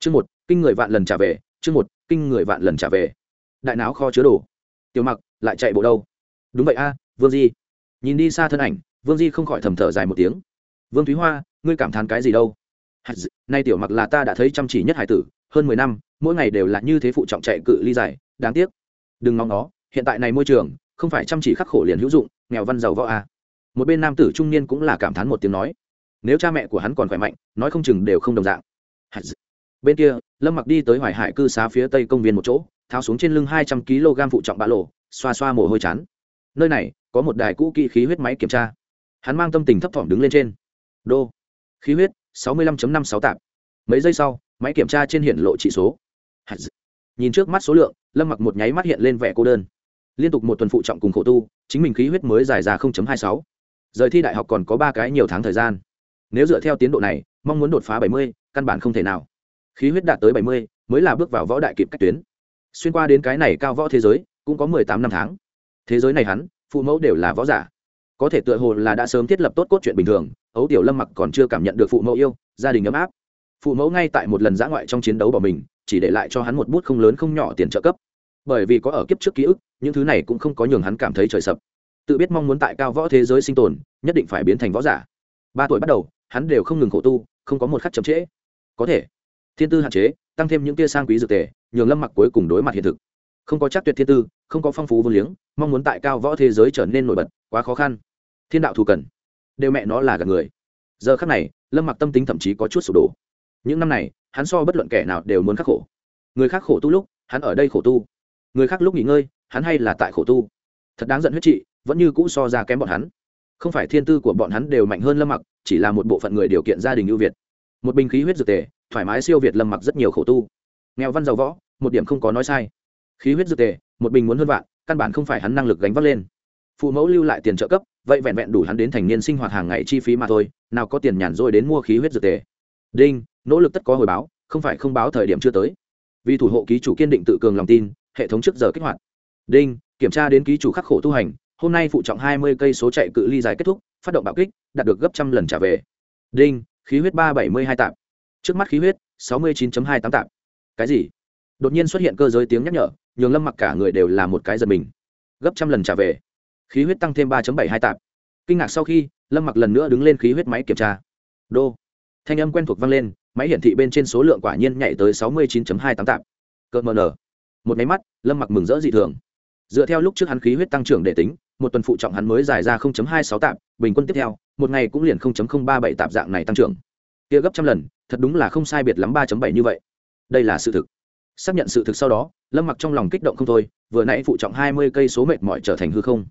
chương một, kinh người vạn lần trả về, chương một, kinh người vạn lần trả về. Đại não kho chứa đồ. Tiểu mặc, lại chạy bộ đâu? Đúng vậy a, vương di. Nhìn đi xa thân ảnh, vương di không khỏi thầm thở dài một tiếng. Vương thúy hoa, ngươi cảm thán cái gì đâu? Hạt nay tiểu mặc là ta đã thấy chăm chỉ nhất hải tử, hơn mười năm, mỗi ngày đều là như thế phụ trọng chạy cự ly dài, đáng tiếc. Đừng mong nó, hiện tại này môi trường, không phải chăm chỉ khắc khổ liền hữu dụng, nghèo văn giàu võ a. Một bên nam tử trung niên cũng là cảm thán một tiếng nói. Nếu cha mẹ của hắn còn khỏe mạnh, nói không chừng đều không đồng dạng. Hạt bên kia lâm mặc đi tới hoài hải cư xá phía tây công viên một chỗ tháo xuống trên lưng hai trăm kg phụ trọng bã lộ xoa xoa mồ hôi chán. Nơi này có một đài cũ kỹ khí huyết máy kiểm tra. Hắn mang tâm tình thấp thỏm đứng lên trên. Đô. Khí huyết sáu mươi 65 năm sáu tạp. Mấy giây sau máy kiểm tra trên hiện lộ chỉ số. Nhìn trước mắt số lượng lâm mặc một nháy mắt hiện lên vẻ cô đơn. Liên tục một tuần phụ trọng cùng khổ tu chính mình khí huyết mới dài ra 0.26. rời thi đại học còn có ba cái nhiều tháng thời gian. Nếu dựa theo tiến độ này mong muốn đột phá 70, căn bản không thể nào khí huyết đạt tới 70, mới là bước vào võ đại kịp cách tuyến. Xuyên qua đến cái này cao võ thế giới cũng có 18 năm tháng. Thế giới này hắn phụ mẫu đều là võ giả. Có thể tựa hồ là đã sớm thiết lập tốt cốt truyện bình thường ấu tiểu lâm mặc còn chưa cảm nhận được phụ mẫu yêu gia đình ấm áp. Phụ mẫu ngay tại một lần giã ngoại trong chiến đấu bỏ mình chỉ để lại cho hắn một bút không lớn không nhỏ tiền trợ cấp. Bởi vì có ở kiếp trước ký ức những thứ này cũng không có nhường hắn cảm thấy trời sập. Tự biết mong muốn tại cao võ thế giới sinh tồn nhất định phải biến thành võ giả. Ba tuổi bắt đầu hắn đều không ngừng khổ tu không có một khắc chậm trễ. Có thể thiên tư hạn chế, tăng thêm những tia sang quý dược tề, nhường lâm mặc cuối cùng đối mặt hiện thực. Không có chắc tuyệt thiên tư, không có phong phú vô liếng, mong muốn tại cao võ thế giới trở nên nổi bật, quá khó khăn. Thiên đạo thù cần, đều mẹ nó là gần người. Giờ khắc này, lâm mặc tâm tính thậm chí có chút sụp đổ. Những năm này, hắn so bất luận kẻ nào đều muốn khắc khổ. Người khác khổ tu lúc, hắn ở đây khổ tu. Người khác lúc nghỉ ngơi, hắn hay là tại khổ tu. Thật đáng giận huyết trị, vẫn như cũ so ra kém bọn hắn. Không phải thiên tư của bọn hắn đều mạnh hơn lâm mặc, chỉ là một bộ phận người điều kiện gia đình ưu việt. Một bình khí huyết dược tề thoải mái siêu việt lâm mặc rất nhiều khổ tu. Nghèo văn giàu võ, một điểm không có nói sai. Khí huyết dược tề, một bình muốn hơn vạn, căn bản không phải hắn năng lực gánh vác lên. Phụ mẫu lưu lại tiền trợ cấp, vậy vẹn vẹn đủ hắn đến thành niên sinh hoạt hàng ngày chi phí mà thôi, nào có tiền nhàn rồi đến mua khí huyết dược tề. Đinh, nỗ lực tất có hồi báo, không phải không báo thời điểm chưa tới. Vì thủ hộ ký chủ kiên định tự cường lòng tin, hệ thống trước giờ kích hoạt. Đinh, kiểm tra đến ký chủ khắc khổ tu hành, hôm nay phụ trọng hai mươi cây số chạy cự ly dài kết thúc, phát động bạo kích, đạt được gấp trăm lần trả về. Đinh, khí huyết ba bảy mươi hai tạm trước mắt khí huyết, sáu mươi chín hai tám tạm cái gì? Đột nhiên xuất hiện cơ giới tiếng nhắc nhở, nhường lâm mặc cả người đều là một cái giật mình. Gấp trăm lần trả về. Khí huyết tăng thêm ba bảy hai tạp. Kinh ngạc sau khi, lâm mặc lần nữa đứng lên khí huyết máy kiểm tra. Đô. Thanh âm quen thuộc vang lên, máy hiển thị bên trên số lượng quả nhiên nhảy tới sáu mươi chín hai tám tạp. Cơ mờ nở một máy mắt, lâm mặc mừng rỡ dị thường. Dựa theo lúc trước hắn khí huyết tăng trưởng để tính, một tuần phụ trọng hắn mới dài ra hai sáu tạp, bình quân tiếp theo, một ngày cũng liền ba bảy tạp dạng này tăng trưởng kia gấp trăm lần, thật đúng là không sai biệt lắm ba bảy như vậy. Đây là sự thực. Xác nhận sự thực sau đó, lâm mặc trong lòng kích động không thôi, vừa nãy phụ trọng hai mươi cây số mệt mỏi trở thành hư không.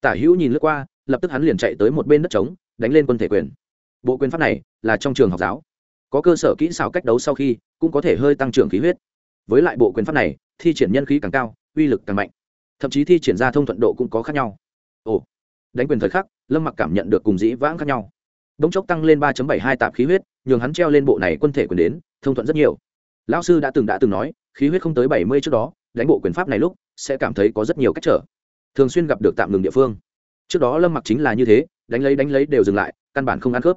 Tả hữu nhìn lướt qua, lập tức hắn liền chạy tới một bên đất trống, đánh lên quân thể quyền. Bộ quyền pháp này là trong trường học giáo. Có cơ sở kỹ xảo cách đấu sau khi, cũng có thể hơi tăng trưởng khí huyết. Với lại bộ quyền pháp này, thi triển nhân khí càng cao, uy lực càng mạnh. Thậm chí thi triển ra thông thuận độ cũng có khác nhau. Ồ. Đánh quyền thời khắc, lâm mặc cảm nhận được cùng dĩ vãng khác nhau. Đống chốc tăng lên ba bảy hai tạp khí huyết nhường hắn treo lên bộ này quân thể quyền đến, thông thuận rất nhiều. Lão sư đã từng đã từng nói, khí huyết không tới bảy mươi trước đó, đánh bộ quyền pháp này lúc, sẽ cảm thấy có rất nhiều cách trở. Thường xuyên gặp được tạm ngừng địa phương. Trước đó lâm mặc chính là như thế, đánh lấy đánh lấy đều dừng lại, căn bản không ăn khớp.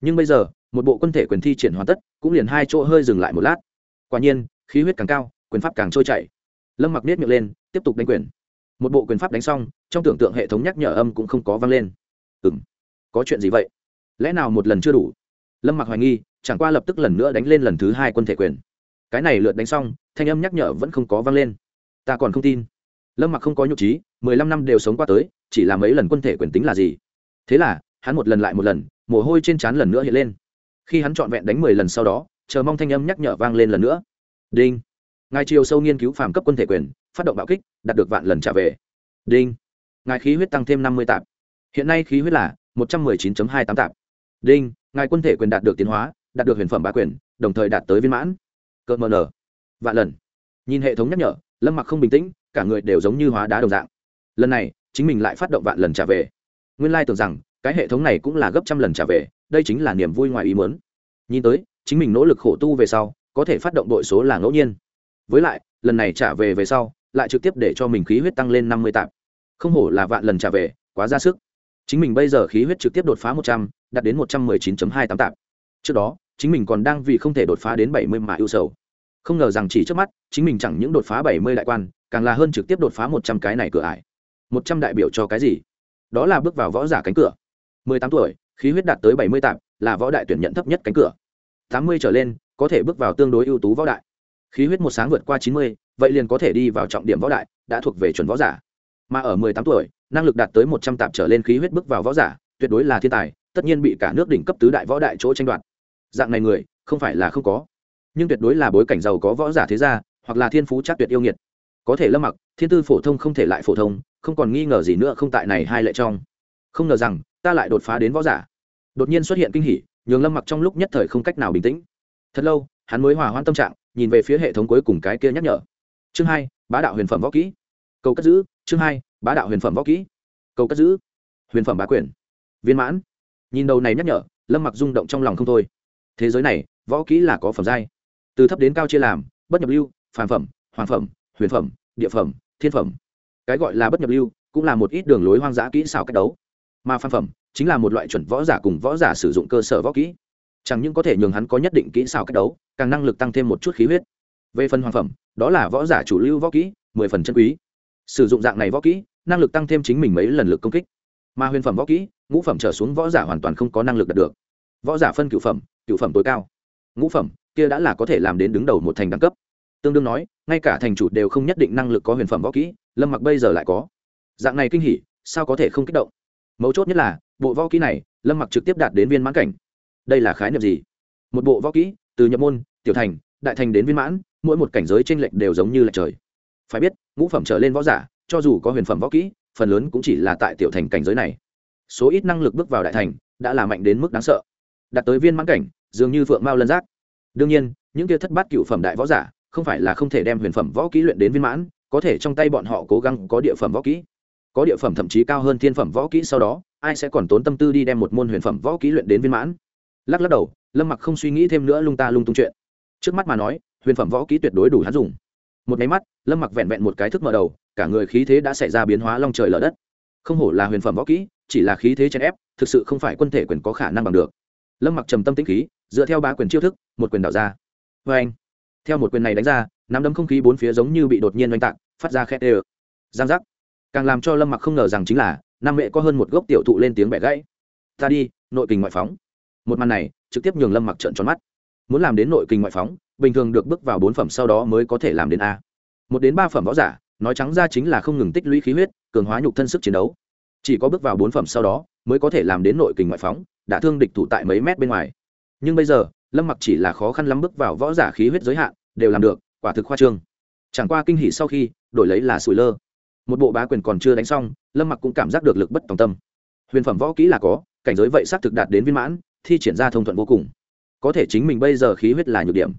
Nhưng bây giờ, một bộ quân thể quyền thi triển hoàn tất, cũng liền hai chỗ hơi dừng lại một lát. Quả nhiên, khí huyết càng cao, quyền pháp càng trôi chảy. Lâm mặc nết miệng lên, tiếp tục đánh quyền. Một bộ quyền pháp đánh xong, trong tưởng tượng hệ thống nhắc nhở âm cũng không có vang lên. Ừ m có chuyện gì vậy? Lẽ nào một lần chưa đủ? Lâm mặc hoài nghi, chẳng qua lập tức lần nữa đánh lên lần thứ hai quân thể quyền. Cái này lượt đánh xong, thanh âm nhắc nhở vẫn không có vang lên. Ta còn không tin. Lâm mặc không có nhục trí, mười lăm năm đều sống qua tới, chỉ là mấy lần quân thể quyền tính là gì? Thế là, hắn một lần lại một lần, mồ hôi trên trán lần nữa hiện lên. Khi hắn trọn vẹn đánh mười lần sau đó, chờ mong thanh âm nhắc nhở vang lên lần nữa. Đinh. Ngài chiều sâu nghiên cứu phàm cấp quân thể quyền, phát động bạo kích, đạt được vạn lần trả về. Đinh. Ngài khí huyết tăng thêm năm mươi tạp. Hiện nay khí huyết là một trăm mười chín hai tám tạp. Đinh ngài quân thể quyền đạt được tiến hóa, đạt được huyền phẩm bá quyền, đồng thời đạt tới viên mãn. Cơ mờ nở vạn lần. Nhìn hệ thống nhắc nhở, lâm mặc không bình tĩnh, cả người đều giống như hóa đá đồng dạng. Lần này, chính mình lại phát động vạn lần trả về. Nguyên lai tưởng rằng, cái hệ thống này cũng là gấp trăm lần trả về, đây chính là niềm vui ngoài ý muốn. Nhìn tới, chính mình nỗ lực khổ tu về sau, có thể phát động đội số là ngẫu nhiên. Với lại, lần này trả về về sau, lại trực tiếp để cho mình khí huyết tăng lên năm mươi tạp. Không hổ là vạn lần trả về, quá ra sức chính mình bây giờ khí huyết trực tiếp đột phá một trăm, đạt đến một trăm mười chín hai tám tạp. Trước đó, chính mình còn đang vì không thể đột phá đến bảy mươi mà ưu sầu. Không ngờ rằng chỉ trước mắt, chính mình chẳng những đột phá bảy mươi đại quan, càng là hơn trực tiếp đột phá một trăm cái này cửa ải. một trăm đại biểu cho cái gì? Đó là bước vào võ giả cánh cửa. mười tám tuổi, khí huyết đạt tới bảy mươi tạm là võ đại tuyển nhận thấp nhất cánh cửa. tám mươi trở lên, có thể bước vào tương đối ưu tú võ đại. Khí huyết một sáng vượt qua chín mươi, vậy liền có thể đi vào trọng điểm võ đại, đã thuộc về chuẩn võ giả. Mà ở mười tám tuổi năng lực đạt tới một trăm tạp trở lên khí huyết bước vào võ giả, tuyệt đối là thiên tài, tất nhiên bị cả nước đỉnh cấp tứ đại võ đại chỗ tranh đoạt. Dạng này người, không phải là không có. Nhưng tuyệt đối là bối cảnh giàu có võ giả thế gia, hoặc là thiên phú chắc tuyệt yêu nghiệt. Có thể lâm mặc, thiên tư phổ thông không thể lại phổ thông, không còn nghi ngờ gì nữa không tại này hai lệ trong. Không ngờ rằng, ta lại đột phá đến võ giả. Đột nhiên xuất hiện kinh hỉ, nhường lâm mặc trong lúc nhất thời không cách nào bình tĩnh. Thật lâu, hắn mới hòa hoãn tâm trạng, nhìn về phía hệ thống cuối cùng cái kia nhắc nhở. Chương hai, bá đạo huyền phẩm võ kỹ. Cầu cất giữ, chương hai bá đạo huyền phẩm võ kỹ, cầu cất giữ, huyền phẩm bá quyền, viên mãn. Nhìn đầu này nhắc nhở, lâm mặc rung động trong lòng không thôi. Thế giới này, võ kỹ là có phẩm giai. Từ thấp đến cao chia làm, bất nhập lưu, phàm phẩm, hoàng phẩm, huyền phẩm, địa phẩm, thiên phẩm. Cái gọi là bất nhập lưu, cũng là một ít đường lối hoang dã kỹ xảo cách đấu. Mà phàm phẩm, chính là một loại chuẩn võ giả cùng võ giả sử dụng cơ sở võ kỹ. Chẳng những có thể nhường hắn có nhất định kỹ xảo cách đấu, càng năng lực tăng thêm một chút khí huyết. Về phần hoàng phẩm, đó là võ giả chủ lưu võ kỹ, mười phần chân quý sử dụng dạng này võ kỹ, năng lực tăng thêm chính mình mấy lần lực công kích. Mà huyền phẩm võ kỹ, ngũ phẩm trở xuống võ giả hoàn toàn không có năng lực đạt được. Võ giả phân cựu phẩm cựu phẩm tối cao. Ngũ phẩm, kia đã là có thể làm đến đứng đầu một thành đẳng cấp. Tương đương nói, ngay cả thành chủ đều không nhất định năng lực có huyền phẩm võ kỹ, lâm mặc bây giờ lại có. Dạng này kinh hỉ, sao có thể không kích động? Mấu chốt nhất là, bộ võ kỹ này, lâm mặc trực tiếp đạt đến viên mãn cảnh. Đây là khái niệm gì? Một bộ võ kỹ, từ nhập môn, tiểu thành, đại thành đến viên mãn, mỗi một cảnh giới tranh lệch đều giống như lệch trời phải biết, ngũ phẩm trở lên võ giả, cho dù có huyền phẩm võ kỹ, phần lớn cũng chỉ là tại tiểu thành cảnh giới này. Số ít năng lực bước vào đại thành, đã là mạnh đến mức đáng sợ. Đạt tới viên mãn cảnh, dường như phượng mao lân giác. Đương nhiên, những kia thất bát cựu phẩm đại võ giả, không phải là không thể đem huyền phẩm võ kỹ luyện đến viên mãn, có thể trong tay bọn họ cố gắng có địa phẩm võ kỹ. Có địa phẩm thậm chí cao hơn thiên phẩm võ kỹ sau đó, ai sẽ còn tốn tâm tư đi đem một môn huyền phẩm võ kỹ luyện đến viên mãn? Lắc lắc đầu, lâm mặc không suy nghĩ thêm nữa lung ta lung tung chuyện. Trước mắt mà nói, huyền phẩm võ kỹ tuyệt đối đủ hắn dùng một máy mắt, lâm mặc vẹn vẹn một cái thức mở đầu, cả người khí thế đã xảy ra biến hóa long trời lở đất. Không hổ là huyền phẩm võ kỹ, chỉ là khí thế chèn ép, thực sự không phải quân thể quyền có khả năng bằng được. Lâm mặc trầm tâm tĩnh khí, dựa theo ba quyền chiêu thức, một quyền đảo ra. Vê anh, theo một quyền này đánh ra, nắm đấm không khí bốn phía giống như bị đột nhiên oanh tạc, phát ra khét ê ơ. Giang giác. Càng làm cho lâm mặc không ngờ rằng chính là nam mẹ có hơn một gốc tiểu thụ lên tiếng bẻ gãy. Ta đi, nội kình ngoại phóng. Một màn này, trực tiếp nhường lâm mặc trợn tròn mắt. Muốn làm đến nội kình ngoại phóng bình thường được bước vào bốn phẩm sau đó mới có thể làm đến a. Một đến ba phẩm võ giả, nói trắng ra chính là không ngừng tích lũy khí huyết, cường hóa nhục thân sức chiến đấu. Chỉ có bước vào bốn phẩm sau đó mới có thể làm đến nội kình ngoại phóng, đã thương địch thủ tại mấy mét bên ngoài. Nhưng bây giờ, lâm mặc chỉ là khó khăn lắm bước vào võ giả khí huyết giới hạn, đều làm được, quả thực khoa trương. Chẳng qua kinh hỉ sau khi, đổi lấy là sủi lơ. Một bộ bá quyền còn chưa đánh xong, lâm mặc cũng cảm giác được lực bất tòng tâm. Huyền phẩm võ kỹ là có, cảnh giới vậy xác thực đạt đến viên mãn, thi triển ra thông thuận vô cùng. Có thể chính mình bây giờ khí huyết là nhược điểm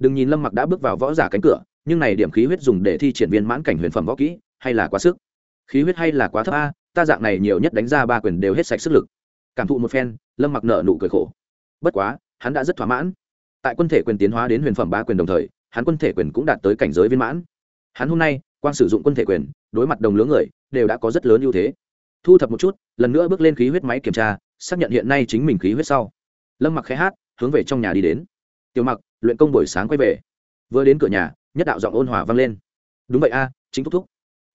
đừng nhìn lâm mặc đã bước vào võ giả cánh cửa, nhưng này điểm khí huyết dùng để thi triển viên mãn cảnh huyền phẩm võ kỹ, hay là quá sức? Khí huyết hay là quá thấp a, ta dạng này nhiều nhất đánh ra ba quyền đều hết sạch sức lực. Cảm thụ một phen, lâm mặc nợ nụ cười khổ. Bất quá, hắn đã rất thỏa mãn. Tại quân thể quyền tiến hóa đến huyền phẩm ba quyền đồng thời, hắn quân thể quyền cũng đạt tới cảnh giới viên mãn. Hắn hôm nay quan sử dụng quân thể quyền, đối mặt đồng lứa người, đều đã có rất lớn ưu thế. Thu thập một chút, lần nữa bước lên khí huyết máy kiểm tra, xác nhận hiện nay chính mình khí huyết sau. Lâm mặc khẽ hát, hướng về trong nhà đi đến tiểu mặc, luyện công buổi sáng quay về. Vừa đến cửa nhà, nhất đạo giọng ôn hòa vang lên. Đúng vậy a, chính thúc thúc.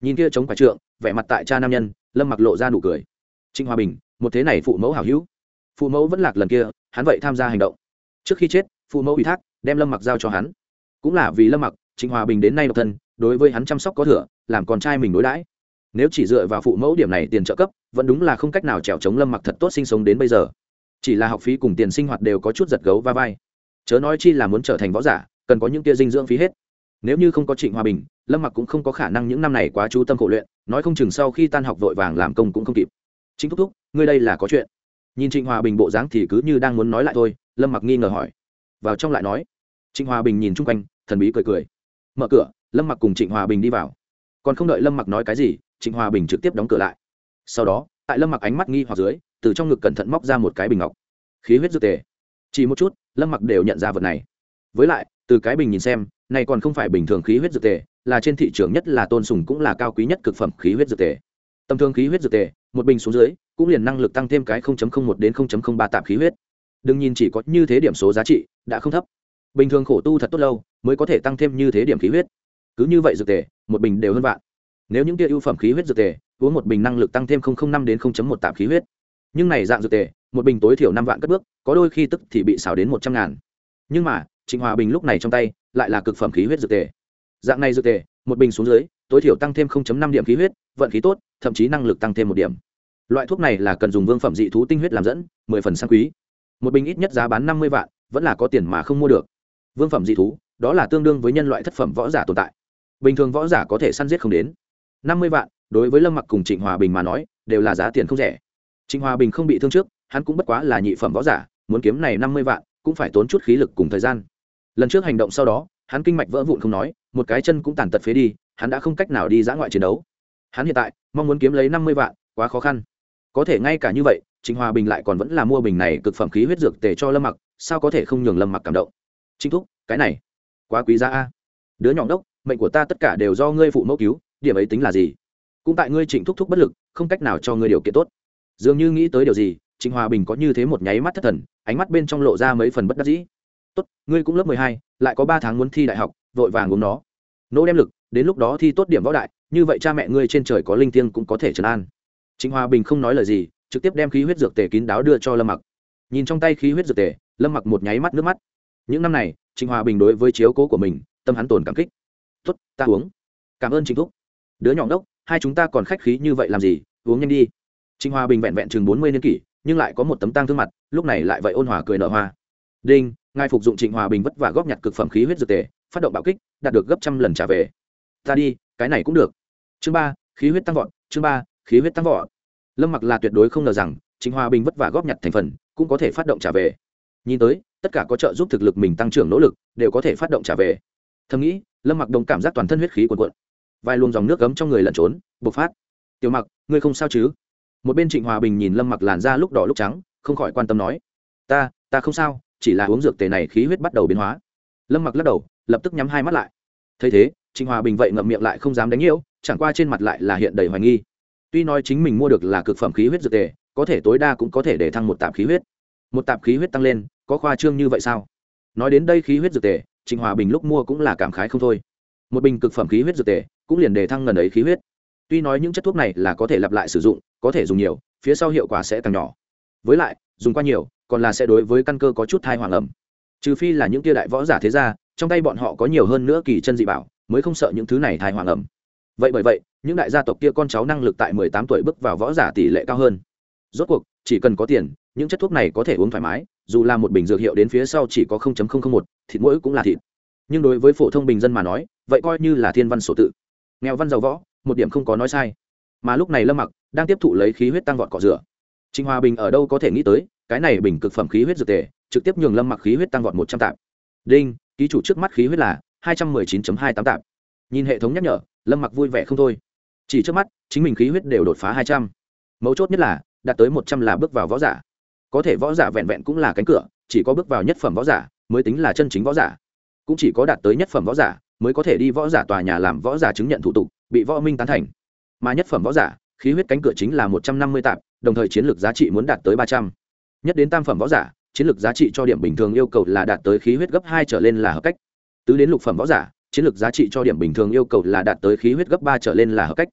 Nhìn kia chống quả trượng, vẻ mặt tại cha nam nhân, lâm mặc lộ ra nụ cười. Trịnh hòa bình, một thế này phụ mẫu hảo hữu. Phụ mẫu vẫn lạc lần kia, hắn vậy tham gia hành động. Trước khi chết, phụ mẫu ủy thác, đem lâm mặc giao cho hắn. Cũng là vì lâm mặc, trịnh hòa bình đến nay độc thân, đối với hắn chăm sóc có thừa, làm con trai mình đối đãi. Nếu chỉ dựa vào phụ mẫu điểm này tiền trợ cấp, vẫn đúng là không cách nào trèo chống lâm mặc thật tốt sinh sống đến bây giờ. Chỉ là học phí cùng tiền sinh hoạt đều có chút giật gấu va vai chớ nói chi là muốn trở thành võ giả, cần có những tia dinh dưỡng phí hết. Nếu như không có trịnh hòa bình, lâm mặc cũng không có khả năng những năm này quá chú tâm khổ luyện, nói không chừng sau khi tan học vội vàng làm công cũng không kịp. Chính thúc thúc, ngươi đây là có chuyện. Nhìn trịnh hòa bình bộ dáng thì cứ như đang muốn nói lại thôi, lâm mặc nghi ngờ hỏi. Vào trong lại nói. Trịnh hòa bình nhìn chung quanh, thần bí cười cười. Mở cửa, lâm mặc cùng trịnh hòa bình đi vào. Còn không đợi lâm mặc nói cái gì, trịnh hòa bình trực tiếp đóng cửa lại. Sau đó, tại lâm mặc ánh mắt nghi hoặc dưới, từ trong ngực cẩn thận móc ra một cái bình ngọc. Khí huyết dược tề. Chỉ một chút lâm mặc đều nhận ra vật này với lại từ cái bình nhìn xem này còn không phải bình thường khí huyết dược tề là trên thị trường nhất là tôn sùng cũng là cao quý nhất cực phẩm khí huyết dược tề tầm thường khí huyết dược tề một bình xuống dưới cũng liền năng lực tăng thêm cái 0.01 đến 0.03 tạm khí huyết đừng nhìn chỉ có như thế điểm số giá trị đã không thấp bình thường khổ tu thật tốt lâu mới có thể tăng thêm như thế điểm khí huyết cứ như vậy dược tề một bình đều hơn vạn nếu những tia ưu phẩm khí huyết dược tề uống một bình năng lực tăng thêm năm đến một tạm khí huyết nhưng này dạng dược tề một bình tối thiểu năm vạn cất bước, có đôi khi tức thì bị xào đến một trăm ngàn. Nhưng mà, trịnh hòa bình lúc này trong tay, lại là cực phẩm khí huyết dược tề. Dạng này dược tề, một bình xuống dưới, tối thiểu tăng thêm năm điểm khí huyết, vận khí tốt, thậm chí năng lực tăng thêm một điểm. Loại thuốc này là cần dùng vương phẩm dị thú tinh huyết làm dẫn, mười phần sang quý. Một bình ít nhất giá bán năm mươi vạn, vẫn là có tiền mà không mua được. Vương phẩm dị thú, đó là tương đương với nhân loại thất phẩm võ giả tồn tại. Bình thường võ giả có thể săn giết không đến. năm mươi vạn, đối với lâm mặc cùng trịnh hòa bình mà nói, đều là giá tiền không rẻ. Trịnh hòa bình không bị thương trước hắn cũng bất quá là nhị phẩm võ giả, muốn kiếm này năm mươi vạn, cũng phải tốn chút khí lực cùng thời gian. Lần trước hành động sau đó, hắn kinh mạch vỡ vụn không nói, một cái chân cũng tàn tật phế đi, hắn đã không cách nào đi dã ngoại chiến đấu. Hắn hiện tại, mong muốn kiếm lấy năm mươi vạn, quá khó khăn. Có thể ngay cả như vậy trịnh hòa bình lại còn vẫn là mua bình này cực phẩm khí huyết dược tề cho lâm mặc, sao có thể không nhường lâm mặc cảm động? Trịnh thúc, cái này, quá quý giá a. Đứa nhỏ đốc, mệnh của ta tất cả đều do ngươi phụ mẫu cứu, điểm ấy tính là gì? Cũng tại ngươi trịnh thúc thúc bất lực, không cách nào cho ngươi điều kiện tốt. Dường như nghĩ tới điều gì trịnh hòa bình có như thế một nháy mắt thất thần, ánh mắt bên trong lộ ra mấy phần bất đắc dĩ. Tốt, ngươi cũng lớp mười hai, lại có ba tháng muốn thi đại học, vội vàng uống nó. Nỗ đem lực, đến lúc đó thi tốt điểm võ đại, như vậy cha mẹ ngươi trên trời có linh thiêng cũng có thể trấn an. Trịnh hòa bình không nói lời gì, trực tiếp đem khí huyết dược tề kín đáo đưa cho lâm mặc. Nhìn trong tay khí huyết dược tề, lâm mặc một nháy mắt nước mắt. Những năm này trịnh hòa bình đối với chiếu cố của mình, tâm hắn tồn cảm kích. Tốt, ta uống. Cảm ơn trịnh thúc. Đứa nhỏ đốc hai chúng ta còn khách khí như vậy làm gì? Uống nhanh đi. Trịnh hòa bình vẹn vẹn chừng bốn mươi niên kỷ nhưng lại có một tấm tang thương mặt, lúc này lại vậy ôn hòa cười nở hoa. Đinh, ngài phục dụng trịnh hòa bình vất vả góp nhặt cực phẩm khí huyết dược tề, phát động bạo kích, đạt được gấp trăm lần trả về. Ta đi, cái này cũng được. Chương ba, khí huyết tăng vọt, chương ba, khí huyết tăng vọt. Lâm mặc là tuyệt đối không ngờ rằng, trịnh hòa bình vất vả góp nhặt thành phần, cũng có thể phát động trả về. Nhìn tới, tất cả có trợ giúp thực lực mình tăng trưởng nỗ lực, đều có thể phát động trả về. Thầm nghĩ, lâm mặc đồng cảm giác toàn thân huyết khí cuồn cuộn. Vài luồng dòng nước cấm trong người lẩn trốn, bộc phát. Tiểu mặc, ngươi không sao chứ? Một bên trịnh hòa bình nhìn lâm mặc làn da lúc đỏ lúc trắng, không khỏi quan tâm nói, ta ta không sao, chỉ là uống dược tề này khí huyết bắt đầu biến hóa. Lâm mặc lắc đầu, lập tức nhắm hai mắt lại. Thấy thế, trịnh hòa bình vậy ngậm miệng lại không dám đánh nhiễu, chẳng qua trên mặt lại là hiện đầy hoài nghi. Tuy nói chính mình mua được là cực phẩm khí huyết dược tề, có thể tối đa cũng có thể để thăng một tạp khí huyết. Một tạp khí huyết tăng lên, có khoa trương như vậy sao? Nói đến đây khí huyết dược tề, trịnh hòa bình lúc mua cũng là cảm khái không thôi. Một bình cực phẩm khí huyết dược tề cũng liền đề thăng ngần ấy khí huyết tuy nói những chất thuốc này là có thể lặp lại sử dụng, có thể dùng nhiều, phía sau hiệu quả sẽ càng nhỏ. Với lại, dùng qua nhiều, còn là sẽ đối với căn cơ có chút thai hoàng ẩm. Trừ phi là những tia đại võ giả thế gia, trong tay bọn họ có nhiều hơn nữa kỳ chân dị bảo, mới không sợ những thứ này thai hoàng ẩm. Vậy bởi vậy, những đại gia tộc kia con cháu năng lực tại mười tám tuổi bước vào võ giả tỷ lệ cao hơn. Rốt cuộc, chỉ cần có tiền, những chất thuốc này có thể uống thoải mái, dù là một bình dược hiệu đến phía sau chỉ có một, thịt mỗi cũng là thịt. Nhưng đối với phổ thông bình dân mà nói, vậy coi như là thiên văn sổ tự. Nghèo văn giàu võ một điểm không có nói sai. Mà lúc này lâm mặc đang tiếp thụ lấy khí huyết tăng vọt cọ rửa. Trịnh hòa bình ở đâu có thể nghĩ tới, cái này bình cực phẩm khí huyết dược tề, trực tiếp nhường lâm mặc khí huyết tăng vọt một trăm tạp. Đinh, ký chủ trước mắt khí huyết là hai trăm mười chín hai tám tạp. Nhìn hệ thống nhắc nhở, lâm mặc vui vẻ không thôi. Chỉ trước mắt, chính mình khí huyết đều đột phá hai trăm. Mấu chốt nhất là, đạt tới một trăm là bước vào võ giả. Có thể võ giả vẹn vẹn cũng là cánh cửa, chỉ có bước vào nhất phẩm võ giả mới tính là chân chính võ giả. Cũng chỉ có đạt tới nhất phẩm võ giả mới có thể đi võ giả tòa nhà làm võ giả chứng nhận thủ tục bị võ minh tán thành. Mà nhất phẩm võ giả, khí huyết cánh cửa chính là một trăm năm mươi tạp, đồng thời chiến lược giá trị muốn đạt tới ba trăm. Nhất đến tam phẩm võ giả, chiến lược giá trị cho điểm bình thường yêu cầu là đạt tới khí huyết gấp hai trở lên là hợp cách. Tứ đến lục phẩm võ giả, chiến lược giá trị cho điểm bình thường yêu cầu là đạt tới khí huyết gấp ba trở lên là hợp cách.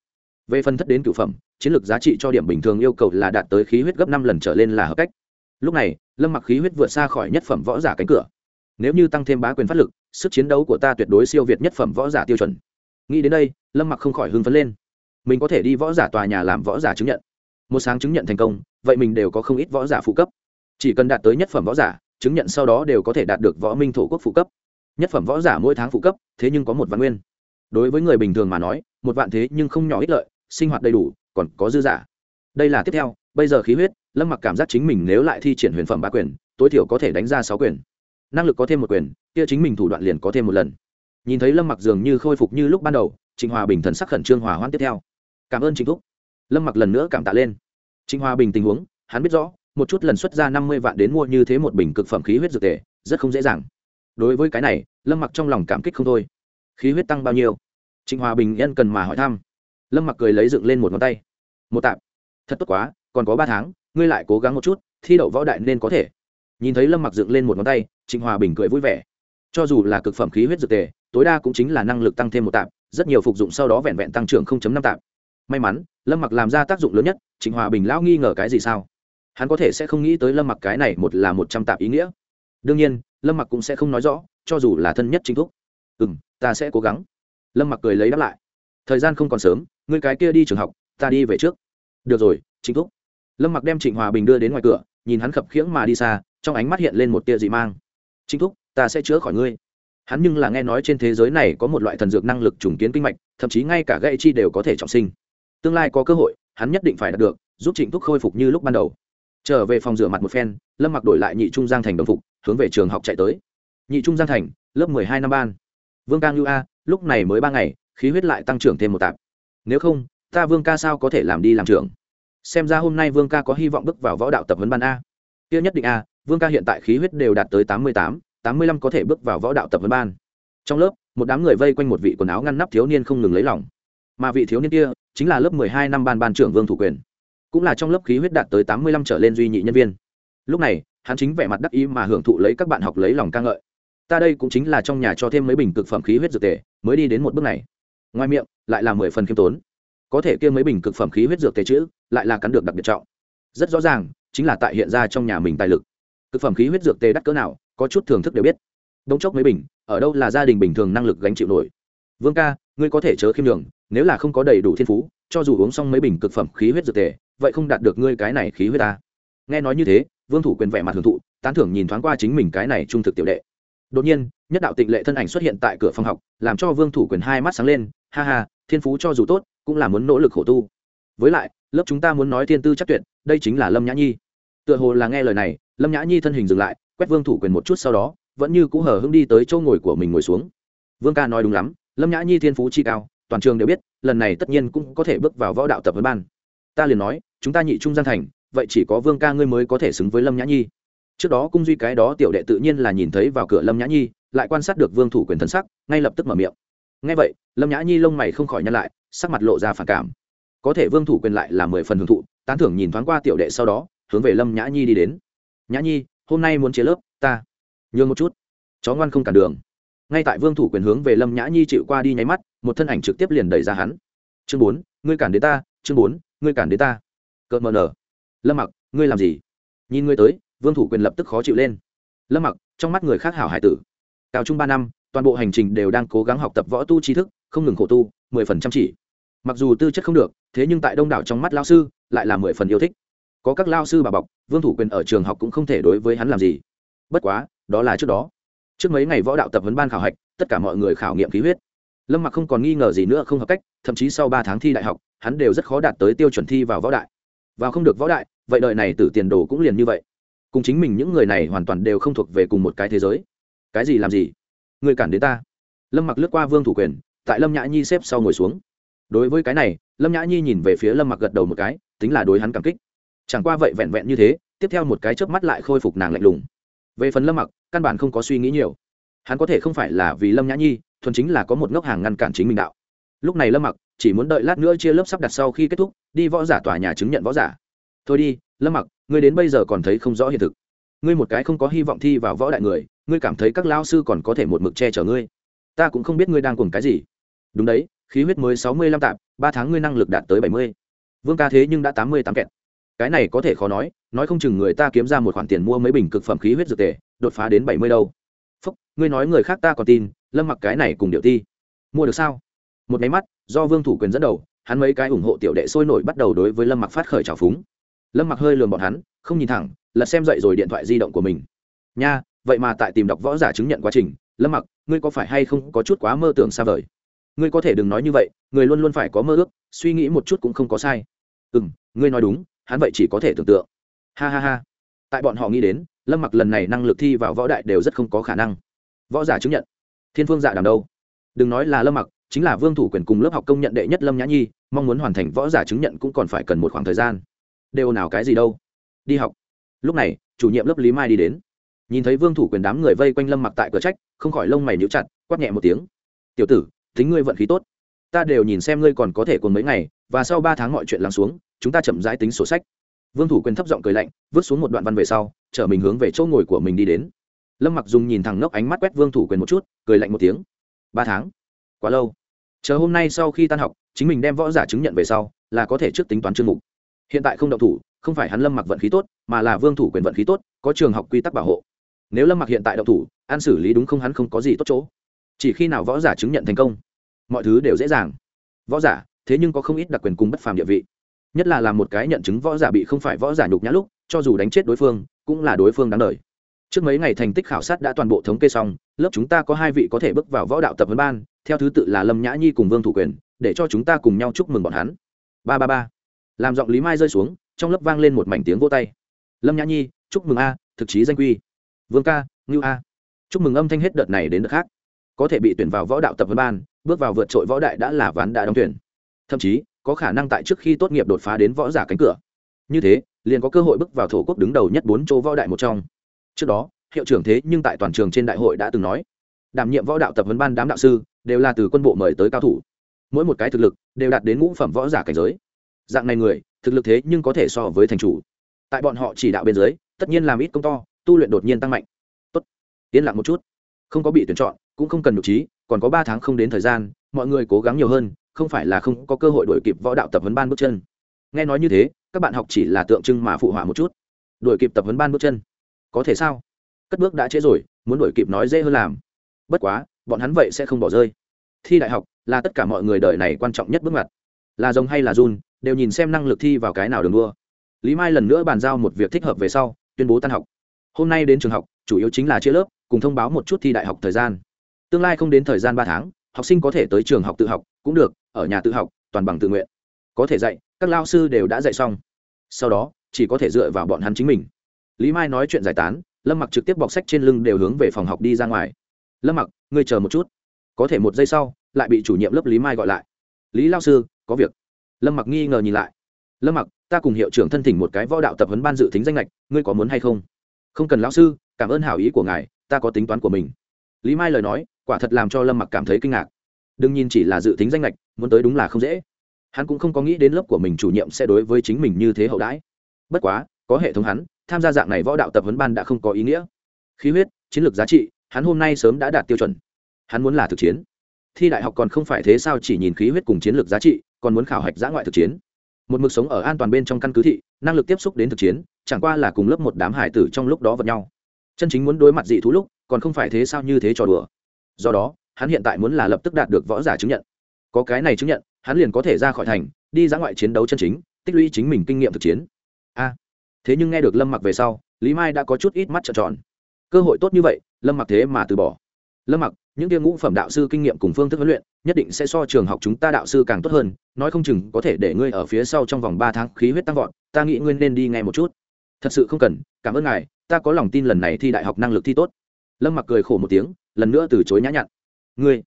Về phần thất đến cửu phẩm, chiến lược giá trị cho điểm bình thường yêu cầu là đạt tới khí huyết gấp năm lần trở lên là hợp cách. Lúc này, lâm mặc khí huyết vượt xa khỏi nhất phẩm võ giả cánh cửa. Nếu như tăng thêm bá quyền phát lực, sức chiến đấu của ta tuyệt đối siêu việt nhất phẩm võ giả tiêu chuẩn nghĩ đến đây, lâm mặc không khỏi hưng phấn lên. Mình có thể đi võ giả tòa nhà làm võ giả chứng nhận. Một sáng chứng nhận thành công, vậy mình đều có không ít võ giả phụ cấp. Chỉ cần đạt tới nhất phẩm võ giả, chứng nhận sau đó đều có thể đạt được võ minh thổ quốc phụ cấp. Nhất phẩm võ giả mỗi tháng phụ cấp, thế nhưng có một vạn nguyên. Đối với người bình thường mà nói, một vạn thế nhưng không nhỏ ích lợi, sinh hoạt đầy đủ, còn có dư giả. Đây là tiếp theo, bây giờ khí huyết, lâm mặc cảm giác chính mình nếu lại thi triển huyền phẩm ba quyền, tối thiểu có thể đánh ra sáu quyền. Năng lực có thêm một quyền, kia chính mình thủ đoạn liền có thêm một lần nhìn thấy lâm mặc dường như khôi phục như lúc ban đầu, trịnh hòa bình thần sắc khẩn trương hòa hoãn tiếp theo. Cảm ơn trịnh thúc. Lâm mặc lần nữa cảm tạ lên. Trịnh hòa bình tình huống, hắn biết rõ, một chút lần xuất ra năm mươi vạn đến mua như thế một bình cực phẩm khí huyết dược tề, rất không dễ dàng. Đối với cái này, lâm mặc trong lòng cảm kích không thôi. Khí huyết tăng bao nhiêu? Trịnh hòa bình nhân cần mà hỏi thăm. Lâm mặc cười lấy dựng lên một ngón tay. Một tạm thật tốt quá, còn có ba tháng, ngươi lại cố gắng một chút, thi đậu võ đại nên có thể. Nhìn thấy lâm mặc dựng lên một ngón tay, trịnh hòa bình cười vui vẻ cho dù là cực phẩm khí huyết dược tề, tối đa cũng chính là năng lực tăng thêm một tạp, rất nhiều phục dụng sau đó vẹn vẹn tăng trưởng năm tạp. May mắn, lâm mặc làm ra tác dụng lớn nhất, trịnh hòa bình lão nghi ngờ cái gì sao? Hắn có thể sẽ không nghĩ tới lâm mặc cái này một là một trăm tạp ý nghĩa. Đương nhiên, lâm mặc cũng sẽ không nói rõ, cho dù là thân nhất chính thúc. Ừ m ta sẽ cố gắng. Lâm mặc cười lấy đáp lại. Thời gian không còn sớm người cái kia đi trường học, ta đi về trước. Được rồi, chính thúc. Lâm mặc đem trịnh hòa bình đưa đến ngoài cửa, nhìn hắn khập khiễng mà đi xa, trong ánh mắt hiện lên một tia dị mang. Chính thúc ta sẽ chữa khỏi ngươi. Hắn nhưng là nghe nói trên thế giới này có một loại thần dược năng lực trùng kiến kinh mạch, thậm chí ngay cả gậy chi đều có thể trọng sinh. Tương lai có cơ hội, hắn nhất định phải đạt được, giúp trịnh thúc khôi phục như lúc ban đầu. Trở về phòng rửa mặt một phen, lâm mặc đổi lại nhị trung giang thành đồng phục, hướng về trường học chạy tới. Nhị trung giang thành, lớp mười hai năm ban. Vương ca ngưu a, lúc này mới ba ngày, khí huyết lại tăng trưởng thêm một tạp. Nếu không, ta vương ca sao có thể làm đi làm trưởng? Xem ra hôm nay vương ca có hy vọng bước vào võ đạo tập huấn ban a. Kia nhất định a, vương ca hiện tại khí huyết đều đạt tới tám mươi tám tám mươi lăm có thể bước vào võ đạo tập huấn ban. Trong lớp, một đám người vây quanh một vị quần áo ngăn nắp thiếu niên không ngừng lấy lòng. Mà vị thiếu niên kia chính là lớp mười hai năm ban ban trưởng vương thủ quyền. Cũng là trong lớp khí huyết đạt tới tám mươi lăm trở lên duy nhị nhân viên. Lúc này, hắn chính vẻ mặt đắc ý mà hưởng thụ lấy các bạn học lấy lòng ca ngợi. Ta đây cũng chính là trong nhà cho thêm mấy bình cực phẩm khí huyết dược tề, mới đi đến một bước này. Ngoài miệng, lại là mười phần khiêm tốn. Có thể kia mấy bình cực phẩm khí huyết dược tề chữ, lại là cắn được đặc biệt trọng. Rất rõ ràng, chính là tại hiện ra trong nhà mình tài lực. Cực phẩm khí huyết dược tề đắt cỡ nào có chút thưởng thức đều biết. Đống chốc mấy bình, ở đâu là gia đình bình thường năng lực gánh chịu nổi. Vương ca, ngươi có thể chớ khiêm đường nếu là không có đầy đủ thiên phú, cho dù uống xong mấy bình cực phẩm khí huyết dược tề, vậy không đạt được ngươi cái này khí huyết ta. Nghe nói như thế, vương thủ quyền vẻ mặt hưởng thụ, tán thưởng nhìn thoáng qua chính mình cái này trung thực tiểu đệ. Đột nhiên, nhất đạo tịnh lệ thân ảnh xuất hiện tại cửa phòng học, làm cho vương thủ quyền hai mắt sáng lên, ha ha, thiên phú cho dù tốt, cũng là muốn nỗ lực khổ tu. Với lại, lớp chúng ta muốn nói thiên tư chắc tuyệt, đây chính là lâm nhã nhi. Tựa hồ là nghe lời này, lâm nhã nhi thân hình dừng lại quét vương thủ quyền một chút sau đó, vẫn như cũ hở hưng đi tới chỗ ngồi của mình ngồi xuống. Vương ca nói đúng lắm, lâm nhã nhi thiên phú chi cao, toàn trường đều biết, lần này tất nhiên cũng có thể bước vào võ đạo tập với ban. Ta liền nói, chúng ta nhị trung gian thành, vậy chỉ có vương ca ngươi mới có thể xứng với lâm nhã nhi. Trước đó cung duy cái đó tiểu đệ tự nhiên là nhìn thấy vào cửa lâm nhã nhi, lại quan sát được vương thủ quyền thần sắc, ngay lập tức mở miệng. Ngay vậy, lâm nhã nhi lông mày không khỏi nhăn lại, sắc mặt lộ ra phản cảm. Có thể vương thủ quyền lại là mười phần hưởng thụ, tán thưởng nhìn thoáng qua tiểu đệ sau đó, hướng về lâm nhã nhi đi đến. Nhã nhi hôm nay muốn chia lớp, ta. Nhường một chút. Chó ngoan không cản đường. Ngay tại vương thủ quyền hướng về lâm nhã nhi chịu qua đi nháy mắt, một thân ảnh trực tiếp liền đẩy ra hắn. Chương bốn, ngươi cản đến ta, chương bốn, ngươi cản đến ta. Cợt mờ nở. Lâm mặc, ngươi làm gì? Nhìn ngươi tới, vương thủ quyền lập tức khó chịu lên. Lâm mặc, trong mắt người khác hảo hải tử. Cao trung ba năm, toàn bộ hành trình đều đang cố gắng học tập võ tu trí thức, không ngừng khổ tu, mười phần chăm chỉ. Mặc dù tư chất không được, thế nhưng tại đông đảo trong mắt lao sư, lại là mười phần yêu thích có các lao sư bà bọc, vương thủ quyền ở trường học cũng không thể đối với hắn làm gì. Bất quá, đó là trước đó. Trước mấy ngày võ đạo tập huấn ban khảo hạch, tất cả mọi người khảo nghiệm khí huyết. Lâm mặc không còn nghi ngờ gì nữa, không hợp cách, thậm chí sau ba tháng thi đại học, hắn đều rất khó đạt tới tiêu chuẩn thi vào võ đại. Vào không được võ đại, vậy đợi này tử tiền đồ cũng liền như vậy. Cùng chính mình những người này hoàn toàn đều không thuộc về cùng một cái thế giới. Cái gì làm gì? Người cản đến ta. Lâm mặc lướt qua vương thủ quyền, tại lâm nhã nhi xếp sau ngồi xuống. Đối với cái này, lâm nhã nhi nhìn về phía lâm mặc gật đầu một cái, tính là đối hắn cảm kích chẳng qua vậy vẹn vẹn như thế, tiếp theo một cái chớp mắt lại khôi phục nàng lạnh lùng. Về phần lâm mặc, căn bản không có suy nghĩ nhiều. Hắn có thể không phải là vì lâm nhã nhi, thuần chính là có một ngốc hàng ngăn cản chính mình đạo. Lúc này lâm mặc chỉ muốn đợi lát nữa chia lớp sắp đặt sau khi kết thúc, đi võ giả tòa nhà chứng nhận võ giả. Thôi đi, lâm mặc, ngươi đến bây giờ còn thấy không rõ hiện thực. Ngươi một cái không có hy vọng thi vào võ đại người, ngươi cảm thấy các lao sư còn có thể một mực che chở ngươi. Ta cũng không biết ngươi đang cùng cái gì. Đúng đấy, khí huyết mới sáu mươi lăm tạp, ba tháng ngươi năng lực đạt tới bảy mươi. Vương ca thế nhưng đã tám mươi tám kẹt cái này có thể khó nói nói không chừng người ta kiếm ra một khoản tiền mua mấy bình cực phẩm khí huyết dược tề, đột phá đến bảy mươi đâu. Phúc, ngươi nói người khác ta còn tin, lâm mặc cái này cùng điệu ti. Mua được sao? Một máy mắt, do vương thủ quyền dẫn đầu, hắn mấy cái ủng hộ tiểu đệ sôi nổi bắt đầu đối với lâm mặc phát khởi trào phúng. Lâm mặc hơi lườm bọn hắn, không nhìn thẳng, lật xem dậy rồi điện thoại di động của mình. Nha, vậy mà tại tìm đọc võ giả chứng nhận quá trình, lâm mặc, ngươi có phải hay không có chút quá mơ tưởng xa vời? Ngươi có thể đừng nói như vậy, người luôn luôn phải có mơ ước, suy nghĩ một chút cũng không có sai. Ừ m ngươi nói đúng hắn vậy chỉ có thể tưởng tượng. Ha ha ha. Tại bọn họ nghĩ đến, lâm mặc lần này năng lực thi vào võ đại đều rất không có khả năng. Võ giả chứng nhận. Thiên phương dạ đàm đâu? Đừng nói là lâm mặc, chính là vương thủ quyền cùng lớp học công nhận đệ nhất lâm nhã nhi, mong muốn hoàn thành võ giả chứng nhận cũng còn phải cần một khoảng thời gian. Đều nào cái gì đâu. Đi học. Lúc này, chủ nhiệm lớp lý mai đi đến. Nhìn thấy vương thủ quyền đám người vây quanh lâm mặc tại cửa trách, không khỏi lông mày níu chặt, quát nhẹ một tiếng. Tiểu tử, tính ngươi vận khí tốt. Ta đều nhìn xem ngươi còn có thể còn mấy ngày, và sau ba tháng mọi chuyện lắng xuống chúng ta chậm rãi tính sổ sách. Vương thủ quyền thấp giọng cười lạnh, vứt xuống một đoạn văn về sau, chở mình hướng về chỗ ngồi của mình đi đến. Lâm mặc dùng nhìn thẳng nốc ánh mắt quét vương thủ quyền một chút, cười lạnh một tiếng. Ba tháng? Quá lâu. Chờ hôm nay sau khi tan học, chính mình đem võ giả chứng nhận về sau, là có thể trước tính toán chương mục. Hiện tại không động thủ, không phải hắn lâm mặc vận khí tốt, mà là vương thủ quyền vận khí tốt, có trường học quy tắc bảo hộ. Nếu lâm mặc hiện tại động thủ, an xử lý đúng không hắn không có gì tốt chỗ. Chỉ khi nào võ giả chứng nhận thành công, mọi thứ đều dễ dàng. Võ giả, thế nhưng có không ít đặc quyền cùng bất phàm địa vị nhất là làm một cái nhận chứng võ giả bị không phải võ giả nhục nhã lúc, cho dù đánh chết đối phương, cũng là đối phương đáng đời. Trước mấy ngày thành tích khảo sát đã toàn bộ thống kê xong, lớp chúng ta có hai vị có thể bước vào võ đạo tập huấn ban, theo thứ tự là lâm nhã nhi cùng vương thủ quyền, để cho chúng ta cùng nhau chúc mừng bọn hắn. Ba ba ba. Làm giọng lý mai rơi xuống, trong lớp vang lên một mảnh tiếng vô tay. Lâm nhã nhi, chúc mừng a, thực chí danh quy. Vương ca, ngưu a. Chúc mừng âm thanh hết đợt này đến đợt khác. Có thể bị tuyển vào võ đạo tập huấn ban, bước vào vượt trội võ đại đã là ván đã đóng tuyển. Thậm chí có khả năng tại trước khi tốt nghiệp đột phá đến võ giả cánh cửa. Như thế, liền có cơ hội bước vào thổ quốc đứng đầu nhất bốn chỗ võ đại một trong. Trước đó, hiệu trưởng thế nhưng tại toàn trường trên đại hội đã từng nói, đảm nhiệm võ đạo tập huấn ban đám đạo sư, đều là từ quân bộ mời tới cao thủ. Mỗi một cái thực lực đều đạt đến ngũ phẩm võ giả cảnh giới. Dạng này người, thực lực thế nhưng có thể so với thành chủ. Tại bọn họ chỉ đạo bên dưới, tất nhiên làm ít công to, tu luyện đột nhiên tăng mạnh. Tốt, yên lặng một chút. Không có bị tuyển chọn, cũng không cần nhục trí, còn có ba tháng không đến thời gian, mọi người cố gắng nhiều hơn không phải là không có cơ hội đổi kịp võ đạo tập huấn ban bước chân. Nghe nói như thế, các bạn học chỉ là tượng trưng mà phụ họa một chút. Đổi kịp tập huấn ban bước chân. Có thể sao? Cất bước đã trễ rồi, muốn đổi kịp nói dễ hơn làm. Bất quá, bọn hắn vậy sẽ không bỏ rơi. Thi đại học là tất cả mọi người đời này quan trọng nhất bước ngoặt. Là rồng hay là run, đều nhìn xem năng lực thi vào cái nào đường đua. Lý mai lần nữa bàn giao một việc thích hợp về sau, tuyên bố tan học. Hôm nay đến trường học, chủ yếu chính là chia lớp, cùng thông báo một chút thi đại học thời gian. Tương lai không đến thời gian ba tháng, học sinh có thể tới trường học tự học, cũng được ở nhà tự học, toàn bằng tự nguyện. Có thể dạy, các lao sư đều đã dạy xong. Sau đó, chỉ có thể dựa vào bọn hắn chính mình. Lý mai nói chuyện giải tán, lâm mặc trực tiếp bọc sách trên lưng đều hướng về phòng học đi ra ngoài. Lâm mặc, ngươi chờ một chút. Có thể một giây sau, lại bị chủ nhiệm lớp lý mai gọi lại. Lý lao sư, có việc. Lâm mặc nghi ngờ nhìn lại. Lâm mặc, ta cùng hiệu trưởng thân thỉnh một cái võ đạo tập huấn ban dự tính danh lệch ngươi có muốn hay không? Không cần lão sư, cảm ơn hảo ý của ngài, ta có tính toán của mình. Lý mai lời nói, quả thật làm cho lâm mặc cảm thấy kinh ngạc. Đừng nhìn chỉ là dự tính danh lệch muốn tới đúng là không dễ. Hắn cũng không có nghĩ đến lớp của mình chủ nhiệm sẽ đối với chính mình như thế hậu đãi. Bất quá, có hệ thống hắn, tham gia dạng này võ đạo tập huấn ban đã không có ý nghĩa. Khí huyết, chiến lược giá trị, hắn hôm nay sớm đã đạt tiêu chuẩn. Hắn muốn là thực chiến. Thi đại học còn không phải thế sao chỉ nhìn khí huyết cùng chiến lược giá trị, còn muốn khảo hạch giã ngoại thực chiến. Một mực sống ở an toàn bên trong căn cứ thị, năng lực tiếp xúc đến thực chiến, chẳng qua là cùng lớp một đám hải tử trong lúc đó vật nhau. Chân chính muốn đối mặt dị thú lúc, còn không phải thế sao như thế trò đùa. Do đó, hắn hiện tại muốn là lập tức đạt được võ giả chứng nhận có cái này chứng nhận, hắn liền có thể ra khỏi thành, đi ra ngoại chiến đấu chân chính, tích lũy chính mình kinh nghiệm thực chiến. A. Thế nhưng nghe được lâm mặc về sau, lý mai đã có chút ít mắt trợn tròn. Cơ hội tốt như vậy, lâm mặc thế mà từ bỏ. Lâm mặc, những tiêu ngũ phẩm đạo sư kinh nghiệm cùng phương thức huấn luyện, nhất định sẽ so trường học chúng ta đạo sư càng tốt hơn, nói không chừng có thể để ngươi ở phía sau trong vòng ba tháng khí huyết tăng vọt, ta nghĩ ngươi nên đi ngay một chút. Thật sự không cần, cảm ơn ngài, ta có lòng tin lần này thi đại học năng lực thi tốt. Lâm mặc cười khổ một tiếng, lần nữa từ chối nhã nhặn. Ngươi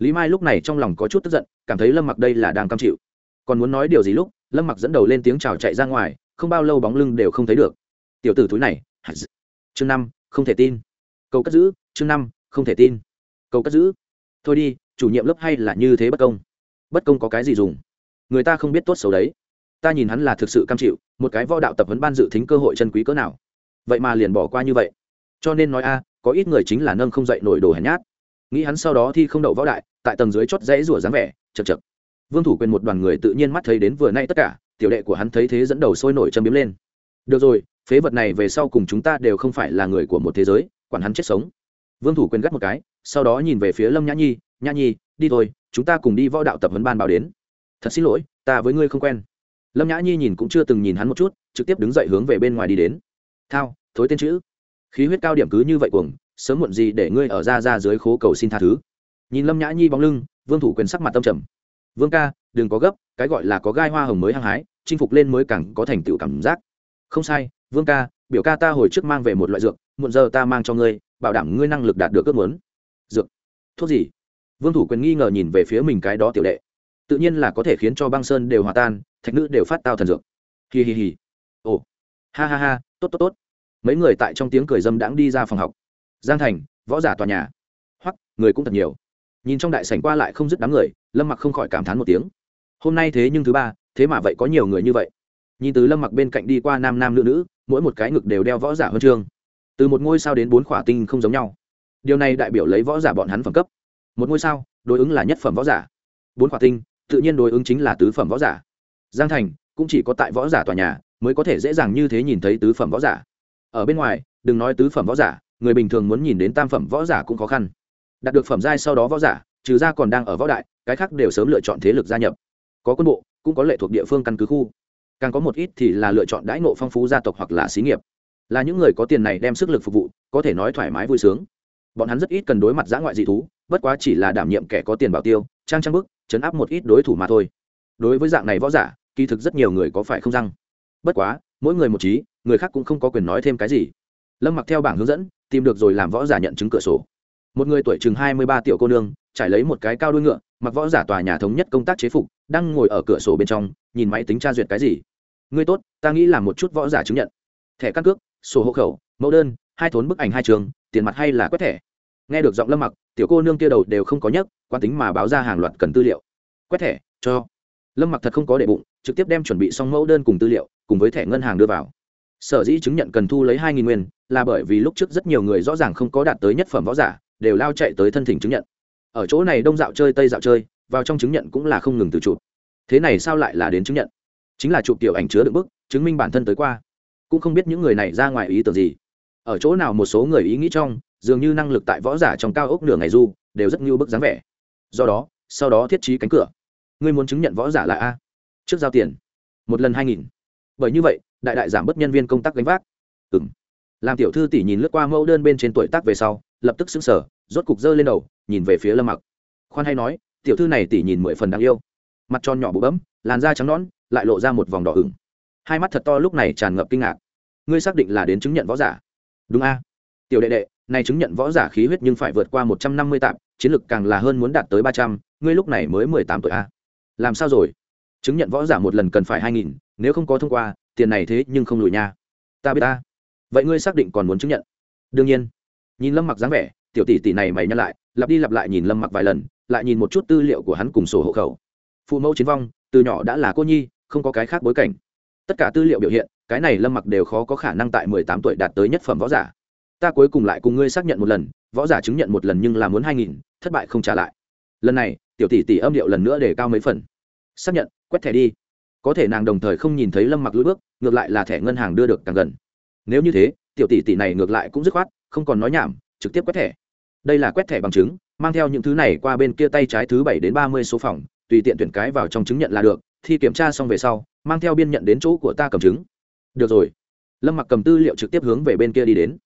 lý mai lúc này trong lòng có chút tức giận, cảm thấy lâm mặc đây là đang cam chịu. Còn muốn nói điều gì lúc, lâm mặc dẫn đầu lên tiếng chào chạy ra ngoài, không bao lâu bóng lưng đều không thấy được. Tiểu tử túi này chương năm, không thể tin. Cầu cất giữ, chương năm, không thể tin. Cầu cất giữ. Thôi đi, chủ nhiệm lớp hay là như thế bất công? Bất công có cái gì dùng? Người ta không biết tốt xấu đấy. Ta nhìn hắn là thực sự cam chịu, một cái võ đạo tập huấn ban dự thính cơ hội chân quý cỡ nào. Vậy mà liền bỏ qua như vậy. Cho nên nói a, có ít người chính là nâng không dậy nổi đồ hèn nhát. Nghĩ hắn sau đó thi không đậu võ đại tại tầng dưới chót dãy rủa dáng vẻ, chật chật. Vương thủ quyền một đoàn người tự nhiên mắt thấy đến vừa nay tất cả, tiểu đệ của hắn thấy thế dẫn đầu sôi nổi châm biếm lên. Được rồi, phế vật này về sau cùng chúng ta đều không phải là người của một thế giới, quản hắn chết sống. Vương thủ quyền gắt một cái, sau đó nhìn về phía lâm nhã nhi nhã nhi, đi thôi, chúng ta cùng đi võ đạo tập huấn ban báo đến. Thật xin lỗi, ta với ngươi không quen. Lâm nhã nhi nhìn cũng chưa từng nhìn hắn một chút, trực tiếp đứng dậy hướng về bên ngoài đi đến. Thao, thối tên chữ. Khí huyết cao điểm cứ như vậy cuồng, sớm muộn gì để ngươi ở ra ra dưới khố cầu xin tha thứ nhìn lâm nhã nhi bóng lưng, vương thủ quyền sắc mặt tâm trầm. Vương ca, đừng có gấp, cái gọi là có gai hoa hồng mới hăng hái, chinh phục lên mới càng có thành tựu cảm giác. Không sai, vương ca, biểu ca ta hồi trước mang về một loại dược, muộn giờ ta mang cho ngươi, bảo đảm ngươi năng lực đạt được ước muốn. Dược? Thuốc gì? Vương thủ quyền nghi ngờ nhìn về phía mình cái đó tiểu đệ. Tự nhiên là có thể khiến cho băng sơn đều hòa tan, thạch nữ đều phát tao thần dược. Hì hì hì ồ. Ha ha ha, tốt tốt tốt. Mấy người tại trong tiếng cười dâm đãng đi ra phòng học. Giang thành, võ giả tòa nhà. Hoặc người cũng thật nhiều nhìn trong đại sảnh qua lại không dứt đám người, lâm mặc không khỏi cảm thán một tiếng. Hôm nay thế nhưng thứ ba, thế mà vậy có nhiều người như vậy. Nhìn từ lâm mặc bên cạnh đi qua nam nam nữ nữ, mỗi một cái ngực đều đeo võ giả huân chương. Từ một ngôi sao đến bốn khỏa tinh không giống nhau. Điều này đại biểu lấy võ giả bọn hắn phẩm cấp. Một ngôi sao, đối ứng là nhất phẩm võ giả. Bốn khỏa tinh, tự nhiên đối ứng chính là tứ phẩm võ giả. Giang thành cũng chỉ có tại võ giả tòa nhà mới có thể dễ dàng như thế nhìn thấy tứ phẩm võ giả. Ở bên ngoài, đừng nói tứ phẩm võ giả, người bình thường muốn nhìn đến tam phẩm võ giả cũng khó khăn đạt được phẩm giai sau đó võ giả, trừ ra còn đang ở võ đại, cái khác đều sớm lựa chọn thế lực gia nhập. Có quân bộ, cũng có lệ thuộc địa phương căn cứ khu. Càng có một ít thì là lựa chọn đãi ngộ phong phú gia tộc hoặc là xí nghiệp. Là những người có tiền này đem sức lực phục vụ, có thể nói thoải mái vui sướng. Bọn hắn rất ít cần đối mặt giã ngoại dị thú, bất quá chỉ là đảm nhiệm kẻ có tiền bảo tiêu, trang trang bức, chấn áp một ít đối thủ mà thôi. Đối với dạng này võ giả, kỳ thực rất nhiều người có phải không răng. Bất quá, mỗi người một trí, người khác cũng không có quyền nói thêm cái gì. Lâm mặc theo bảng hướng dẫn, tìm được rồi làm võ giả nhận chứng cửa sổ một người tuổi chừng hai mươi ba tiểu cô nương, trải lấy một cái cao đuôi ngựa, mặc võ giả tòa nhà thống nhất công tác chế phục, đang ngồi ở cửa sổ bên trong, nhìn máy tính tra duyệt cái gì. Ngươi tốt, ta nghĩ là một chút võ giả chứng nhận. Thẻ căn cước, sổ hộ khẩu, mẫu đơn, hai thốn bức ảnh hai trường, tiền mặt hay là quét thẻ. Nghe được giọng lâm mặc, tiểu cô nương kia đầu đều không có nhấc, quan tính mà báo ra hàng loạt cần tư liệu. Quét thẻ, cho. Lâm mặc thật không có để bụng, trực tiếp đem chuẩn bị xong mẫu đơn cùng tư liệu, cùng với thẻ ngân hàng đưa vào. Sở dĩ chứng nhận cần thu lấy hai nghìn nguyên, là bởi vì lúc trước rất nhiều người rõ ràng không có đạt tới nhất phẩm võ giả đều lao chạy tới thân thỉnh chứng nhận. Ở chỗ này đông dạo chơi tây dạo chơi, vào trong chứng nhận cũng là không ngừng từ chụp. Thế này sao lại là đến chứng nhận? Chính là chụp tiểu ảnh chứa đựng bức, chứng minh bản thân tới qua. Cũng không biết những người này ra ngoài ý tưởng gì. Ở chỗ nào một số người ý nghĩ trong, dường như năng lực tại võ giả trong cao ốc nửa ngày du, đều rất như bức dáng vẻ. Do đó, sau đó thiết trí cánh cửa. Ngươi muốn chứng nhận võ giả là a. Trước giao tiền. Một lần hai nghìn. Bởi như vậy, đại đại giảm bớt nhân viên công tác gánh vác. Ừng làm tiểu thư tỷ nhìn lướt qua mẫu đơn bên trên tuổi tác về sau lập tức sững sờ, rốt cục giơ lên đầu nhìn về phía lâm mặc. Khoan hay nói tiểu thư này tỷ nhìn mười phần đáng yêu. Mặt tròn nhỏ bụ bấm làn da trắng nõn lại lộ ra một vòng đỏ ửng. Hai mắt thật to lúc này tràn ngập kinh ngạc. Ngươi xác định là đến chứng nhận võ giả? Đúng a. Tiểu đệ đệ này chứng nhận võ giả khí huyết nhưng phải vượt qua một trăm năm mươi tạm chiến lực càng là hơn muốn đạt tới ba trăm ngươi lúc này mới mười tám tuổi a. Làm sao rồi? Chứng nhận võ giả một lần cần phải hai nghìn nếu không có thông qua tiền này thế nhưng không lùi nha. Ta biết ta vậy ngươi xác định còn muốn chứng nhận? Đương nhiên nhìn lâm mặc dáng vẻ, tiểu tỷ tỷ này mày nhắc lại, lặp đi lặp lại nhìn lâm mặc vài lần, lại nhìn một chút tư liệu của hắn cùng sổ hộ khẩu. Phụ mẫu chiến vong, từ nhỏ đã là cô nhi, không có cái khác bối cảnh. Tất cả tư liệu biểu hiện, cái này lâm mặc đều khó có khả năng tại mười tám tuổi đạt tới nhất phẩm võ giả. Ta cuối cùng lại cùng ngươi xác nhận một lần, võ giả chứng nhận một lần nhưng là muốn hai nghìn, thất bại không trả lại. Lần này, tiểu tỷ tỷ âm điệu lần nữa để cao mấy phần. Xác nhận, quét thẻ đi. Có thể nàng đồng thời không nhìn thấy lâm mặc lưỡi bước, ngược lại là thẻ ngân hàng đưa được càng gần. Nếu như thế, tiểu tỷ tỷ này ngược lại cũng dứt khoát không còn nói nhảm trực tiếp quét thẻ. Đây là quét thẻ bằng chứng mang theo những thứ này qua bên kia tay trái thứ bảy đến ba mươi số phòng tùy tiện tuyển cái vào trong chứng nhận là được thi kiểm tra xong về sau mang theo biên nhận đến chỗ của ta cầm chứng. Được rồi. Lâm mặc cầm tư liệu trực tiếp hướng về bên kia đi đến.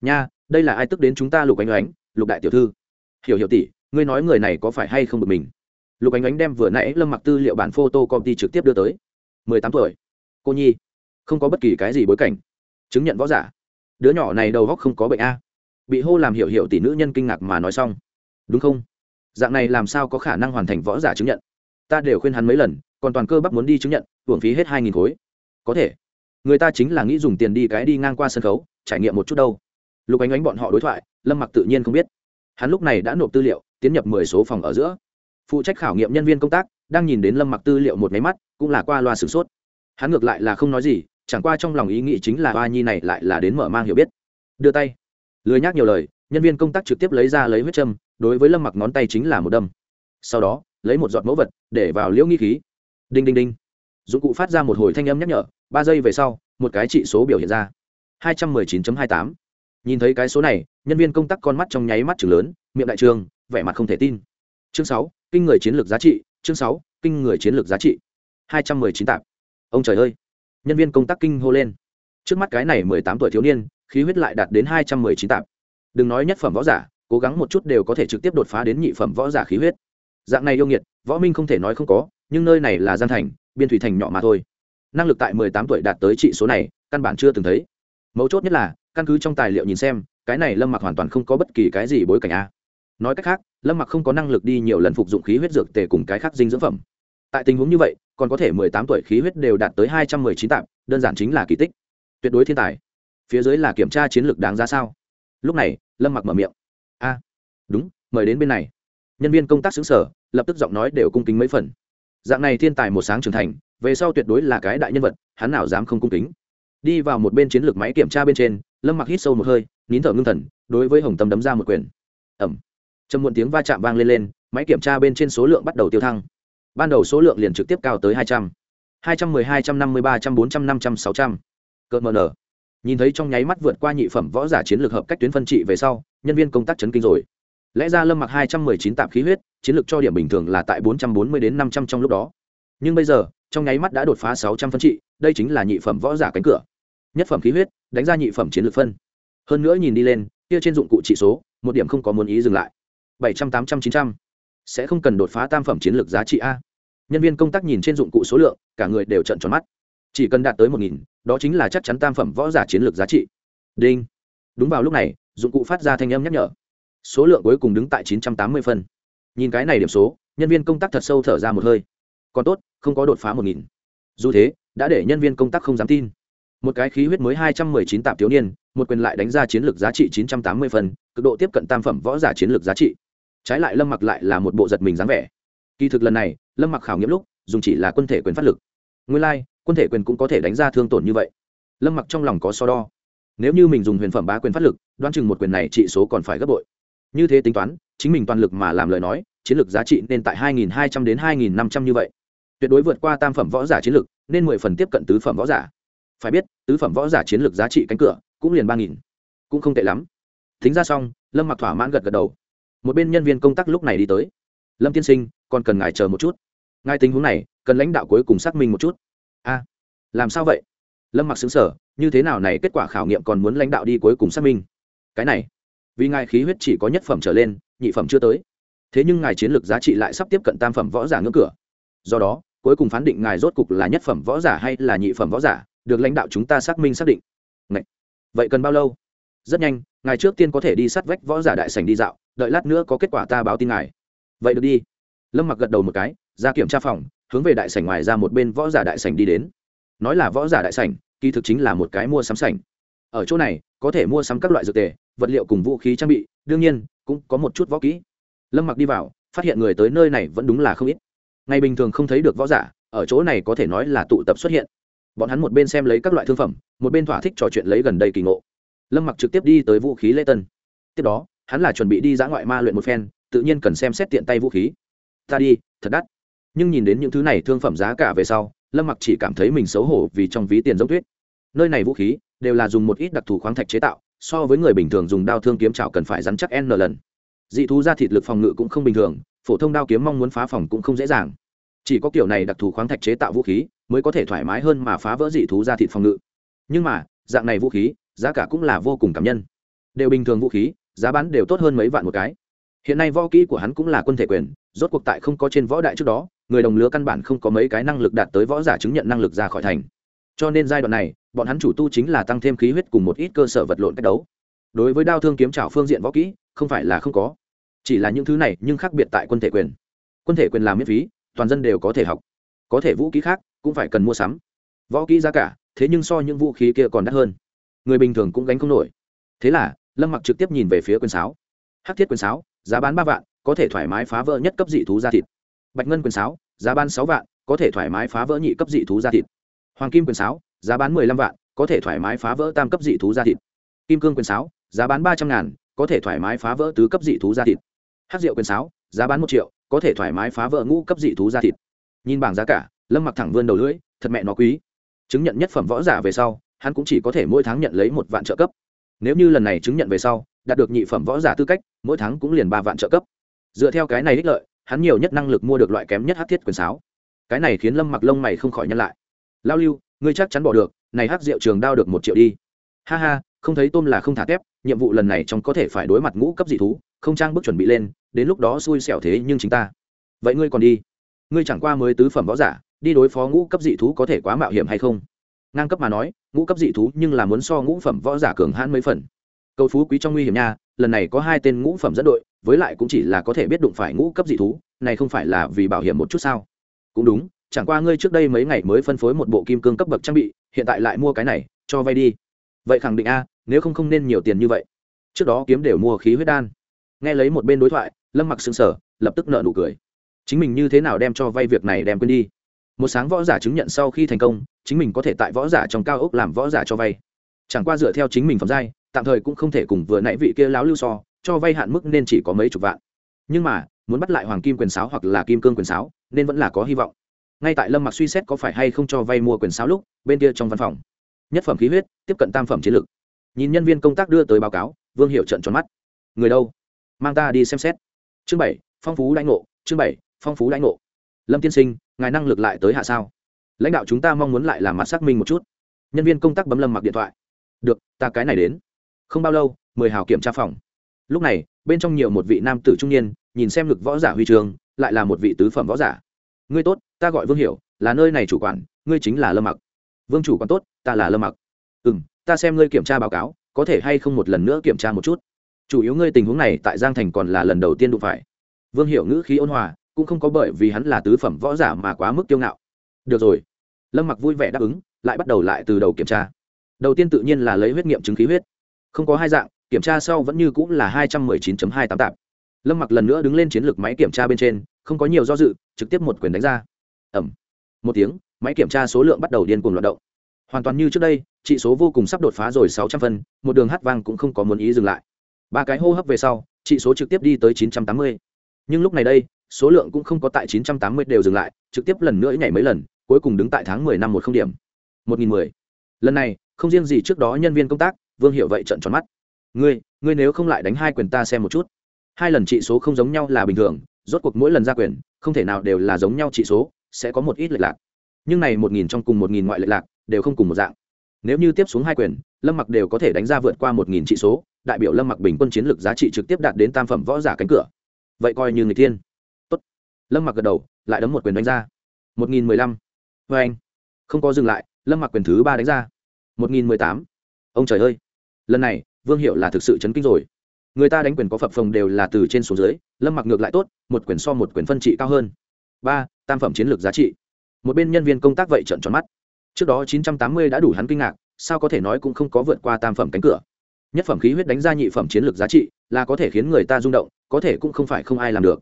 Nha đây là ai tức đến chúng ta lục ánh ánh, lục đại tiểu thư? Hiểu hiểu tỷ ngươi nói người này có phải hay không được mình? Lục ánh ánh đem vừa nãy lâm mặc tư liệu bản photo công trực tiếp đưa tới. Mười tám tuổi. Cô nhi không có bất kỳ cái gì bối cảnh. Chứng nhận võ giả đứa nhỏ này đầu góc không có bệnh a. Bị hô làm hiểu hiểu tỷ nữ nhân kinh ngạc mà nói xong. Đúng không? Dạng này làm sao có khả năng hoàn thành võ giả chứng nhận? Ta đều khuyên hắn mấy lần, còn toàn cơ bắp muốn đi chứng nhận, hưởng phí hết hai nghìn khối. Có thể. Người ta chính là nghĩ dùng tiền đi cái đi ngang qua sân khấu, trải nghiệm một chút đâu. Lục ánh ánh bọn họ đối thoại, lâm mặc tự nhiên không biết. Hắn lúc này đã nộp tư liệu, tiến nhập mười số phòng ở giữa. Phụ trách khảo nghiệm nhân viên công tác, đang nhìn đến lâm mặc tư liệu một máy mắt, cũng là qua loa sửng sốt. Hắn ngược lại là không nói gì chẳng qua trong lòng ý nghĩ chính là oa nhi này lại là đến mở mang hiểu biết. Đưa tay. Lười nhác nhiều lời, nhân viên công tác trực tiếp lấy ra lấy huyết châm, đối với lâm mặc ngón tay chính là một đâm. Sau đó, lấy một giọt mẫu vật, để vào liễu nghi khí. Đinh đinh đinh. Dụng cụ phát ra một hồi thanh âm nhắc nhở, ba giây về sau, một cái trị số biểu hiện ra. hai trăm mười chín hai tám. Nhìn thấy cái số này, nhân viên công tác con mắt trong nháy mắt chừng lớn, miệng đại trường, vẻ mặt không thể tin. Chương sáu, kinh người chiến lược giá trị, chương sáu, kinh người chiến lược giá trị. hai trăm mười chín tạp. Ông trời ơi nhân viên công tác kinh hô lên. Trước mắt cái này mười tám tuổi thiếu niên, khí huyết lại đạt đến hai trăm mười chín tạp. Đừng nói nhất phẩm võ giả, cố gắng một chút đều có thể trực tiếp đột phá đến nhị phẩm võ giả khí huyết. Dạng này yêu nghiệt, võ minh không thể nói không có, nhưng nơi này là gian thành, biên thủy thành nhỏ mà thôi. Năng lực tại mười tám tuổi đạt tới trị số này, căn bản chưa từng thấy. Mấu chốt nhất là, căn cứ trong tài liệu nhìn xem, cái này lâm mặc hoàn toàn không có bất kỳ cái gì bối cảnh a. Nói cách khác, lâm mặc không có năng lực đi nhiều lần phục dụng khí huyết dược tề cùng cái khác dinh dưỡng phẩm. Tại tình huống như vậy còn có thể mười tám tuổi khí huyết đều đạt tới hai trăm mười chín tạm đơn giản chính là kỳ tích. Tuyệt đối thiên tài. Phía dưới là kiểm tra chiến lược đáng giá sao? Lúc này, lâm mặc mở miệng. A, đúng, mời đến bên này. Nhân viên công tác xứng sở, lập tức giọng nói đều cung kính mấy phần. Dạng này thiên tài một sáng trưởng thành, về sau tuyệt đối là cái đại nhân vật, hắn nào dám không cung kính. Đi vào một bên chiến lược máy kiểm tra bên trên, lâm mặc hít sâu một hơi, nín thở ngưng thần, đối với hồng tâm đấm ra một quyền. Ẩm trầm muộn tiếng va chạm vang lên lên, máy kiểm tra bên trên số lượng bắt đầu tiêu thăng ban đầu số lượng liền trực tiếp cao tới hai trăm. hai trăm mười hai trăm năm mươi ba trăm bốn trăm năm trăm sáu trăm cợt mờ nở. Nhìn thấy trong nháy mắt vượt qua nhị phẩm võ giả chiến lược hợp cách tuyến phân trị về sau, nhân viên công tác chấn kinh rồi. Lẽ ra lâm mặc hai trăm mười chín tạp khí huyết, chiến lược cho điểm bình thường là tại bốn trăm bốn mươi đến năm trăm trong lúc đó. Nhưng bây giờ, trong nháy mắt đã đột phá sáu trăm phân trị, đây chính là nhị phẩm võ giả cánh cửa. Nhất phẩm khí huyết, đánh ra nhị phẩm chiến lược phân. Hơn nữa nhìn đi lên, kia trên dụng cụ trị số, một điểm không có muốn ý dừng lại. bảy trăm, tám trăm, chín trăm sẽ không cần đột phá tam phẩm chiến lược giá trị a. Nhân viên công tác nhìn trên dụng cụ số lượng, cả người đều trận tròn mắt. Chỉ cần đạt tới một nghìn, đó chính là chắc chắn tam phẩm võ giả chiến lược giá trị. Đinh. Đúng vào lúc này, dụng cụ phát ra thanh âm nhắc nhở. Số lượng cuối cùng đứng tại chín trăm tám mươi phân. Nhìn cái này điểm số, nhân viên công tác thật sâu thở ra một hơi. Còn tốt, không có đột phá một nghìn. Dù thế, đã để nhân viên công tác không dám tin. Một cái khí huyết mới hai trăm mười chín tạp thiếu niên, một quyền lại đánh ra chiến lược giá trị chín trăm tám mươi phân, cực độ tiếp cận tam phẩm võ giả chiến lược giá trị trái lại lâm mặc lại là một bộ giật mình dáng vẻ. Kỳ thực lần này lâm mặc khảo nghiệm lúc dùng chỉ là quân thể quyền phát lực. Nguyên lai、like, quân thể quyền cũng có thể đánh ra thương tổn như vậy. Lâm mặc trong lòng có so đo. Nếu như mình dùng huyền phẩm bá quyền phát lực đoán chừng một quyền này trị số còn phải gấp bội. Như thế tính toán chính mình toàn lực mà làm lời nói chiến lược giá trị nên tại 2.200 đến 2.500 như vậy. Tuyệt đối vượt qua tam phẩm võ giả chiến lược nên mười phần tiếp cận tứ phẩm võ giả. Phải biết tứ phẩm võ giả chiến lược giá trị cánh cửa cũng liền ba nghìn. Cũng không tệ lắm. Thính ra xong lâm mặc thỏa mãn gật gật đầu một bên nhân viên công tác lúc này đi tới. Lâm tiên sinh còn cần ngài chờ một chút. Ngài tình huống này, cần lãnh đạo cuối cùng xác minh một chút. A, làm sao vậy? Lâm mặc xứng sở như thế nào này, kết quả khảo nghiệm còn muốn lãnh đạo đi cuối cùng xác minh? Cái này, vì ngài khí huyết chỉ có nhất phẩm trở lên, nhị phẩm chưa tới. Thế nhưng ngài chiến lược giá trị lại sắp tiếp cận tam phẩm võ giả ngưỡng cửa. Do đó, cuối cùng phán định ngài rốt cục là nhất phẩm võ giả hay là nhị phẩm võ giả, được lãnh đạo chúng ta xác minh xác định. Ngậy! vậy cần bao lâu? Rất nhanh, ngài trước tiên có thể đi sát vách võ giả đại sành đi dạo đợi lát nữa có kết quả ta báo tin ngài. Vậy được đi. Lâm mặc gật đầu một cái, ra kiểm tra phòng, hướng về đại sảnh ngoài ra một bên võ giả đại sảnh đi đến. Nói là võ giả đại sảnh, kỳ thực chính là một cái mua sắm sảnh. Ở chỗ này, có thể mua sắm các loại dược tề, vật liệu cùng vũ khí trang bị, đương nhiên, cũng có một chút võ kỹ. Lâm mặc đi vào, phát hiện người tới nơi này vẫn đúng là không ít. Ngày bình thường không thấy được võ giả, ở chỗ này có thể nói là tụ tập xuất hiện. Bọn hắn một bên xem lấy các loại thương phẩm, một bên thỏa thích trò chuyện lấy gần đây kỳ ngộ. Lâm mặc trực tiếp đi tới vũ khí lễ tân. Tiếp đó hắn là chuẩn bị đi dã ngoại ma luyện một phen, tự nhiên cần xem xét tiện tay vũ khí. Ta đi, thật đắt. Nhưng nhìn đến những thứ này thương phẩm giá cả về sau, lâm mặc chỉ cảm thấy mình xấu hổ vì trong ví tiền giống tuyết. Nơi này vũ khí đều là dùng một ít đặc thù khoáng thạch chế tạo, so với người bình thường dùng đao thương kiếm chảo cần phải rắn chắc n lần. Dị thú ra thịt lực phòng ngự cũng không bình thường, phổ thông đao kiếm mong muốn phá phòng cũng không dễ dàng. Chỉ có kiểu này đặc thù khoáng thạch chế tạo vũ khí mới có thể thoải mái hơn mà phá vỡ dị thú ra thịt phòng ngự. Nhưng mà, dạng này vũ khí, giá cả cũng là vô cùng cảm nhân. Đều bình thường vũ khí giá bán đều tốt hơn mấy vạn một cái. Hiện nay võ kỹ của hắn cũng là quân thể quyền, rốt cuộc tại không có trên võ đại trước đó, người đồng lứa căn bản không có mấy cái năng lực đạt tới võ giả chứng nhận năng lực ra khỏi thành. Cho nên giai đoạn này, bọn hắn chủ tu chính là tăng thêm khí huyết cùng một ít cơ sở vật lộn cách đấu. Đối với đao thương kiếm trào phương diện võ kỹ, không phải là không có. Chỉ là những thứ này, nhưng khác biệt tại quân thể quyền. Quân thể quyền làm miễn phí, toàn dân đều có thể học. Có thể vũ khí khác, cũng phải cần mua sắm. Võ kỹ giá cả, thế nhưng so những vũ khí kia còn đắt hơn. Người bình thường cũng gánh không nổi. Thế là lâm mặc trực tiếp nhìn về phía quyền sáo. Hát thiết quyền sáo, giá bán ba vạn, có thể thoải mái phá vỡ nhất cấp dị thú da thịt. Bạch ngân quyền sáo, giá bán sáu vạn, có thể thoải mái phá vỡ nhị cấp dị thú da thịt. Hoàng kim quyền sáo, giá bán mười lăm vạn, có thể thoải mái phá vỡ tam cấp dị thú da thịt. Kim cương quyền sáo, giá bán ba trăm ngàn, có thể thoải mái phá vỡ tứ cấp dị thú da thịt. Hát rượu quyền sáo, giá bán một triệu, có thể thoải mái phá vỡ ngũ cấp dị thú da thịt. Nhìn bảng giá cả, lâm mặc thẳng vươn đầu lưỡi, thật mẹ nó quý. Chứng nhận nhất phẩm võ giả về sau, hắn cũng chỉ có thể mỗi tháng nhận lấy một vạn trợ cấp nếu như lần này chứng nhận về sau, đạt được nhị phẩm võ giả tư cách, mỗi tháng cũng liền ba vạn trợ cấp. Dựa theo cái này ích lợi, hắn nhiều nhất năng lực mua được loại kém nhất hát thiết quyền sáo. Cái này khiến lâm mặc lông mày không khỏi nhân lại. Lao lưu, ngươi chắc chắn bỏ được, này hát rượu trường đao được một triệu đi. Ha ha, không thấy tôm là không thả tép nhiệm vụ lần này trong có thể phải đối mặt ngũ cấp dị thú, không trang bước chuẩn bị lên, đến lúc đó xui xẻo thế nhưng chính ta. Vậy ngươi còn đi? Ngươi chẳng qua mới tứ phẩm võ giả, đi đối phó ngũ cấp dị thú có thể quá mạo hiểm hay không? Ngang cấp mà nói, ngũ cấp dị thú nhưng là muốn so ngũ phẩm võ giả cường hãn mấy phần. Cầu phú quý trong nguy hiểm nha, lần này có hai tên ngũ phẩm dẫn đội, với lại cũng chỉ là có thể biết đụng phải ngũ cấp dị thú, này không phải là vì bảo hiểm một chút sao? Cũng đúng, chẳng qua ngươi trước đây mấy ngày mới phân phối một bộ kim cương cấp bậc trang bị, hiện tại lại mua cái này, cho vay đi. Vậy khẳng định a, nếu không không nên nhiều tiền như vậy. Trước đó kiếm đều mua khí huyết đan. Nghe lấy một bên đối thoại, lâm mặc xứng sở lập tức nợ nụ cười. Chính mình như thế nào đem cho vay việc này đem quên đi? Một sáng võ giả chứng nhận sau khi thành công, chính mình có thể tại võ giả trong cao ốc làm võ giả cho vay. Chẳng qua dựa theo chính mình phẩm giai, tạm thời cũng không thể cùng vừa nãy vị kia láo lưu so, cho vay hạn mức nên chỉ có mấy chục vạn. Nhưng mà, muốn bắt lại hoàng kim quyền sáo hoặc là kim cương quyền sáo, nên vẫn là có hy vọng. Ngay tại lâm mặc suy xét có phải hay không cho vay mua quyền sáo lúc, bên kia trong văn phòng, nhất phẩm khí huyết, tiếp cận tam phẩm chiến lược nhìn nhân viên công tác đưa tới báo cáo, vương hiệu trận tròn mắt. Người đâu? Mang ta đi xem xét. Chương bảy, phong phú lãnh ngộ, chương bảy, phong phú lãnh ngộ. Lâm tiên sinh ngài năng lực lại tới hạ sao? Lãnh đạo chúng ta mong muốn lại làm mặt xác minh một chút. Nhân viên công tác bấm lâm mặc điện thoại. Được, ta cái này đến. Không bao lâu, mười hào kiểm tra phòng. Lúc này, bên trong nhiều một vị nam tử trung niên, nhìn xem lực võ giả huy trường, lại là một vị tứ phẩm võ giả. Ngươi tốt, ta gọi vương hiểu, là nơi này chủ quản, ngươi chính là lâm mặc. Vương chủ quản tốt, ta là lâm mặc. Ừ m ta xem ngươi kiểm tra báo cáo, có thể hay không một lần nữa kiểm tra một chút? Chủ yếu ngươi tình huống này tại giang thành còn là lần đầu tiên đụng phải. Vương hiểu ngữ khí ôn hòa cũng không có bởi vì hắn là tứ phẩm võ giả mà quá mức kiêu ngạo. Được rồi. Lâm mặc vui vẻ đáp ứng, lại bắt đầu lại từ đầu kiểm tra. Đầu tiên tự nhiên là lấy huyết nghiệm chứng khí huyết. Không có hai dạng, kiểm tra sau vẫn như cũng là hai trăm mười chín hai tám tạp. Lâm mặc lần nữa đứng lên chiến lược máy kiểm tra bên trên, không có nhiều do dự, trực tiếp một quyền đánh ra. Ẩm một tiếng, máy kiểm tra số lượng bắt đầu điên cuồng loạt động. Hoàn toàn như trước đây trị số vô cùng sắp đột phá rồi sáu trăm phân, một đường hát vang cũng không có muốn ý dừng lại. Ba cái hô hấp về sau trị số trực tiếp đi tới chín trăm tám mươi nhưng lúc này đây, số lượng cũng không có tại chín trăm tám mươi đều dừng lại, trực tiếp lần nữa nhảy mấy lần, cuối cùng đứng tại tháng mười năm một không điểm. một nghìn mười. Lần này, không riêng gì trước đó nhân viên công tác, vương hiệu vậy trận tròn mắt. Ngươi ngươi nếu không lại đánh hai quyền ta xem một chút. Hai lần trị số không giống nhau là bình thường, rốt cuộc mỗi lần ra quyền, không thể nào đều là giống nhau trị số, sẽ có một ít lệch lạc. Nhưng này một nghìn trong cùng một nghìn ngoại lệch lạc, đều không cùng một dạng. Nếu như tiếp xuống hai quyền, lâm mặc đều có thể đánh ra vượt qua một nghìn trị số, đại biểu lâm mặc bình quân chiến lược giá trị trực tiếp đạt đến tam phẩm võ giả cánh cửa vậy coi như người tiên tốt. Lâm mặc gật đầu, lại đấm một quyền đánh ra. Một nghìn mười lăm. Vê anh. Không có dừng lại, lâm mặc quyền thứ ba đánh ra. Một nghìn mười tám. Ông trời ơi. Lần này, vương hiệu là thực sự chấn kinh rồi. Người ta đánh quyền có phập phồng đều là từ trên xuống dưới, lâm mặc ngược lại tốt, một quyền so một quyền phân trị cao hơn. Ba, tam phẩm chiến lược giá trị. Một bên nhân viên công tác vậy trận tròn mắt. Trước đó chín trăm tám mươi đã đủ hắn kinh ngạc, sao có thể nói cũng không có vượt qua tam phẩm cánh cửa nhất phẩm khí huyết đánh ra nhị phẩm chiến lược giá trị là có thể khiến người ta rung động, có thể cũng không phải không ai làm được.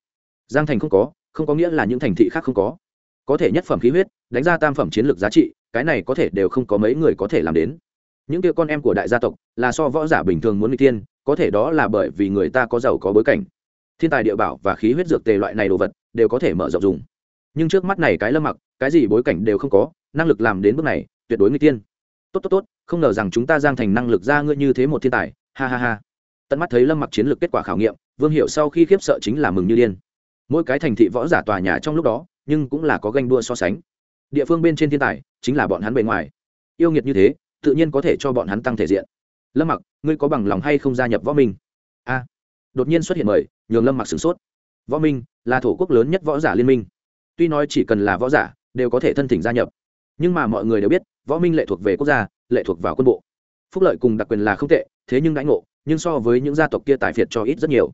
Giang thành không có không có nghĩa là những thành thị khác không có. Có thể nhất phẩm khí huyết đánh ra tam phẩm chiến lược giá trị, cái này có thể đều không có mấy người có thể làm đến. Những kia con em của đại gia tộc là so võ giả bình thường muốn n g tiên có thể đó là bởi vì người ta có giàu có bối cảnh. Thiên tài địa bảo và khí huyết dược tề loại này đồ vật đều có thể mở rộng dùng. Nhưng trước mắt này cái lâm mặc, cái gì bối cảnh đều không có, năng lực làm đến bước này, tuyệt đối nguy tiên tốt tốt tốt không ngờ rằng chúng ta giang thành năng lực ra ngươi như thế một thiên tài. Ha ha ha. Tận mắt thấy lâm mặc chiến lược kết quả khảo nghiệm, vương hiệu sau khi khiếp sợ chính là mừng như điên. Mỗi cái thành thị võ giả tòa nhà trong lúc đó, nhưng cũng là có ganh đua so sánh. Địa phương bên trên thiên tài, chính là bọn hắn bề ngoài. Yêu nghiệt như thế, tự nhiên có thể cho bọn hắn tăng thể diện. Lâm mặc, ngươi có bằng lòng hay không gia nhập võ minh? A. Đột nhiên xuất hiện mời, nhường lâm mặc sửng sốt. Võ minh là thổ quốc lớn nhất võ giả liên minh. Tuy nói chỉ cần là võ giả, đều có thể thân thỉnh gia nhập. Nhưng mà mọi người đều biết, võ minh lệ thuộc về quốc gia lệ thuộc vào quân bộ. Phúc lợi cùng đặc quyền là không tệ, thế nhưng đãi ngộ, nhưng so với những gia tộc kia tài phiệt cho ít rất nhiều.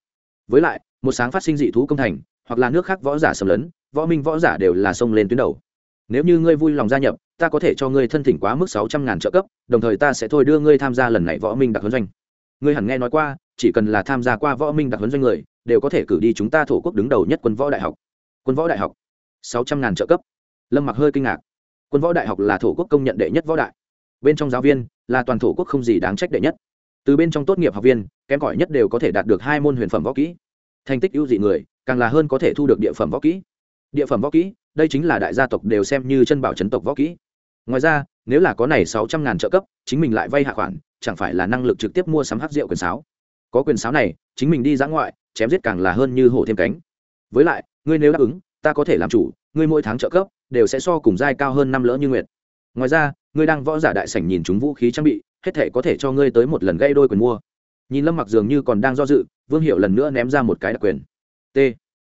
Với lại, một sáng phát sinh dị thú công thành, hoặc là nước khác võ giả xâm lấn, võ minh võ giả đều là xông lên tuyến đầu. Nếu như ngươi vui lòng gia nhập, ta có thể cho ngươi thân thỉnh quá mức sáu trăm ngàn trợ cấp, đồng thời ta sẽ thôi đưa ngươi tham gia lần này võ minh đặc huấn doanh. Ngươi hẳn nghe nói qua, chỉ cần là tham gia qua võ minh đặc huấn doanh người, đều có thể cử đi chúng ta thổ quốc đứng đầu nhất quân võ đại học. Quân võ đại học, sáu trăm ngàn trợ cấp. Lâm mặc hơi kinh ngạc. Quân võ đại học là thổ quốc công nhận đệ nhất võ đại bên trong giáo viên là toàn thổ quốc không gì đáng trách đệ nhất. Từ bên trong tốt nghiệp học viên, kém cỏi nhất đều có thể đạt được hai môn huyền phẩm võ kỹ. Thành tích ưu dị người, càng là hơn có thể thu được địa phẩm võ kỹ. Địa phẩm võ kỹ, đây chính là đại gia tộc đều xem như chân bảo chấn tộc võ kỹ. Ngoài ra, nếu là có này sáu trăm ngàn trợ cấp, chính mình lại vay hạ khoản, chẳng phải là năng lực trực tiếp mua sắm hát rượu quyền sáo. Có quyền sáo này, chính mình đi dã ngoại, chém giết càng là hơn như hổ thêm cánh. Với lại, ngươi nếu đáp ứng, ta có thể làm chủ, ngươi mỗi tháng trợ cấp, đều sẽ so cùng giai cao hơn năm lỡ như nguyệt ngoài ra, ngươi đang võ giả đại sảnh nhìn chúng vũ khí trang bị, hết thể có thể cho ngươi tới một lần gây đôi quyền mua. Nhìn lâm mặc dường như còn đang do dự, vương hiệu lần nữa ném ra một cái đặc quyền. T.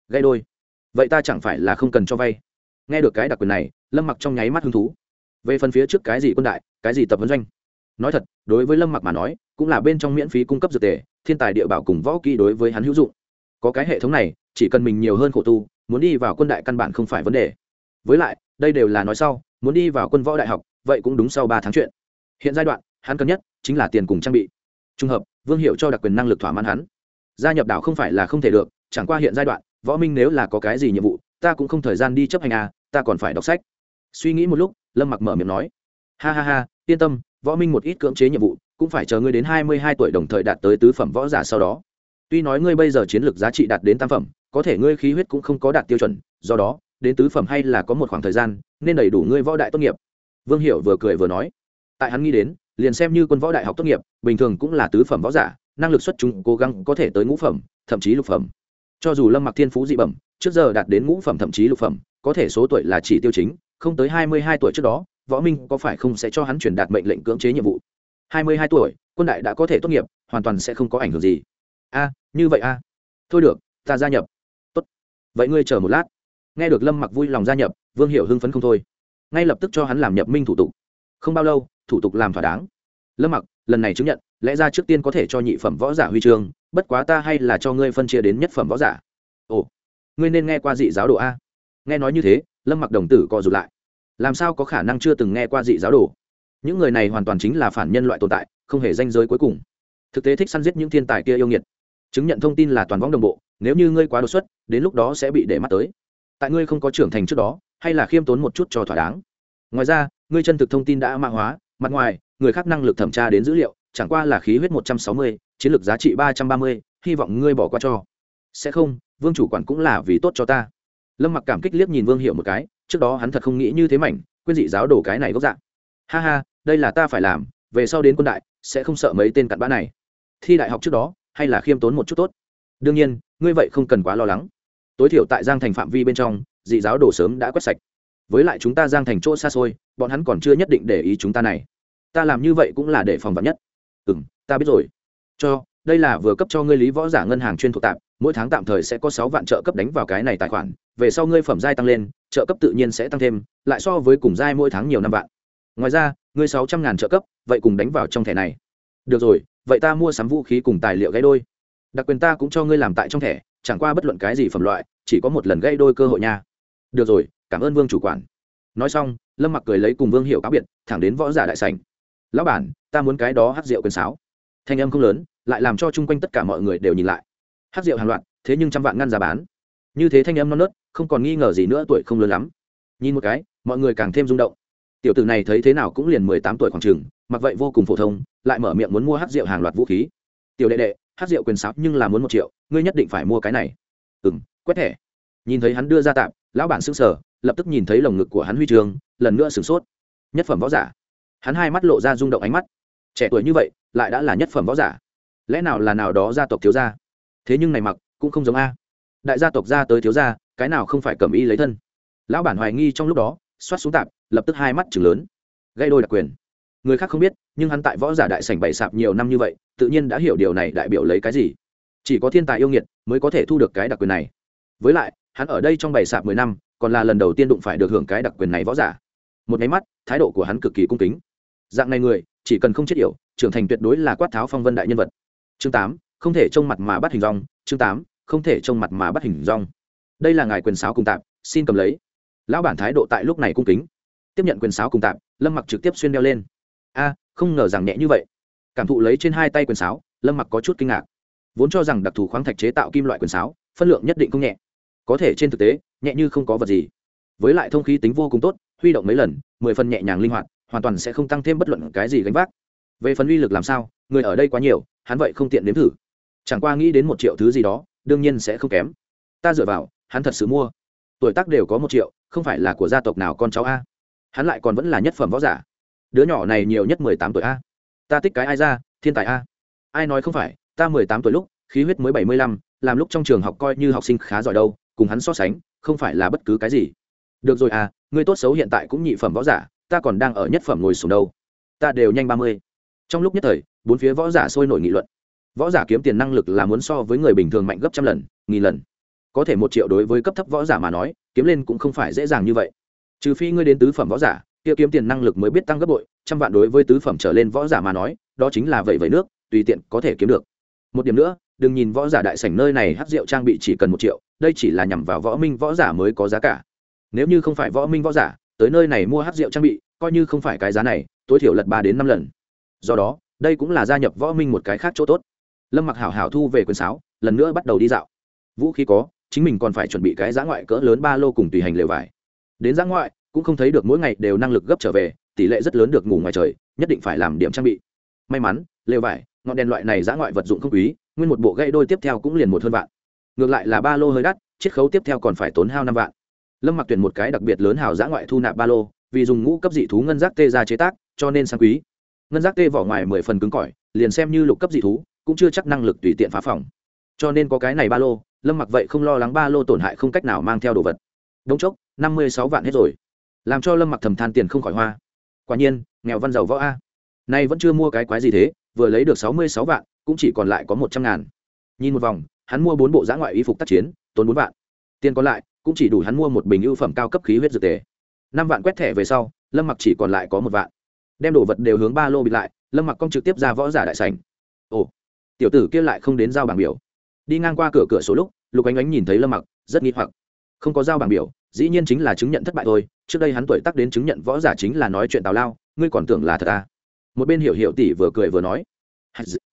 Gây đôi. Vậy ta chẳng phải là không cần cho vay. Nghe được cái đặc quyền này, lâm mặc trong nháy mắt hứng thú. Về phần phía trước cái gì quân đại, cái gì tập vấn doanh? Nói thật, đối với lâm mặc mà nói, cũng là bên trong miễn phí cung cấp dược tề, thiên tài địa bảo cùng võ kỹ đối với hắn hữu dụng. Có cái hệ thống này, chỉ cần mình nhiều hơn khổ tu, muốn đi vào quân đại căn bản không phải vấn đề. Với lại, đây đều là nói sau muốn đi vào quân võ đại học, vậy cũng đúng sau ba tháng chuyện. Hiện giai đoạn, hắn cần nhất chính là tiền cùng trang bị. Trùng hợp, vương hiệu cho đặc quyền năng lực thỏa mãn hắn. Gia nhập đảo không phải là không thể được, chẳng qua hiện giai đoạn, võ minh nếu là có cái gì nhiệm vụ, ta cũng không thời gian đi chấp hành à ta còn phải đọc sách. Suy nghĩ một lúc, lâm mặc mở miệng nói. Ha ha ha, yên tâm, võ minh một ít cưỡng chế nhiệm vụ, cũng phải chờ ngươi đến hai mươi hai tuổi đồng thời đạt tới tứ phẩm võ giả sau đó. Tuy nói ngươi bây giờ chiến lược giá trị đạt đến tam phẩm, có thể ngươi khí huyết cũng không có đạt tiêu chuẩn, do đó đến tứ phẩm hay là có một khoảng thời gian, nên đầy đủ ngươi võ đại tốt nghiệp. Vương hiểu vừa cười vừa nói. Tại hắn nghĩ đến, liền xem như quân võ đại học tốt nghiệp, bình thường cũng là tứ phẩm võ giả, năng lực xuất chúng cố gắng có thể tới ngũ phẩm, thậm chí lục phẩm. Cho dù lâm mặc thiên phú dị bẩm, trước giờ đạt đến ngũ phẩm thậm chí lục phẩm, có thể số tuổi là chỉ tiêu chính, không tới hai mươi hai tuổi trước đó, võ minh có phải không sẽ cho hắn truyền đạt mệnh lệnh cưỡng chế nhiệm vụ? hai mươi hai tuổi, quân đại đã có thể tốt nghiệp, hoàn toàn sẽ không có ảnh hưởng gì. A, như vậy a. Thôi được, ta gia nhập. Tốt. Vậy ngươi chờ một lát nghe được lâm mặc vui lòng gia nhập vương hiểu hưng phấn không thôi ngay lập tức cho hắn làm nhập minh thủ tục không bao lâu thủ tục làm thỏa đáng lâm mặc lần này chứng nhận lẽ ra trước tiên có thể cho nhị phẩm võ giả huy chương bất quá ta hay là cho ngươi phân chia đến nhất phẩm võ giả ồ ngươi nên nghe qua dị giáo đồ a nghe nói như thế lâm mặc đồng tử co rụt lại làm sao có khả năng chưa từng nghe qua dị giáo đồ những người này hoàn toàn chính là phản nhân loại tồn tại không hề danh giới cuối cùng thực tế thích săn giết những thiên tài kia yêu nghiệt chứng nhận thông tin là toàn võng đồng bộ nếu như ngươi quá đột xuất đến lúc đó sẽ bị để mắt tới tại ngươi không có trưởng thành trước đó, hay là khiêm tốn một chút cho thỏa đáng? Ngoài ra, ngươi chân thực thông tin đã mạng hóa, mặt ngoài, người khác năng lực thẩm tra đến dữ liệu, chẳng qua là khí huyết một trăm sáu mươi, chiến lược giá trị ba trăm ba mươi, hy vọng ngươi bỏ qua cho. Sẽ không, vương chủ quản cũng là vì tốt cho ta. Lâm mặc cảm kích liếc nhìn vương hiệu một cái, trước đó hắn thật không nghĩ như thế mảnh, quên dị giáo đổ cái này gốc dạng. Ha ha, đây là ta phải làm, về sau đến quân đại, sẽ không sợ mấy tên cặn bã này. Thi đại học trước đó, hay là khiêm tốn một chút tốt? Đương nhiên, ngươi vậy không cần quá lo lắng tối thiểu tại giang thành phạm vi bên trong, dị giáo đổ sớm đã quét sạch. Với lại chúng ta giang thành chỗ xa xôi, bọn hắn còn chưa nhất định để ý chúng ta này. Ta làm như vậy cũng là để phòng vật nhất. Ừ m ta biết rồi. Cho, đây là vừa cấp cho ngươi lý võ giả ngân hàng chuyên thuộc tạm, mỗi tháng tạm thời sẽ có sáu vạn trợ cấp đánh vào cái này tài khoản, về sau ngươi phẩm giai tăng lên, trợ cấp tự nhiên sẽ tăng thêm, lại so với cùng giai mỗi tháng nhiều năm vạn. Ngoài ra, ngươi sáu trăm ngàn trợ cấp, vậy cùng đánh vào trong thẻ này. Được rồi, vậy ta mua sắm vũ khí cùng tài liệu gáy đôi. Đặc quyền ta cũng cho ngươi làm tại trong thẻ chẳng qua bất luận cái gì phẩm loại, chỉ có một lần gây đôi cơ hội nha. Được rồi, cảm ơn vương chủ quản. Nói xong, lâm mặc cười lấy cùng vương hiệu cáo biệt, thẳng đến võ giả đại sành lão bản, ta muốn cái đó hát rượu quyền sáo. Thanh âm không lớn, lại làm cho chung quanh tất cả mọi người đều nhìn lại. Hát rượu hàng loạt, thế nhưng trăm vạn ngăn giá bán. Như thế thanh âm non nớt, không còn nghi ngờ gì nữa, tuổi không lớn lắm. Nhìn một cái, mọi người càng thêm rung động. Tiểu tử này thấy thế nào cũng liền mười tám tuổi khoảng trường mặc vậy vô cùng phổ thông, lại mở miệng muốn mua hát rượu hàng loạt vũ khí. Tiểu đệ đệ hát rượu quyền sáo nhưng là muốn một triệu, ngươi nhất định phải mua cái này. Ừ m quét thẻ. Nhìn thấy hắn đưa ra tạm, lão bản xưng sở lập tức nhìn thấy lồng ngực của hắn huy trường, lần nữa sửng sốt. Nhất phẩm võ giả. Hắn hai mắt lộ ra rung động ánh mắt. Trẻ tuổi như vậy, lại đã là nhất phẩm võ giả. Lẽ nào là nào đó gia tộc thiếu gia? Thế nhưng này mặc, cũng không giống a. Đại gia tộc gia tới thiếu gia, cái nào không phải cầm y lấy thân? Lão bản hoài nghi trong lúc đó, xoát xuống tạp lập tức hai mắt chừng lớn. Gây đôi đặc quyền người khác không biết, nhưng hắn tại võ giả đại sảnh bày sạp nhiều năm như vậy, tự nhiên đã hiểu điều này đại biểu lấy cái gì. Chỉ có thiên tài yêu nghiệt mới có thể thu được cái đặc quyền này. Với lại, hắn ở đây trong bày sạp mười năm, còn là lần đầu tiên đụng phải được hưởng cái đặc quyền này võ giả. Một nháy mắt, thái độ của hắn cực kỳ cung kính. Dạng này người, chỉ cần không chết yểu, trưởng thành tuyệt đối là quát tháo phong vân đại nhân vật. Chương tám, không thể trông mặt mà bắt hình rong. Chương tám, không thể trông mặt mà bắt hình rong. Đây là ngài quyền sáo cùng tạp, xin cầm lấy. Lão bản thái độ tại lúc này cung kính. Tiếp nhận quyền sáo cùng tạp, lâm mặc trực tiếp xuyên đeo lên a, không ngờ rằng nhẹ như vậy. Cảm thụ lấy trên hai tay quyền sáo, lâm mặc có chút kinh ngạc. Vốn cho rằng đặc thù khoáng thạch chế tạo kim loại quyền sáo, phân lượng nhất định không nhẹ. Có thể trên thực tế, nhẹ như không có vật gì. Với lại thông khí tính vô cùng tốt, huy động mấy lần, mười phần nhẹ nhàng linh hoạt, hoàn toàn sẽ không tăng thêm bất luận cái gì gánh vác. Về phần uy lực làm sao, người ở đây quá nhiều, hắn vậy không tiện nếm thử. Chẳng qua nghĩ đến một triệu thứ gì đó, đương nhiên sẽ không kém. Ta dựa vào, hắn thật sự mua. Tuổi tác đều có một triệu, không phải là của gia tộc nào con cháu a. Hắn lại còn vẫn là nhất phẩm võ giả đứa nhỏ này nhiều nhất mười tám tuổi a. Ta thích cái ai ra, thiên tài a. Ai nói không phải, ta mười tám tuổi lúc, khí huyết mới bảy mươi lăm, làm lúc trong trường học coi như học sinh khá giỏi đâu, cùng hắn so sánh, không phải là bất cứ cái gì. Được rồi à ngươi tốt xấu hiện tại cũng nhị phẩm võ giả, ta còn đang ở nhất phẩm ngồi xuống đâu. Ta đều nhanh ba mươi. Trong lúc nhất thời, bốn phía võ giả sôi nổi nghị luận. Võ giả kiếm tiền năng lực là muốn so với người bình thường mạnh gấp trăm lần, nghìn lần. Có thể một triệu đối với cấp thấp võ giả mà nói, kiếm lên cũng không phải dễ dàng như vậy. Trừ phi ngươi đến tứ phẩm võ giả kia kiếm tiền năng lực mới biết tăng gấp bội, trăm vạn đối với tứ phẩm trở lên võ giả mà nói, đó chính là vậy vậy nước, tùy tiện có thể kiếm được. Một điểm nữa, đừng nhìn võ giả đại sảnh nơi này hát rượu trang bị chỉ cần một triệu, đây chỉ là nhằm vào võ minh võ giả mới có giá cả. Nếu như không phải võ minh võ giả, tới nơi này mua hát rượu trang bị, coi như không phải cái giá này, tối thiểu lật ba đến năm lần. Do đó, đây cũng là gia nhập võ minh một cái khác chỗ tốt. Lâm mặc hảo hảo thu về quyền sáo, lần nữa bắt đầu đi dạo. Vũ khí có, chính mình còn phải chuẩn bị cái giã ngoại cỡ lớn ba lô cùng tùy hành lều vải. Đến giã ngoại cũng không thấy được mỗi ngày đều năng lực gấp trở về, tỷ lệ rất lớn được ngủ ngoài trời, nhất định phải làm điểm trang bị. May mắn, lều vải, ngọn đèn loại này giã ngoại vật dụng không quý, nguyên một bộ gây đôi tiếp theo cũng liền một hơn vạn. Ngược lại là ba lô hơi đắt, chiết khấu tiếp theo còn phải tốn hao năm vạn. Lâm mặc tuyển một cái đặc biệt lớn hào giã ngoại thu nạp ba lô, vì dùng ngũ cấp dị thú ngân giác tê ra chế tác, cho nên sang quý. Ngân giác tê vỏ ngoài mười phần cứng cỏi, liền xem như lục cấp dị thú, cũng chưa chắc năng lực tùy tiện phá phòng. Cho nên có cái này ba lô, lâm mặc vậy không lo lắng ba lô tổn hại không cách nào mang theo đồ vật. Đống chốc, năm mươi sáu vạn hết rồi làm cho lâm mặc thầm than tiền không khỏi hoa. Quả nhiên, nghèo văn giàu võ a. Nay vẫn chưa mua cái quái gì thế, vừa lấy được sáu mươi sáu vạn, cũng chỉ còn lại có một trăm ngàn. Nhìn một vòng, hắn mua bốn bộ giã ngoại y phục tác chiến, tốn bốn vạn. Tiền còn lại, cũng chỉ đủ hắn mua một bình ưu phẩm cao cấp khí huyết dược tề. Năm vạn quét thẻ về sau, lâm mặc chỉ còn lại có một vạn. Đem đồ vật đều hướng ba lô bịt lại, lâm mặc công trực tiếp ra võ giả đại sành ồ, tiểu tử kia lại không đến giao bảng biểu. Đi ngang qua cửa cửa số lúc, lục ánh ánh nhìn thấy lâm mặc, rất nghi hoặc. Không có giao bảng biểu, dĩ nhiên chính là chứng nhận thất bại thôi trước đây hắn tuổi tác đến chứng nhận võ giả chính là nói chuyện tào lao, ngươi còn tưởng là thật à? Một bên hiểu hiểu tỷ vừa cười vừa nói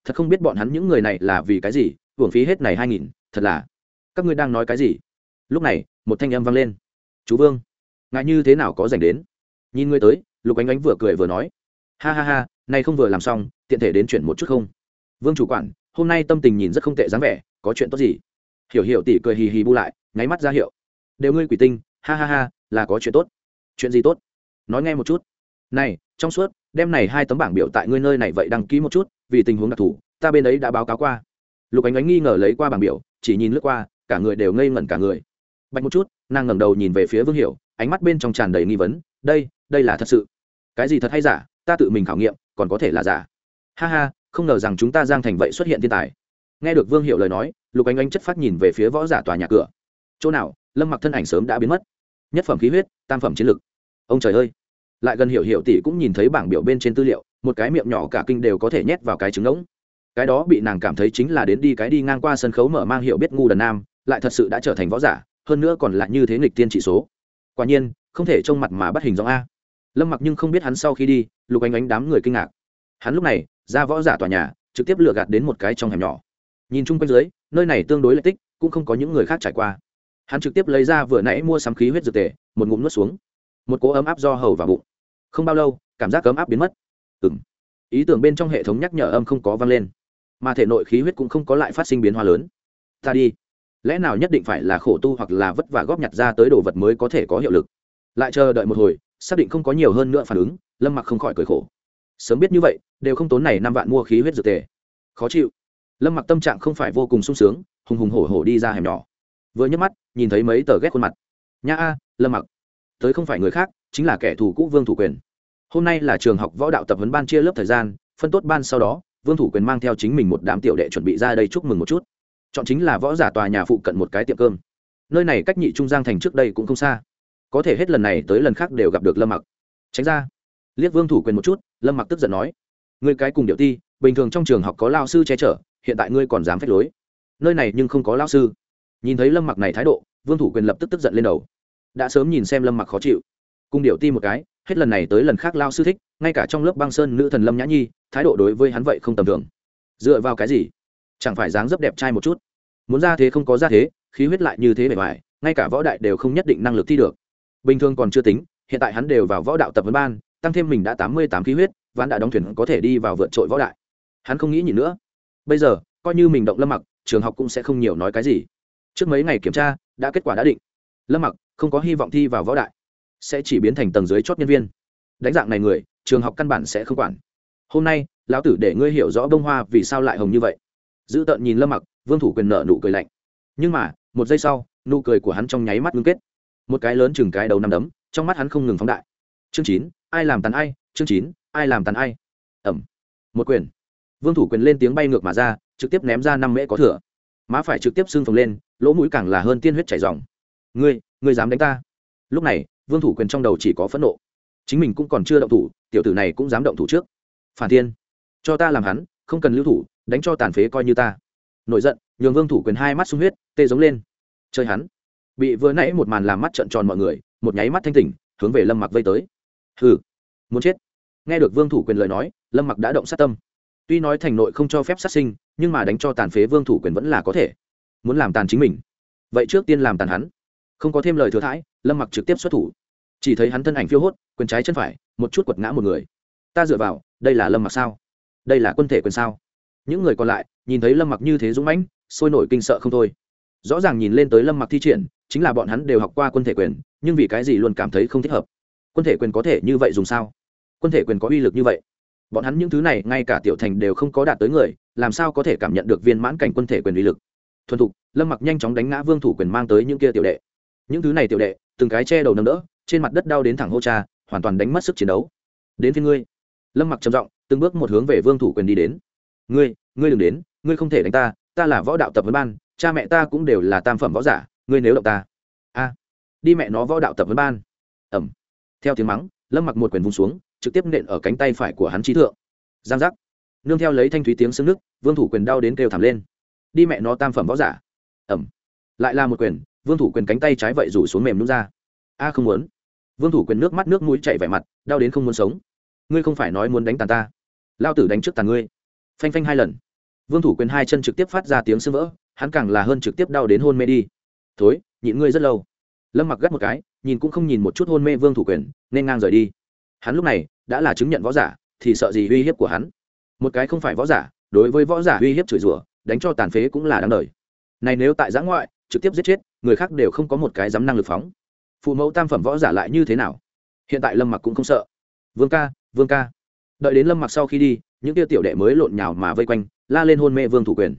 thật không biết bọn hắn những người này là vì cái gì, hưởng phí hết này hai nghìn, thật là. Các ngươi đang nói cái gì? Lúc này, một thanh âm vang lên, chú vương ngại như thế nào có dành đến? Nhìn ngươi tới, lục ánh ánh vừa cười vừa nói, ha ha ha, nay không vừa làm xong, tiện thể đến chuyển một chút không? Vương chủ quản, hôm nay tâm tình nhìn rất không tệ dáng vẻ, có chuyện tốt gì? Hiểu hiểu tỷ cười hì hì bu lại, nháy mắt ra hiệu, đều ngươi quỷ tinh, ha ha ha, là có chuyện tốt chuyện gì tốt? Nói nghe một chút. Này, trong suốt đem này hai tấm bảng biểu tại ngươi nơi này vậy đăng ký một chút, vì tình huống đặc thù, ta bên ấy đã báo cáo qua. Lục ánh ánh nghi ngờ lấy qua bảng biểu, chỉ nhìn lướt qua, cả người đều ngây ngẩn cả người. Bạch một chút, nàng ngẩng đầu nhìn về phía vương hiểu, ánh mắt bên trong tràn đầy nghi vấn, đây đây là thật sự. Cái gì thật hay giả, ta tự mình khảo nghiệm, còn có thể là giả. Ha ha, không ngờ rằng chúng ta giang thành vậy xuất hiện thiên tài. Nghe được vương hiệu lời nói, lục ánh ánh chất phát nhìn về phía võ giả tòa nhà cửa. Chỗ nào, lâm mặc thân ảnh sớm đã biến mất. Nhất phẩm khí huyết, tam phẩm chiến lực ông trời ơi. Lại gần hiểu hiểu tỷ cũng nhìn thấy bảng biểu bên trên tư liệu, một cái miệng nhỏ cả kinh đều có thể nhét vào cái trứng ngỗng. Cái đó bị nàng cảm thấy chính là đến đi cái đi ngang qua sân khấu mở mang hiệu biết ngu đần nam, lại thật sự đã trở thành võ giả, hơn nữa còn là như thế nghịch tiên trị số. Quả nhiên, không thể trông mặt mà bắt hình dòng a. Lâm mặc nhưng không biết hắn sau khi đi, lục ánh ánh đám người kinh ngạc. Hắn lúc này, ra võ giả tòa nhà, trực tiếp lừa gạt đến một cái trong hẻm nhỏ. Nhìn chung quanh dưới, nơi này tương đối lợi tích, cũng không có những người khác trải qua. Hắn trực tiếp lấy ra vừa nãy mua sắm khí huyết dược tề, một ngụm nuốt xuống một cỗ ấm áp do hầu vào bụng. Không bao lâu, cảm giác ấm áp biến mất. Ừ m ý tưởng bên trong hệ thống nhắc nhở âm không có vang lên, mà thể nội khí huyết cũng không có lại phát sinh biến hóa lớn. Ta đi. Lẽ nào nhất định phải là khổ tu hoặc là vất vả góp nhặt ra tới đồ vật mới có thể có hiệu lực? Lại chờ đợi một hồi, xác định không có nhiều hơn nữa phản ứng, lâm mặc không khỏi cười khổ. Sớm biết như vậy, đều không tốn này năm vạn mua khí huyết dược tề. Khó chịu. Lâm mặc tâm trạng không phải vô cùng sung sướng, hùng hùng hổ hổ đi ra hẻm nhỏ. Vừa nhấc mắt, nhìn thấy mấy tờ ghét khuôn mặt. Nha a lâm mặc tới không phải người khác, chính là kẻ thù cũ vương thủ quyền. Hôm nay là trường học võ đạo tập huấn ban chia lớp thời gian, phân tốt ban sau đó, vương thủ quyền mang theo chính mình một đám tiểu đệ chuẩn bị ra đây chúc mừng một chút. Chọn chính là võ giả tòa nhà phụ cận một cái tiệm cơm. Nơi này cách nhị trung giang thành trước đây cũng không xa. Có thể hết lần này tới lần khác đều gặp được lâm mặc. Tránh ra. Liếc vương thủ quyền một chút, lâm mặc tức giận nói người cái cùng điệu ti, bình thường trong trường học có lao sư che chở, hiện tại ngươi còn dám phép lối. Nơi này nhưng không có lao sư. Nhìn thấy lâm mặc này thái độ, vương thủ quyền lập tức tức giận lên đầu đã sớm nhìn xem lâm mặc khó chịu. Cùng điệu ti một cái, hết lần này tới lần khác lao sư thích, ngay cả trong lớp băng sơn nữ thần lâm nhã nhi, thái độ đối với hắn vậy không tầm thường. Dựa vào cái gì? Chẳng phải dáng dấp đẹp trai một chút? Muốn ra thế không có ra thế, khí huyết lại như thế bề ngoài, ngay cả võ đại đều không nhất định năng lực thi được. Bình thường còn chưa tính, hiện tại hắn đều vào võ đạo tập vấn ban, tăng thêm mình đã tám mươi tám khí huyết, ván đã đóng thuyền có thể đi vào vượt trội võ đại. Hắn không nghĩ nhìn nữa. Bây giờ, coi như mình động lâm mặc, trường học cũng sẽ không nhiều nói cái gì. Trước mấy ngày kiểm tra, đã kết quả đã định lâm mặc, không có hy vọng thi vào võ đại, sẽ chỉ biến thành tầng dưới chót nhân viên. Đánh dạng này người, trường học căn bản sẽ không quản. Hôm nay, lão tử để ngươi hiểu rõ bông hoa vì sao lại hồng như vậy. Dữ tợn nhìn lâm mặc, vương thủ quyền nợ nụ cười lạnh. Nhưng mà, một giây sau, nụ cười của hắn trong nháy mắt ngưng kết. Một cái lớn chừng cái đầu nằm đấm, trong mắt hắn không ngừng phóng đại. Chương chín, ai làm tàn ai, chương chín, ai làm tàn ai. Ẩm. Một quyền. Vương thủ quyền lên tiếng bay ngược mà ra, trực tiếp ném ra năm mễ có thừa. Má phải trực tiếp xương phồng lên, lỗ mũi càng là hơn tiên huyết chảy dòng ngươi ngươi dám đánh ta? Lúc này, vương thủ quyền trong đầu chỉ có phẫn nộ. Chính mình cũng còn chưa động thủ, tiểu tử này cũng dám động thủ trước. Phản thiên, cho ta làm hắn, không cần lưu thủ, đánh cho tàn phế coi như ta. Nổi giận, nhường vương thủ quyền hai mắt sung huyết, tê giống lên. Chơi hắn. Bị vừa nãy một màn làm mắt trợn tròn mọi người, một nháy mắt thanh tỉnh, hướng về lâm mặc vây tới. Hừ, muốn chết. Nghe được vương thủ quyền lời nói, lâm mặc đã động sát tâm. Tuy nói thành nội không cho phép sát sinh, nhưng mà đánh cho tàn phế vương thủ quyền vẫn là có thể. Muốn làm tàn chính mình. Vậy trước tiên làm tàn hắn không có thêm lời thừa thãi, lâm mặc trực tiếp xuất thủ. Chỉ thấy hắn thân ảnh phiêu hốt, quyền trái chân phải, một chút quật ngã một người. Ta dựa vào, đây là lâm mặc sao? Đây là quân thể quyền sao? Những người còn lại, nhìn thấy lâm mặc như thế dũng mãnh, sôi nổi kinh sợ không thôi. Rõ ràng nhìn lên tới lâm mặc thi triển, chính là bọn hắn đều học qua quân thể quyền, nhưng vì cái gì luôn cảm thấy không thích hợp? Quân thể quyền có thể như vậy dùng sao? Quân thể quyền có uy lực như vậy? Bọn hắn những thứ này, ngay cả tiểu thành đều không có đạt tới người, làm sao có thể cảm nhận được viên mãn cảnh quân thể quyền uy lực? Thuần thục, lâm mặc nhanh chóng đánh ngã vương thủ quyền mang tới những kia tiểu đệ những thứ này tiểu đệ, từng cái che đầu nâng đỡ, trên mặt đất đau đến thẳng hô cha, hoàn toàn đánh mất sức chiến đấu. Đến phía ngươi. Lâm mặc trầm giọng, từng bước một hướng về vương thủ quyền đi đến. Ngươi ngươi đừng đến, ngươi không thể đánh ta ta là võ đạo tập với ban, cha mẹ ta cũng đều là tam phẩm võ giả, ngươi nếu động ta. A. Đi mẹ nó võ đạo tập với ban. Ẩm. Theo tiếng mắng, lâm mặc một quyền vung xuống, trực tiếp nện ở cánh tay phải của hắn trí thượng. Giang giác. Nương theo lấy thanh thúy tiếng sưng nước, vương thủ quyền đau đến kêu thảm lên. Đi mẹ nó tam phẩm võ giả. Ẩm. Lại là một quyền vương thủ quyền cánh tay trái vậy rủ xuống mềm nút ra. A, không muốn. Vương thủ quyền nước mắt nước mũi chạy vẻ mặt, đau đến không muốn sống. Ngươi không phải nói muốn đánh tàn ta. Lao tử đánh trước tàn ngươi. Phanh phanh hai lần. Vương thủ quyền hai chân trực tiếp phát ra tiếng sưng vỡ, hắn càng là hơn trực tiếp đau đến hôn mê đi. Thối, nhịn ngươi rất lâu. Lâm mặc gắt một cái, nhìn cũng không nhìn một chút hôn mê vương thủ quyền, nên ngang rời đi. Hắn lúc này, đã là chứng nhận võ giả, thì sợ gì uy hiếp của hắn. Một cái không phải võ giả, đối với võ giả uy hiếp chửi rủa, đánh cho tàn phế cũng là đáng đời. Này nếu tại giã ngoại, trực tiếp giết chết người khác đều không có một cái dám năng lực phóng. Phụ mẫu tam phẩm võ giả lại như thế nào? Hiện tại lâm mặc cũng không sợ. Vương ca vương ca. Đợi đến lâm mặc sau khi đi, những tia tiểu đệ mới lộn nhào mà vây quanh, la lên hôn mê vương thủ quyền.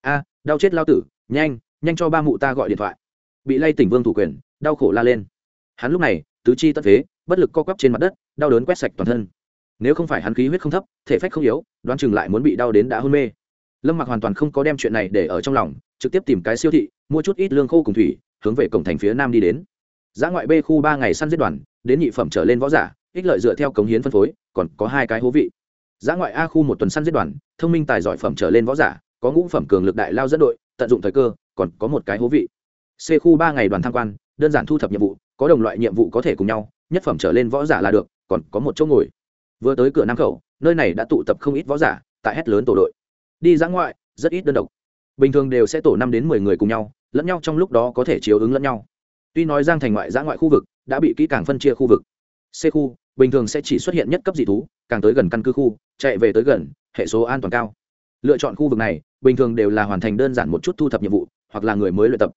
A, đau chết lao tử, nhanh nhanh cho ba mụ ta gọi điện thoại. Bị lay tỉnh vương thủ quyền, đau khổ la lên. Hắn lúc này, tứ chi tất phế, bất lực co quắp trên mặt đất, đau đớn quét sạch toàn thân. Nếu không phải hắn khí huyết không thấp, thể phách không yếu, đoán chừng lại muốn bị đau đến đã hôn mê. Lâm mặc hoàn toàn không có đem chuyện này để ở trong lòng trực tiếp tìm cái siêu thị, mua chút ít lương khô cùng thủy, hướng về cổng thành phía nam đi đến. Giã ngoại b khu ba ngày săn giết đoàn, đến nhị phẩm trở lên võ giả, ích lợi dựa theo cống hiến phân phối, còn có hai cái hố vị. Giã ngoại a khu một tuần săn giết đoàn, thông minh tài giỏi phẩm trở lên võ giả, có ngũ phẩm cường lực đại lao dẫn đội, tận dụng thời cơ, còn có một cái hố vị. C khu ba ngày đoàn tham quan, đơn giản thu thập nhiệm vụ, có đồng loại nhiệm vụ có thể cùng nhau, nhất phẩm trở lên võ giả là được, còn có một chỗ ngồi. Vừa tới cửa nam khẩu, nơi này đã tụ tập không ít võ giả, tại hét lớn tổ đội. Đi giã ngoại, rất ít đơn độc bình thường đều sẽ tổ năm đến mười người cùng nhau, lẫn nhau trong lúc đó có thể chiếu ứng lẫn nhau. Tuy nói giang thành ngoại giã ngoại khu vực đã bị kỹ càng phân chia khu vực. C khu, bình thường sẽ chỉ xuất hiện nhất cấp dị thú, càng tới gần căn cứ khu, chạy về tới gần, hệ số an toàn cao. Lựa chọn khu vực này, bình thường đều là hoàn thành đơn giản một chút thu thập nhiệm vụ, hoặc là người mới luyện tập.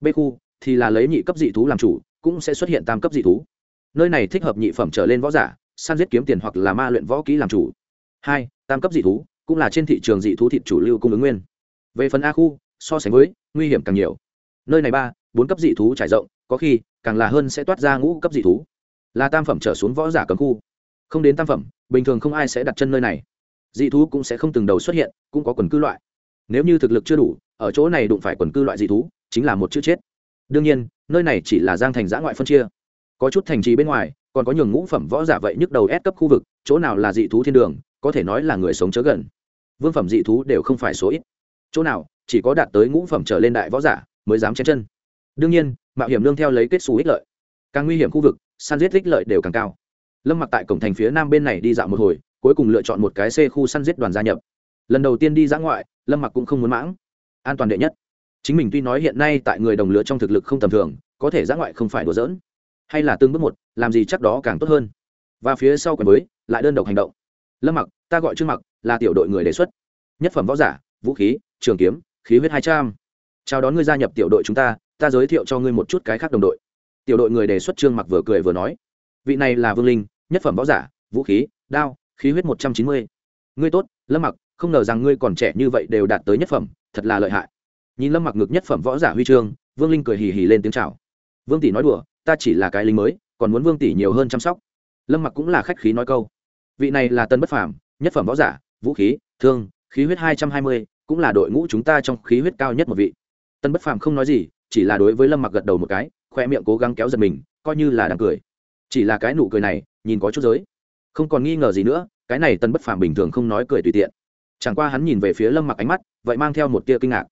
B khu thì là lấy nhị cấp dị thú làm chủ, cũng sẽ xuất hiện tam cấp dị thú. Nơi này thích hợp nhị phẩm trở lên võ giả, săn giết kiếm tiền hoặc là ma luyện võ kỹ làm chủ. Hai, tam cấp dị thú cũng là trên thị trường dị thú thịt chủ lưu cung ứng nguyên về phần a khu, so sánh với, nguy hiểm càng nhiều. Nơi này ba, bốn cấp dị thú trải rộng, có khi, càng là hơn sẽ toát ra ngũ cấp dị thú. Là tam phẩm trở xuống võ giả cấm khu. Không đến tam phẩm, bình thường không ai sẽ đặt chân nơi này. Dị thú cũng sẽ không từng đầu xuất hiện, cũng có quần cư loại. Nếu như thực lực chưa đủ, ở chỗ này đụng phải quần cư loại dị thú, chính là một chữ chết. Đương nhiên, nơi này chỉ là giang thành giã ngoại phân chia. Có chút thành trì bên ngoài, còn có nhường ngũ phẩm võ giả vậy nhức đầu ép cấp khu vực, chỗ nào là dị thú thiên đường, có thể nói là người sống chớ gần. Vương phẩm dị thú đều không phải số ít chỗ nào, chỉ có đạt tới ngũ phẩm trở lên đại võ giả mới dám chen chân. Đương nhiên, mạo hiểm lương theo lấy kết xù ích lợi. Càng nguy hiểm khu vực săn giết ích lợi đều càng cao. Lâm mặc tại cổng thành phía nam bên này đi dạo một hồi, cuối cùng lựa chọn một cái xe khu săn giết đoàn gia nhập. Lần đầu tiên đi dã ngoại, lâm mặc cũng không muốn mãng. An toàn đệ nhất. Chính mình tuy nói hiện nay tại người đồng lứa trong thực lực không tầm thường, có thể dã ngoại không phải đùa giỡn. Hay là từng bước một, làm gì chắc đó càng tốt hơn. Và phía sau quần mới, lại đơn độc hành động. Lâm mặc, ta gọi trương mặc, là tiểu đội người đề xuất. Nhất phẩm võ giả, vũ khí trường kiếm, khí huyết hai trăm. Chào đón ngươi gia nhập tiểu đội chúng ta ta giới thiệu cho ngươi một chút cái khác đồng đội. Tiểu đội người đề xuất trương mặc vừa cười vừa nói. Vị này là vương linh, nhất phẩm võ giả, vũ khí, đao, khí huyết một trăm chín mươi. Ngươi tốt, lâm mặc, không ngờ rằng ngươi còn trẻ như vậy đều đạt tới nhất phẩm, thật là lợi hại. Nhìn lâm mặc ngực nhất phẩm võ giả huy chương, vương linh cười hì hì lên tiếng chào. Vương tỷ nói đùa, ta chỉ là cái lính mới, còn muốn vương tỷ nhiều hơn chăm sóc. Lâm mặc cũng là khách khí nói câu. Vị này là tân bất phàm, nhất phẩm võ giả, vũ khí, thương, khí huyết hai trăm hai mươi cũng là đội ngũ chúng ta trong khí huyết cao nhất một vị. Tân bất phàm không nói gì, chỉ là đối với lâm mặc gật đầu một cái, khoe miệng cố gắng kéo giật mình, coi như là đang cười. Chỉ là cái nụ cười này, nhìn có chút giới không còn nghi ngờ gì nữa, cái này tân bất phàm bình thường không nói cười tùy tiện. Chẳng qua hắn nhìn về phía lâm mặc ánh mắt, vậy mang theo một tia kinh ngạc.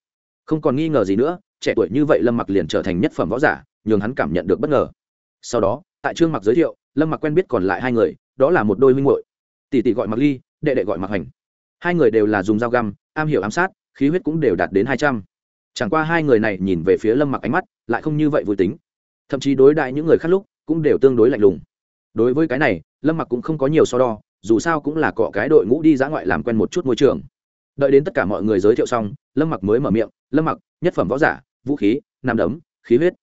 Không còn nghi ngờ gì nữa, trẻ tuổi như vậy lâm mặc liền trở thành nhất phẩm võ giả, nhường hắn cảm nhận được bất ngờ. Sau đó, tại trương mặc giới thiệu, lâm mặc quen biết còn lại hai người, đó là một đôi minh muội. Tỷ tỷ gọi mặc ly, đệ đệ gọi mặc hành hai người đều là dùng dao găm am hiểu ám sát, khí huyết cũng đều đạt đến hai trăm. Chẳng qua hai người này nhìn về phía lâm mặc ánh mắt lại không như vậy vui tính. Thậm chí đối đại những người khác lúc cũng đều tương đối lạnh lùng. Đối với cái này, lâm mặc cũng không có nhiều so đo, dù sao cũng là cọ cái đội ngũ đi dã ngoại làm quen một chút môi trường. Đợi đến tất cả mọi người giới thiệu xong, lâm mặc mới mở miệng, lâm mặc, nhất phẩm võ giả, vũ khí, nam đấm, khí huyết,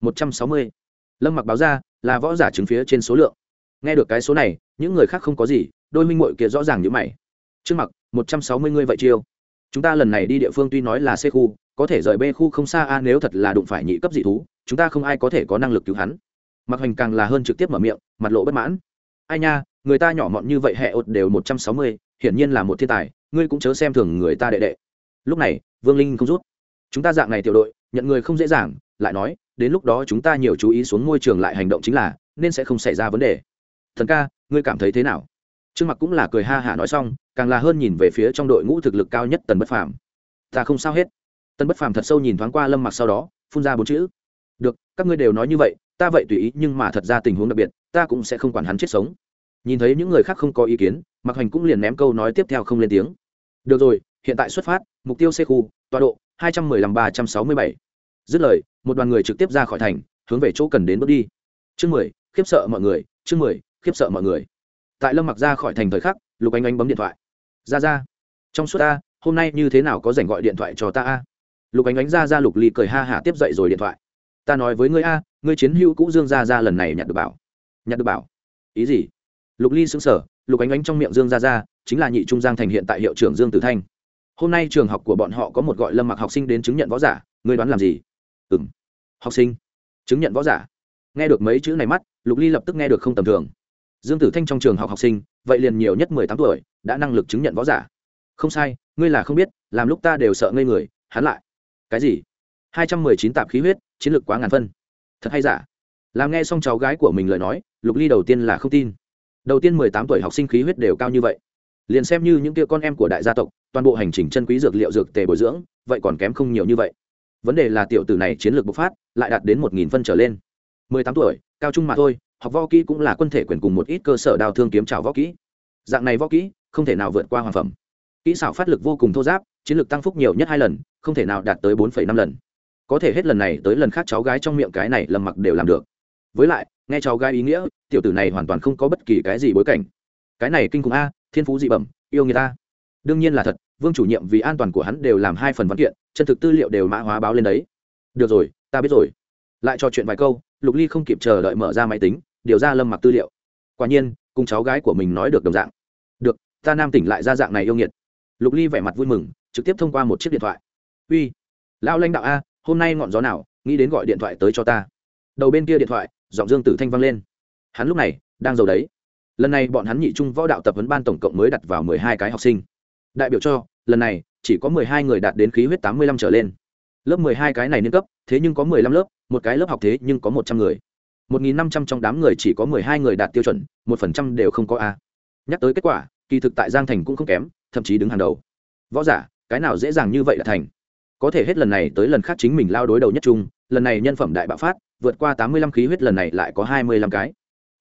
một trăm sáu mươi. Lâm mặc báo ra, là võ giả chứng phía trên số lượng. Nghe được cái số này, những người khác không có gì, đôi minh mội kia rõ ràng như mày. Trước mặc, một trăm sáu mươi người vậy chiêu? Chúng ta lần này đi địa phương tuy nói là c khu, có thể rời b khu không xa a, nếu thật là đụng phải nhị cấp dị thú, chúng ta không ai có thể có năng lực cứu hắn. Mặc hoành càng là hơn trực tiếp mở miệng, mặt lộ bất mãn. Ai nha, người ta nhỏ mọn như vậy hệ ột đều một trăm sáu mươi, hiển nhiên là một thiên tài, ngươi cũng chớ xem thường người ta đệ đệ. Lúc này, vương linh không rút. Chúng ta dạng này tiểu đội, nhận người không dễ dàng, lại nói, đến lúc đó chúng ta nhiều chú ý xuống môi trường lại hành động chính là, nên sẽ không xảy ra vấn đề. Thần ca, ngươi cảm thấy thế nào? Trương mặc cũng là cười ha hả nói xong, càng là hơn nhìn về phía trong đội ngũ thực lực cao nhất tần bất phàm. Ta không sao hết. Tần bất phàm thật sâu nhìn thoáng qua lâm mặc sau đó, phun ra bốn chữ. Được, các ngươi đều nói như vậy, ta vậy tùy ý, nhưng mà thật ra tình huống đặc biệt, ta cũng sẽ không quản hắn chết sống. Nhìn thấy những người khác không có ý kiến mặc hành cũng liền ném câu nói tiếp theo không lên tiếng. Được rồi, hiện tại xuất phát, mục tiêu c khu, tọa độ, hai trăm mười lăm ba trăm sáu mươi bảy. Dứt lời, một đoàn người trực tiếp ra khỏi thành, hướng về chỗ cần đến bước đi. Chương mười, khiếp sợ mọi người, chương mười, khiếp sợ mọi người tại lâm mặc ra khỏi thành thời khắc, lục anh anh bấm điện thoại. Ra ra, trong suốt ta, hôm nay như thế nào có dành gọi điện thoại cho ta a? Lục anh ánh ra ra lục ly cười ha hả tiếp dậy rồi điện thoại. Ta nói với ngươi a, ngươi chiến hữu cũ dương ra ra lần này nhặt được bảo. Nhặt được bảo? Ý gì? Lục ly xứng sở lục ánh ánh trong miệng dương ra ra chính là nhị trung giang thành hiện tại hiệu trưởng dương tử thanh. Hôm nay trường học của bọn họ có một gọi lâm mặc học sinh đến chứng nhận võ giả, ngươi đoán làm gì? Ừ m học sinh, chứng nhận võ giả. Nghe được mấy chữ này mắt, lục ly lập tức nghe được không tầm thường dương tử thanh trong trường học học sinh, vậy liền nhiều nhất mười tám tuổi, đã năng lực chứng nhận võ giả. Không sai, ngươi là không biết, làm lúc ta đều sợ ngây người, hắn lại. Cái gì? Hai trăm mười chín tạp khí huyết, chiến lược quá ngàn phân. Thật hay giả? Làm nghe xong cháu gái của mình lời nói, lục ly đầu tiên là không tin. Đầu tiên mười tám tuổi học sinh khí huyết đều cao như vậy. Liền xem như những tia con em của đại gia tộc, toàn bộ hành trình chân quý dược liệu dược tề bồi dưỡng, vậy còn kém không nhiều như vậy. Vấn đề là tiểu tử này chiến lược bộc phát, lại đạt đến một nghìn phân trở lên. Mười tám tuổi, cao trung mà thôi học võ kỹ cũng là quân thể quyền cùng một ít cơ sở đào thương kiếm trào võ kỹ. Dạng này võ kỹ, không thể nào vượt qua hoàng phẩm. Kỹ xảo phát lực vô cùng thô giáp, chiến lược tăng phúc nhiều nhất hai lần, không thể nào đạt tới bốn năm lần. Có thể hết lần này tới lần khác cháu gái trong miệng cái này lầm mặc đều làm được. Với lại, nghe cháu gái ý nghĩa, tiểu tử này hoàn toàn không có bất kỳ cái gì bối cảnh. Cái này kinh khủng a, thiên phú dị bẩm, yêu người ta đương nhiên là thật, vương chủ nhiệm vì an toàn của hắn đều làm hai phần văn kiện, chân thực tư liệu đều mã hóa báo lên đấy. Được rồi, ta biết rồi. Lại trò chuyện vài câu, lục ly không kịp chờ đợi mở ra máy tính điều ra lâm mặc tư liệu. Quả nhiên, cùng cháu gái của mình nói được đồng dạng. Được, ta nam tỉnh lại ra dạng này yêu nghiệt. Lục ly vẻ mặt vui mừng, trực tiếp thông qua một chiếc điện thoại. Uy, lão lãnh đạo a, hôm nay ngọn gió nào, nghĩ đến gọi điện thoại tới cho ta. Đầu bên kia điện thoại, giọng dương tử thanh vang lên. Hắn lúc này, đang giàu đấy. Lần này bọn hắn nhị trung võ đạo tập huấn ban tổng cộng mới đặt vào mười hai cái học sinh. Đại biểu cho, lần này, chỉ có mười hai người đạt đến khí huyết tám mươi lăm trở lên. Lớp mười hai cái này nâng cấp, thế nhưng có mười lăm lớp, một cái lớp học thế nhưng có một trăm người một nghìn năm trăm trong đám người chỉ có mười hai người đạt tiêu chuẩn, một phần trăm đều không có a. Nhắc tới kết quả, kỳ thực tại giang thành cũng không kém, thậm chí đứng hàng đầu. Võ giả, cái nào dễ dàng như vậy là thành? Có thể hết lần này tới lần khác chính mình lao đối đầu nhất trung, lần này nhân phẩm đại bạo phát, vượt qua tám mươi lăm khí huyết lần này lại có hai mươi lăm cái.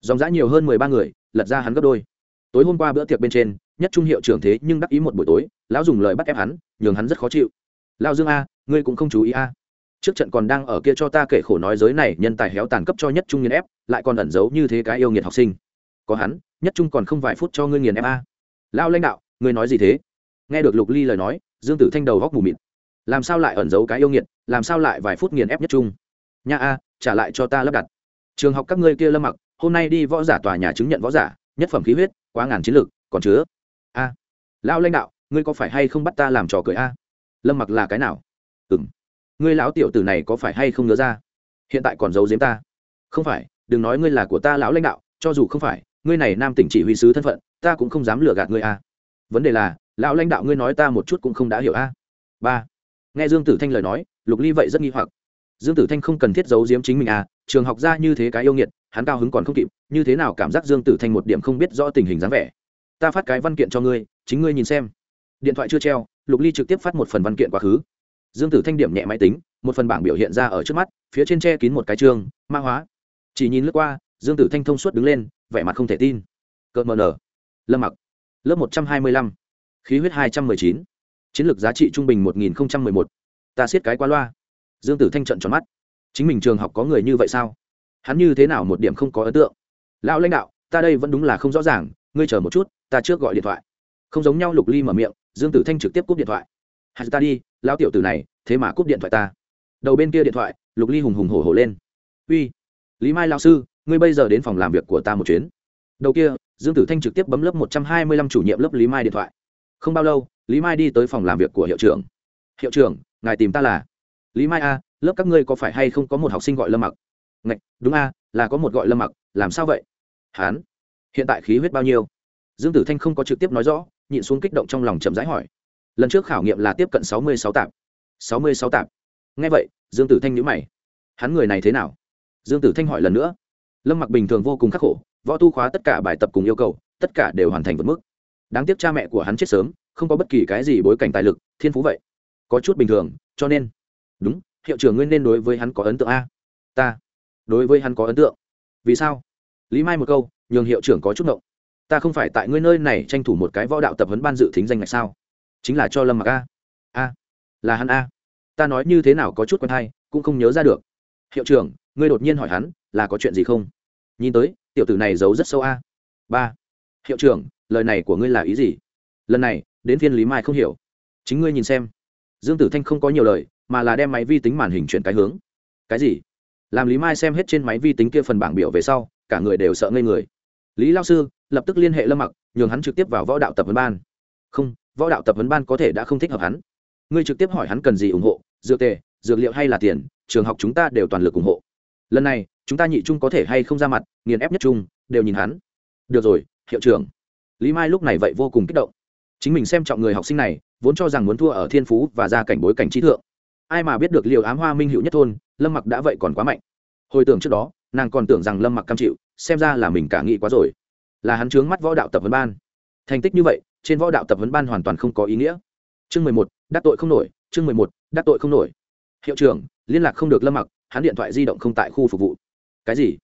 Dòng dã nhiều hơn mười ba người, lật ra hắn gấp đôi. Tối hôm qua bữa tiệc bên trên, nhất trung hiệu trưởng thế nhưng đắc ý một buổi tối, lão dùng lời bắt ép hắn, nhường hắn rất khó chịu. Lao dương a, ngươi cũng không chú ý a trước trận còn đang ở kia cho ta kể khổ nói giới này, nhân tài héo tàn cấp cho nhất trung nghiền ép, lại còn ẩn giấu như thế cái yêu nghiệt học sinh. Có hắn, nhất trung còn không vài phút cho ngươi nghiền ép a. Lao lãnh đạo, ngươi nói gì thế? Nghe được lục ly lời nói, dương tử thanh đầu góc mù mịt. Làm sao lại ẩn giấu cái yêu nghiệt, làm sao lại vài phút nghiền ép nhất trung? Nha a, trả lại cho ta lắp đặt. Trường học các ngươi kia lâm mặc, hôm nay đi võ giả tòa nhà chứng nhận võ giả, nhất phẩm khí huyết, quá ngàn chiến lược còn chứa? A. Lão lãnh đạo, ngươi có phải hay không bắt ta làm trò cười a? Lâm mặc là cái nào? Ừng ngươi lão tiểu tử này có phải hay không nhớ ra? Hiện tại còn giấu giếm ta? Không phải, đừng nói ngươi là của ta lão lãnh đạo, cho dù không phải, ngươi này nam tỉnh chỉ huy sứ thân phận, ta cũng không dám lừa gạt ngươi a. Vấn đề là, lão lãnh đạo ngươi nói ta một chút cũng không đã hiểu a. Ba, nghe dương tử thanh lời nói, lục ly vậy rất nghi hoặc. Dương tử thanh không cần thiết giấu giếm chính mình à trường học ra như thế cái yêu nghiệt, hắn cao hứng còn không kịp, như thế nào cảm giác dương tử thanh một điểm không biết rõ tình hình dáng vẻ? Ta phát cái văn kiện cho ngươi, chính ngươi nhìn xem. Điện thoại chưa treo, lục ly trực tiếp phát một phần văn kiện quá khứ dương tử thanh điểm nhẹ máy tính, một phần bảng biểu hiện ra ở trước mắt, phía trên che kín một cái chương mã hóa. Chỉ nhìn lướt qua, dương tử thanh thông suốt đứng lên, vẻ mặt không thể tin. Cợt mờ nở. Lâm mặc. Lớp một trăm hai mươi lăm. Khí huyết hai trăm mười chín. Chiến lược giá trị trung bình một nghìn không trăm mười một. Ta siết cái qua loa. Dương tử thanh trận tròn mắt. Chính mình trường học có người như vậy sao? Hắn như thế nào một điểm không có ấn tượng? Lão lãnh đạo, ta đây vẫn đúng là không rõ ràng, ngươi chờ một chút, ta trước gọi điện thoại. Không giống nhau lục ly mở miệng, dương tử thanh trực tiếp cúp điện thoại hãy ta đi lao tiểu tử này, thế mà cúp điện thoại ta. Đầu bên kia điện thoại, lục ly hùng hùng hổ hổ lên. Uy, lý mai lao sư, ngươi bây giờ đến phòng làm việc của ta một chuyến. Đầu kia, dương tử thanh trực tiếp bấm lớp một trăm hai mươi lăm chủ nhiệm lớp lý mai điện thoại. Không bao lâu, lý mai đi tới phòng làm việc của hiệu trưởng. Hiệu trưởng, ngài tìm ta là? Lý mai a lớp các ngươi có phải hay không có một học sinh gọi lâm mặc? Ngạch, đúng a là có một gọi lâm mặc, làm sao vậy? Hán, hiện tại khí huyết bao nhiêu? Dương tử thanh không có trực tiếp nói rõ, nhịn xuống kích động trong lòng chậm rãi hỏi lần trước khảo nghiệm là tiếp cận sáu mươi sáu tạp. sáu mươi sáu tạp. Ngay vậy, dương tử thanh nhữ mày. Hắn người này thế nào? Dương tử thanh hỏi lần nữa. Lâm mặc bình thường vô cùng khắc khổ, võ tu khóa tất cả bài tập cùng yêu cầu, tất cả đều hoàn thành vượt mức. Đáng tiếc cha mẹ của hắn chết sớm, không có bất kỳ cái gì bối cảnh tài lực, thiên phú vậy. Có chút bình thường, cho nên. Đúng, hiệu trưởng nguyên nên đối với hắn có ấn tượng a. Ta. Đối với hắn có ấn tượng. Vì sao? Lý mai một câu, nhường hiệu trưởng có chút ngộng. Ta không phải tại ngươi nơi này tranh thủ một cái võ đạo tập huấn ban dự thính danh ngạch sao? Chính là cho lâm mặc a. A, là hắn a. Ta nói như thế nào có chút quen hay, cũng không nhớ ra được. Hiệu trưởng, ngươi đột nhiên hỏi hắn, là có chuyện gì không? Nhìn tới, tiểu tử này giấu rất sâu a. Ba, hiệu trưởng, lời này của ngươi là ý gì? Lần này, đến phiên lý mai không hiểu. Chính ngươi nhìn xem. Dương tử thanh không có nhiều lời, mà là đem máy vi tính màn hình chuyển cái hướng. Cái gì? Làm lý mai xem hết trên máy vi tính kia phần bảng biểu về sau, cả người đều sợ ngây người. Lý lao sư, lập tức liên hệ lâm mặc, nhường hắn trực tiếp vào võ đạo tập vấn ban. Không võ đạo tập vấn ban có thể đã không thích hợp hắn. Ngươi trực tiếp hỏi hắn cần gì ủng hộ, dược tề, dược liệu hay là tiền, trường học chúng ta đều toàn lực ủng hộ. Lần này, chúng ta nhị trung có thể hay không ra mặt, nghiền ép nhất trung, đều nhìn hắn. Được rồi, hiệu trưởng. Lý mai lúc này vậy vô cùng kích động. Chính mình xem trọng người học sinh này, vốn cho rằng muốn thua ở thiên phú và ra cảnh bối cảnh trí thượng. Ai mà biết được liều ám hoa minh hữu nhất thôn, lâm mặc đã vậy còn quá mạnh. Hồi tưởng trước đó, nàng còn tưởng rằng lâm mặc cam chịu, xem ra là mình cả nghĩ quá rồi. Là hắn chướng mắt võ đạo tập vấn ban. Thành tích như vậy trên võ đạo tập vấn ban hoàn toàn không có ý nghĩa. Chương mười một, đắc tội không nổi, chương mười một, đắc tội không nổi. Hiệu trưởng, liên lạc không được lâm mặc, hắn điện thoại di động không tại khu phục vụ. Cái gì?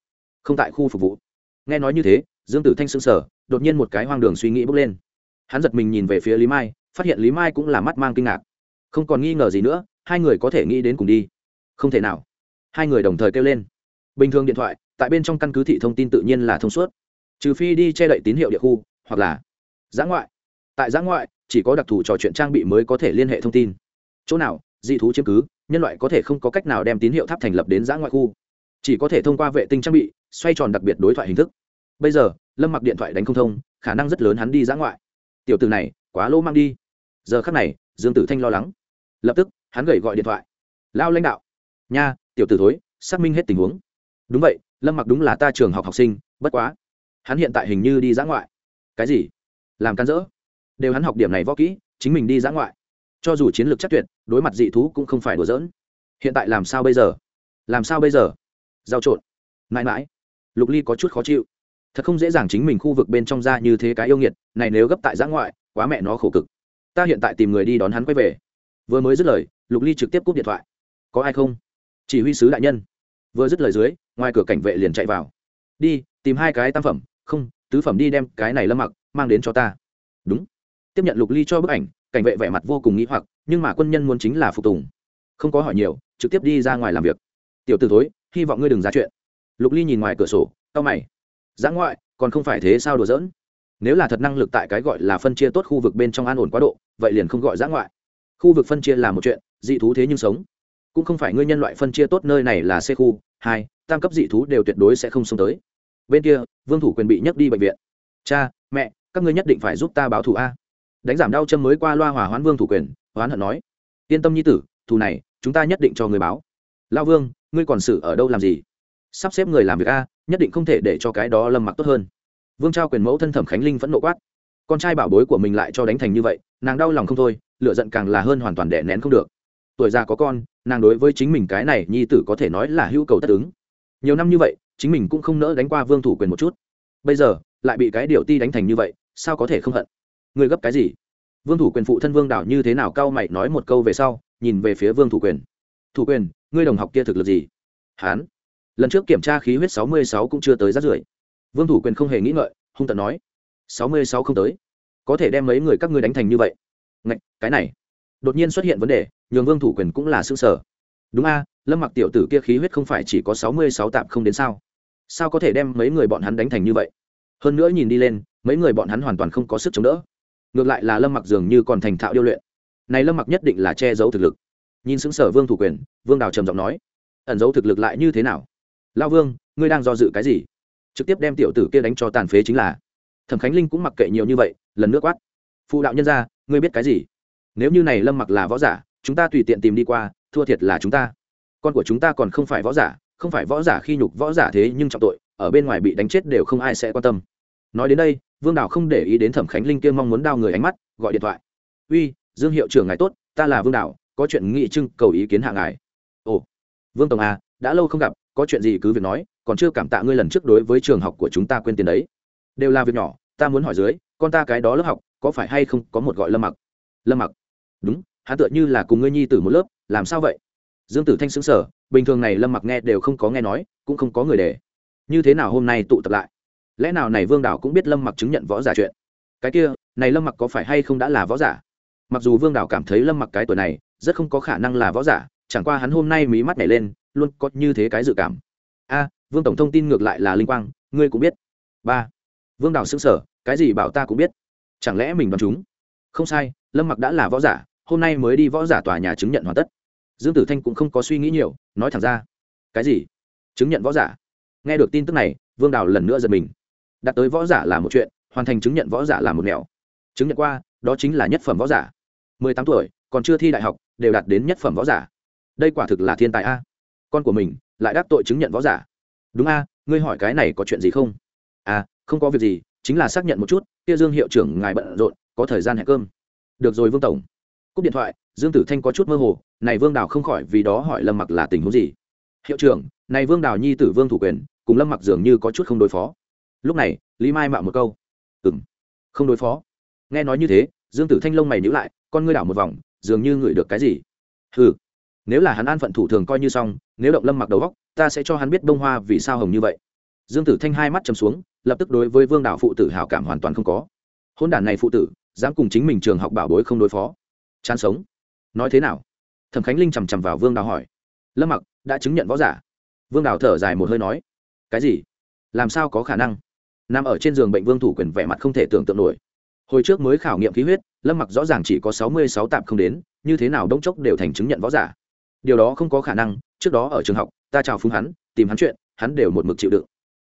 Không tại khu phục vụ. Nghe nói như thế, dương tử thanh s ư n g sở đột nhiên một cái hoang đường suy nghĩ bốc lên. Hắn giật mình nhìn về phía lý mai, phát hiện lý mai cũng là mắt mang kinh ngạc. Không còn nghi ngờ gì nữa, hai người có thể nghĩ đến cùng đi. Không thể nào. Hai người đồng thời kêu lên. Bình thường điện thoại, tại bên trong căn cứ thị thông tin tự nhiên là thông suốt. Trừ phi đi che đậy tín hiệu địa khu, hoặc là giã ngoại tại giã ngoại, chỉ có đặc thù trò chuyện trang bị mới có thể liên hệ thông tin. Chỗ nào, dị thú chiếm cứ, nhân loại có thể không có cách nào đem tín hiệu tháp thành lập đến giã ngoại khu. Chỉ có thể thông qua vệ tinh trang bị, xoay tròn đặc biệt đối thoại hình thức. Bây giờ, lâm mặc điện thoại đánh không thông, khả năng rất lớn hắn đi giã ngoại. Tiểu từ này, quá lô mang đi. Giờ khắc này, dương tử thanh lo lắng. Lập tức, hắn gầy gọi điện thoại. Lao lãnh đạo. Nha, tiểu tử thối, xác minh hết tình huống. Đúng vậy, lâm mặc đúng là ta trường học học sinh, bất quá. Hắn hiện tại hình như đi giã ngoại. Cái gì? Làm can dỡ đều hắn học điểm này võ kỹ, chính mình đi giã ngoại. Cho dù chiến lược chắc tuyệt, đối mặt dị thú cũng không phải đùa giỡn. Hiện tại làm sao bây giờ? Làm sao bây giờ? Giao trộn. Mãi mãi. Lục ly có chút khó chịu. Thật không dễ dàng chính mình khu vực bên trong ra như thế cái yêu nghiệt, này nếu gấp tại giã ngoại, quá mẹ nó khổ cực. Ta hiện tại tìm người đi đón hắn quay về. Vừa mới dứt lời, lục ly trực tiếp cúp điện thoại. Có ai không? Chỉ huy sứ đại nhân. Vừa dứt lời dưới, ngoài cửa cảnh vệ liền chạy vào. Đi, tìm hai cái tam phẩm. Không, tứ phẩm đi đem cái này lâm mặc mang đến cho ta. Đúng tiếp nhận lục ly cho bức ảnh, cảnh vệ vẻ mặt vô cùng nghĩ hoặc, nhưng mà quân nhân muốn chính là phục tùng. Không có hỏi nhiều, trực tiếp đi ra ngoài làm việc. Tiểu t ử thối, hy vọng ngươi đừng ra chuyện. Lục ly nhìn ngoài cửa sổ tao mày. Giã ngoại, còn không phải thế sao đùa giỡn? Nếu là thật năng lực tại cái gọi là phân chia tốt khu vực bên trong an ổn quá độ, vậy liền không gọi giã ngoại. Khu vực phân chia là một chuyện, dị thú thế nhưng sống. Cũng không phải ngươi nhân loại phân chia tốt nơi này là c khu, hai, tam cấp dị thú đều tuyệt đối sẽ không sống tới. Bên kia, vương thủ quyền bị nhấc đi bệnh viện. Cha, mẹ, các ngươi nhất định phải giúp ta báo thù a đánh giảm đau châm mới qua loa hòa hoãn vương thủ quyền hoán hận nói, yên tâm nhi tử, thù này, chúng ta nhất định cho người báo. Lao vương, ngươi còn xử ở đâu làm gì? Sắp xếp người làm việc a, nhất định không thể để cho cái đó lâm mặc tốt hơn. Vương trao quyền mẫu thân thẩm khánh linh vẫn nộ quát. Con trai bảo bối của mình lại cho đánh thành như vậy, nàng đau lòng không thôi lựa giận càng là hơn hoàn toàn đẻ nén không được. Tuổi già có con, nàng đối với chính mình cái này nhi tử có thể nói là hữu cầu tất ứng. Nhiều năm như vậy, chính mình cũng không nỡ đánh qua vương thủ quyền một chút. Bây giờ, lại bị cái điều ti đánh thành như vậy, sao có thể không hận? Ngươi gấp cái gì? Vương thủ quyền phụ thân vương đảo như thế nào cao mày nói một câu về sau nhìn về phía vương thủ quyền. Thủ quyền ngươi đồng học kia thực lực gì? Hán. Lần trước kiểm tra khí huyết sáu mươi sáu cũng chưa tới rát rưởi. Vương thủ quyền không hề nghĩ ngợi hung tận nói. sáu mươi sáu không tới. Có thể đem mấy người các ngươi đánh thành như vậy. Ngạch, cái này. Đột nhiên xuất hiện vấn đề nhường vương thủ quyền cũng là xương sở đúng a lâm mặc tiểu tử kia khí huyết không phải chỉ có sáu mươi sáu tạm không đến sao? Sao có thể đem mấy người bọn hắn đánh thành như vậy? Hơn nữa nhìn đi lên mấy người bọn hắn hoàn toàn không có sức chống đỡ ngược lại là lâm mặc dường như còn thành thạo điêu luyện. Này lâm mặc nhất định là che giấu thực lực. Nhìn xứng sở vương thủ quyền, vương đào trầm giọng nói, ẩn giấu thực lực lại như thế nào? Lao vương, ngươi đang do dự cái gì? Trực tiếp đem tiểu tử kia đánh cho tàn phế chính là. Thẩm khánh linh cũng mặc kệ nhiều như vậy, lần nước quát, phụ đạo nhân ra ngươi biết cái gì? Nếu như này lâm mặc là võ giả, chúng ta tùy tiện tìm đi qua, thua thiệt là chúng ta. Con của chúng ta còn không phải võ giả, không phải võ giả khi nhục võ giả thế nhưng trọng tội, ở bên ngoài bị đánh chết đều không ai sẽ quan tâm. Nói đến đây vương đào không để ý đến thẩm khánh linh kia mong muốn đao người ánh mắt, gọi điện thoại. Uy, dương hiệu trưởng ngài tốt, ta là vương đào, có chuyện nghị trưng, cầu ý kiến hạ ngài. Ồ, vương tổng à đã lâu không gặp, có chuyện gì cứ việc nói, còn chưa cảm tạ ngươi lần trước đối với trường học của chúng ta quên tiền đấy. Đều là việc nhỏ, ta muốn hỏi dưới, con ta cái đó lớp học, có phải hay không có một gọi lâm mặc? Lâm mặc? Đúng, hắn tựa như là cùng ngươi nhi tử một lớp, làm sao vậy? Dương tử thanh xứng sở bình thường này lâm mặc nghe đều không có nghe nói, cũng không có người để. Như thế nào hôm nay tụ tập lại? Lẽ nào này vương đảo cũng biết lâm mặc chứng nhận võ giả chuyện? Cái kia, này lâm mặc có phải hay không đã là võ giả? Mặc dù vương đảo cảm thấy lâm mặc cái tuổi này, rất không có khả năng là võ giả, chẳng qua hắn hôm nay mí mắt nhảy lên, luôn có như thế cái dự cảm. A, vương tổng thông tin ngược lại là linh quang, ngươi cũng biết. Ba, vương đảo xứng sở cái gì bảo ta cũng biết. Chẳng lẽ mình đoán chúng? Không sai, lâm mặc đã là võ giả, hôm nay mới đi võ giả tòa nhà chứng nhận hoàn tất. Dương tử thanh cũng không có suy nghĩ nhiều, nói thẳng ra. Cái gì? Chứng nhận võ giả? Nghe được tin tức này, vương đào lần nữa giật mình đạt tới võ giả là một chuyện, hoàn thành chứng nhận võ giả là một nẻo. Chứng nhận qua, đó chính là nhất phẩm võ giả. Mười tám tuổi, còn chưa thi đại học, đều đạt đến nhất phẩm võ giả. Đây quả thực là thiên tài a. Con của mình lại đáp tội chứng nhận võ giả. Đúng a, ngươi hỏi cái này có chuyện gì không? À không có việc gì, chính là xác nhận một chút, kia dương hiệu trưởng ngài bận rộn, có thời gian hẹn cơm. Được rồi vương tổng. Cúp điện thoại, dương tử thanh có chút mơ hồ, này vương đào không khỏi vì đó hỏi lâm mặc là tình huống gì? Hiệu trưởng, này vương đào nhi tử vương thủ quyền, cùng lâm mặc dường như có chút không đối phó lúc này, lý mai mạo một câu. Ừng không đối phó. Nghe nói như thế, dương tử thanh lông mày nhữ lại, con ngươi đảo một vòng, dường như ngửi được cái gì. Ừ nếu là hắn an phận thủ thường coi như xong, nếu động lâm mặc đầu góc, ta sẽ cho hắn biết bông hoa vì sao hồng như vậy. Dương tử thanh hai mắt chầm xuống, lập tức đối với vương đạo phụ tử hào cảm hoàn toàn không có. Hôn đản này phụ tử, dám cùng chính mình trường học bảo bối không đối phó. Chán sống. Nói thế nào? Thẩm khánh linh chằm chằm vào vương đào hỏi. Lâm mặc, đã chứng nhận võ giả. Vương đào thở dài một hơi nói. Cái gì? Làm sao có khả năng? Nằm ở trên giường bệnh vương thủ quyền vẻ mặt không thể tưởng tượng nổi. Hồi trước mới khảo nghiệm khí huyết, lâm mặc rõ ràng chỉ có sáu mươi sáu tạm không đến, như thế nào đông chốc đều thành chứng nhận võ giả. Điều đó không có khả năng, trước đó ở trường học, ta chào phúng hắn, tìm hắn chuyện, hắn đều một mực chịu đựng.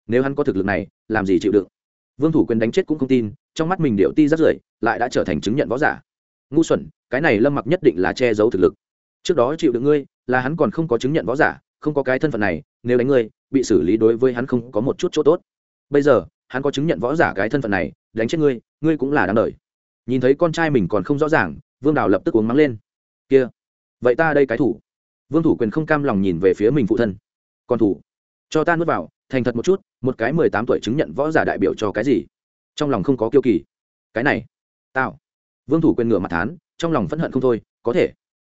Nếu hắn có thực lực này, làm gì chịu đựng? Vương thủ quyền đánh chết cũng không tin, trong mắt mình điệu ti rất rưởi, lại đã trở thành chứng nhận võ giả. Ngu xuẩn, cái này lâm mặc nhất định là che giấu thực lực. Trước đó chịu đựng ngươi, là hắn còn không có chứng nhận võ giả, không có cái thân phận này, nếu đánh ngươi, bị xử lý đối với hắn không có một chút chỗ tốt. Bây giờ hắn có chứng nhận võ giả cái thân phận này, đánh chết ngươi ngươi cũng là đáng đời. Nhìn thấy con trai mình còn không rõ ràng, vương đào lập tức uống mắng lên. Kia, vậy ta đây cái thủ. Vương thủ quyền không cam lòng nhìn về phía mình phụ thân. Còn thủ, cho ta nuốt vào, thành thật một chút, một cái mười tám tuổi chứng nhận võ giả đại biểu cho cái gì? Trong lòng không có kiêu kỳ. Cái này, tao. Vương thủ quyền ngửa mặt thán, trong lòng phẫn hận không thôi, có thể.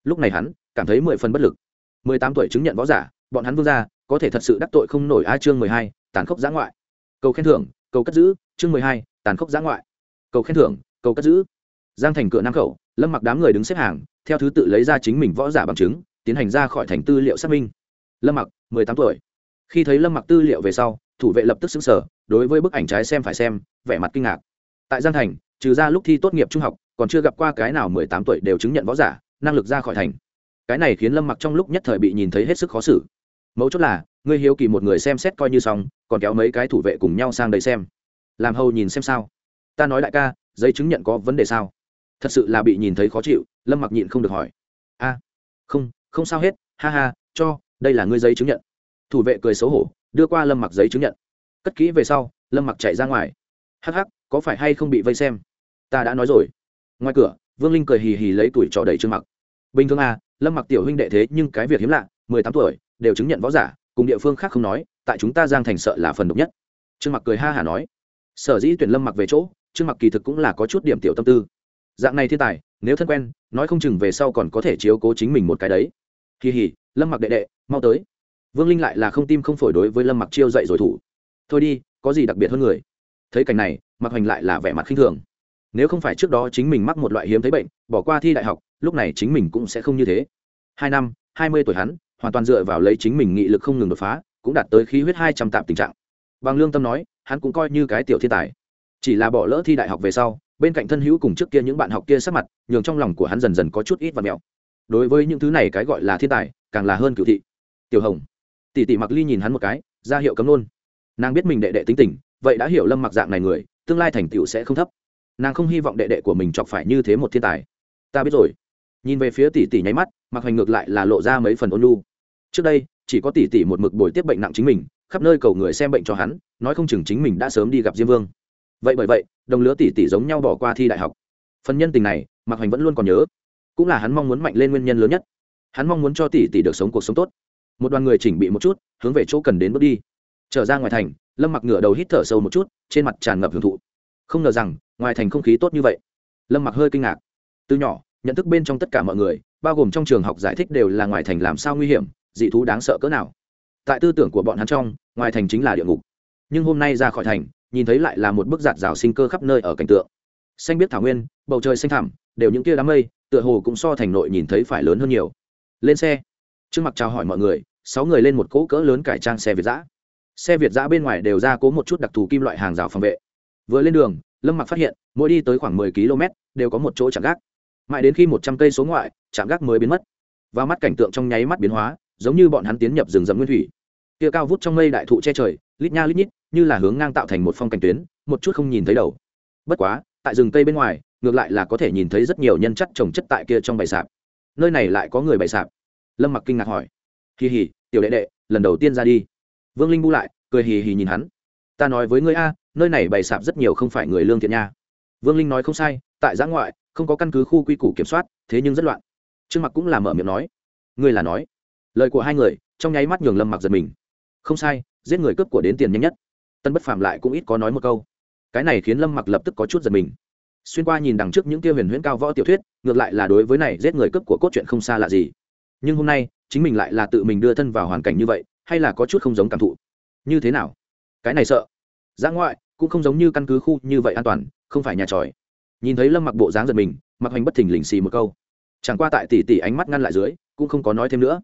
Lúc này hắn, cảm thấy mười phần bất lực. Mười tám tuổi chứng nhận võ giả, bọn hắn vương gia, có thể thật sự đắc tội không nổi a chương mười hai, tàn khốc giã ngoại cầu khen thưởng, cầu cất giữ, chương mười hai, tàn khốc giã ngoại. Cầu khen thưởng, cầu cất giữ. Giang thành cửa nam khẩu, lâm mặc đám người đứng xếp hàng, theo thứ tự lấy ra chính mình võ giả bằng chứng, tiến hành ra khỏi thành tư liệu xác minh. Lâm mặc, mười tám tuổi. Khi thấy lâm mặc tư liệu về sau, thủ vệ lập tức xứng sở đối với bức ảnh trái xem phải xem, vẻ mặt kinh ngạc. Tại giang thành, trừ ra lúc thi tốt nghiệp trung học, còn chưa gặp qua cái nào mười tám tuổi đều chứng nhận võ giả, năng lực ra khỏi thành. Cái này khiến lâm mặc trong lúc nhất thời bị nhìn thấy hết sức khó xử. Mấu chốt là ngươi hiếu kỳ một người xem xét coi như xong, còn kéo mấy cái thủ vệ cùng nhau sang đây xem. Làm hầu nhìn xem sao. Ta nói đại ca, giấy chứng nhận có vấn đề sao? Thật sự là bị nhìn thấy khó chịu, lâm mặc nhịn không được hỏi. A, không không sao hết, ha ha, cho, đây là ngươi giấy chứng nhận. Thủ vệ cười xấu hổ, đưa qua lâm mặc giấy chứng nhận. Cất kỹ về sau, lâm mặc chạy ra ngoài. Hắc hắc, có phải hay không bị vây xem? Ta đã nói rồi. Ngoài cửa, vương linh cười hì hì lấy tuổi trò đầy trương mặc. Bình thường à lâm mặc tiểu huynh đệ thế nhưng cái việc hiếm lạ, mười tám tuổi, đều chứng nhận võ giả cùng địa phương khác không nói, tại chúng ta giang thành sợ là phần độc nhất. Trương mặc cười ha hả nói. Sở dĩ tuyển lâm mặc về chỗ, trương mặc kỳ thực cũng là có chút điểm tiểu tâm tư. Dạng này thiên tài, nếu thân quen, nói không chừng về sau còn có thể chiếu cố chính mình một cái đấy. Kỳ hỉ, lâm mặc đệ đệ, mau tới. Vương linh lại là không tim không phổi đối với lâm mặc chiêu dậy rồi thủ. Thôi đi, có gì đặc biệt hơn người? Thấy cảnh này, mặc hoành lại là vẻ mặt khinh thường. Nếu không phải trước đó chính mình mắc một loại hiếm thấy bệnh, bỏ qua thi đại học, lúc này chính mình cũng sẽ không như thế. Hai năm, hai mươi tuổi hắn hoàn toàn dựa vào lấy chính mình nghị lực không ngừng đột phá, cũng đạt tới khí huyết hai trăm tạm tình trạng. Bằng lương tâm nói, hắn cũng coi như cái tiểu thiên tài. Chỉ là bỏ lỡ thi đại học về sau, bên cạnh thân hữu cùng trước kia những bạn học kia sắc mặt, nhường trong lòng của hắn dần dần có chút ít và mẹo. Đối với những thứ này cái gọi là thiên tài, càng là hơn cựu thị. Tiểu hồng. Tỷ tỷ mặc ly nhìn hắn một cái, ra hiệu cấm luôn. nàng biết mình đệ đệ tính tình, vậy đã hiểu lâm mặc dạng này người, tương lai thành tựu sẽ không thấp. Nàng không hy vọng đệ đệ của mình chọc phải như thế một thiên tài. Ta biết rồi nhìn về phía tỷ tỷ nháy mắt mặc hoành ngược lại là lộ ra mấy phần ôn lu trước đây, chỉ có tỷ tỷ một mực bồi tiếp bệnh nặng chính mình, khắp nơi cầu người xem bệnh cho hắn, nói không chừng chính mình đã sớm đi gặp diêm vương. Vậy bởi vậy, đồng lứa tỷ tỷ giống nhau bỏ qua thi đại học. Phần nhân tình này mặc hoành vẫn luôn còn nhớ. Cũng là hắn mong muốn mạnh lên nguyên nhân lớn nhất. Hắn mong muốn cho tỷ tỷ được sống cuộc sống tốt. Một đoàn người chỉnh bị một chút, hướng về chỗ cần đến bước đi. Trở ra ngoài thành, lâm mặc ngửa đầu hít thở sâu một chút, trên mặt tràn ngập hưởng thụ. Không ngờ rằng, ngoài thành không khí tốt như vậy. Lâm mặc hơi kinh ngạc. Từ nhỏ nhận thức bên trong tất cả mọi người, bao gồm trong trường học giải thích đều là ngoài thành làm sao nguy hiểm, dị thú đáng sợ cỡ nào. Tại tư tưởng của bọn hắn trong, ngoài thành chính là địa ngục. Nhưng hôm nay ra khỏi thành, nhìn thấy lại là một bức giạt rào sinh cơ khắp nơi ở cảnh tượng. Xanh biết thảo nguyên, bầu trời xanh thẳm, đều những kia đám mây, tựa hồ cũng so thành nội nhìn thấy phải lớn hơn nhiều. Lên xe. Trương mặc chào hỏi mọi người, sáu người lên một cỗ cỡ lớn cải trang xe việt giã. Xe việt giã bên ngoài đều ra cố một chút đặc thù kim loại hàng rào phòng vệ. Vừa lên đường, lâm mặc phát hiện, mỗi đi tới khoảng mười km đều có một chỗ chạm gác mãi đến khi một trăm cây số ngoại, chạm gác mới biến mất. Và mắt cảnh tượng trong nháy mắt biến hóa, giống như bọn hắn tiến nhập rừng rậm nguyên thủy. Kia cao vút trong mây đại thụ che trời, lít nha lít nhít, như là hướng ngang tạo thành một phong cảnh tuyến, một chút không nhìn thấy đầu. Bất quá, tại rừng cây bên ngoài, ngược lại là có thể nhìn thấy rất nhiều nhân chất trồng chất tại kia trong bầy sạp. Nơi này lại có người bày sạp. Lâm mặc kinh ngạc hỏi. Hì hì, tiểu đệ đệ, lần đầu tiên ra đi. Vương linh bu lại, cười hì hì nhìn hắn. Ta nói với ngươi a, nơi này bày sạp rất nhiều không phải người lương thiện nha. Vương linh nói không sai, tại giã ngoại không có căn cứ khu quy củ kiểm soát, thế nhưng rất loạn. Trương mặc cũng là mở miệng nói, ngươi là nói. Lời của hai người, trong nháy mắt nhường lâm mặc giật mình. Không sai, giết người cướp của đến tiền nhanh nhất. Tân bất phạm lại cũng ít có nói một câu. Cái này khiến lâm mặc lập tức có chút giật mình. Xuyên qua nhìn đằng trước những tiêu huyền huyễn cao võ tiểu thuyết, ngược lại là đối với này giết người cướp của cốt truyện không xa lạ gì. Nhưng hôm nay, chính mình lại là tự mình đưa thân vào hoàn cảnh như vậy, hay là có chút không giống cảm thụ? Như thế nào? Cái này sợ. Giã ngoại cũng không giống như căn cứ khu như vậy an toàn, không phải nhà tròi nhìn thấy lâm mặc bộ dáng giật mình mặc hoành bất thình lình xì một câu chẳng qua tại tỷ tỷ ánh mắt ngăn lại dưới cũng không có nói thêm nữa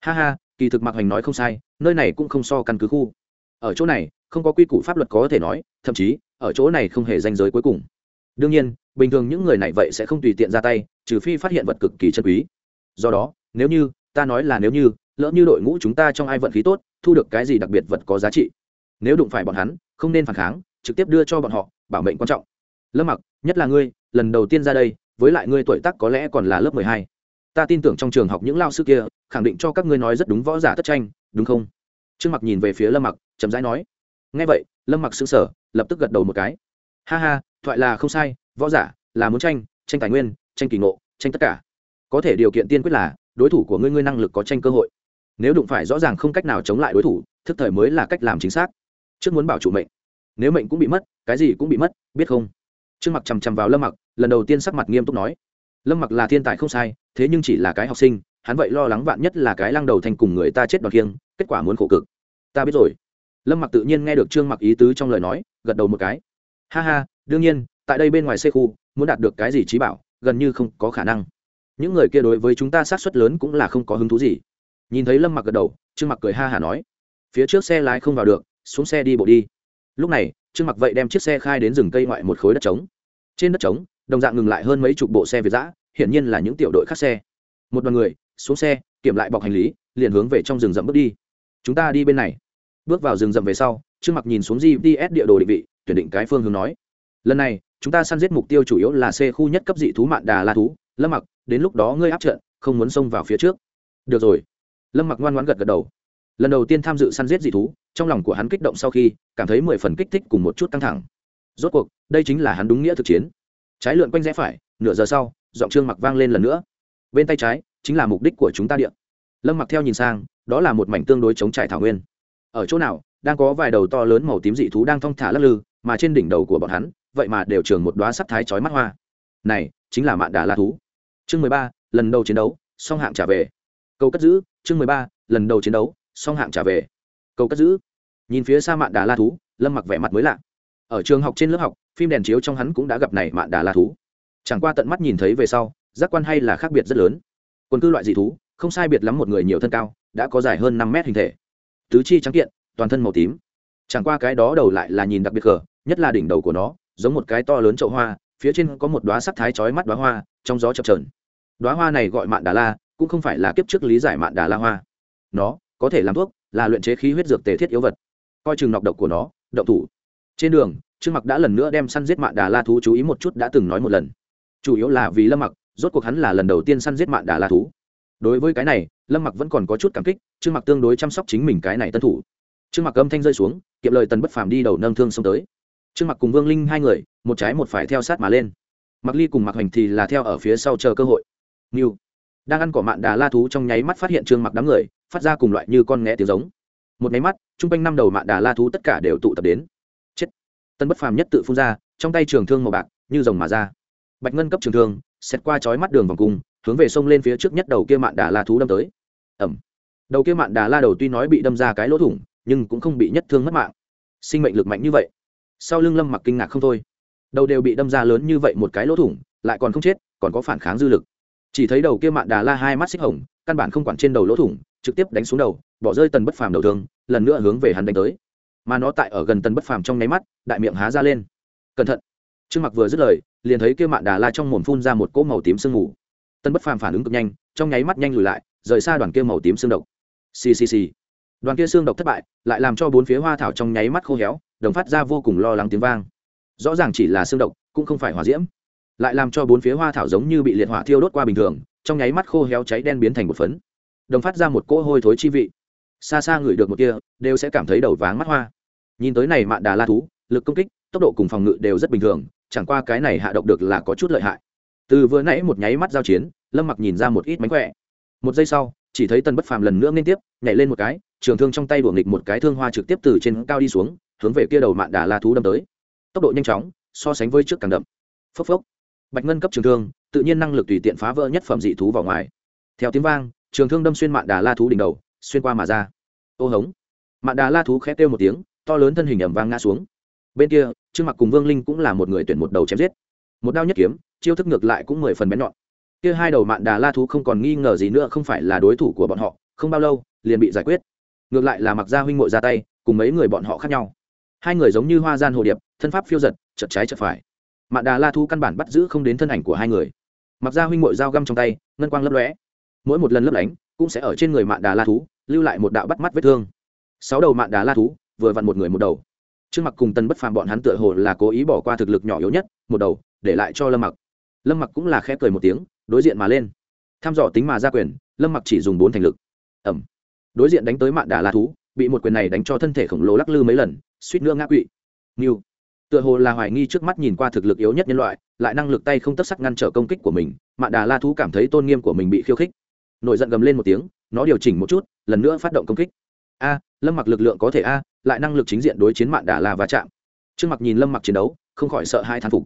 ha ha kỳ thực mặc hoành nói không sai nơi này cũng không so căn cứ khu ở chỗ này không có quy củ pháp luật có thể nói thậm chí ở chỗ này không hề danh giới cuối cùng đương nhiên bình thường những người này vậy sẽ không tùy tiện ra tay trừ phi phát hiện vật cực kỳ chân quý do đó nếu như ta nói là nếu như lỡ như đội ngũ chúng ta trong ai vận khí tốt thu được cái gì đặc biệt vật có giá trị nếu đụng phải bọn hắn không nên phản kháng trực tiếp đưa cho bọn họ bảo mệnh quan trọng lâm mặc, nhất là ngươi, lần đầu tiên ra đây, với lại ngươi tuổi tác có lẽ còn là lớp mười hai. Ta tin tưởng trong trường học những lao sư kia, khẳng định cho các ngươi nói rất đúng võ giả tất tranh, đúng không? Trương mặc nhìn về phía lâm mặc, chậm rãi nói. Ngay vậy, lâm mặc xứng sở lập tức gật đầu một cái. Ha ha, thoại là không sai, võ giả là muốn tranh tranh tài nguyên, tranh kỳ ngộ, tranh tất cả. Có thể điều kiện tiên quyết là, đối thủ của ngươi ngươi năng lực có tranh cơ hội. Nếu đụng phải rõ ràng không cách nào chống lại đối thủ, thức thời mới là cách làm chính xác. Trước muốn bảo chủ mệnh. Nếu mệnh cũng bị mất, cái gì cũng bị mất, biết không? Trương mặc chằm chằm vào lâm mặc, lần đầu tiên sắc mặt nghiêm túc nói, lâm mặc là thiên tài không sai, thế nhưng chỉ là cái học sinh, hắn vậy lo lắng vạn nhất là cái lăng đầu thành cùng người ta chết đoạt kiêng, kết quả muốn khổ cực. Ta biết rồi. Lâm mặc tự nhiên nghe được trương mặc ý tứ trong lời nói, gật đầu một cái. Ha ha, đương nhiên, tại đây bên ngoài xe khu, muốn đạt được cái gì trí bảo, gần như không có khả năng. Những người kia đối với chúng ta sát xuất lớn cũng là không có hứng thú gì. Nhìn thấy lâm mặc gật đầu, trương mặc cười ha hả nói, phía trước xe lái không vào được, xuống xe đi bộ đi. Lúc này trương mặc vậy đem chiếc xe khai đến rừng cây ngoại một khối đất trống. Trên đất trống, đồng dạng ngừng lại hơn mấy chục bộ xe việt giã hiển nhiên là những tiểu đội khác xe. Một đoàn người, xuống xe, kiểm lại bọc hành lý, liền hướng về trong rừng rậm bước đi. Chúng ta đi bên này. Bước vào rừng rậm về sau, trương mặc nhìn xuống gps địa đồ định vị, tuyển định cái phương hướng nói. Lần này, chúng ta săn giết mục tiêu chủ yếu là xe khu nhất cấp dị thú mạn đà la thú. Lâm mặc, đến lúc đó ngươi áp trận, không muốn xông vào phía trước. Được rồi. Lâm mặc ngoan ngoãn gật gật đầu lần đầu tiên tham dự săn giết dị thú, trong lòng của hắn kích động sau khi, cảm thấy mười phần kích thích cùng một chút căng thẳng. Rốt cuộc, đây chính là hắn đúng nghĩa thực chiến. Trái lượn quanh rẽ phải, nửa giờ sau, giọng trương mặc vang lên lần nữa. Bên tay trái, chính là mục đích của chúng ta điện lâm mặc theo nhìn sang, đó là một mảnh tương đối chống trải thảo nguyên. Ở chỗ nào, đang có vài đầu to lớn màu tím dị thú đang thong thả lắc lư, mà trên đỉnh đầu của bọn hắn, vậy mà đều trường một đoá sắc thái chói mắt hoa. Này, chính là mạn đà la thú. Chương mười ba, lần đầu chiến đấu, song hạng trả về. Câu cất giữ, chương mười ba, lần đầu chiến đấu song hạng trả về. Cầu cất giữ. Nhìn phía xa mạn đà la thú, lâm mặc vẻ mặt mới lạ. Ở trường học trên lớp học, phim đèn chiếu trong hắn cũng đã gặp này mạn đà la thú. Chẳng qua tận mắt nhìn thấy về sau, giác quan hay là khác biệt rất lớn. Quân cư loại dị thú, không sai biệt lắm một người nhiều thân cao, đã có dài hơn năm mét hình thể. Tứ chi trắng kiện, toàn thân màu tím. Chẳng qua cái đó đầu lại là nhìn đặc biệt cờ, nhất là đỉnh đầu của nó, giống một cái to lớn chậu hoa, phía trên có một đoá sắc thái chói mắt đoá hoa, trong gió chập trờn đoá hoa này gọi mạn đà la, cũng không phải là kiếp trước lý giải mạn đà la hoa. Nó có thể làm thuốc là luyện chế khí huyết dược tề thiết yếu vật. Coi chừng nọc độc của nó, động thủ. Trên đường, trương mặc đã lần nữa đem săn giết mạn đà la thú chú ý một chút đã từng nói một lần. Chủ yếu là vì lâm mặc, rốt cuộc hắn là lần đầu tiên săn giết mạn đà la thú. Đối với cái này, lâm mặc vẫn còn có chút cảm kích, trương mặc tương đối chăm sóc chính mình cái này tân thủ. Trương mặc âm thanh rơi xuống, kiệm lời tần bất phàm đi đầu nâng thương xông tới. Trương mặc cùng vương linh hai người, một trái một phải theo sát mà lên. Mặc ly cùng mặc hành thì là theo ở phía sau chờ cơ hội. Ngưu đang ăn cỏ mạn đà la thú trong nháy mắt phát hiện trương mặc đám người, phát ra cùng loại như con nghe tiếng giống. Một nháy mắt chung quanh năm đầu mạn đà la thú tất cả đều tụ tập đến. Chết. Tân bất phàm nhất tự phun ra, trong tay trường thương màu bạc, như rồng mà ra. Bạch ngân cấp trường thương xét qua chói mắt đường vòng cung, hướng về sông lên phía trước nhất đầu kia mạn đà la thú đâm tới. Ẩm đầu kia mạn đà la đầu tuy nói bị đâm ra cái lỗ thủng, nhưng cũng không bị nhất thương mất mạng. Sinh mệnh lực mạnh như vậy. Sau lưng lâm mặc kinh ngạc không thôi. Đầu đều bị đâm ra lớn như vậy một cái lỗ thủng, lại còn không chết, còn có phản kháng dư lực chỉ thấy đầu kia mạn đà la hai mắt xích hồng, căn bản không quản trên đầu lỗ thủng, trực tiếp đánh xuống đầu, bỏ rơi tần bất phàm đầu thương, lần nữa hướng về hắn đánh tới. Mà nó tại ở gần tần bất phàm trong nháy mắt, đại miệng há ra lên. Cẩn thận. Trương mặc vừa dứt lời, liền thấy kia mạn đà la trong mồm phun ra một cỗ màu tím sương mù. Tần bất phàm phản ứng cực nhanh, trong nháy mắt nhanh lùi lại, rời xa đoàn kia màu tím xương độc. Ccc đoàn kia xương độc thất bại, lại làm cho bốn phía hoa thảo trong nháy mắt khô héo, đồng phát ra vô cùng lo lắng tiếng vang. Rõ ràng chỉ là xương độc, cũng không phải hỏa diễm lại làm cho bốn phía hoa thảo giống như bị liệt hỏa thiêu đốt qua bình thường, trong nháy mắt khô héo cháy đen biến thành một phấn. Đồng phát ra một cỗ hôi thối chi vị. Xa xa ngửi được một kia, đều sẽ cảm thấy đầu váng mắt hoa. Nhìn tới này mạn đà la thú, lực công kích, tốc độ cùng phòng ngự đều rất bình thường, chẳng qua cái này hạ độc được là có chút lợi hại. Từ vừa nãy một nháy mắt giao chiến, lâm mặc nhìn ra một ít mánh khỏe. Một giây sau, chỉ thấy tân bất phàm lần nữa liên tiếp, nhảy lên một cái, trường thương trong tay đuổi nghịch một cái thương hoa trực tiếp từ trên cao đi xuống, hướng về kia đầu mạn đà la thú đâm tới. Tốc độ nhanh chóng, so sánh với trước càng đậm. Phốc phốc bạch ngân cấp trường thương, tự nhiên năng lực tùy tiện phá vỡ nhất phẩm dị thú vào ngoài. Theo tiếng vang, trường thương đâm xuyên mạn đà la thú đỉnh đầu, xuyên qua mà ra. Ô hống. Mạn đà la thú khẽ kêu một tiếng, to lớn thân hình ẩm vang ngã xuống. Bên kia, trương mặc cùng vương linh cũng là một người tuyển một đầu chém giết. Một đao nhất kiếm, chiêu thức ngược lại cũng mười phần bén nhọn. Kia hai đầu mạn đà la thú không còn nghi ngờ gì nữa, không phải là đối thủ của bọn họ, không bao lâu, liền bị giải quyết. Ngược lại là mặc gia huynh ngội ra tay, cùng mấy người bọn họ khác nhau. Hai người giống như hoa gian hồ điệp, thân pháp phiêu giật chật trái chật phải mạn đà la thú căn bản bắt giữ không đến thân ảnh của hai người. Mặc gia huynh mội dao găm trong tay, ngân quang lấp lóe. Mỗi một lần lấp lánh, cũng sẽ ở trên người mạn đà la thú, lưu lại một đạo bắt mắt vết thương. Sáu đầu mạn đà la thú, vừa vặn một người một đầu. Trước mặc cùng tân bất phàm bọn hắn tựa hồ là cố ý bỏ qua thực lực nhỏ yếu nhất, một đầu, để lại cho lâm mặc. Lâm mặc cũng là khẽ cười một tiếng, đối diện mà lên. Tham dò tính mà ra quyền, lâm mặc chỉ dùng bốn thành lực. Ẩm. Đối diện đánh tới mạn đà la thú, bị một quyền này đánh cho thân thể khổng lồ lắc lư mấy lần, suýt nữa ngã quỵ. Nghiêu tựa hồ là hoài nghi trước mắt nhìn qua thực lực yếu nhất nhân loại, lại năng lực tay không tất sắc ngăn trở công kích của mình, mạn đà la thú cảm thấy tôn nghiêm của mình bị khiêu khích. Nổi giận gầm lên một tiếng, nó điều chỉnh một chút, lần nữa phát động công kích. A, lâm mặc lực lượng có thể a, lại năng lực chính diện đối chiến mạn đà la va chạm. Trước mặt nhìn lâm mặc chiến đấu, không khỏi sợ hai thán phục.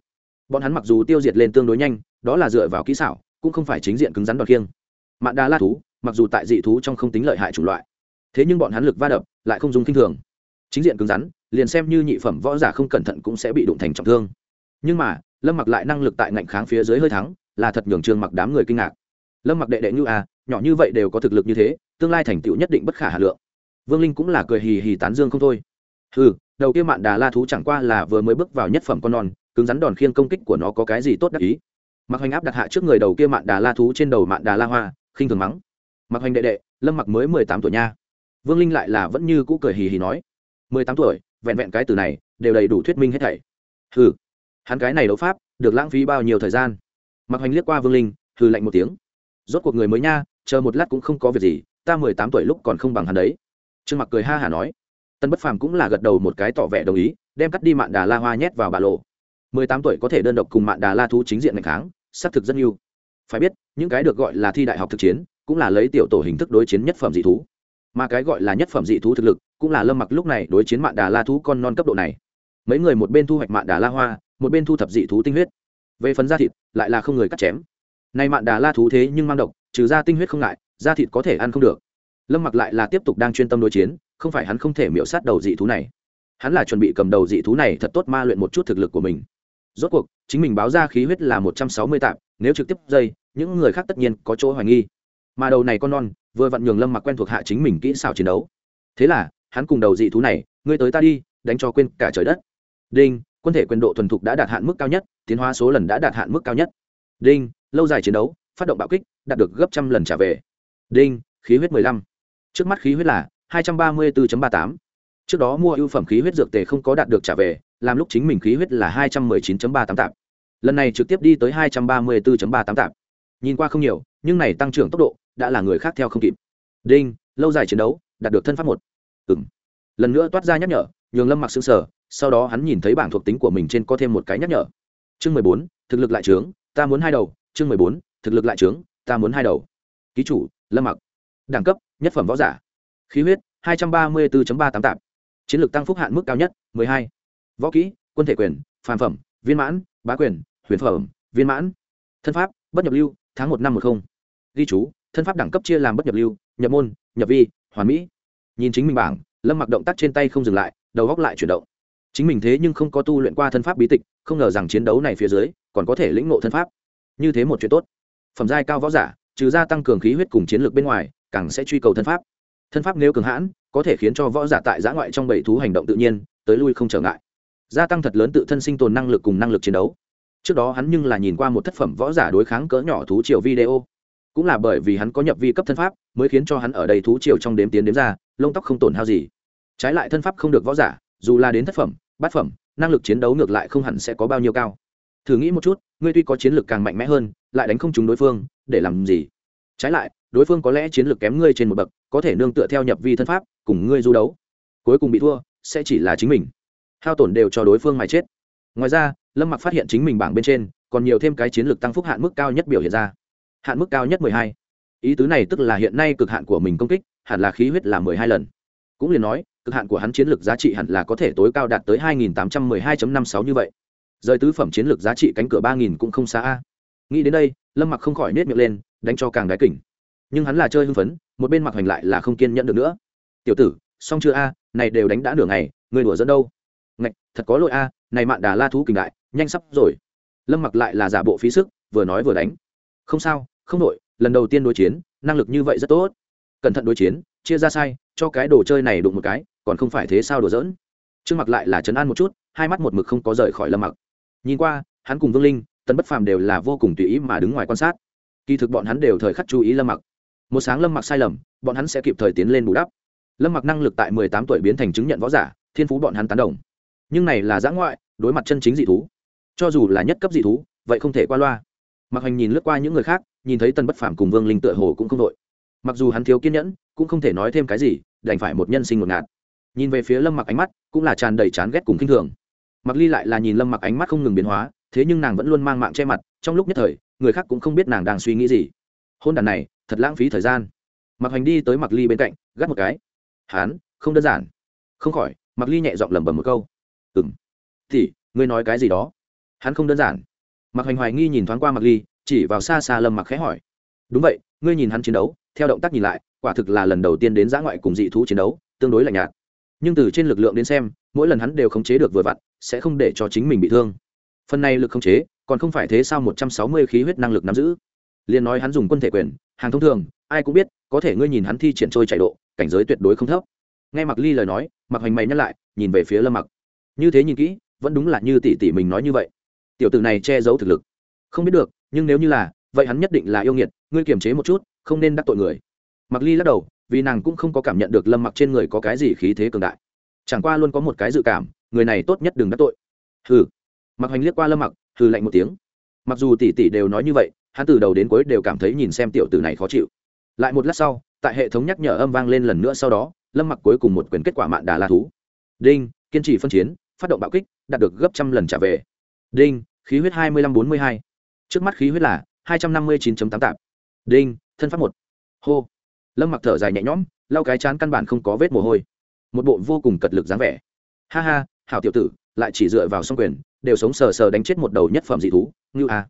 Bọn hắn mặc dù tiêu diệt lên tương đối nhanh, đó là dựa vào kỹ xảo, cũng không phải chính diện cứng rắn đoạt kiêng mạn đà la thú, mặc dù tại dị thú trong không tính lợi hại chủng loại, thế nhưng bọn hắn lực va đập lại không dùng kinh thường. Chính diện cứng rắn liền xem như nhị phẩm võ giả không cẩn thận cũng sẽ bị đụng thành trọng thương. Nhưng mà, lâm mặc lại năng lực tại ngạnh kháng phía dưới hơi thắng, là thật nhường trương mặc đám người kinh ngạc. Lâm mặc đệ đệ như à nhỏ như vậy đều có thực lực như thế, tương lai thành tựu nhất định bất khả hà lượng. Vương linh cũng là cười hì hì tán dương không thôi. Ừ đầu kia mạn đà la thú chẳng qua là vừa mới bước vào nhất phẩm con non, cứng rắn đòn khiên công kích của nó có cái gì tốt đắc ý. Mặc hoành áp đặt hạ trước người đầu kia mạn đà la thú trên đầu mạn đà la hoa, khinh thường mắng. Mặc hoành đệ đệ, lâm mặc mới mười tám tuổi nha. Vương linh lại là vẫn như cũ cười hì hì nói. Mười tám tuổi vẹn vẹn cái từ này đều đầy đủ thuyết minh hết thảy. Hừ, hắn cái này đấu pháp được lãng phí bao nhiêu thời gian? Mặc hoành liếc qua vương linh, hừ lạnh một tiếng. Rốt cuộc người mới nha, chờ một lát cũng không có việc gì, ta mười tám tuổi lúc còn không bằng hắn đấy. Trương mặc cười ha hả nói. Tân bất phàm cũng là gật đầu một cái tỏ vẻ đồng ý, đem cắt đi mạn đà la hoa nhét vào bà lộ. mười tám tuổi có thể đơn độc cùng mạn đà la thú chính diện ngày kháng, xác thực rất nhiều phải biết, những cái được gọi là thi đại học thực chiến, cũng là lấy tiểu tổ hình thức đối chiến nhất phẩm dị thú mà cái gọi là nhất phẩm dị thú thực lực cũng là lâm mặc lúc này đối chiến mạn đà la thú con non cấp độ này. Mấy người một bên thu hoạch mạn đà la hoa, một bên thu thập dị thú tinh huyết. Về phần da thịt, lại là không người cắt chém. Nay mạn đà la thú thế nhưng mang độc, trừ ra tinh huyết không ngại, da thịt có thể ăn không được. Lâm mặc lại là tiếp tục đang chuyên tâm đối chiến, không phải hắn không thể miễu sát đầu dị thú này. Hắn là chuẩn bị cầm đầu dị thú này thật tốt ma luyện một chút thực lực của mình. Rốt cuộc, chính mình báo ra khí huyết là một trăm sáu mươi tạm, nếu trực tiếp dây, những người khác tất nhiên có chỗ hoài nghi. Mà đầu này con non vừa vặn nhường lâm mặc quen thuộc hạ chính mình kỹ xảo chiến đấu. Thế là, hắn cùng đầu dị thú này, ngươi tới ta đi, đánh cho quên cả trời đất. Đinh, quân thể quyền độ thuần thục đã đạt hạn mức cao nhất, tiến hóa số lần đã đạt hạn mức cao nhất. Đinh, lâu dài chiến đấu, phát động bạo kích, đạt được gấp trăm lần trả về. Đinh, khí huyết mười lăm. Trước mắt khí huyết là hai trăm ba mươi bốn ba tám. Trước đó mua ưu phẩm khí huyết dược tề không có đạt được trả về, làm lúc chính mình khí huyết là hai trăm mười chín ba tám tạp. Lần này trực tiếp đi tới hai trăm ba mươi bốn ba tám tạp. Nhìn qua không nhiều, nhưng này tăng trưởng tốc độ đã là người khác theo không kịp. Đinh, lâu dài chiến đấu, đạt được thân pháp một. Ừ m lần nữa toát ra nhắc nhở, nhường lâm mặc xứng sở sau đó hắn nhìn thấy bảng thuộc tính của mình trên có thêm một cái nhắc nhở. Chương mười bốn, thực lực lại trướng, ta muốn hai đầu. Chương mười bốn, thực lực lại trướng, ta muốn hai đầu. Ký chủ, lâm mặc. Đẳng cấp, nhất phẩm võ giả. Khí huyết, hai trăm ba mươi bốn ba tám tạp. Chiến lược tăng phúc hạn mức cao nhất, mười hai. Võ kỹ, quân thể quyền, phàm phẩm, viên mãn, bá quyền, huyền phẩm, viên mãn. Thân pháp, bất nhập lưu, tháng một năm một không. Ghi chú thân pháp đẳng cấp chia làm bất nhập lưu, nhập môn, nhập vi, hoàn mỹ. Nhìn chính mình bảng, lâm mặc động tác trên tay không dừng lại, đầu góc lại chuyển động. Chính mình thế nhưng không có tu luyện qua thân pháp bí tịch, không ngờ rằng chiến đấu này phía dưới, còn có thể lĩnh ngộ thân pháp. Như thế một chuyện tốt. Phẩm giai cao võ giả, trừ ra tăng cường khí huyết cùng chiến lược bên ngoài, càng sẽ truy cầu thân pháp. Thân pháp nếu cường hãn, có thể khiến cho võ giả tại giã ngoại trong bảy thú hành động tự nhiên, tới lui không trở ngại. Gia tăng thật lớn tự thân sinh tồn năng lực cùng năng lực chiến đấu. Trước đó hắn nhưng là nhìn qua một thất phẩm võ giả đối kháng cỡ nhỏ thú triều video cũng là bởi vì hắn có nhập vi cấp thân pháp, mới khiến cho hắn ở đây thú triều trong đếm tiến đếm ra, lông tóc không tổn hao gì. Trái lại thân pháp không được võ giả, dù là đến thất phẩm, bát phẩm, năng lực chiến đấu ngược lại không hẳn sẽ có bao nhiêu cao. Thử nghĩ một chút, ngươi tuy có chiến lược càng mạnh mẽ hơn, lại đánh không trúng đối phương, để làm gì? Trái lại, đối phương có lẽ chiến lược kém ngươi trên một bậc, có thể nương tựa theo nhập vi thân pháp, cùng ngươi du đấu. Cuối cùng bị thua, sẽ chỉ là chính mình. Hao tổn đều cho đối phương mà chết. Ngoài ra, lâm mặc phát hiện chính mình bảng bên trên, còn nhiều thêm cái chiến lược tăng phúc hạn mức cao nhất biểu hiện ra hạn mức cao nhất mười hai. Ý tứ này tức là hiện nay cực hạn của mình công kích, hẳn là khí huyết là mười hai lần. Cũng liền nói, cực hạn của hắn chiến lược giá trị hẳn là có thể tối cao đạt tới hai nghìn tám trăm mười hai năm sáu như vậy. Rời tứ phẩm chiến lược giá trị cánh cửa ba nghìn cũng không xa a. Nghĩ đến đây, lâm mặc không khỏi nết miệng lên, đánh cho càng đáy kỉnh. Nhưng hắn là chơi hưng phấn, một bên mặc hành lại là không kiên nhẫn được nữa. Tiểu tử, xong chưa a? Này đều đánh đã nửa ngày người đùa dẫn đâu? Ngạch, thật có lỗi a, này mạn đà la thú kình đại, nhanh sắp rồi. Lâm mặc lại là giả bộ phí sức, vừa nói vừa đánh. Không sao không đội, lần đầu tiên đối chiến, năng lực như vậy rất tốt. Cẩn thận đối chiến, chia ra sai, cho cái đồ chơi này đụng một cái, còn không phải thế sao đồ dỡn trương mặc lại là chấn an một chút, hai mắt một mực không có rời khỏi lâm mặc. Nhìn qua, hắn cùng vương linh, tần bất phàm đều là vô cùng tùy ý mà đứng ngoài quan sát. Kỳ thực bọn hắn đều thời khắc chú ý lâm mặc. Một sáng lâm mặc sai lầm, bọn hắn sẽ kịp thời tiến lên bù đắp. Lâm mặc năng lực tại mười tám tuổi biến thành chứng nhận võ giả, thiên phú bọn hắn tán đồng. Nhưng này là giã ngoại, đối mặt chân chính dị thú. Cho dù là nhất cấp dị thú, vậy không thể qua loa mặc hành nhìn lướt qua những người khác, nhìn thấy tần bất phàm cùng vương linh tựa hồ cũng không đội. Mặc dù hắn thiếu kiên nhẫn, cũng không thể nói thêm cái gì, đành phải một nhân sinh một ngạt. Nhìn về phía lâm mặc ánh mắt, cũng là tràn đầy chán ghét cùng k i n h thường. Mặc ly lại là nhìn lâm mặc ánh mắt không ngừng biến hóa, thế nhưng nàng vẫn luôn mang mạng che mặt, trong lúc nhất thời, người khác cũng không biết nàng đang suy nghĩ gì. Hôn đàn này, thật lãng phí thời gian. Mặc hành đi tới mặc ly bên cạnh, gắt một cái. Hán, không đơn giản. Không khỏi. Mặc ly nhẹ giọng lẩm bẩm một câu. Ừ m thì, ngươi nói cái gì đó? Hắn không đơn giản mặc hành hoài nghi nhìn thoáng qua mặc ly, chỉ vào xa xa lâm mặc khẽ hỏi. Đúng vậy, ngươi nhìn hắn chiến đấu, theo động tác nhìn lại, quả thực là lần đầu tiên đến giã ngoại cùng dị thú chiến đấu, tương đối lạnh nhạt. Nhưng từ trên lực lượng đến xem, mỗi lần hắn đều khống chế được vừa vặn, sẽ không để cho chính mình bị thương. Phần này lực khống chế, còn không phải thế sao một trăm sáu mươi khí huyết năng lực nắm giữ. Liền nói hắn dùng quân thể quyền, hàng thông thường, ai cũng biết, có thể ngươi nhìn hắn thi triển trôi chạy độ, cảnh giới tuyệt đối không thấp. Nghe mặc ly lời nói mặc hoành mày nhắc lại, nhìn về phía lâm mặc như thế nhìn kỹ, vẫn đúng là như tỷ tỷ mình nói như vậy tiểu tử này che giấu thực lực. Không biết được, nhưng nếu như là, vậy hắn nhất định là yêu nghiệt, ngươi kiềm chế một chút, không nên đắc tội người. Mặc ly lắc đầu, vì nàng cũng không có cảm nhận được lâm mặc trên người có cái gì khí thế cường đại. Chẳng qua luôn có một cái dự cảm, người này tốt nhất đừng đắc tội. Hừ. Mặc hoành liếc qua lâm mặc, hừ lạnh một tiếng. Mặc dù tỷ tỷ đều nói như vậy, hắn từ đầu đến cuối đều cảm thấy nhìn xem tiểu tử này khó chịu. Lại một lát sau, tại hệ thống nhắc nhở âm vang lên lần nữa sau đó, lâm mặc cuối cùng một quyền kết quả mạn đà la thú. Đinh, kiên trì phân chiến, phát động bạo kích, đạt được gấp trăm lần trả về. Đinh khí huyết hai mươi năm bốn mươi hai. Trước mắt khí huyết là hai trăm năm mươi chín tám tạp. Đinh, thân pháp một. Hô. Lâm mặc thở dài nhẹ nhõm, lau cái chán căn bản không có vết mồ hôi. Một bộ vô cùng cật lực dáng vẻ. Ha ha, hảo tiểu tử, lại chỉ dựa vào song quyền, đều sống sờ sờ đánh chết một đầu nhất phẩm dị thú. Ngưu a à.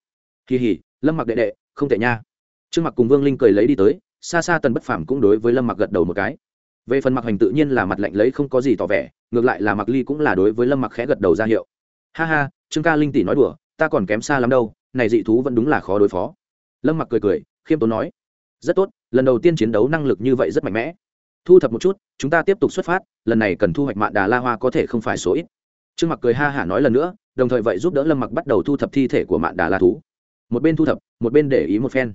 kỳ hỉ, lâm mặc đệ đệ, không tệ nha. Trương mặc cùng vương linh cười lấy đi tới, xa xa tần bất phàm cũng đối với lâm mặc gật đầu một cái. Về phần mặc hành tự nhiên là mặt lạnh lấy không có gì tỏ vẻ, ngược lại là mặc ly cũng là đối với lâm mặc khẽ gật đầu ra hiệu. Ha ha trương ca linh tỷ nói đùa, ta còn kém xa lắm đâu, này dị thú vẫn đúng là khó đối phó. Lâm mặc cười cười, khiêm tốn nói, rất tốt, lần đầu tiên chiến đấu năng lực như vậy rất mạnh mẽ. Thu thập một chút, chúng ta tiếp tục xuất phát, lần này cần thu hoạch mạn đà la hoa có thể không phải số ít. Trương mặc cười ha hả nói lần nữa, đồng thời vậy giúp đỡ lâm mặc bắt đầu thu thập thi thể của mạn đà la thú. Một bên thu thập, một bên để ý một phen.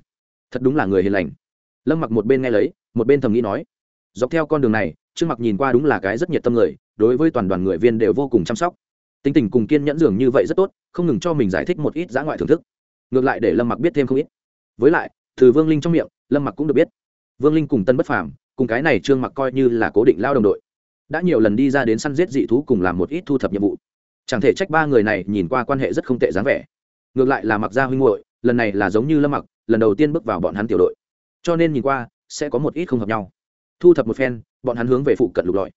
Thật đúng là người hiền lành. Lâm mặc một bên nghe lấy, một bên thầm nghĩ nói, dọc theo con đường này, trương mặc nhìn qua đúng là cái rất nhiệt tâm người, đối với toàn đoàn người viên đều vô cùng chăm sóc tính tình cùng kiên nhẫn dường như vậy rất tốt, không ngừng cho mình giải thích một ít dã ngoại thưởng thức. Ngược lại để lâm mặc biết thêm không ít. Với lại, từ vương linh trong miệng, lâm mặc cũng được biết. Vương linh cùng tân bất phàm, cùng cái này trương mặc coi như là cố định lao đồng đội, đã nhiều lần đi ra đến săn giết dị thú cùng làm một ít thu thập nhiệm vụ. Chẳng thể trách ba người này nhìn qua quan hệ rất không tệ dáng vẻ. Ngược lại là mặc gia huynh hội lần này là giống như lâm mặc, lần đầu tiên bước vào bọn hắn tiểu đội. Cho nên nhìn qua, sẽ có một ít không hợp nhau. Thu thập một phen, bọn hắn hướng về phụ cận lục lọi.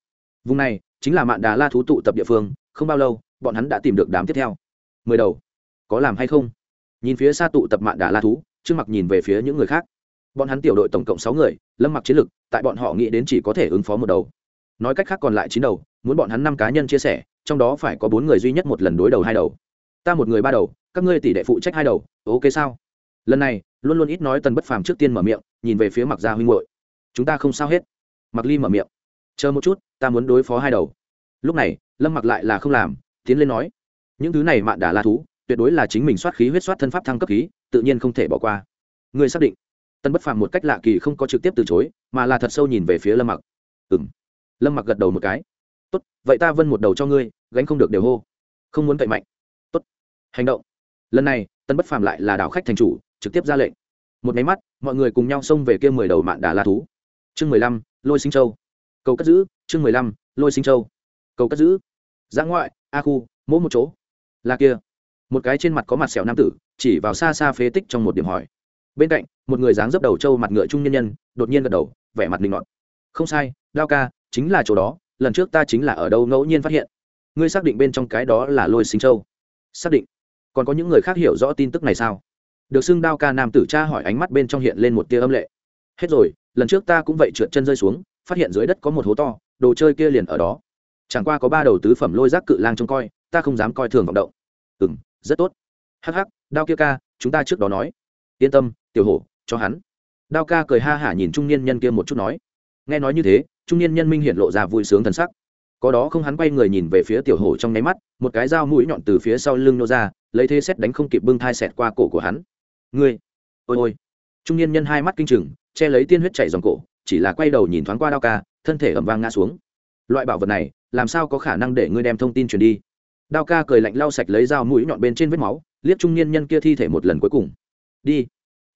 Vùng này, chính là mạn đà la thú tụ tập địa phương, không bao lâu bọn hắn đã tìm được đám tiếp theo. Mười đầu, có làm hay không? Nhìn phía xa tụ tập mạn đà la thú, trương mặc nhìn về phía những người khác. Bọn hắn tiểu đội tổng cộng sáu người, lâm mặc chiến lực, tại bọn họ nghĩ đến chỉ có thể ứng phó một đầu. Nói cách khác còn lại chín đầu, muốn bọn hắn năm cá nhân chia sẻ, trong đó phải có bốn người duy nhất một lần đối đầu hai đầu. Ta một người ba đầu, các ngươi tỷ đệ phụ trách hai đầu, ok sao? Lần này, luôn luôn ít nói tần bất phàm trước tiên mở miệng, nhìn về phía mặc gia huynh hội chúng ta không sao hết. Mặc ly mở miệng. Chờ một chút, ta muốn đối phó hai đầu. Lúc này, lâm mặc lại là không làm tiến lên nói, những thứ này mạn đả la thú, tuyệt đối là chính mình soát khí huyết soát thân pháp thăng cấp khí, tự nhiên không thể bỏ qua. Người xác định? Tân bất phàm một cách lạ kỳ không có trực tiếp từ chối, mà là thật sâu nhìn về phía lâm mặc. Ừng lâm mặc gật đầu một cái. Tốt, vậy ta vân một đầu cho ngươi, gánh không được đều hô. Không muốn cậy mạnh. Tốt. Hành động. Lần này, tân bất phàm lại là đảo khách thành chủ, trực tiếp ra lệnh. Một máy mắt, mọi người cùng nhau xông về kia mười đầu mạn đà la thú. Chương mười lăm, lôi sinh châu. Cầu cất giữ, chương mười lăm, lôi sinh châu. Cầu cất giữ giã ngoại, a khu mỗi một chỗ. Là kia. Một cái trên mặt có mặt sẹo nam tử, chỉ vào xa xa phế tích trong một điểm hỏi. Bên cạnh, một người dáng dấp đầu trâu mặt ngựa trung nhân nhân, đột nhiên gật đầu, vẻ mặt linh ngọt không sai đao ca, chính là chỗ đó, lần trước ta chính là ở đâu ngẫu nhiên phát hiện. Ngươi xác định bên trong cái đó là lôi sinh châu. Xác định. Còn có những người khác hiểu rõ tin tức này sao? Được xưng đao ca nam tử cha hỏi ánh mắt bên trong hiện lên một tia âm lệ. Hết rồi, lần trước ta cũng vậy trượt chân rơi xuống, phát hiện dưới đất có một hố to, đồ chơi kia liền ở đó chẳng qua có ba đầu tứ phẩm lôi rác cự lang trông coi, ta không dám coi thường vọng động. Ừ m rất tốt. Hắc hắc, đao kia ca, chúng ta trước đó nói. Yên tâm, tiểu hổ, cho hắn. Đao ca cười ha hả nhìn trung niên nhân kia một chút nói. Nghe nói như thế, trung niên nhân minh hiện lộ ra vui sướng thần sắc. Có đó không hắn quay người nhìn về phía tiểu hổ trong nháy mắt, một cái dao mũi nhọn từ phía sau lưng nô ra, lấy thế xét đánh không kịp bưng thai xẹt qua cổ của hắn. Ngươi, ôi ôi. Trung niên nhân hai mắt kinh chừng che lấy tiên huyết chảy dòng cổ, chỉ là quay đầu nhìn thoáng qua đao ca, thân thể ẩm vang ngã xuống. Loại bảo vật này làm sao có khả năng để ngươi đem thông tin truyền đi? Đao ca cười lạnh lau sạch lấy dao mũi nhọn bên trên vết máu, liếc trung niên nhân kia thi thể một lần cuối cùng. Đi.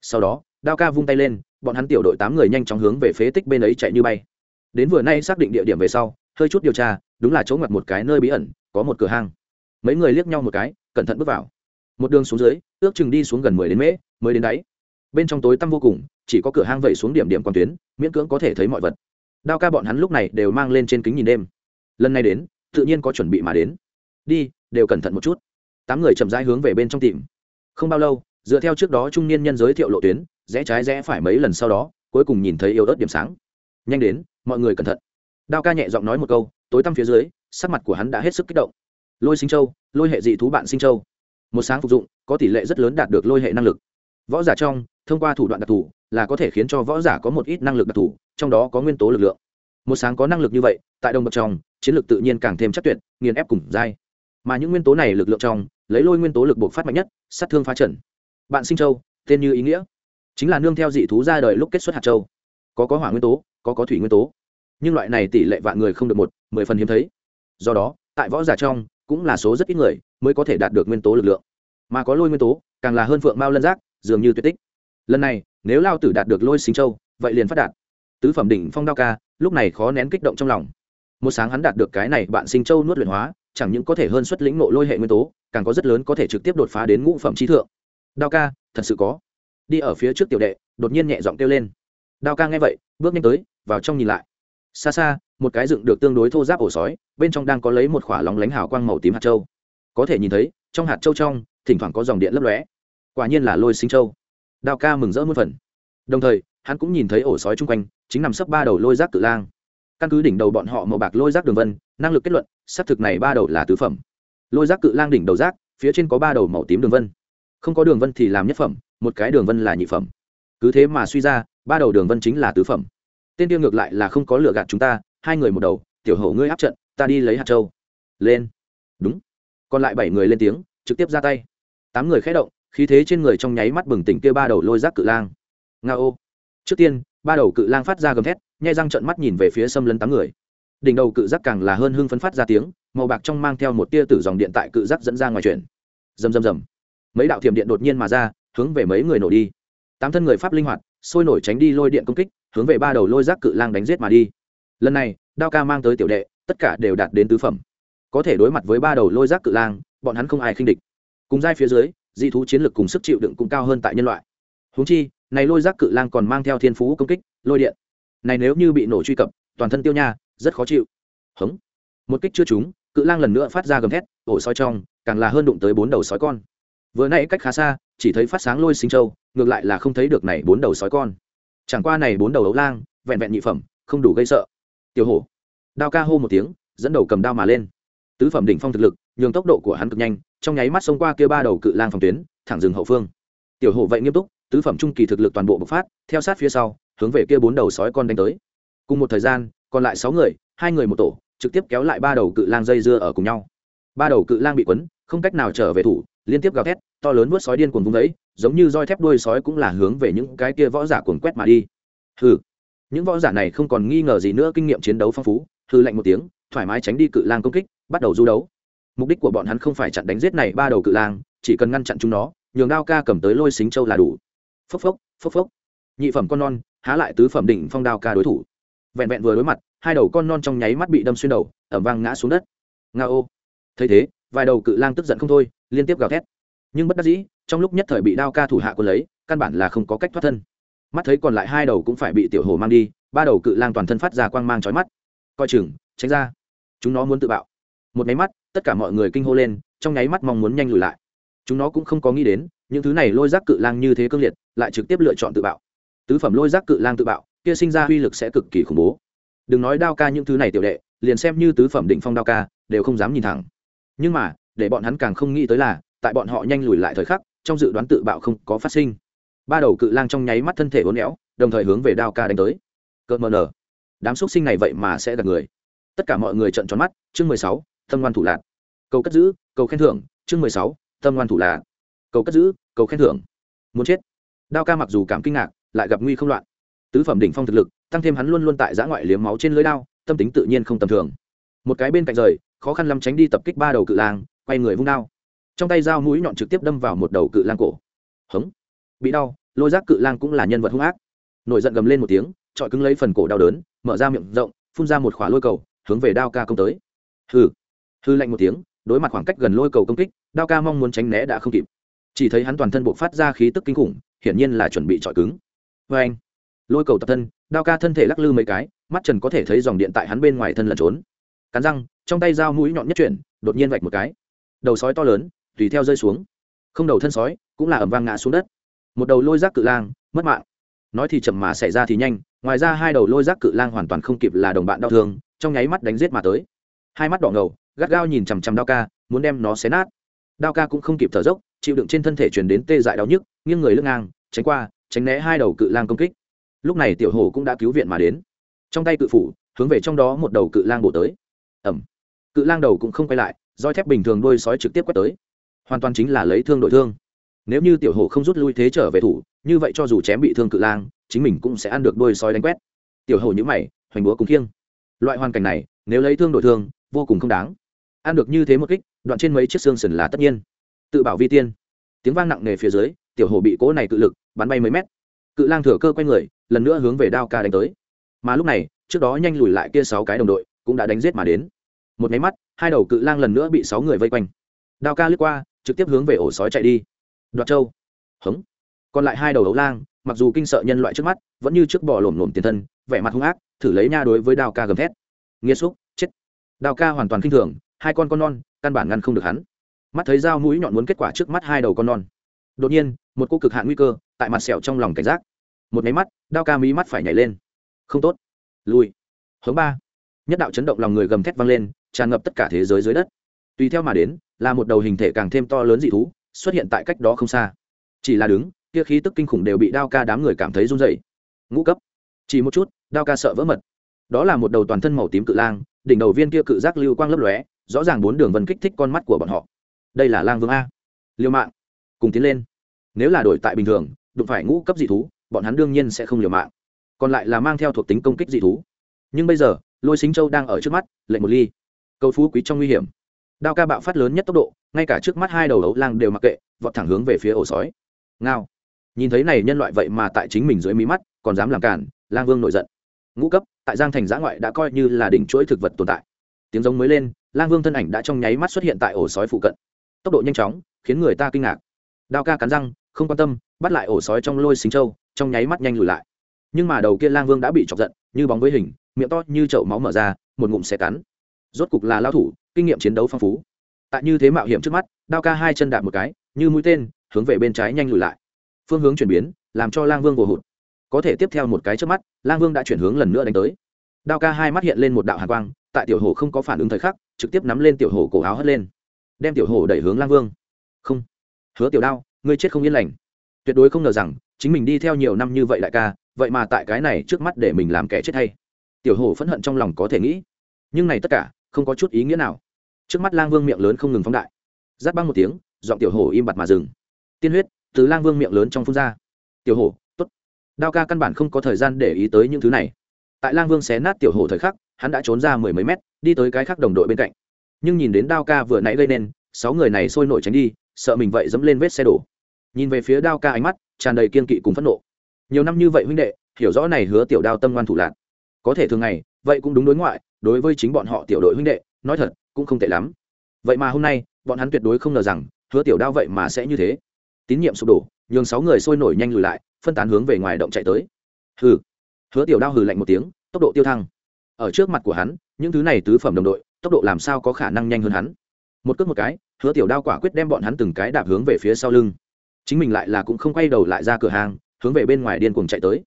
Sau đó, đao ca vung tay lên, bọn hắn tiểu đội tám người nhanh chóng hướng về phế tích bên ấy chạy như bay. Đến vừa nay xác định địa điểm về sau, hơi chút điều tra, đúng là chỗ ngặt một cái nơi bí ẩn, có một cửa hang. Mấy người liếc nhau một cái, cẩn thận bước vào. Một đường xuống dưới, ước chừng đi xuống gần mười đến mễ, mới đến đáy. Bên trong tối tăm vô cùng, chỉ có cửa hang vẩy xuống điểm điểm quan tuyến, miễn cưỡng có thể thấy mọi vật. Đao ca bọn hắn lúc này đều mang lên trên kính nhìn đêm lần này đến, tự nhiên có chuẩn bị mà đến. Đi, đều cẩn thận một chút. Tám người chậm rãi hướng về bên trong tìm. Không bao lâu, dựa theo trước đó trung niên nhân giới thiệu lộ tuyến, rẽ trái rẽ phải mấy lần sau đó, cuối cùng nhìn thấy yêu ớt điểm sáng. Nhanh đến, mọi người cẩn thận. Đao ca nhẹ giọng nói một câu, tối tăm phía dưới, sắc mặt của hắn đã hết sức kích động. Lôi sinh châu, lôi hệ dị thú bạn sinh châu. Một sáng phục dụng, có tỷ lệ rất lớn đạt được lôi hệ năng lực. Võ giả trong, thông qua thủ đoạn đặc thù, là có thể khiến cho võ giả có một ít năng lực đặc thù, trong đó có nguyên tố lực lượng. Một sáng có năng lực như vậy, tại đồng bậc trong chiến lược tự nhiên càng thêm chắc tuyệt, nghiền ép cùng dai. Mà những nguyên tố này lực lượng trong, lấy lôi nguyên tố lực bộc phát mạnh nhất, sát thương phá trần bạn sinh châu, tên như ý nghĩa. Chính là nương theo dị thú ra đời lúc kết xuất hạt châu. Có có hỏa nguyên tố, có có thủy nguyên tố. Nhưng loại này tỷ lệ vạn người không được một, mười phần hiếm thấy. Do đó, tại võ giả trong, cũng là số rất ít người mới có thể đạt được nguyên tố lực lượng. Mà có lôi nguyên tố, càng là hơn phượng mao lân giác, dường như tuyệt tích. Lần này, nếu lao tử đạt được lôi sinh châu, vậy liền phát đạt. Tứ phẩm đỉnh phong đao ca, lúc này khó nén kích động trong lòng một sáng hắn đạt được cái này bạn sinh châu nuốt luyện hóa, chẳng những có thể hơn xuất lĩnh nộ lôi hệ nguyên tố, càng có rất lớn có thể trực tiếp đột phá đến ngũ phẩm trí thượng. Đao ca, thật sự có. Đi ở phía trước tiểu đệ, đột nhiên nhẹ giọng kêu lên. Đao ca nghe vậy, bước nhanh tới, vào trong nhìn lại. Xa xa, một cái dựng được tương đối thô giáp ổ sói, bên trong đang có lấy một khỏa lóng lánh hào quang màu tím hạt châu. Có thể nhìn thấy, trong hạt châu trong, thỉnh thoảng có dòng điện lấp lóe. Quả nhiên là lôi sinh châu. Đao ca mừng rỡ muôn phần. Đồng thời, hắn cũng nhìn thấy ổ sói chung quanh, chính nằm sấp ba đầu lôi rác cự lang căn cứ đỉnh đầu bọn họ màu bạc lôi rác đường vân, năng lực kết luận, xác thực này ba đầu là tứ phẩm. Lôi rác cự lang đỉnh đầu rác phía trên có ba đầu màu tím đường vân. Không có đường vân thì làm nhất phẩm, một cái đường vân là nhị phẩm. Cứ thế mà suy ra, ba đầu đường vân chính là tứ phẩm. Tên tiêu ngược lại là không có lựa gạt chúng ta, hai người một đầu, tiểu hậu ngươi áp trận, ta đi lấy hạt châu. Lên. Đúng. Còn lại bảy người lên tiếng, trực tiếp ra tay. Tám người khé động, khí thế trên người trong nháy mắt bừng tỉnh kia ba đầu lôi rác cự lang. Nga ô trước tiên, ba đầu cự lang phát ra gầm thét nhai răng trợn mắt nhìn về phía xâm lấn tám người. Đỉnh đầu cự giác càng là hơn hưng phấn phát ra tiếng, màu bạc trong mang theo một tia tử dòng điện tại cự giác dẫn ra ngoài chuyển. Rầm rầm rầm. Mấy đạo thiểm điện đột nhiên mà ra, hướng về mấy người nổ đi. Tám thân người pháp linh hoạt, sôi nổi tránh đi lôi điện công kích, hướng về ba đầu lôi giác cự lang đánh giết mà đi. Lần này, đao ca mang tới tiểu đệ, tất cả đều đạt đến tứ phẩm. Có thể đối mặt với ba đầu lôi giác cự lang, bọn hắn không ai khinh địch. Cùng giai phía dưới, dị thú chiến lực cùng sức chịu đựng cũng cao hơn tại nhân loại. Húng chi, này lôi giác cự lang còn mang theo thiên phú công kích, lôi điện này nếu như bị nổ truy cập, toàn thân tiêu nha, rất khó chịu. Hống. Một kích chưa trúng, cự lang lần nữa phát ra gầm thét, ổ soi trong, càng là hơn đụng tới bốn đầu sói con. Vừa nay cách khá xa, chỉ thấy phát sáng lôi sinh châu, ngược lại là không thấy được này bốn đầu sói con. Chẳng qua này bốn đầu ấu lang, vẹn vẹn nhị phẩm, không đủ gây sợ. Tiểu hổ. Đao ca hô một tiếng, dẫn đầu cầm đao mà lên. Tứ phẩm đỉnh phong thực lực, nhường tốc độ của hắn cực nhanh, trong nháy mắt xông qua kia ba đầu cự lang phòng tuyến, thẳng rừng hậu phương. Tiểu hổ vậy nghiêm túc, tứ phẩm trung kỳ thực lực toàn bộ bộc phát, theo sát phía sau hướng về kia bốn đầu sói con đánh tới. Cùng một thời gian còn lại sáu người hai người một tổ trực tiếp kéo lại ba đầu cự lang dây dưa ở cùng nhau. Ba đầu cự lang bị quấn không cách nào trở về thủ liên tiếp gào thét to lớn vớt sói điên cuồng vung đấy, giống như roi thép đuôi sói cũng là hướng về những cái kia võ giả cuồng quét mà đi. Hừ. Những võ giả này không còn nghi ngờ gì nữa kinh nghiệm chiến đấu phong phú hư lạnh một tiếng thoải mái tránh đi cự lang công kích bắt đầu du đấu. Mục đích của bọn hắn không phải chặn đánh giết này ba đầu cự lang chỉ cần ngăn chặn chúng nó nhường đao ca cầm tới lôi xính châu là đủ. Phốc phốc phốc phốc. Nhị phẩm con non há lại tứ phẩm đỉnh phong đao ca đối thủ. Vẹn vẹn vừa đối mặt, hai đầu con non trong nháy mắt bị đâm xuyên đầu ẩm vang ngã xuống đất. Nga ô. Thấy thế, vài đầu cự lang tức giận không thôi, liên tiếp gào thét. Nhưng bất đắc dĩ, trong lúc nhất thời bị đao ca thủ hạ quân lấy, căn bản là không có cách thoát thân. Mắt thấy còn lại hai đầu cũng phải bị tiểu hồ mang đi, ba đầu cự lang toàn thân phát ra quang mang trói mắt. Coi chừng, tránh ra. Chúng nó muốn tự bạo. Một nháy mắt, tất cả mọi người kinh hô lên, trong nháy mắt mong muốn nhanh lùi lại. Chúng nó cũng không có nghĩ đến, những thứ này lôi rác cự lang như thế cương liệt, lại trực tiếp lựa chọn tự bạo tứ phẩm lôi rác cự lang tự bạo, kia sinh ra uy lực sẽ cực kỳ khủng bố. Đừng nói đao ca những thứ này tiểu đệ, liền xem như tứ phẩm định phong đao ca, đều không dám nhìn thẳng. Nhưng mà, để bọn hắn càng không nghĩ tới là, tại bọn họ nhanh lùi lại thời khắc, trong dự đoán tự bạo không có phát sinh. Ba đầu cự lang trong nháy mắt thân thể uốn éo, đồng thời hướng về đao ca đánh tới. Cợt mờ nở. Đám xúc sinh này vậy mà sẽ gặp người. Tất cả mọi người trợn tròn mắt, chương mười sáu, tâm ngoan thủ lạc. Cầu cất giữ, cầu khen thưởng, chương mười sáu, tâm ngoan thủ lạc. Cầu cất giữ, cầu khen thưởng. Muốn chết. Đao ca mặc dù cảm kinh ngạc lại gặp nguy không loạn. Tứ phẩm đỉnh phong thực lực, tăng thêm hắn luôn luôn tại giã ngoại liếm máu trên lưới đao, tâm tính tự nhiên không tầm thường. Một cái bên cạnh rời, khó khăn lắm tránh đi tập kích ba đầu cự lang, quay người vung đao. Trong tay dao mũi nhọn trực tiếp đâm vào một đầu cự lang cổ. Hống. Bị đau, lôi giác cự lang cũng là nhân vật hung ác. Nổi giận gầm lên một tiếng, trọi cứng lấy phần cổ đau đớn, mở ra miệng rộng, phun ra một khỏa lôi cầu, hướng về đao ca công tới. Hư hư lạnh một tiếng, đối mặt khoảng cách gần lôi cầu công kích, đao ca mong muốn tránh né đã không kịp. Chỉ thấy hắn toàn thân buộc phát ra khí tức kinh khủng, hiển nhiên là chuẩn bị trọi cứng vê anh, lôi cầu tập thân, đao ca thân thể lắc lư mấy cái, mắt trần có thể thấy dòng điện tại hắn bên ngoài thân lẩn trốn. Cắn răng, trong tay dao mũi nhọn nhất chuyển, đột nhiên vạch một cái. Đầu sói to lớn, tùy theo rơi xuống. Không đầu thân sói, cũng là ẩm vang ngã xuống đất. Một đầu lôi rác cự lang, mất mạng. Nói thì chậm mà xảy ra thì nhanh, ngoài ra hai đầu lôi rác cự lang hoàn toàn không kịp là đồng bạn đau thương, trong nháy mắt đánh giết mà tới. Hai mắt đỏ ngầu, gắt gao nhìn chằm chằm đao ca, muốn đem nó xé nát. Đao ca cũng không kịp thở dốc, chịu đựng trên thân thể chuyển đến tê dại đau nhức, nghiêng người lưng ngang, tránh qua tránh né hai đầu cự lang công kích. Lúc này tiểu hồ cũng đã cứu viện mà đến. Trong tay cự phủ, hướng về trong đó một đầu cự lang bổ tới. Ẩm cự lang đầu cũng không quay lại, roi thép bình thường đôi sói trực tiếp quét tới. Hoàn toàn chính là lấy thương đổi thương. Nếu như tiểu hồ không rút lui thế trở về thủ, như vậy cho dù chém bị thương cự lang, chính mình cũng sẽ ăn được đôi sói đánh quét. Tiểu hồ nhữ mày, hoành búa cùng khiêng. Loại hoàn cảnh này, nếu lấy thương đổi thương, vô cùng không đáng. Ăn được như thế một kích, đoạn trên mấy chiếc xương sần là tất nhiên. Tự bảo vi tiên. Tiếng vang nặng nề phía dưới, tiểu hồ bị cố này cự lực bắn bay mấy mét. Cự lang thừa cơ quay người, lần nữa hướng về đao ca đánh tới. Mà lúc này, trước đó nhanh lùi lại kia sáu cái đồng đội, cũng đã đánh giết mà đến. Một máy mắt, hai đầu cự lang lần nữa bị sáu người vây quanh. Đao ca lướt qua, trực tiếp hướng về ổ sói chạy đi. Đoạt châu. Hống. Còn lại hai đầu ấu lang, mặc dù kinh sợ nhân loại trước mắt, vẫn như trước bỏ lổm lổm tiền thân, vẻ mặt hung ác, thử lấy nha đối với đao ca gầm thét. Nghiêm xúc, chết. Đao ca hoàn toàn k i n h thường, hai con con non, căn bản ngăn không được hắn. Mắt thấy dao mũi nhọn muốn kết quả trước mắt hai đầu con non. Đột nhiên, một cô cực hạn nguy cơ tại mặt sẹo trong lòng cảnh giác. Một máy mắt, đao ca mí mắt phải nhảy lên. Không tốt. Lùi. Hướng ba. Nhất đạo chấn động lòng người gầm thét vang lên, tràn ngập tất cả thế giới dưới đất. Tùy theo mà đến, là một đầu hình thể càng thêm to lớn dị thú, xuất hiện tại cách đó không xa. Chỉ là đứng, kia khí tức kinh khủng đều bị đao ca đám người cảm thấy run dậy ngũ cấp. Chỉ một chút, đao ca sợ vỡ mật. Đó là một đầu toàn thân màu tím cự lang, đỉnh đầu viên kia cự giác lưu quang lấp lóe, rõ ràng bốn đường vân kích thích con mắt của bọn họ. Đây là lang vương a. Liều mạng. Cùng tiến lên. Nếu là đổi tại bình thường đụng phải ngũ cấp dị thú, bọn hắn đương nhiên sẽ không liều mạng. Còn lại là mang theo thuộc tính công kích dị thú. Nhưng bây giờ, lôi xính châu đang ở trước mắt, lệnh một ly. Cầu phú quý trong nguy hiểm. Đao ca bạo phát lớn nhất tốc độ, ngay cả trước mắt hai đầu ấu lang đều mặc kệ, vọt thẳng hướng về phía ổ sói. Ngao. Nhìn thấy này nhân loại vậy mà tại chính mình dưới mí mắt, còn dám làm cản, lang vương nổi giận. Ngũ cấp, tại giang thành giã ngoại đã coi như là đỉnh chuỗi thực vật tồn tại. Tiếng giống mới lên, lang vương thân ảnh đã trong nháy mắt xuất hiện tại ổ sói phụ cận. Tốc độ nhanh chóng, khiến người ta kinh ngạc. Đao ca cắn răng không quan tâm, bắt lại ổ sói trong lôi xính châu, trong nháy mắt nhanh lùi lại. Nhưng mà đầu kia lang vương đã bị chọc giận, như bóng với hình, miệng to như chậu máu mở ra, một ngụm xe cắn. Rốt cục là lao thủ, kinh nghiệm chiến đấu phong phú. Tại như thế mạo hiểm trước mắt, đao ca hai chân đạp một cái, như mũi tên, hướng về bên trái nhanh lùi lại. Phương hướng chuyển biến, làm cho lang vương vồ hụt. Có thể tiếp theo một cái trước mắt, lang vương đã chuyển hướng lần nữa đánh tới. Đao ca hai mắt hiện lên một đạo hàn quang, tại tiểu hồ không có phản ứng thời khắc, trực tiếp nắm lên tiểu hồ cổ áo hất lên, đem tiểu hồ đẩy hướng lang vương. Không. Hứa tiểu đao ngươi chết không yên lành. Tuyệt đối không ngờ rằng, chính mình đi theo nhiều năm như vậy đại ca, vậy mà tại cái này trước mắt để mình làm kẻ chết hay. Tiểu Hổ phẫn hận trong lòng có thể nghĩ. Nhưng này tất cả, không có chút ý nghĩa nào. Trước mắt lang vương miệng lớn không ngừng phóng đại. Giáp băng một tiếng, giọng tiểu Hổ im bặt mà dừng. Tiên huyết, từ lang vương miệng lớn trong phun ra. Tiểu Hổ t ố t đao ca căn bản không có thời gian để ý tới những thứ này. Tại lang vương xé nát tiểu Hổ thời khắc, hắn đã trốn ra mười mấy mét, đi tới cái khác đồng đội bên cạnh. Nhưng nhìn đến đao ca vừa nãy gây nên, sáu người này sôi nổi tránh đi, sợ mình vậy dẫm lên vết xe đổ nhìn về phía đao ca ánh mắt, tràn đầy kiên kỵ cùng phẫn nộ. Nhiều năm như vậy huynh đệ, hiểu rõ này hứa tiểu đao tâm ngoan thủ lạc có thể thường ngày, vậy cũng đúng đối ngoại, đối với chính bọn họ tiểu đội huynh đệ, nói thật, cũng không tệ lắm. Vậy mà hôm nay, bọn hắn tuyệt đối không ngờ rằng, hứa tiểu đao vậy mà sẽ như thế. Tín nhiệm sụp đổ, nhường sáu người sôi nổi nhanh lùi lại, phân tán hướng về ngoài động chạy tới. Hừ. Hứa tiểu đao hừ lạnh một tiếng, tốc độ tiêu thăng. Ở trước mặt của hắn, những thứ này tứ phẩm đồng đội, tốc độ làm sao có khả năng nhanh hơn hắn? Một cước một cái, hứa tiểu đao quả quyết đem bọn hắn từng cái đạp hướng về phía sau lưng chính mình lại là cũng không quay đầu lại ra cửa hàng, hướng về bên ngoài điên cuồng chạy tới.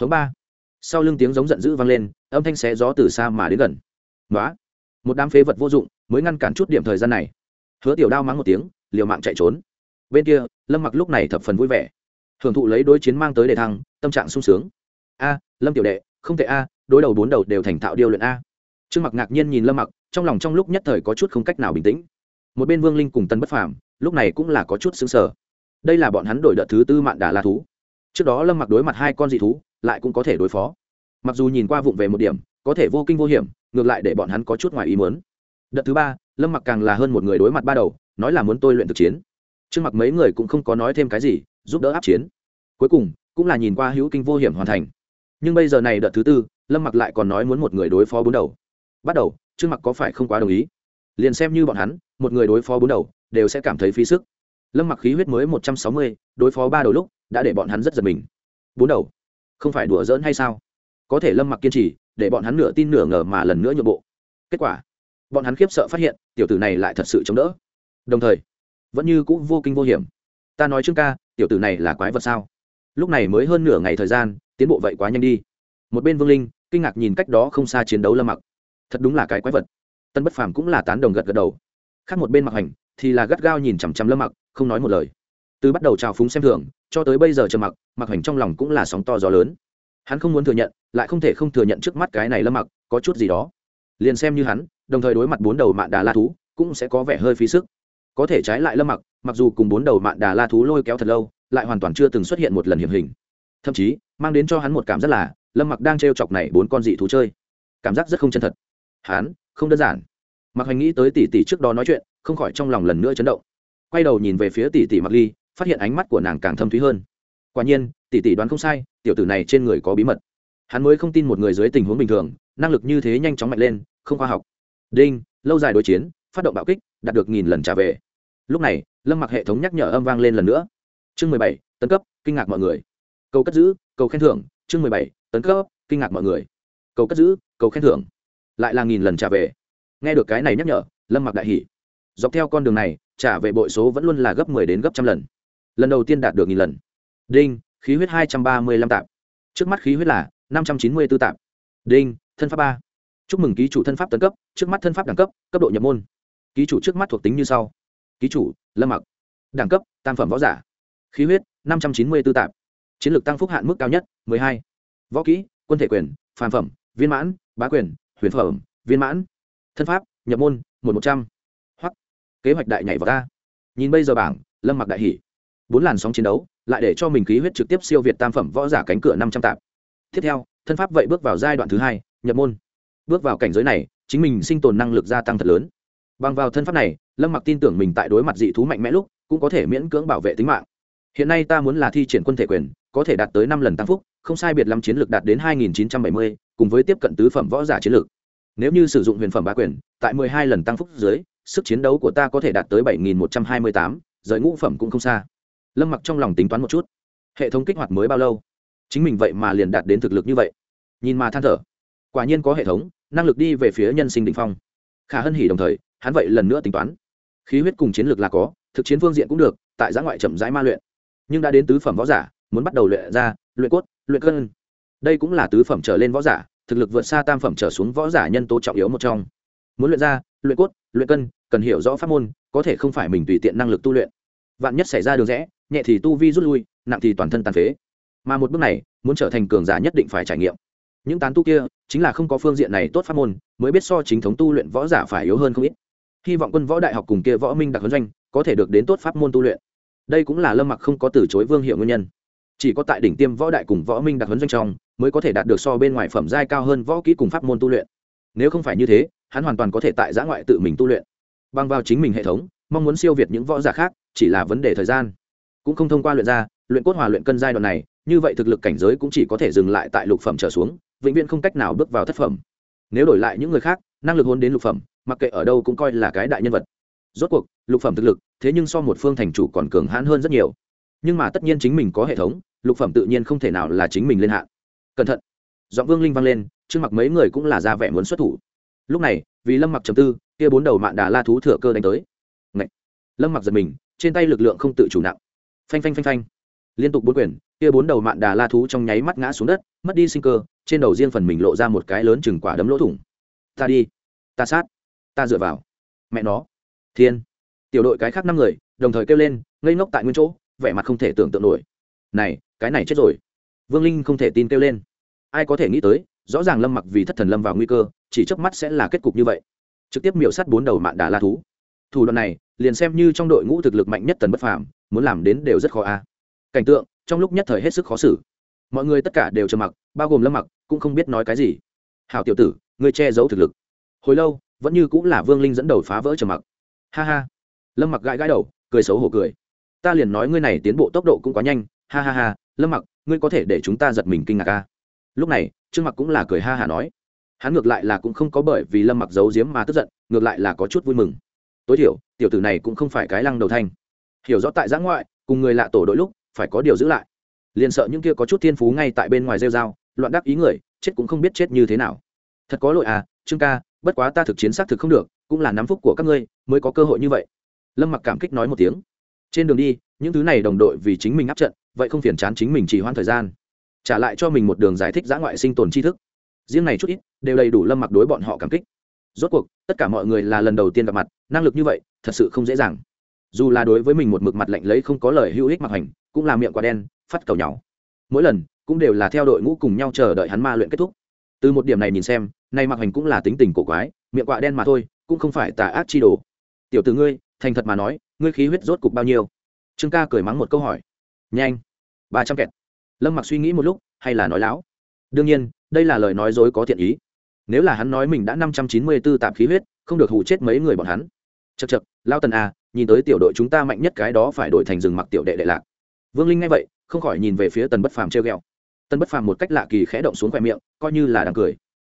Hướng ba. Sau lưng tiếng giống giận dữ vang lên, âm thanh xé gió từ xa mà đến gần. Nói một đám phế vật vô dụng, mới ngăn cản chút điểm thời gian này. Hứa tiểu đao mắng một tiếng, liều mạng chạy trốn. Bên kia, lâm mặc lúc này thập phần vui vẻ. Hưởng thụ lấy đối chiến mang tới đề thăng, tâm trạng sung sướng. A, lâm tiểu đệ, không thể a, đối đầu bốn đầu đều thành thạo điêu luyện a. Trương mặc ngạc nhiên nhìn lâm mặc, trong lòng trong lúc nhất thời có chút không cách nào bình tĩnh. Một bên vương linh cùng tân bất phàm, lúc này cũng là có chút xứng sở đây là bọn hắn đổi đợt thứ tư mạn đà la thú. Trước đó lâm mặc đối mặt hai con dị thú, lại cũng có thể đối phó. Mặc dù nhìn qua vụng về một điểm, có thể vô kinh vô hiểm, ngược lại để bọn hắn có chút ngoài ý muốn. Đợt thứ ba, lâm mặc càng là hơn một người đối mặt ba đầu, nói là muốn tôi luyện thực chiến. Trước mặt mấy người cũng không có nói thêm cái gì, giúp đỡ áp chiến. Cuối cùng, cũng là nhìn qua hữu kinh vô hiểm hoàn thành. Nhưng bây giờ này đợt thứ tư, lâm mặc lại còn nói muốn một người đối phó bốn đầu. Bắt đầu, trước mặt có phải không quá đồng ý? Liền xem như bọn hắn, một người đối phó bốn đầu, đều sẽ cảm thấy phí sức lâm mặc khí huyết mới một trăm sáu mươi, đối phó ba đầu lúc, đã để bọn hắn rất giật mình. Bốn đầu? Không phải đùa giỡn hay sao? Có thể lâm mặc kiên trì, để bọn hắn nửa tin nửa ngờ mà lần nữa nhượng bộ. Kết quả? Bọn hắn khiếp sợ phát hiện, tiểu tử này lại thật sự chống đỡ. Đồng thời, vẫn như cũng vô kinh vô hiểm. Ta nói trương ca, tiểu tử này là quái vật sao? Lúc này mới hơn nửa ngày thời gian, tiến bộ vậy quá nhanh đi. Một bên vương linh, kinh ngạc nhìn cách đó không xa chiến đấu lâm mặc. Thật đúng là cái quái vật. Tân bất phàm cũng là tán đồng gật gật đầu. Khác một bên mặc hành thì là gắt gao nhìn chằm chằm lâm mặc không nói một lời. Từ bắt đầu trào phúng xem thường, cho tới bây giờ chờ mặc mặc hành trong lòng cũng là sóng to gió lớn. Hắn không muốn thừa nhận, lại không thể không thừa nhận trước mắt cái này lâm mặc có chút gì đó. Liền xem như hắn, đồng thời đối mặt bốn đầu mạn đà la thú, cũng sẽ có vẻ hơi phí sức. Có thể trái lại lâm mặc mặc dù cùng bốn đầu mạn đà la thú lôi kéo thật lâu, lại hoàn toàn chưa từng xuất hiện một lần hiểm hình. Thậm chí, mang đến cho hắn một cảm giác là, lâm mặc đang t chọc này bốn con dị thú chơi. Cảm giác rất không chân thật. Hắn, không đơn giản. Mặc hành nghĩ tới tỷ tỷ trước đó nói chuyện, không khỏi trong lòng lần nữa chấn động quay đầu nhìn về phía tỷ tỷ mặc ly, phát hiện ánh mắt của nàng càng thâm thúy hơn. Quả nhiên, tỷ tỷ đoán không sai, tiểu tử này trên người có bí mật. Hắn mới không tin một người dưới tình huống bình thường, năng lực như thế nhanh chóng mạnh lên, không khoa học. Đinh, lâu dài đối chiến, phát động bạo kích, đạt được nghìn lần trả về. Lúc này, lâm mặc hệ thống nhắc nhở âm vang lên lần nữa. Chương mười bảy, tấn cấp, kinh ngạc mọi người. Cầu cất giữ, cầu khen thưởng. Chương mười bảy, tấn cấp, kinh ngạc mọi người. Cầu cất giữ, cầu khen thưởng. Lại là nghìn lần trả về. Nghe được cái này nhắc nhở, lâm mặc đại hỉ. Dọc theo con đường này trả về bội số vẫn luôn là gấp mười đến gấp trăm lần. Lần đầu tiên đạt được nghìn lần. Đinh, khí huyết hai trăm ba mươi lăm tạp. Trước mắt khí huyết là năm trăm chín mươi b ố tạp. Đinh, thân pháp ba. Chúc mừng ký chủ thân pháp tấn cấp, trước mắt thân pháp đẳng cấp cấp độ nhập môn. Ký chủ trước mắt thuộc tính như sau. Ký chủ, lâm mặc. Đẳng cấp, tam phẩm võ giả. Khí huyết, năm trăm chín mươi b ố tạp. Chiến lược tăng phúc hạn mức cao nhất, mười hai. Võ kỹ, quân thể quyền, phàm phẩm, viên mãn, bá quyền, huyền phẩm, viên mãn. Thân pháp, nhập môn, một một trăm. hoặc kế hoạch đại nhảy vào ta. Nhìn bây giờ bảng, lâm mặc đại hỉ. Bốn làn sóng chiến đấu, lại để cho mình khí huyết trực tiếp siêu việt tam phẩm võ giả cánh cửa năm trăm tạp. Tiếp theo, thân pháp vậy bước vào giai đoạn thứ hai, nhập môn. Bước vào cảnh giới này, chính mình sinh tồn năng lực gia tăng thật lớn. Bằng vào thân pháp này, lâm mặc tin tưởng mình tại đối mặt dị thú mạnh mẽ lúc, cũng có thể miễn cưỡng bảo vệ tính mạng. Hiện nay ta muốn là thi triển quân thể quyền, có thể đạt tới năm lần tăng phúc, không sai biệt lắm chiến lược đạt đến hai nghìn chín trăm bảy mươi, cùng với tiếp cận tứ phẩm võ giả chiến lược. Nếu như sử dụng huyền phẩm bá quyền, tại mười hai lần tăng phúc dưới sức chiến đấu của ta có thể đạt tới bảy nghìn một trăm hai mươi tám rời ngũ phẩm cũng không xa. Lâm mặc trong lòng tính toán một chút. Hệ thống kích hoạt mới bao lâu? Chính mình vậy mà liền đạt đến thực lực như vậy. Nhìn mà than thở. Quả nhiên có hệ thống, năng lực đi về phía nhân sinh đỉnh phong. Khả hân hỉ đồng thời, hắn vậy lần nữa tính toán. Khí huyết cùng chiến lược là có, thực chiến phương diện cũng được, tại giã ngoại chậm rãi ma luyện. Nhưng đã đến tứ phẩm võ giả, muốn bắt đầu luyện ra, luyện cốt, luyện cân. Đây cũng là tứ phẩm trở lên võ giả, thực lực vượt xa tam phẩm trở xuống võ giả nhân tố trọng yếu một trong. Muốn luyện ra, luyện cốt, luyện cân cần hiểu rõ pháp môn, có thể không phải mình tùy tiện năng lực tu luyện. Vạn nhất xảy ra đường rẽ, nhẹ thì tu vi rút lui, nặng thì toàn thân tàn phế. Mà một bước này, muốn trở thành cường giả nhất định phải trải nghiệm. Những tán tu kia, chính là không có phương diện này tốt pháp môn, mới biết so chính thống tu luyện võ giả phải yếu hơn không ít. Hy vọng quân võ đại học cùng kia võ minh đặc huấn doanh, có thể được đến tốt pháp môn tu luyện. Đây cũng là lâm mặc không có từ chối vương hiệu nguyên nhân. Chỉ có tại đỉnh tiêm võ đại cùng võ minh đặc huấn doanh trong, mới có thể đạt được so bên ngoài phẩm giai cao hơn võ kỹ cùng pháp môn tu luyện. Nếu không phải như thế, hắn hoàn toàn có thể tại giã ngoại tự mình tu luyện bằng vào chính mình hệ thống, mong muốn siêu việt những võ giả khác, chỉ là vấn đề thời gian. Cũng không thông qua luyện ra, luyện cốt hòa luyện cân giai đoạn này, như vậy thực lực cảnh giới cũng chỉ có thể dừng lại tại lục phẩm trở xuống, vĩnh viễn không cách nào bước vào thất phẩm. Nếu đổi lại những người khác, năng lực hôn đến lục phẩm, mặc kệ ở đâu cũng coi là cái đại nhân vật. Rốt cuộc, lục phẩm thực lực, thế nhưng so một phương thành chủ còn cường hãn hơn rất nhiều. Nhưng mà tất nhiên chính mình có hệ thống, lục phẩm tự nhiên không thể nào là chính mình lên hạn. Cẩn thận. Giọng vương linh vang lên, trước mặt mấy người cũng là ra vẻ muốn xuất thủ. Lúc này, vì lâm mặc trầm tư kia bốn đầu mạn đà la thú thừa cơ đánh tới. Ngậy! lâm mặc giật mình, trên tay lực lượng không tự chủ nặng. Phanh phanh phanh phanh. Liên tục bốn quyền, kia bốn đầu mạn đà la thú trong nháy mắt ngã xuống đất, mất đi sinh cơ, trên đầu riêng phần mình lộ ra một cái lớn chừng quả đấm lỗ thủng. Ta đi. Ta sát. Ta dựa vào. Mẹ nó. Thiên. Tiểu đội cái khác năm người, đồng thời kêu lên, ngây ngốc tại nguyên chỗ, vẻ mặt không thể tưởng tượng nổi. Này, cái này chết rồi. Vương linh không thể tin kêu lên. Ai có thể nghĩ tới, rõ ràng lâm mặc vì thất thần lâm vào nguy cơ, chỉ chớp mắt sẽ là kết cục như vậy trực tiếp miểu sát bốn đầu mạn đà la thú. Thủ đoạn này, liền xem như trong đội ngũ thực lực mạnh nhất tần bất phàm, muốn làm đến đều rất khó a. Cảnh tượng, trong lúc nhất thời hết sức khó xử. Mọi người tất cả đều trầm mặc, bao gồm lâm mặc, cũng không biết nói cái gì. Hảo tiểu tử, ngươi che giấu thực lực. Hồi lâu, vẫn như cũng là vương linh dẫn đầu phá vỡ trầm mặc. Ha ha. Lâm mặc gãi gãi đầu, cười xấu hổ cười. Ta liền nói ngươi này tiến bộ tốc độ cũng quá nhanh, ha ha ha, lâm mặc, ngươi có thể để chúng ta giật mình kinh ngạc ca lúc này, trương mặc cũng là cười ha hả nói hắn ngược lại là cũng không có bởi vì lâm mặc giấu giếm mà tức giận, ngược lại là có chút vui mừng. Tối thiểu, tiểu tử này cũng không phải cái lăng đầu thanh. Hiểu rõ tại giã ngoại, cùng người lạ tổ đội lúc, phải có điều giữ lại. Liền sợ những kia có chút thiên phú ngay tại bên ngoài rêu dao loạn đắc ý người, chết cũng không biết chết như thế nào. Thật có lỗi à trương ca, bất quá ta thực chiến xác thực không được, cũng là nắm phúc của các ngươi, mới có cơ hội như vậy. Lâm mặc cảm kích nói một tiếng. Trên đường đi, những thứ này đồng đội vì chính mình áp trận, vậy không phiền chán chính mình chỉ hoãn thời gian. Trả lại cho mình một đường giải thích giã ngoại sinh tồn tri thức riêng này chút ít, đều đầy đủ lâm mặc đối bọn họ cảm kích. Rốt cuộc, tất cả mọi người là lần đầu tiên gặp mặt, năng lực như vậy, thật sự không dễ dàng. Dù là đối với mình một mực mặt lạnh lấy không có lời hữu ích mặc hành, cũng là miệng quả đen, phát cầu nhau. Mỗi lần, cũng đều là theo đội ngũ cùng nhau chờ đợi hắn ma luyện kết thúc. Từ một điểm này nhìn xem, nay mặc hành cũng là tính tình cổ quái, miệng quạ đen mà thôi, cũng không phải tà ác chi đồ. Tiểu từ ngươi, thành thật mà nói, ngươi khí huyết rốt cục bao nhiêu? Trương ca cười mắng một câu hỏi. Nhanh, ba trăm kẹt. Lâm mặc suy nghĩ một lúc, hay là nói láo. Đương nhiên đây là lời nói dối có thiện ý. Nếu là hắn nói mình đã năm trăm chín mươi b ố tạp khí huyết, không được hủ chết mấy người bọn hắn. Chật chật lao tần à nhìn tới tiểu đội chúng ta mạnh nhất cái đó phải đổi thành rừng mặc tiểu đệ đệ lạc. Vương linh nghe vậy, không khỏi nhìn về phía tần bất phàm treo g ẹ o tần bất phàm một cách lạ kỳ khẽ động xuống khoe miệng, coi như là đang cười.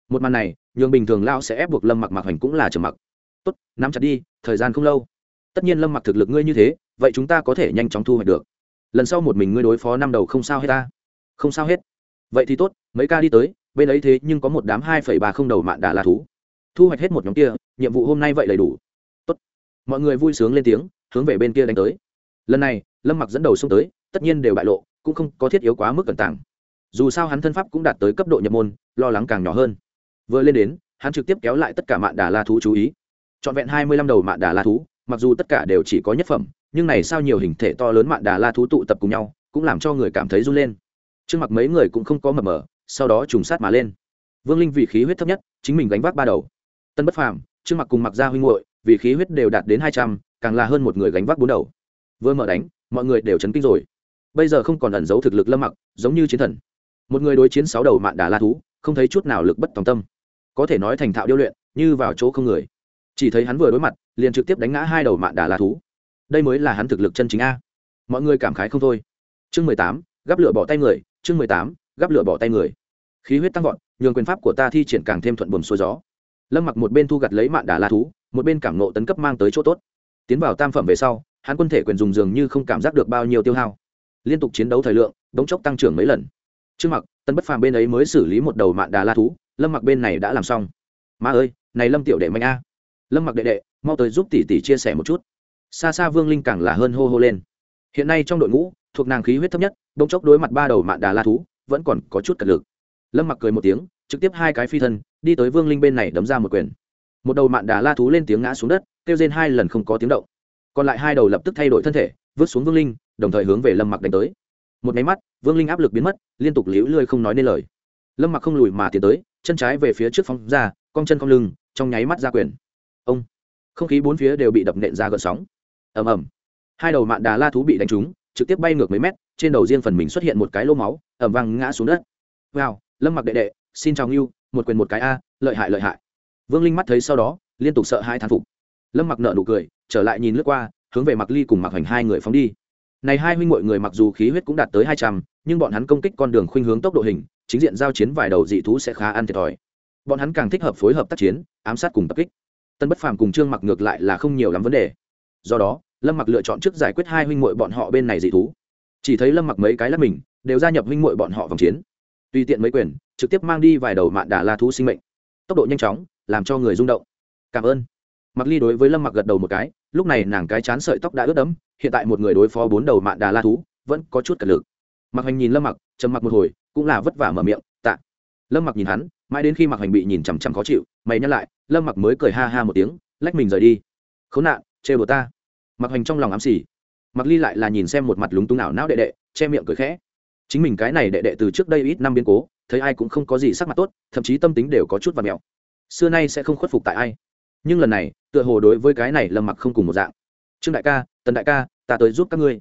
Một màn này, nhường bình thường lao sẽ ép buộc lâm mặc mặc hành cũng là trầm mặc. Tốt, nắm chặt đi, thời gian không lâu. Tất nhiên lâm mặc thực lực ngươi như thế, vậy chúng ta có thể nhanh chóng thu hoạch được. Lần sau một mình ngươi đối phó năm đầu không sao hết ta. Không sao hết. Vậy thì tốt, mấy ca đi tới bên ấy thế nhưng có một đám hai phẩy ba không đầu mạn đà la thú. Thu hoạch hết một nhóm kia, nhiệm vụ hôm nay vậy đầy đủ. Tốt. Mọi người vui sướng lên tiếng, hướng về bên kia đánh tới. Lần này, lâm mặc dẫn đầu xông tới, tất nhiên đều bại lộ, cũng không có thiết yếu quá mức cẩn tàng. Dù sao hắn thân pháp cũng đạt tới cấp độ nhập môn, lo lắng càng nhỏ hơn. Vừa lên đến, hắn trực tiếp kéo lại tất cả mạn đà la thú chú ý. Trọn vẹn hai mươi lăm đầu mạn đà la thú, mặc dù tất cả đều chỉ có nhất phẩm, nhưng này sao nhiều hình thể to lớn mạn đà la thú tụ tập cùng nhau, cũng làm cho người cảm thấy run lên. Trước mặt mấy người cũng không có mập mờ sau đó trùng sát mà lên. Vương linh vì khí huyết thấp nhất, chính mình gánh vác ba đầu. Tân bất phàm, trương mặc cùng mặc gia huynh muội, vì khí huyết đều đạt đến hai trăm, càng là hơn một người gánh vác bốn đầu. Vừa mở đánh, mọi người đều chấn kinh rồi. Bây giờ không còn ẩn giấu thực lực lâm mặc, giống như chiến thần. Một người đối chiến sáu đầu mạn đà la thú, không thấy chút nào lực bất tòng tâm. Có thể nói thành thạo điêu luyện, như vào chỗ không người. Chỉ thấy hắn vừa đối mặt, liền trực tiếp đánh ngã hai đầu mạn đà la thú. Đây mới là hắn thực lực chân chính a. Mọi người cảm khái không thôi. Chương mười tám, gắp lửa bỏ tay người, chương mười tám, gắp lửa bỏ tay người khí huyết tăng vọt, nhường quyền pháp của ta thi triển càng thêm thuận buồm xuôi gió. Lâm mặc một bên thu gặt lấy mạn đà la thú, một bên cảm nộ tấn cấp mang tới chỗ tốt. Tiến vào tam phẩm về sau, hắn quân thể quyền dùng dường như không cảm giác được bao nhiêu tiêu hao. Liên tục chiến đấu thời lượng, đống chốc tăng trưởng mấy lần. Trước mặc, tân bất phàm bên ấy mới xử lý một đầu mạn đà la thú, lâm mặc bên này đã làm xong. Ma ơi, này lâm tiểu đệ mạnh a. Lâm mặc đệ đệ, mau tới giúp tỷ tỷ chia sẻ một chút. Xa xa vương linh càng là hơn hô hô lên. Hiện nay trong đội ngũ, thuộc nàng khí huyết thấp nhất, đống chốc đối mặt ba đầu mạn đà la thú, vẫn còn có chút cật lực lâm mặc cười một tiếng, trực tiếp hai cái phi thân, đi tới vương linh bên này đấm ra một quyền. Một đầu mạn đà la thú lên tiếng ngã xuống đất, kêu trên hai lần không có tiếng động. Còn lại hai đầu lập tức thay đổi thân thể, vứt xuống vương linh, đồng thời hướng về lâm mặc đánh tới. Một máy mắt, vương linh áp lực biến mất, liên tục liễu lươi không nói nên lời. Lâm mặc không lùi mà tiến tới, chân trái về phía trước phóng ra, cong chân cong lưng, trong nháy mắt ra quyền. Ông! Không khí bốn phía đều bị đập nện ra gợn sóng. Ầm ầm. Hai đầu mạn đà la thú bị đánh trúng, trực tiếp bay ngược mấy mét, trên đầu riêng phần mình xuất hiện một cái lô máu ẩm văng ngã xuống đất. Wow! Lâm mặc đệ đệ, xin chào ngưu, một quyền một cái a, lợi hại lợi hại. Vương linh mắt thấy sau đó, liên tục sợ hai thán phục. Lâm mặc nợ nụ cười, trở lại nhìn lướt qua, hướng về mặc ly cùng mặc hoành hai người phóng đi. Này hai huynh mọi người mặc dù khí huyết cũng đạt tới hai trăm, nhưng bọn hắn công kích con đường khuynh hướng tốc độ hình, chính diện giao chiến vài đầu dị thú sẽ khá ăn thiệt thòi. Bọn hắn càng thích hợp phối hợp tác chiến, ám sát cùng tập kích. Tân bất phàm cùng trương mặc ngược lại là không nhiều lắm vấn đề. Do đó, lâm mặc lựa chọn trước giải quyết hai huynh muội bọn họ bên này dị thú. Chỉ thấy lâm mặc mấy cái lắp mình, đều gia nhập huynh muội bọn họ vòng chiến tùy tiện mấy quyền, trực tiếp mang đi vài đầu mạn đà la thú sinh mệnh. Tốc độ nhanh chóng, làm cho người rung động. Cảm ơn. Mặc ly đối với lâm mặc gật đầu một cái, lúc này nàng cái chán sợi tóc đã ướt đẫm, hiện tại một người đối phó bốn đầu mạn đà la thú, vẫn có chút cật lực. Mặc hành nhìn lâm mặc trầm mặc một hồi, cũng là vất vả mở miệng, tạ. Lâm mặc nhìn hắn, mãi đến khi mặc hành bị nhìn chằm chằm khó chịu, mày nhắc lại, lâm mặc mới cười ha ha một tiếng, lách mình rời đi. Khốn nạn chê bờ ta. Mặc hành trong lòng ám xỉ. Mặc ly lại là nhìn xem một mặt lúng túng nào não đệ đệ, che miệng cười khẽ chính mình cái này đệ đệ từ trước đây ít năm biến cố, thấy ai cũng không có gì sắc mặt tốt, thậm chí tâm tính đều có chút và mẹo. Xưa nay sẽ không khuất phục tại ai. Nhưng lần này, tựa hồ đối với cái này lâm mặc không cùng một dạng. Trương đại ca, tần đại ca, ta tới giúp các ngươi.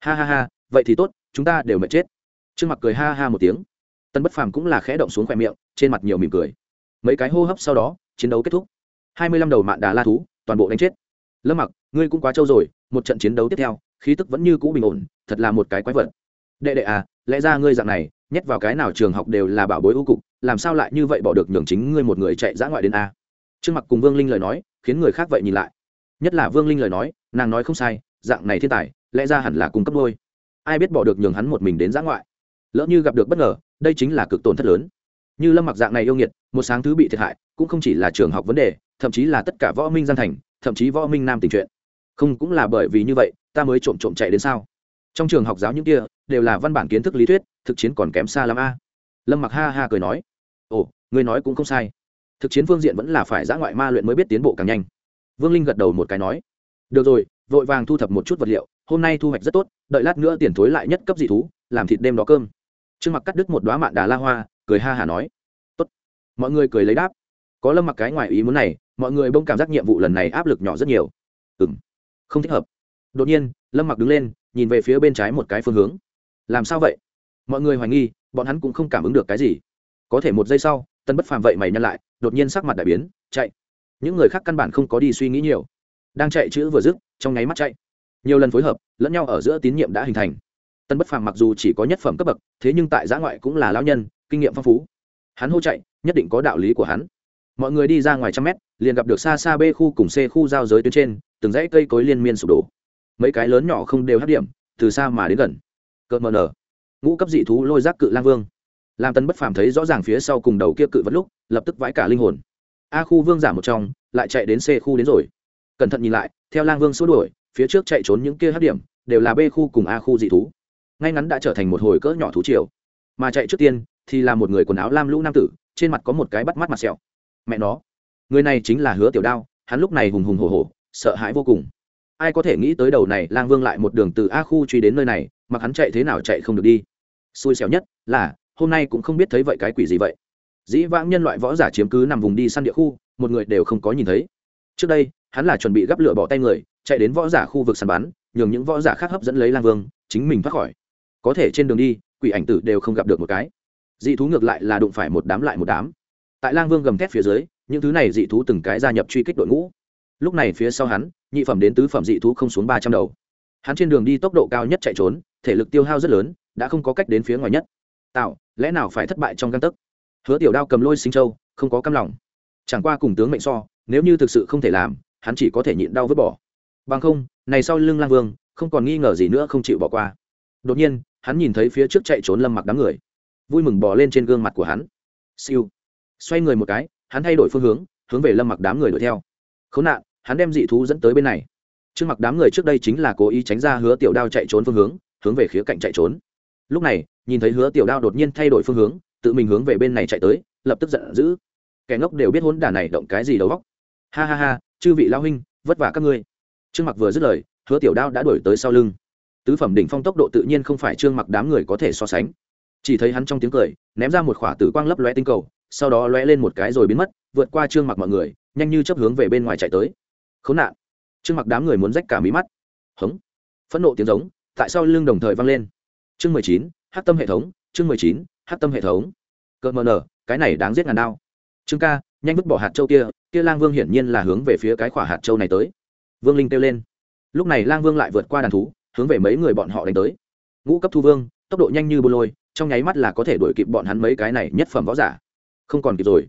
Ha ha ha, vậy thì tốt, chúng ta đều mệt chết. Trương mặc cười ha ha một tiếng. Tân bất phàm cũng là khẽ động xuống khoe miệng, trên mặt nhiều mỉm cười. Mấy cái hô hấp sau đó, chiến đấu kết thúc. Hai mươi lăm đầu mạn đà la thú, toàn bộ đánh chết. Lâm mặc, ngươi cũng quá trâu rồi, một trận chiến đấu tiếp theo, khí tức vẫn như cũ bình ổn, thật là một cái quái vật. Đệ đệ à lẽ ra ngươi dạng này, nhét vào cái nào trường học đều là bảo bối ưu cục, làm sao lại như vậy bỏ được nhường chính ngươi một người chạy dã ngoại đến a? Trương mặc cùng vương linh lời nói, khiến người khác vậy nhìn lại. Nhất là vương linh lời nói, nàng nói không sai, dạng này thiên tài, lẽ ra hẳn là cung cấp ngôi ai biết bỏ được nhường hắn một mình đến dã ngoại? Lỡ như gặp được bất ngờ, đây chính là cực tổn thất lớn. Như lâm mặc dạng này yêu nghiệt, một sáng thứ bị thiệt hại, cũng không chỉ là trường học vấn đề, thậm chí là tất cả võ minh gian thành, thậm chí võ minh nam tình chuyện. Không cũng là bởi vì như vậy, ta mới trộm trộm chạy đến sao? Trong trường học giáo những kia đều là văn bản kiến thức lý thuyết, thực chiến còn kém xa lắm a. Lâm mặc ha ha cười nói, ồ, ngươi nói cũng không sai. Thực chiến phương diện vẫn là phải giã ngoại ma luyện mới biết tiến bộ càng nhanh. Vương linh gật đầu một cái nói, được rồi, vội vàng thu thập một chút vật liệu, hôm nay thu hoạch rất tốt, đợi lát nữa tiền thối lại nhất cấp dị thú, làm thịt đêm đó cơm. Trương mặc cắt đứt một đoá mạn đà la hoa, cười ha hả nói, tốt. Mọi người cười lấy đáp, có lâm mặc cái ngoài ý muốn này, mọi người bông cảm giác nhiệm vụ lần này áp lực nhỏ rất nhiều. Ừ m không thích hợp. Đột nhiên, lâm mặc đứng lên, nhìn về phía bên trái một cái phương hướng làm sao vậy? Mọi người hoài nghi, bọn hắn cũng không cảm ứng được cái gì. Có thể một giây sau, tân bất phàm vậy mày nhăn lại, đột nhiên sắc mặt đại biến, chạy. Những người khác căn bản không có đi suy nghĩ nhiều. Đang chạy chữ vừa dứt, trong nháy mắt chạy. Nhiều lần phối hợp, lẫn nhau ở giữa tín nhiệm đã hình thành. Tân bất phàm mặc dù chỉ có nhất phẩm cấp bậc, thế nhưng tại giã ngoại cũng là lão nhân, kinh nghiệm phong phú. Hắn hô chạy, nhất định có đạo lý của hắn. Mọi người đi ra ngoài trăm mét, liền gặp được xa xa b khu cùng c khu giao giới tuyến trên, từng dãy cây cối liên miên sụp đổ. Mấy cái lớn nhỏ không đều hấp điểm, từ xa mà đến gần cợt mờ nở ngũ cấp dị thú lôi giác cự lang vương. Làm tân bất phàm thấy rõ ràng phía sau cùng đầu kia cự vật lúc, lập tức vãi cả linh hồn. A khu vương giảm một trong, lại chạy đến c khu đến rồi. Cẩn thận nhìn lại, theo lang vương xua đuổi, phía trước chạy trốn những kia hấp điểm, đều là b khu cùng a khu dị thú. Ngay ngắn đã trở thành một hồi cỡ nhỏ thú triều. Mà chạy trước tiên, thì là một người quần áo lam lũ nam tử, trên mặt có một cái bắt mắt mặt sẹo. Mẹ nó, người này chính là hứa tiểu đao, hắn lúc này hùng hùng hồ hồ sợ hãi vô cùng. Ai có thể nghĩ tới đầu này lang vương lại một đường từ a khu truy đến nơi này mặc hắn chạy thế nào chạy không được đi. Xui xẻo nhất là, hôm nay cũng không biết thấy vậy cái quỷ gì vậy. Dĩ vãng nhân loại võ giả chiếm cứ nằm vùng đi săn địa khu, một người đều không có nhìn thấy. Trước đây, hắn là chuẩn bị gắp lửa bỏ tay người, chạy đến võ giả khu vực săn bắn, nhường những võ giả khác hấp dẫn lấy lang vương, chính mình thoát khỏi. Có thể trên đường đi, quỷ ảnh tử đều không gặp được một cái. Dị thú ngược lại là đụng phải một đám lại một đám. Tại lang vương gầm thét phía dưới, những thứ này dị thú từng cái gia nhập truy kích đội ngũ. Lúc này phía sau hắn, nhị phẩm đến tứ phẩm dị thú không xuống ba trăm đầu hắn trên đường đi tốc độ cao nhất chạy trốn, thể lực tiêu hao rất lớn, đã không có cách đến phía ngoài nhất. Tạo lẽ nào phải thất bại trong găng tấc? Hứa tiểu đao cầm lôi sinh châu, không có căm lòng. Chẳng qua cùng tướng mệnh so, nếu như thực sự không thể làm, hắn chỉ có thể nhịn đau vứt bỏ. Bằng không, này sau lưng lang vương, không còn nghi ngờ gì nữa không chịu bỏ qua. Đột nhiên, hắn nhìn thấy phía trước chạy trốn lâm mặc đám người. Vui mừng bỏ lên trên gương mặt của hắn. Siêu. Xoay người một cái, hắn thay đổi phương hướng hướng về lâm mặc đám người đuổi theo. Khốn nạn, hắn đem dị thú dẫn tới bên này trước mặc đám người trước đây chính là cố ý tránh ra hứa tiểu đao chạy trốn phương hướng hướng về khía cạnh chạy trốn. Lúc này, nhìn thấy hứa tiểu đao đột nhiên thay đổi phương hướng, tự mình hướng về bên này chạy tới, lập tức giận dữ. Kẻ ngốc đều biết hỗn đả này động cái gì đầu góc ha ha ha, chư vị lao huynh, vất vả các ngươi. Trương mặc vừa dứt lời, hứa tiểu đao đã đuổi tới sau lưng. Tứ phẩm đỉnh phong tốc độ tự nhiên không phải trương mặc đám người có thể so sánh. Chỉ thấy hắn trong tiếng cười, ném ra một khỏa tử quang lấp lóe tinh cầu, sau đó lóe lên một cái rồi biến mất, vượt qua trương mặc mọi người, nhanh như chấp hướng về bên ngoài chạy tới. Khốn nạn! Trương mặc đám người muốn rách cả mí mắt. Hống. Phẫn nộ tiếng giống, tại sao lưng đồng thời vang lên. Chương mười chín hát tâm hệ thống, chương mười chín hát tâm hệ thống. Cợt mờ nở, cái này đáng giết ngàn đao. Trương ca, nhanh vứt bỏ hạt châu kia kia lang vương hiển nhiên là hướng về phía cái khỏa hạt châu này tới. Vương linh kêu lên. Lúc này lang vương lại vượt qua đàn thú, hướng về mấy người bọn họ đánh tới. Ngũ cấp thu vương, tốc độ nhanh như bô lôi, trong nháy mắt là có thể đuổi kịp bọn hắn mấy cái này nhất phẩm võ giả. Không còn kịp rồi.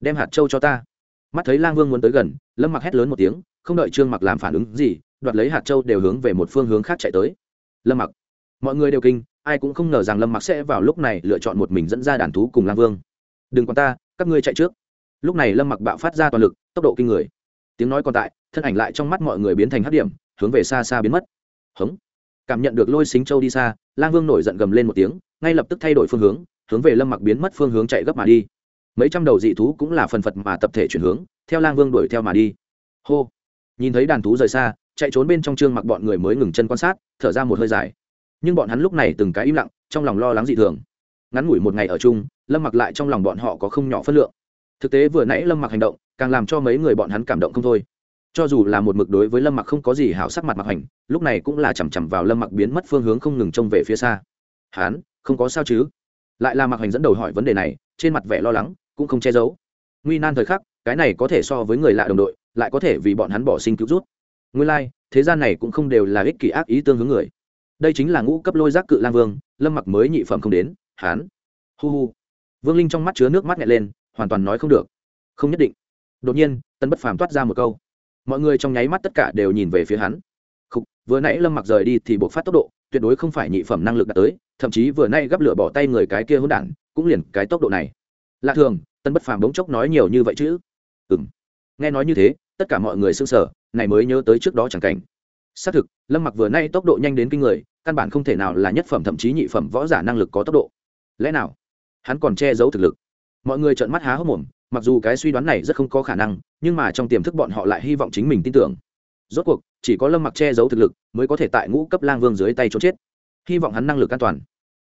Đem hạt châu cho ta. Mắt thấy lang vương muốn tới gần, lâm mặc hét lớn một tiếng không đợi trương mặc làm phản ứng gì, đoạt lấy hạt châu đều hướng về một phương hướng khác chạy tới. Lâm mặc. Mọi người đều kinh, ai cũng không ngờ rằng lâm mặc sẽ vào lúc này lựa chọn một mình dẫn ra đàn thú cùng lang vương. Đừng quan ta, các ngươi chạy trước. Lúc này lâm mặc bạo phát ra toàn lực, tốc độ kinh người. Tiếng nói còn tại, thân ảnh lại trong mắt mọi người biến thành hấp điểm, hướng về xa xa biến mất. Hống. Cảm nhận được lôi xính châu đi xa, lang vương nổi giận gầm lên một tiếng, ngay lập tức thay đổi phương hướng hướng về lâm mặc biến mất phương hướng chạy gấp mà đi. Mấy trăm đầu dị thú cũng là phần phật mà tập thể chuyển hướng, theo lang vương đuổi theo mà đi. Hô nhìn thấy đàn thú rời xa, chạy trốn bên trong trương mặc bọn người mới ngừng chân quan sát, thở ra một hơi dài. Nhưng bọn hắn lúc này từng cái im lặng, trong lòng lo lắng dị thường. Ngắn ngủi một ngày ở chung, lâm mặc lại trong lòng bọn họ có không nhỏ phân lượng. Thực tế vừa nãy lâm mặc hành động, càng làm cho mấy người bọn hắn cảm động không thôi. Cho dù là một mực đối với lâm mặc không có gì hảo sắc mặt mặc hành, lúc này cũng là chằm chằm vào lâm mặc biến mất phương hướng không ngừng trông về phía xa. Hắn, không có sao chứ? Lại là mặc hành dẫn đầu hỏi vấn đề này, trên mặt vẻ lo lắng, cũng không che giấu. Nguy nan thời khắc, cái này có thể so với người lạ đồng đội lại có thể vì bọn hắn bỏ sinh cứu rút. Nguyên lai、like, thế gian này cũng không đều là ích kỷ ác ý tương hướng người. Đây chính là ngũ cấp lôi giác cự lang vương lâm mặc mới nhị phẩm không đến hán. Hu hu. Vương linh trong mắt chứa nước mắt nhẹ lên hoàn toàn nói không được. Không nhất định. Đột nhiên tân bất phàm toát ra một câu. Mọi người trong nháy mắt tất cả đều nhìn về phía hắn. Khúc, vừa nãy lâm mặc rời đi thì buộc phát tốc độ tuyệt đối không phải nhị phẩm năng lực đạt tới thậm chí vừa nay gấp lửa bỏ tay người cái kia hỗn đản cũng liền cái tốc độ này. Lạ thường tân bất phàm bỗng chốc nói nhiều như vậy chứ? Ừ m nghe nói như thế tất cả mọi người s ư n g sở này mới nhớ tới trước đó chẳng cảnh. Xác thực, lâm mặc vừa nay tốc độ nhanh đến kinh người, căn bản không thể nào là nhất phẩm thậm chí nhị phẩm võ giả năng lực có tốc độ. Lẽ nào, hắn còn che giấu thực lực? Mọi người trợn mắt há hốc mồm, mặc dù cái suy đoán này rất không có khả năng, nhưng mà trong tiềm thức bọn họ lại hy vọng chính mình tin tưởng. Rốt cuộc, chỉ có lâm mặc che giấu thực lực mới có thể tại ngũ cấp lang vương dưới tay trốn chết. Hy vọng hắn năng lực an toàn.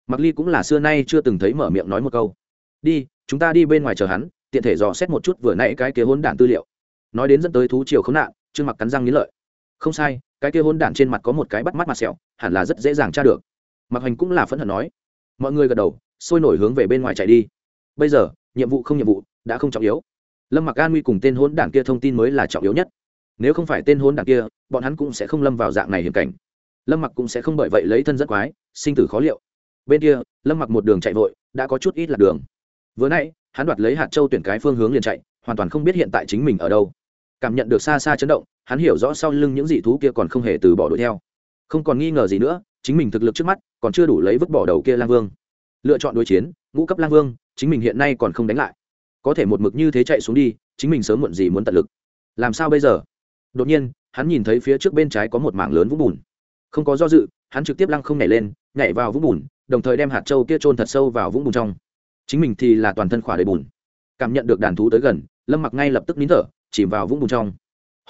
Mặc ly cũng là xưa nay chưa từng thấy mở miệng nói một câu. Đi, chúng ta đi bên ngoài chờ hắn, tiện thể dò xét một chút vừa nãy cái kia hôn đản tư liệu nói đến dẫn tới thú triều không nạn, trương mặc cắn răng nghĩ lợi. Không sai, cái kia hôn đản trên mặt có một cái bắt mắt mặt sẹo, hẳn là rất dễ dàng tra được. Mặc hành cũng là phẫn hận nói. Mọi người gật đầu, sôi nổi hướng về bên ngoài chạy đi. Bây giờ, nhiệm vụ không nhiệm vụ, đã không trọng yếu. Lâm mặc an nguy cùng tên hôn đản kia thông tin mới là trọng yếu nhất. Nếu không phải tên hôn đản kia, bọn hắn cũng sẽ không lâm vào dạng này hiểm cảnh. Lâm mặc cũng sẽ không bởi vậy lấy thân rất quái, sinh tử khó liệu. Bên kia, lâm mặc một đường chạy vội, đã có chút ít lạc đường. Vừa nãy, hắn đoạt lấy hạt châu tuyển cái phương hướng liền chạy hoàn toàn không biết hiện tại chính mình ở đâu. Cảm nhận được xa xa chấn động, hắn hiểu rõ sau lưng những dị thú kia còn không hề từ bỏ đuổi theo. Không còn nghi ngờ gì nữa, chính mình thực lực trước mắt còn chưa đủ lấy vứt bỏ đầu kia lang vương. Lựa chọn đối chiến, ngũ cấp lang vương, chính mình hiện nay còn không đánh lại. Có thể một mực như thế chạy xuống đi, chính mình sớm muộn gì muốn tận lực. Làm sao bây giờ? Đột nhiên, hắn nhìn thấy phía trước bên trái có một mảng lớn vũng bùn. Không có do dự, hắn trực tiếp lăng không nhảy lên, nhảy vào vũng bùn, đồng thời đem hạt trâu kia trôn thật sâu vào vũng bùn trong. Chính mình thì là toàn thân khỏa đầy bùn. Cảm nhận được đàn thú tới gần lâm mặc ngay lập tức nín thở, chìm vào vũng bùn trong.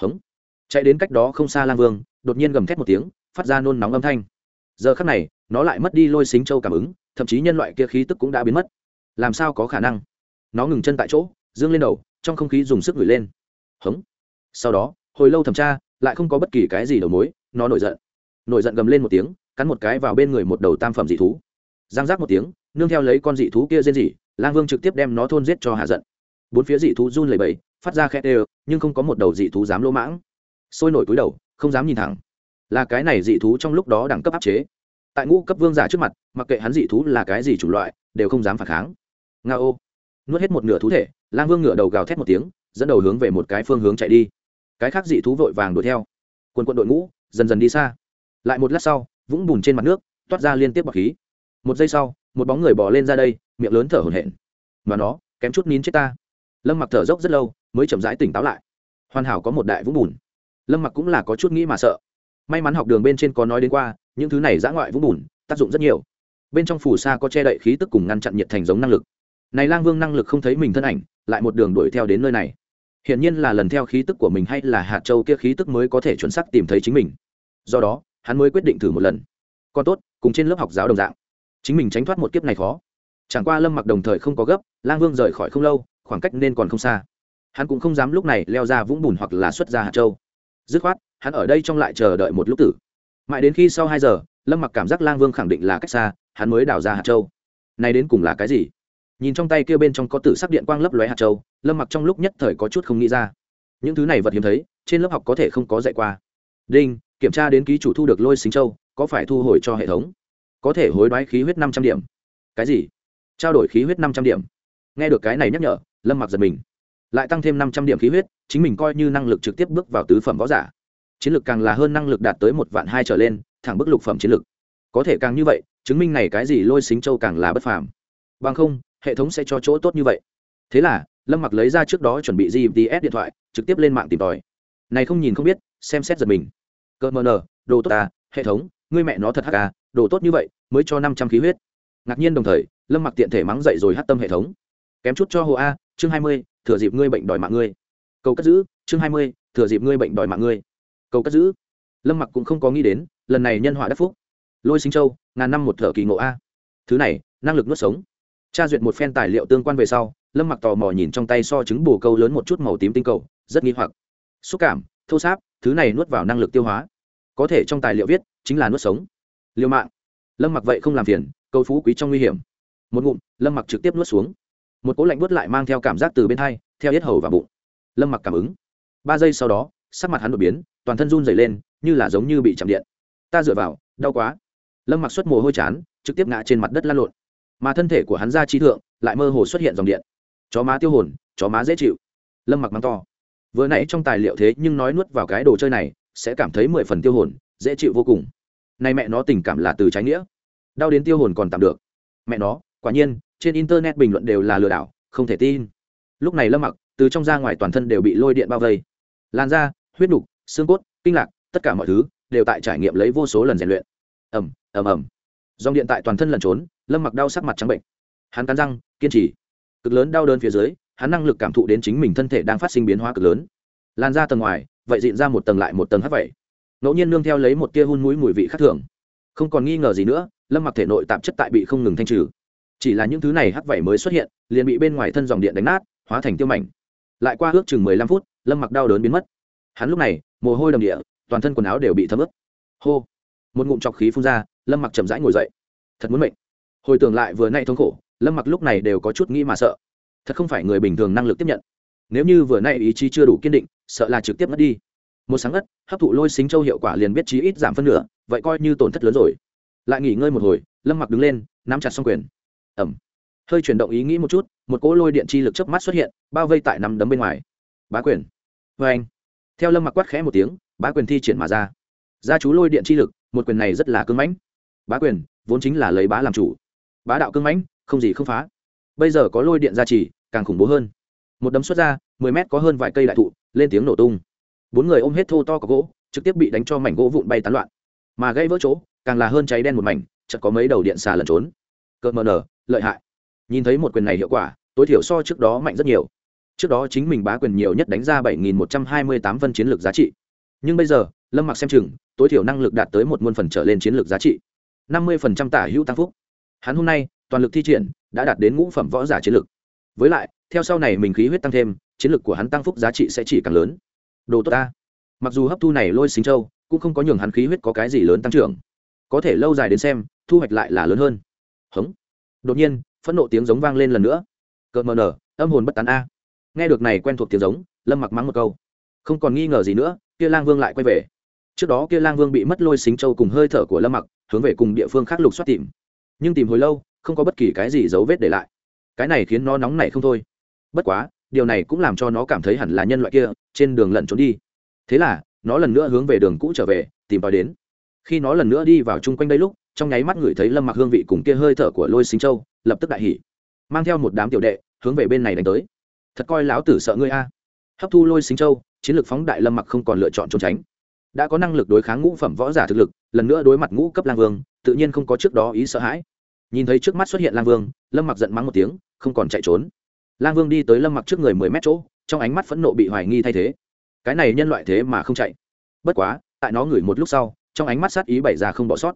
Hống. Chạy đến cách đó không xa lang vương, đột nhiên gầm thét một tiếng, phát ra nôn nóng âm thanh. Giờ khắc này, nó lại mất đi lôi xính châu cảm ứng, thậm chí nhân loại kia khí tức cũng đã biến mất. Làm sao có khả năng? Nó ngừng chân tại chỗ, dương lên đầu, trong không khí dùng sức gửi lên. Hống. Sau đó, hồi lâu thẩm tra, lại không có bất kỳ cái gì đầu mối, nó nổi giận. Nổi giận gầm lên một tiếng, cắn một cái vào bên người một đầu tam phẩm dị thú. Giang giác một tiếng, nương theo lấy con dị thú kia rên rỉ, lang vương trực tiếp đem nó thôn giết cho hạ giận bốn phía dị thú run lẩy bẩy, phát ra khe tê nhưng không có một đầu dị thú dám lỗ mãng. Sôi nổi túi đầu, không dám nhìn thẳng. Là cái này dị thú trong lúc đó đẳng cấp áp chế. Tại ngũ cấp vương giả trước mặt, mặc kệ hắn dị thú là cái gì chủng loại, đều không dám phản kháng. Nga ô. Nuốt hết một nửa thú thể, lang vương ngửa đầu gào thét một tiếng, dẫn đầu hướng về một cái phương hướng chạy đi. Cái khác dị thú vội vàng đuổi theo. Quân quân đội ngũ, dần dần đi xa. Lại một lát sau, vũng bùn trên mặt nước, toát ra liên tiếp bọc khí. Một giây sau, một bóng người bỏ lên ra đây, miệng lớn thở hổn hển. Mà nó, kém chút nín chết ta lâm mặc thở dốc rất lâu mới chậm rãi tỉnh táo lại hoàn hảo có một đại vũng bùn lâm mặc cũng là có chút nghĩ mà sợ may mắn học đường bên trên có nói đến qua những thứ này giã ngoại vũng bùn tác dụng rất nhiều bên trong phù sa có che đậy khí tức cùng ngăn chặn nhiệt thành giống năng lực này lang vương năng lực không thấy mình thân ảnh lại một đường đuổi theo đến nơi này hiển nhiên là lần theo khí tức của mình hay là hạt châu kia khí tức mới có thể chuẩn xác tìm thấy chính mình do đó hắn mới quyết định thử một lần còn tốt cùng trên lớp học giáo đồng dạng chính mình tránh thoát một kiếp này khó chẳng qua lâm mặc đồng thời không có gấp lang vương rời khỏi không lâu khoảng cách nên còn không xa. Hắn cũng không dám lúc này leo ra vũng bùn hoặc là xuất ra hạt châu. Dứt khoát, hắn ở đây trong lại chờ đợi một lúc tử. Mãi đến khi sau hai giờ, lâm mặc cảm giác lang vương khẳng định là cách xa, hắn mới đào ra hạt châu. Này đến cùng là cái gì? Nhìn trong tay kia bên trong có tử sắc điện quang lấp lóe hạt châu, lâm mặc trong lúc nhất thời có chút không nghĩ ra. Những thứ này vật hiếm thấy, trên lớp học có thể không có dạy qua. Đinh, kiểm tra đến ký chủ thu được lôi xính châu, có phải thu hồi cho hệ thống? Có thể hối đoái khí huyết năm trăm điểm. Cái gì? Trao đổi khí huyết năm trăm điểm. Nghe được cái này nhắc nhở lâm mặc giật mình lại tăng thêm năm trăm điểm khí huyết chính mình coi như năng lực trực tiếp bước vào tứ phẩm võ giả chiến lược càng là hơn năng lực đạt tới một vạn hai trở lên thẳng bức lục phẩm chiến lược có thể càng như vậy chứng minh này cái gì lôi xính châu càng là bất phàm bằng không hệ thống sẽ cho chỗ tốt như vậy thế là lâm mặc lấy ra trước đó chuẩn bị gps điện thoại trực tiếp lên mạng tìm tòi này không nhìn không biết xem xét giật mình cơ mờ nờ, đồ tốt à hệ thống, ngươi mẹ nó thật hắc à đồ tốt như vậy mới cho năm trăm khí huyết ngạc nhiên đồng thời, lâm mặc tiện thể mắng dậy rồi hát tâm hệ thống kém chút cho hồ a chương hai mươi, thừa dịp ngươi bệnh đòi mạng ngươi. Cầu cất giữ, chương hai mươi, thừa dịp ngươi bệnh đòi mạng ngươi. Cầu cất giữ. Lâm mặc cũng không có nghĩ đến, lần này nhân họa đắc phúc. Lôi sinh châu, ngàn năm một thở kỳ ngộ a. Thứ này, năng lực nuốt sống. Tra duyệt một phen tài liệu tương quan về sau, lâm mặc tò mò nhìn trong tay so trứng bù câu lớn một chút màu tím tinh cầu, rất nghi hoặc. Xúc cảm, thô sáp, thứ này nuốt vào năng lực tiêu hóa. Có thể trong tài liệu viết, chính là nuốt sống. Liêu mạng. Lâm mặc vậy không làm phiền câu phú quý trong nguy hiểm. Một ngụm, lâm mặc trực tiếp nuốt xuống một cỗ lạnh buốt lại mang theo cảm giác từ bên hai theo hết hầu và bụng. Lâm mặc cảm ứng. Ba giây sau đó, sắc mặt hắn đột biến, toàn thân run dày lên, như là giống như bị chạm điện. Ta dựa vào, đau quá. Lâm mặc xuất mồ hôi chán, trực tiếp ngã trên mặt đất lăn lộn. Mà thân thể của hắn ra chi thượng, lại mơ hồ xuất hiện dòng điện. Chó má tiêu hồn, chó má dễ chịu. Lâm mặc mắng to. Vừa nãy trong tài liệu thế nhưng nói nuốt vào cái đồ chơi này, sẽ cảm thấy mười phần tiêu hồn, dễ chịu vô cùng. Nay mẹ nó tình cảm là từ trái nghĩa. Đau đến tiêu hồn còn tạm được. Mẹ nó, quả nhiên trên internet bình luận đều là lừa đảo, không thể tin. Lúc này lâm mặc từ trong ra ngoài toàn thân đều bị lôi điện bao vây. Lan da, huyết nục, xương cốt, kinh lạc, tất cả mọi thứ đều tại trải nghiệm lấy vô số lần rèn luyện. Ẩm ẩm ẩm dòng điện tại toàn thân lẩn trốn, lâm mặc đau sắc mặt trắng bệnh. Hắn cắn răng, kiên trì. Cực lớn đau đớn phía dưới, hắn năng lực cảm thụ đến chính mình thân thể đang phát sinh biến hóa cực lớn. Lan ra tầng ngoài, vậy diện ra một tầng lại một tầng hắt vậy. Ngẫu nhiên nương theo lấy một tia hun mũi mùi vị khác thường. Không còn nghi ngờ gì nữa, lâm mặc thể nội tạp chất tại bị không ngừng thanh trừ chỉ là những thứ này hắc vẩy mới xuất hiện, liền bị bên ngoài thân dòng điện đánh nát, hóa thành tiêu mảnh. Lại qua ước chừng mười lăm phút, lâm mặc đau đớn biến mất. Hắn lúc này, mồ hôi đầm địa, toàn thân quần áo đều bị thấm ướt. Hô! Một ngụm chọc khí phun ra, lâm mặc chậm rãi ngồi dậy. Thật muốn mệnh. Hồi tưởng lại vừa nay thống khổ, lâm mặc lúc này đều có chút nghĩ mà sợ. Thật không phải người bình thường năng lực tiếp nhận. Nếu như vừa nay ý chí chưa đủ kiên định, sợ là trực tiếp mất đi. Một sáng ngất, hấp thụ lôi xính châu hiệu quả liền biết chí ít giảm phân nửa, vậy coi như tổn thất lớn rồi. Lại nghỉ ngơi một hồi, lâm mặc đứng lên, nắm chặt xong quyền ẩm. Hơi chuyển động ý nghĩ một chút, một cỗ lôi điện chi lực chớp mắt xuất hiện, bao vây tại nắm đấm bên ngoài. Bá quyền. Vê anh. Theo lâm mặc quát khẽ một tiếng, bá quyền thi triển mà ra. Gia chú lôi điện chi lực, một quyền này rất là cưng mãnh. Bá quyền, vốn chính là lấy bá làm chủ. Bá đạo cưng mãnh, không gì không phá. Bây giờ có lôi điện gia trì, càng khủng bố hơn. Một đấm xuất ra, mười mét có hơn vài cây đại thụ, lên tiếng nổ tung. Bốn người ôm hết thô to có gỗ, trực tiếp bị đánh cho mảnh gỗ vụn bay tán loạn. Mà gây vỡ chỗ, càng là hơn cháy đen một mảnh, chợt có mấy đầu điện xà lẩn trốn. Cợt mờ nở lợi hại. Nhìn thấy một quyền này hiệu quả, tối thiểu so trước đó mạnh rất nhiều. Trước đó chính mình bá quyền nhiều nhất đánh ra bảy nghìn một trăm hai mươi tám phân chiến lược giá trị. Nhưng bây giờ, lâm mặc xem chừng, tối thiểu năng lực đạt tới một muôn phần trở lên chiến lược giá trị. năm mươi phần trăm tả hữu tăng phúc. Hắn hôm nay, toàn lực thi triển, đã đạt đến ngũ phẩm võ giả chiến lược. Với lại, theo sau này mình khí huyết tăng thêm, chiến lược của hắn tăng phúc giá trị sẽ chỉ càng lớn. Đồ tốt ta. Mặc dù hấp thu này lôi xính châu, cũng không có nhường hắn khí huyết có cái gì lớn tăng trưởng. Có thể lâu dài đến xem, thu hoạch lại là lớn hơn. Hống đột nhiên, phẫn nộ tiếng giống vang lên lần nữa. Cợt mờ nở, âm hồn bất tán a. Nghe được này quen thuộc tiếng giống, lâm mặc mắng một câu. Không còn nghi ngờ gì nữa, kia lang vương lại quay về. Trước đó kia lang vương bị mất lôi xính châu cùng hơi thở của lâm mặc, hướng về cùng địa phương khác lục soát tìm. Nhưng tìm hồi lâu, không có bất kỳ cái gì dấu vết để lại. Cái này khiến nó nóng nảy không thôi. Bất quá, điều này cũng làm cho nó cảm thấy hẳn là nhân loại kia, trên đường lẩn trốn đi. Thế là, nó lần nữa hướng về đường cũ trở về, tìm tòi đến. Khi nó lần nữa đi vào chung quanh đây lúc trong nháy mắt ngửi thấy lâm mặc hương vị cùng kia hơi thở của lôi sinh châu, lập tức đại hỉ. Mang theo một đám tiểu đệ, hướng về bên này đánh tới. Thật coi láo tử sợ ngươi a. Hấp thu lôi sinh châu, chiến lược phóng đại lâm mặc không còn lựa chọn trốn tránh. Đã có năng lực đối kháng ngũ phẩm võ giả thực lực, lần nữa đối mặt ngũ cấp lang vương, tự nhiên không có trước đó ý sợ hãi. Nhìn thấy trước mắt xuất hiện lang vương, lâm mặc giận mắng một tiếng, không còn chạy trốn. Lang vương đi tới lâm mặc trước người mười mét chỗ, trong ánh mắt phẫn nộ bị hoài nghi thay thế. Cái này nhân loại thế mà không chạy. Bất quá, tại nó ngửi một lúc sau, trong ánh mắt sát ý bày ra không bỏ sót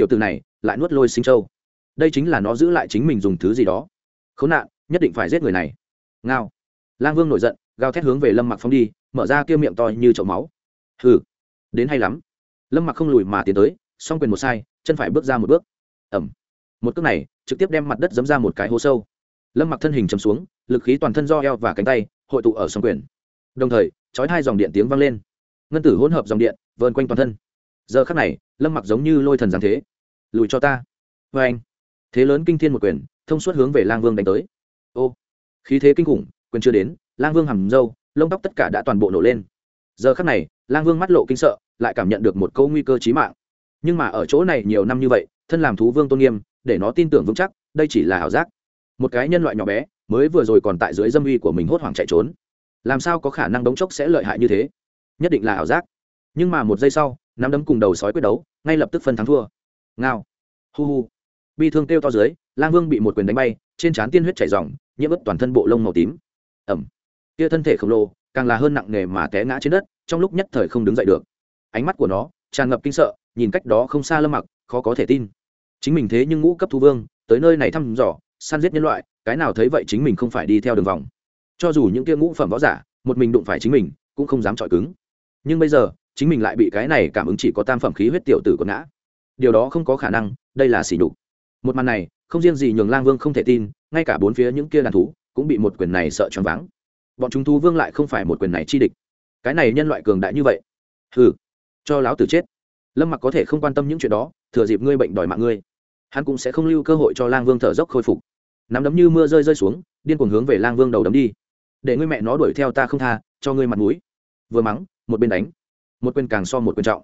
tiểu từ này lại nuốt lôi sinh châu. Đây chính là nó giữ lại chính mình dùng thứ gì đó. Khốn nạn, nhất định phải giết người này. Ngao. Lang vương nổi giận, gào thét hướng về lâm mặc phong đi, mở ra kia miệng to như chậu máu. Hừ. Đến hay lắm. Lâm mặc không lùi mà tiến tới, song quyền một sai, chân phải bước ra một bước. Ẩm một cước này, trực tiếp đem mặt đất dấm ra một cái hố sâu. Lâm mặc thân hình chầm xuống, lực khí toàn thân do eo và cánh tay, hội tụ ở song quyền. Đồng thời, chói hai dòng điện tiếng vang lên. Ngân tử hỗn hợp dòng điện, vờn quanh toàn thân giờ khắc này, lâm mặc giống như lôi thần giáng thế. Lùi cho ta. Vê anh. Thế lớn kinh thiên một quyền, thông suốt hướng về lang vương đánh tới. Ô. Khí thế kinh khủng, quyền chưa đến, lang vương hầm râu lông tóc tất cả đã toàn bộ nổ lên. Giờ khắc này, lang vương mắt lộ kinh sợ, lại cảm nhận được một câu nguy cơ chí mạng. Nhưng mà ở chỗ này nhiều năm như vậy, thân làm thú vương tôn nghiêm, để nó tin tưởng vững chắc, đây chỉ là ảo giác. Một cái nhân loại nhỏ bé, mới vừa rồi còn tại dưới dâm uy của mình hốt hoảng chạy trốn. Làm sao có khả năng đống chốc sẽ lợi hại như thế? Nhất định là ảo giác. Nhưng mà một giây sau nắm đấm cùng đầu sói quyết đấu, ngay lập tức phân thắng thua. Ngao. Hu hu. Bi thương kêu to dưới, lang vương bị một quyền đánh bay, trên trán tiên huyết chảy r nhiễm ướt toàn thân bộ lông màu tím. Ẩm. Kia thân thể khổng lồ, càng là hơn nặng nề mà té ngã trên đất, trong lúc nhất thời không đứng dậy được. Ánh mắt của nó tràn ngập kinh sợ, nhìn cách đó không xa lâm mặc, khó có thể tin. Chính mình thế nhưng ngũ cấp thu vương, tới nơi này thăm dò, săn giết nhân loại, cái nào thấy vậy chính mình không phải đi theo đường vòng. Cho dù những kia ngũ phẩm võ giả, một mình đụng phải chính mình, cũng không dám chọi cứng. Nhưng bây giờ chính mình lại bị cái này cảm ứng chỉ có tam phẩm khí huyết tiểu tử còn ngã. Điều đó không có khả năng, đây là xỉ đục một màn này, không riêng gì nhường lang vương không thể tin, ngay cả bốn phía những kia đàn thú cũng bị một quyền này sợ choáng váng. Bọn chúng thú vương lại không phải một quyền này chi địch. Cái này nhân loại cường đại như vậy. Hừ, cho láo tử chết. Lâm mặc có thể không quan tâm những chuyện đó, thừa dịp ngươi bệnh đòi mạng ngươi. Hắn cũng sẽ không lưu cơ hội cho lang vương thở dốc khôi phục. Nắm đấm như mưa rơi rơi xuống, điên cuồng hướng về lang vương đầu đấm đi. Để ngươi mẹ nó đuổi theo ta không tha, cho ngươi mặt mũi. Vừa mắng, một bên đánh một quyền càng so một quyền trọng.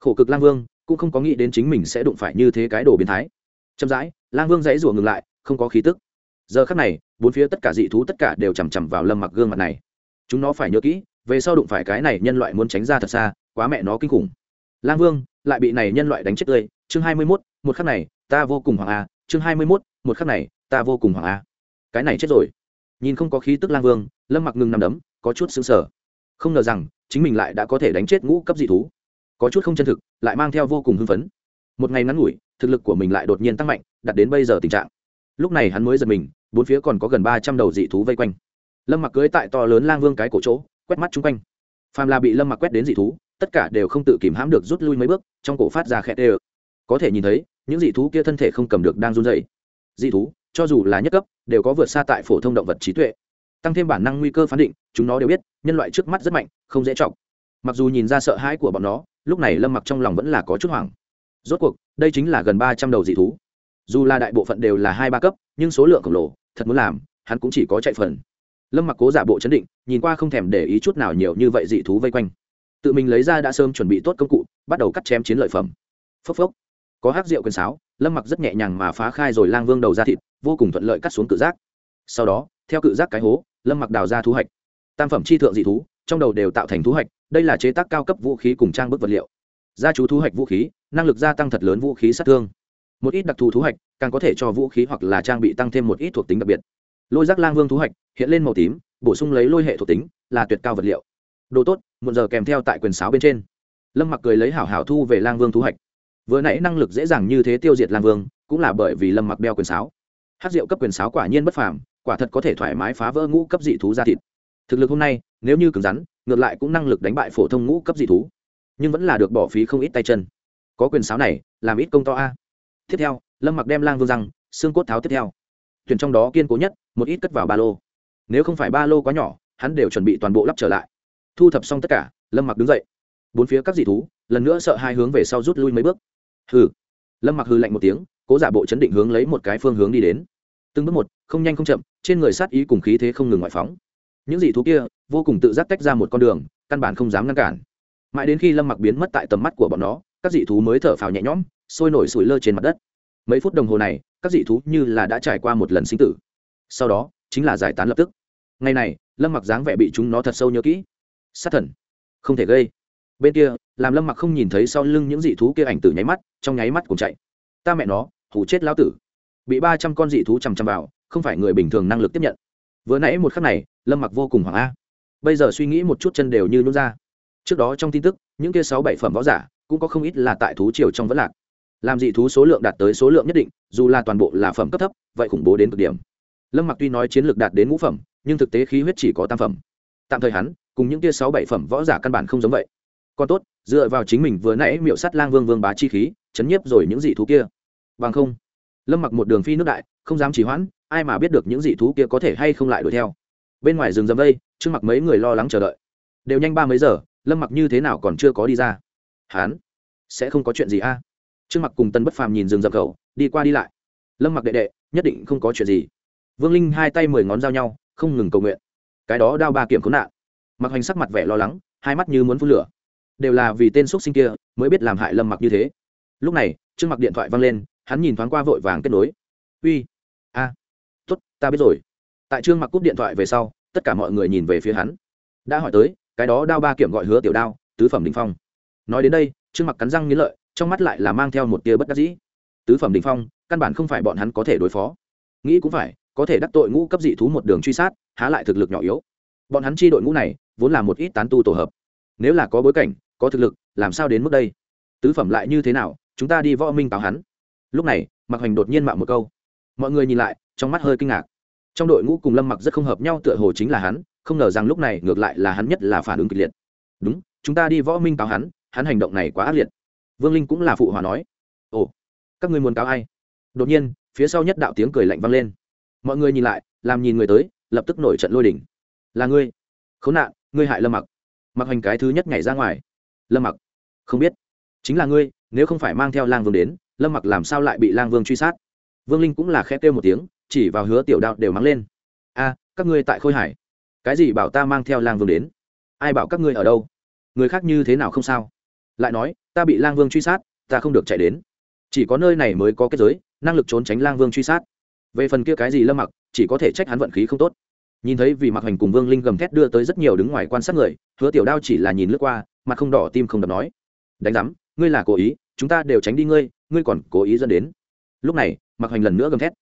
Khổ cực lang vương cũng không có nghĩ đến chính mình sẽ đụng phải như thế cái đồ biến thái. Chậm rãi, lang vương dãy rủa ngừng lại, không có khí tức. Giờ khắc này, bốn phía tất cả dị thú tất cả đều chằm chằm vào lâm mặc gương mặt này. Chúng nó phải nhớ kỹ, về sau đụng phải cái này nhân loại muốn tránh ra thật xa, quá mẹ nó kinh khủng. Lang vương lại bị này nhân loại đánh chết tươi. Chương hai mươi mốt, một khắc này, ta vô cùng hoàng a. Chương hai mươi mốt, một khắc này, ta vô cùng hoàng a. Cái này chết rồi. Nhìn không có khí tức lang vương, lâm mặc ngừng nằm đấm, có chút xứng sở không ngờ rằng chính mình lại đã có thể đánh chết ngũ cấp dị thú. Có chút không chân thực, lại mang theo vô cùng hưng phấn. Một ngày ngắn ngủi, thực lực của mình lại đột nhiên tăng mạnh đặt đến bây giờ tình trạng. Lúc này hắn mới giật mình, bốn phía còn có gần ba trăm đầu dị thú vây quanh. Lâm mặc cưới tại to lớn lang vương cái cổ chỗ, quét mắt chung quanh. Phàm là bị lâm mặc quét đến dị thú, tất cả đều không tự kìm hãm được rút lui mấy bước, trong cổ phát ra khẽ tê ơ. Có thể nhìn thấy, những dị thú kia thân thể không cầm được đang run dày dị thú, cho dù là nhất cấp, đều có vượt xa tại phổ thông động vật trí tuệ tăng thêm bản năng nguy cơ phán định, chúng nó đều biết, nhân loại trước mắt rất mạnh, không dễ chọc. Mặc dù nhìn ra sợ hãi của bọn nó, lúc này lâm mặc trong lòng vẫn là có chút hoảng. Rốt cuộc, đây chính là gần ba trăm đầu dị thú. Dù là đại bộ phận đều là hai ba cấp, nhưng số lượng khổng lồ, thật muốn làm, hắn cũng chỉ có chạy phần. Lâm mặc cố giả bộ chấn định, nhìn qua không thèm để ý chút nào nhiều như vậy dị thú vây quanh. Tự mình lấy ra đã sớm chuẩn bị tốt công cụ, bắt đầu cắt chém chiến lợi phẩm. Phốc phốc. Có hát rượu quyền sáo, lâm mặc rất nhẹ nhàng mà phá khai rồi lang vương đầu ra thịt, vô cùng thuận lợi cắt xuống cự giác. Sau đó, theo cự giác cái hố lâm mặc đào ra thú hạch. Tam phẩm chi thượng dị thú, trong đầu đều tạo thành thú hạch, đây là chế tác cao cấp vũ khí cùng trang bức vật liệu. Gia chú thú hạch vũ khí, năng lực gia tăng thật lớn vũ khí sát thương. Một ít đặc thù thú hạch, càng có thể cho vũ khí hoặc là trang bị tăng thêm một ít thuộc tính đặc biệt. Lôi giác lang vương thú hạch, hiện lên màu tím, bổ sung lấy lôi hệ thuộc tính, là tuyệt cao vật liệu. Đồ tốt một giờ kèm theo tại quyền sáo bên trên. Lâm mặc cười lấy hảo hảo thu về lang vương thú hạch. Vừa nãy năng lực dễ dàng như thế tiêu diệt lang vương, cũng là bởi vì lâm mặc đeo quyền sáo. Hát rượu cấp quyền sáo quả nhiên bất phàm quả thật có thể thoải mái phá vỡ ngũ cấp dị thú ra thịt. Thực lực hôm nay, nếu như cứng rắn, ngược lại cũng năng lực đánh bại phổ thông ngũ cấp dị thú. Nhưng vẫn là được bỏ phí không ít tay chân. Có quyền sáo này, làm ít công to a. Tiếp theo, lâm mặc đem lang vương răng, xương cốt tháo tiếp theo. Thuyền trong đó kiên cố nhất, một ít cất vào ba lô. Nếu không phải ba lô quá nhỏ, hắn đều chuẩn bị toàn bộ lắp trở lại. Thu thập xong tất cả, lâm mặc đứng dậy. Bốn phía các dị thú, lần nữa sợ hai hướng về sau rút lui mấy bước. Hừ. Lâm mặc hư lạnh một tiếng, cố giả bộ chấn định hướng lấy một cái phương hướng đi đến. Từng bước một không nhanh không chậm, trên người sát ý cùng khí thế không ngừng ngoại phóng. Những dị thú kia vô cùng tự giác tách ra một con đường, căn bản không dám ngăn cản. Mãi đến khi lâm mặc biến mất tại tầm mắt của bọn nó, các dị thú mới thở phào nhẹ nhõm, sôi nổi sủi lơ trên mặt đất. Mấy phút đồng hồ này, các dị thú như là đã trải qua một lần sinh tử. Sau đó, chính là giải tán lập tức. Ngày này, lâm mặc dáng vẻ bị chúng nó thật sâu nhớ kỹ. Sát thần. Không thể gây. Bên kia, làm lâm mặc không nhìn thấy sau lưng những dị thú kia ảnh tử nháy mắt, trong nháy mắt cùng chạy. Ta mẹ nó hủ chết lão tử. Bị ba trăm con dị thú chằm chằm vào không phải người bình thường năng lực tiếp nhận. Vừa nãy một khắc này, lâm mặc vô cùng hoảng a. Bây giờ suy nghĩ một chút chân đều như nhún ra. Trước đó trong tin tức, những kia sáu bảy phẩm võ giả cũng có không ít là tại thú triều trong vẫn lạc. Làm dị thú số lượng đạt tới số lượng nhất định, dù là toàn bộ là phẩm cấp thấp, vậy khủng bố đến cực điểm. Lâm mặc tuy nói chiến lược đạt đến ngũ phẩm, nhưng thực tế khí huyết chỉ có tam phẩm. Tạm thời hắn cùng những kia sáu bảy phẩm võ giả căn bản không giống vậy. Còn tốt, dựa vào chính mình vừa nãy miệu sắt lang vương vương bá chi khí, chấn nhiếp rồi những dị thú kia. Bằng không, lâm mặc một đường phi nước đại, không dám chỉ hoãn ai mà biết được những dị thú kia có thể hay không lại đuổi theo. Bên ngoài rừng rầm đây, Trương Mặc mấy người lo lắng chờ đợi. Đều nhanh ba mấy giờ lâm mặc như thế nào còn chưa có đi ra? Hán sẽ không có chuyện gì a? À? Mặc cùng tân bất phàm nhìn rừng rậm cậu, đi qua đi lại. Lâm mặc đệ đệ nhất định không có chuyện gì. Vương linh hai tay mười ngón giao nhau không ngừng cầu nguyện. Cái đó đao ba kiểm khốn nạn. Mặc hành sắc mặt vẻ lo lắng hai mắt như muốn phun lửa. Đều là vì tên xúc sinh kia mới biết làm hại lâm mặc như thế. Lúc này trương mặc điện thoại văng lên hắn nhìn thoáng qua vội vàng kết nối. Uy ta biết rồi. Tại trương mặc cúp điện thoại về sau, tất cả mọi người nhìn về phía hắn. Đã hỏi tới, cái đó đao ba kiểm gọi hứa tiểu đao, tứ phẩm đình phong. Nói đến đây, trương mặc cắn răng nghĩ lợi, trong mắt lại là mang theo một tia bất đắc dĩ. Tứ phẩm đình phong, căn bản không phải bọn hắn có thể đối phó. Nghĩ cũng phải, có thể đắc tội ngũ cấp dị thú một đường truy sát, há lại thực lực nhỏ yếu. Bọn hắn chi đội ngũ này, vốn là một ít tán tu tổ hợp. Nếu là có bối cảnh, có thực lực, làm sao đến mức đây? Tứ phẩm lại như thế nào, chúng ta đi võ minh táo hắn. Lúc này mặc hoành đột nhiên mạo một câu mọi người nhìn lại, trong mắt hơi kinh ngạc. Trong đội ngũ cùng lâm mặc rất không hợp nhau tựa hồ chính là hắn, không ngờ rằng lúc này ngược lại là hắn nhất là phản ứng kịch liệt. Đúng, chúng ta đi võ minh cáo hắn hắn hành động này quá ác liệt. Vương linh cũng là phụ hòa nói. Ồ, các ngươi muốn cáo ai? Đột nhiên, phía sau nhất đạo tiếng cười lạnh vang lên. Mọi người nhìn lại, làm nhìn người tới, lập tức nổi trận lôi đỉnh là ngươi. Khốn nạn, ngươi hại lâm mặc. Mặc hành cái thứ nhất nhảy ra ngoài. Lâm mặc. Không biết. Chính là ngươi, nếu không phải mang theo lang vương đến, lâm mặc làm sao lại bị lang vương truy sát? Vương linh cũng là khẽ kêu một tiếng, chỉ vào hứa tiểu đạo đều mắng lên. A, các ngươi tại khôi hải? Cái gì bảo ta mang theo lang vương đến? Ai bảo các ngươi ở đâu? Người khác như thế nào không sao? Lại nói, ta bị lang vương truy sát, ta không được chạy đến. Chỉ có nơi này mới có kết giới, năng lực trốn tránh lang vương truy sát. Về phần kia cái gì lâm mặc, chỉ có thể trách hắn vận khí không tốt. Nhìn thấy vì mặc hành cùng vương linh gầm thét đưa tới rất nhiều đứng ngoài quan sát người, hứa tiểu đao chỉ là nhìn lướt qua, mặt không đỏ, tim không đập nói, đánh giám, ngươi là cố ý, chúng ta đều tránh đi ngươi ngươi còn cố ý dẫn đến lúc này mặc hoành lần nữa gầm thét.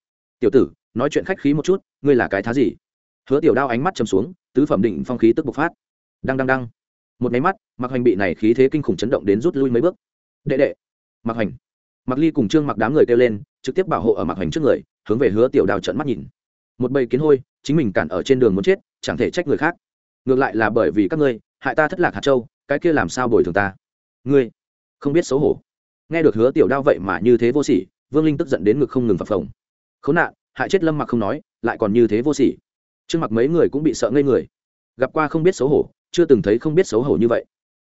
Tiểu tử, nói chuyện khách khí một chút, ngươi là cái thá gì? Hứa tiểu đao ánh mắt chầm xuống, tứ phẩm định phong khí tức bộc phát. Đăng đăng đăng. Một máy mắt mặc hoành bị này khí thế kinh khủng chấn động đến rút lui mấy bước. Đệ đệ! Mặc hoành. Mặc ly cùng trương mặc đám người kêu lên, trực tiếp bảo hộ ở mặc hoành trước người, hướng về hứa tiểu đao trận mắt nhìn. Một bầy kiến hôi, chính mình cản ở trên đường muốn chết, chẳng thể trách người khác. Ngược lại là bởi vì các ngươi, hại ta thất lạc hạt châu, cái kia làm sao bồi thường ta? Ngươi không biết xấu hổ. Nghe được hứa tiểu đao vậy mà như thế vô sỉ vương linh tức giận đến ngực không ngừng phập phồng. Khốn nạn, hại chết lâm mặc không nói, lại còn như thế vô sỉ. Trước mặt mấy người cũng bị sợ ngây người. Gặp qua không biết xấu hổ, chưa từng thấy không biết xấu hổ như vậy.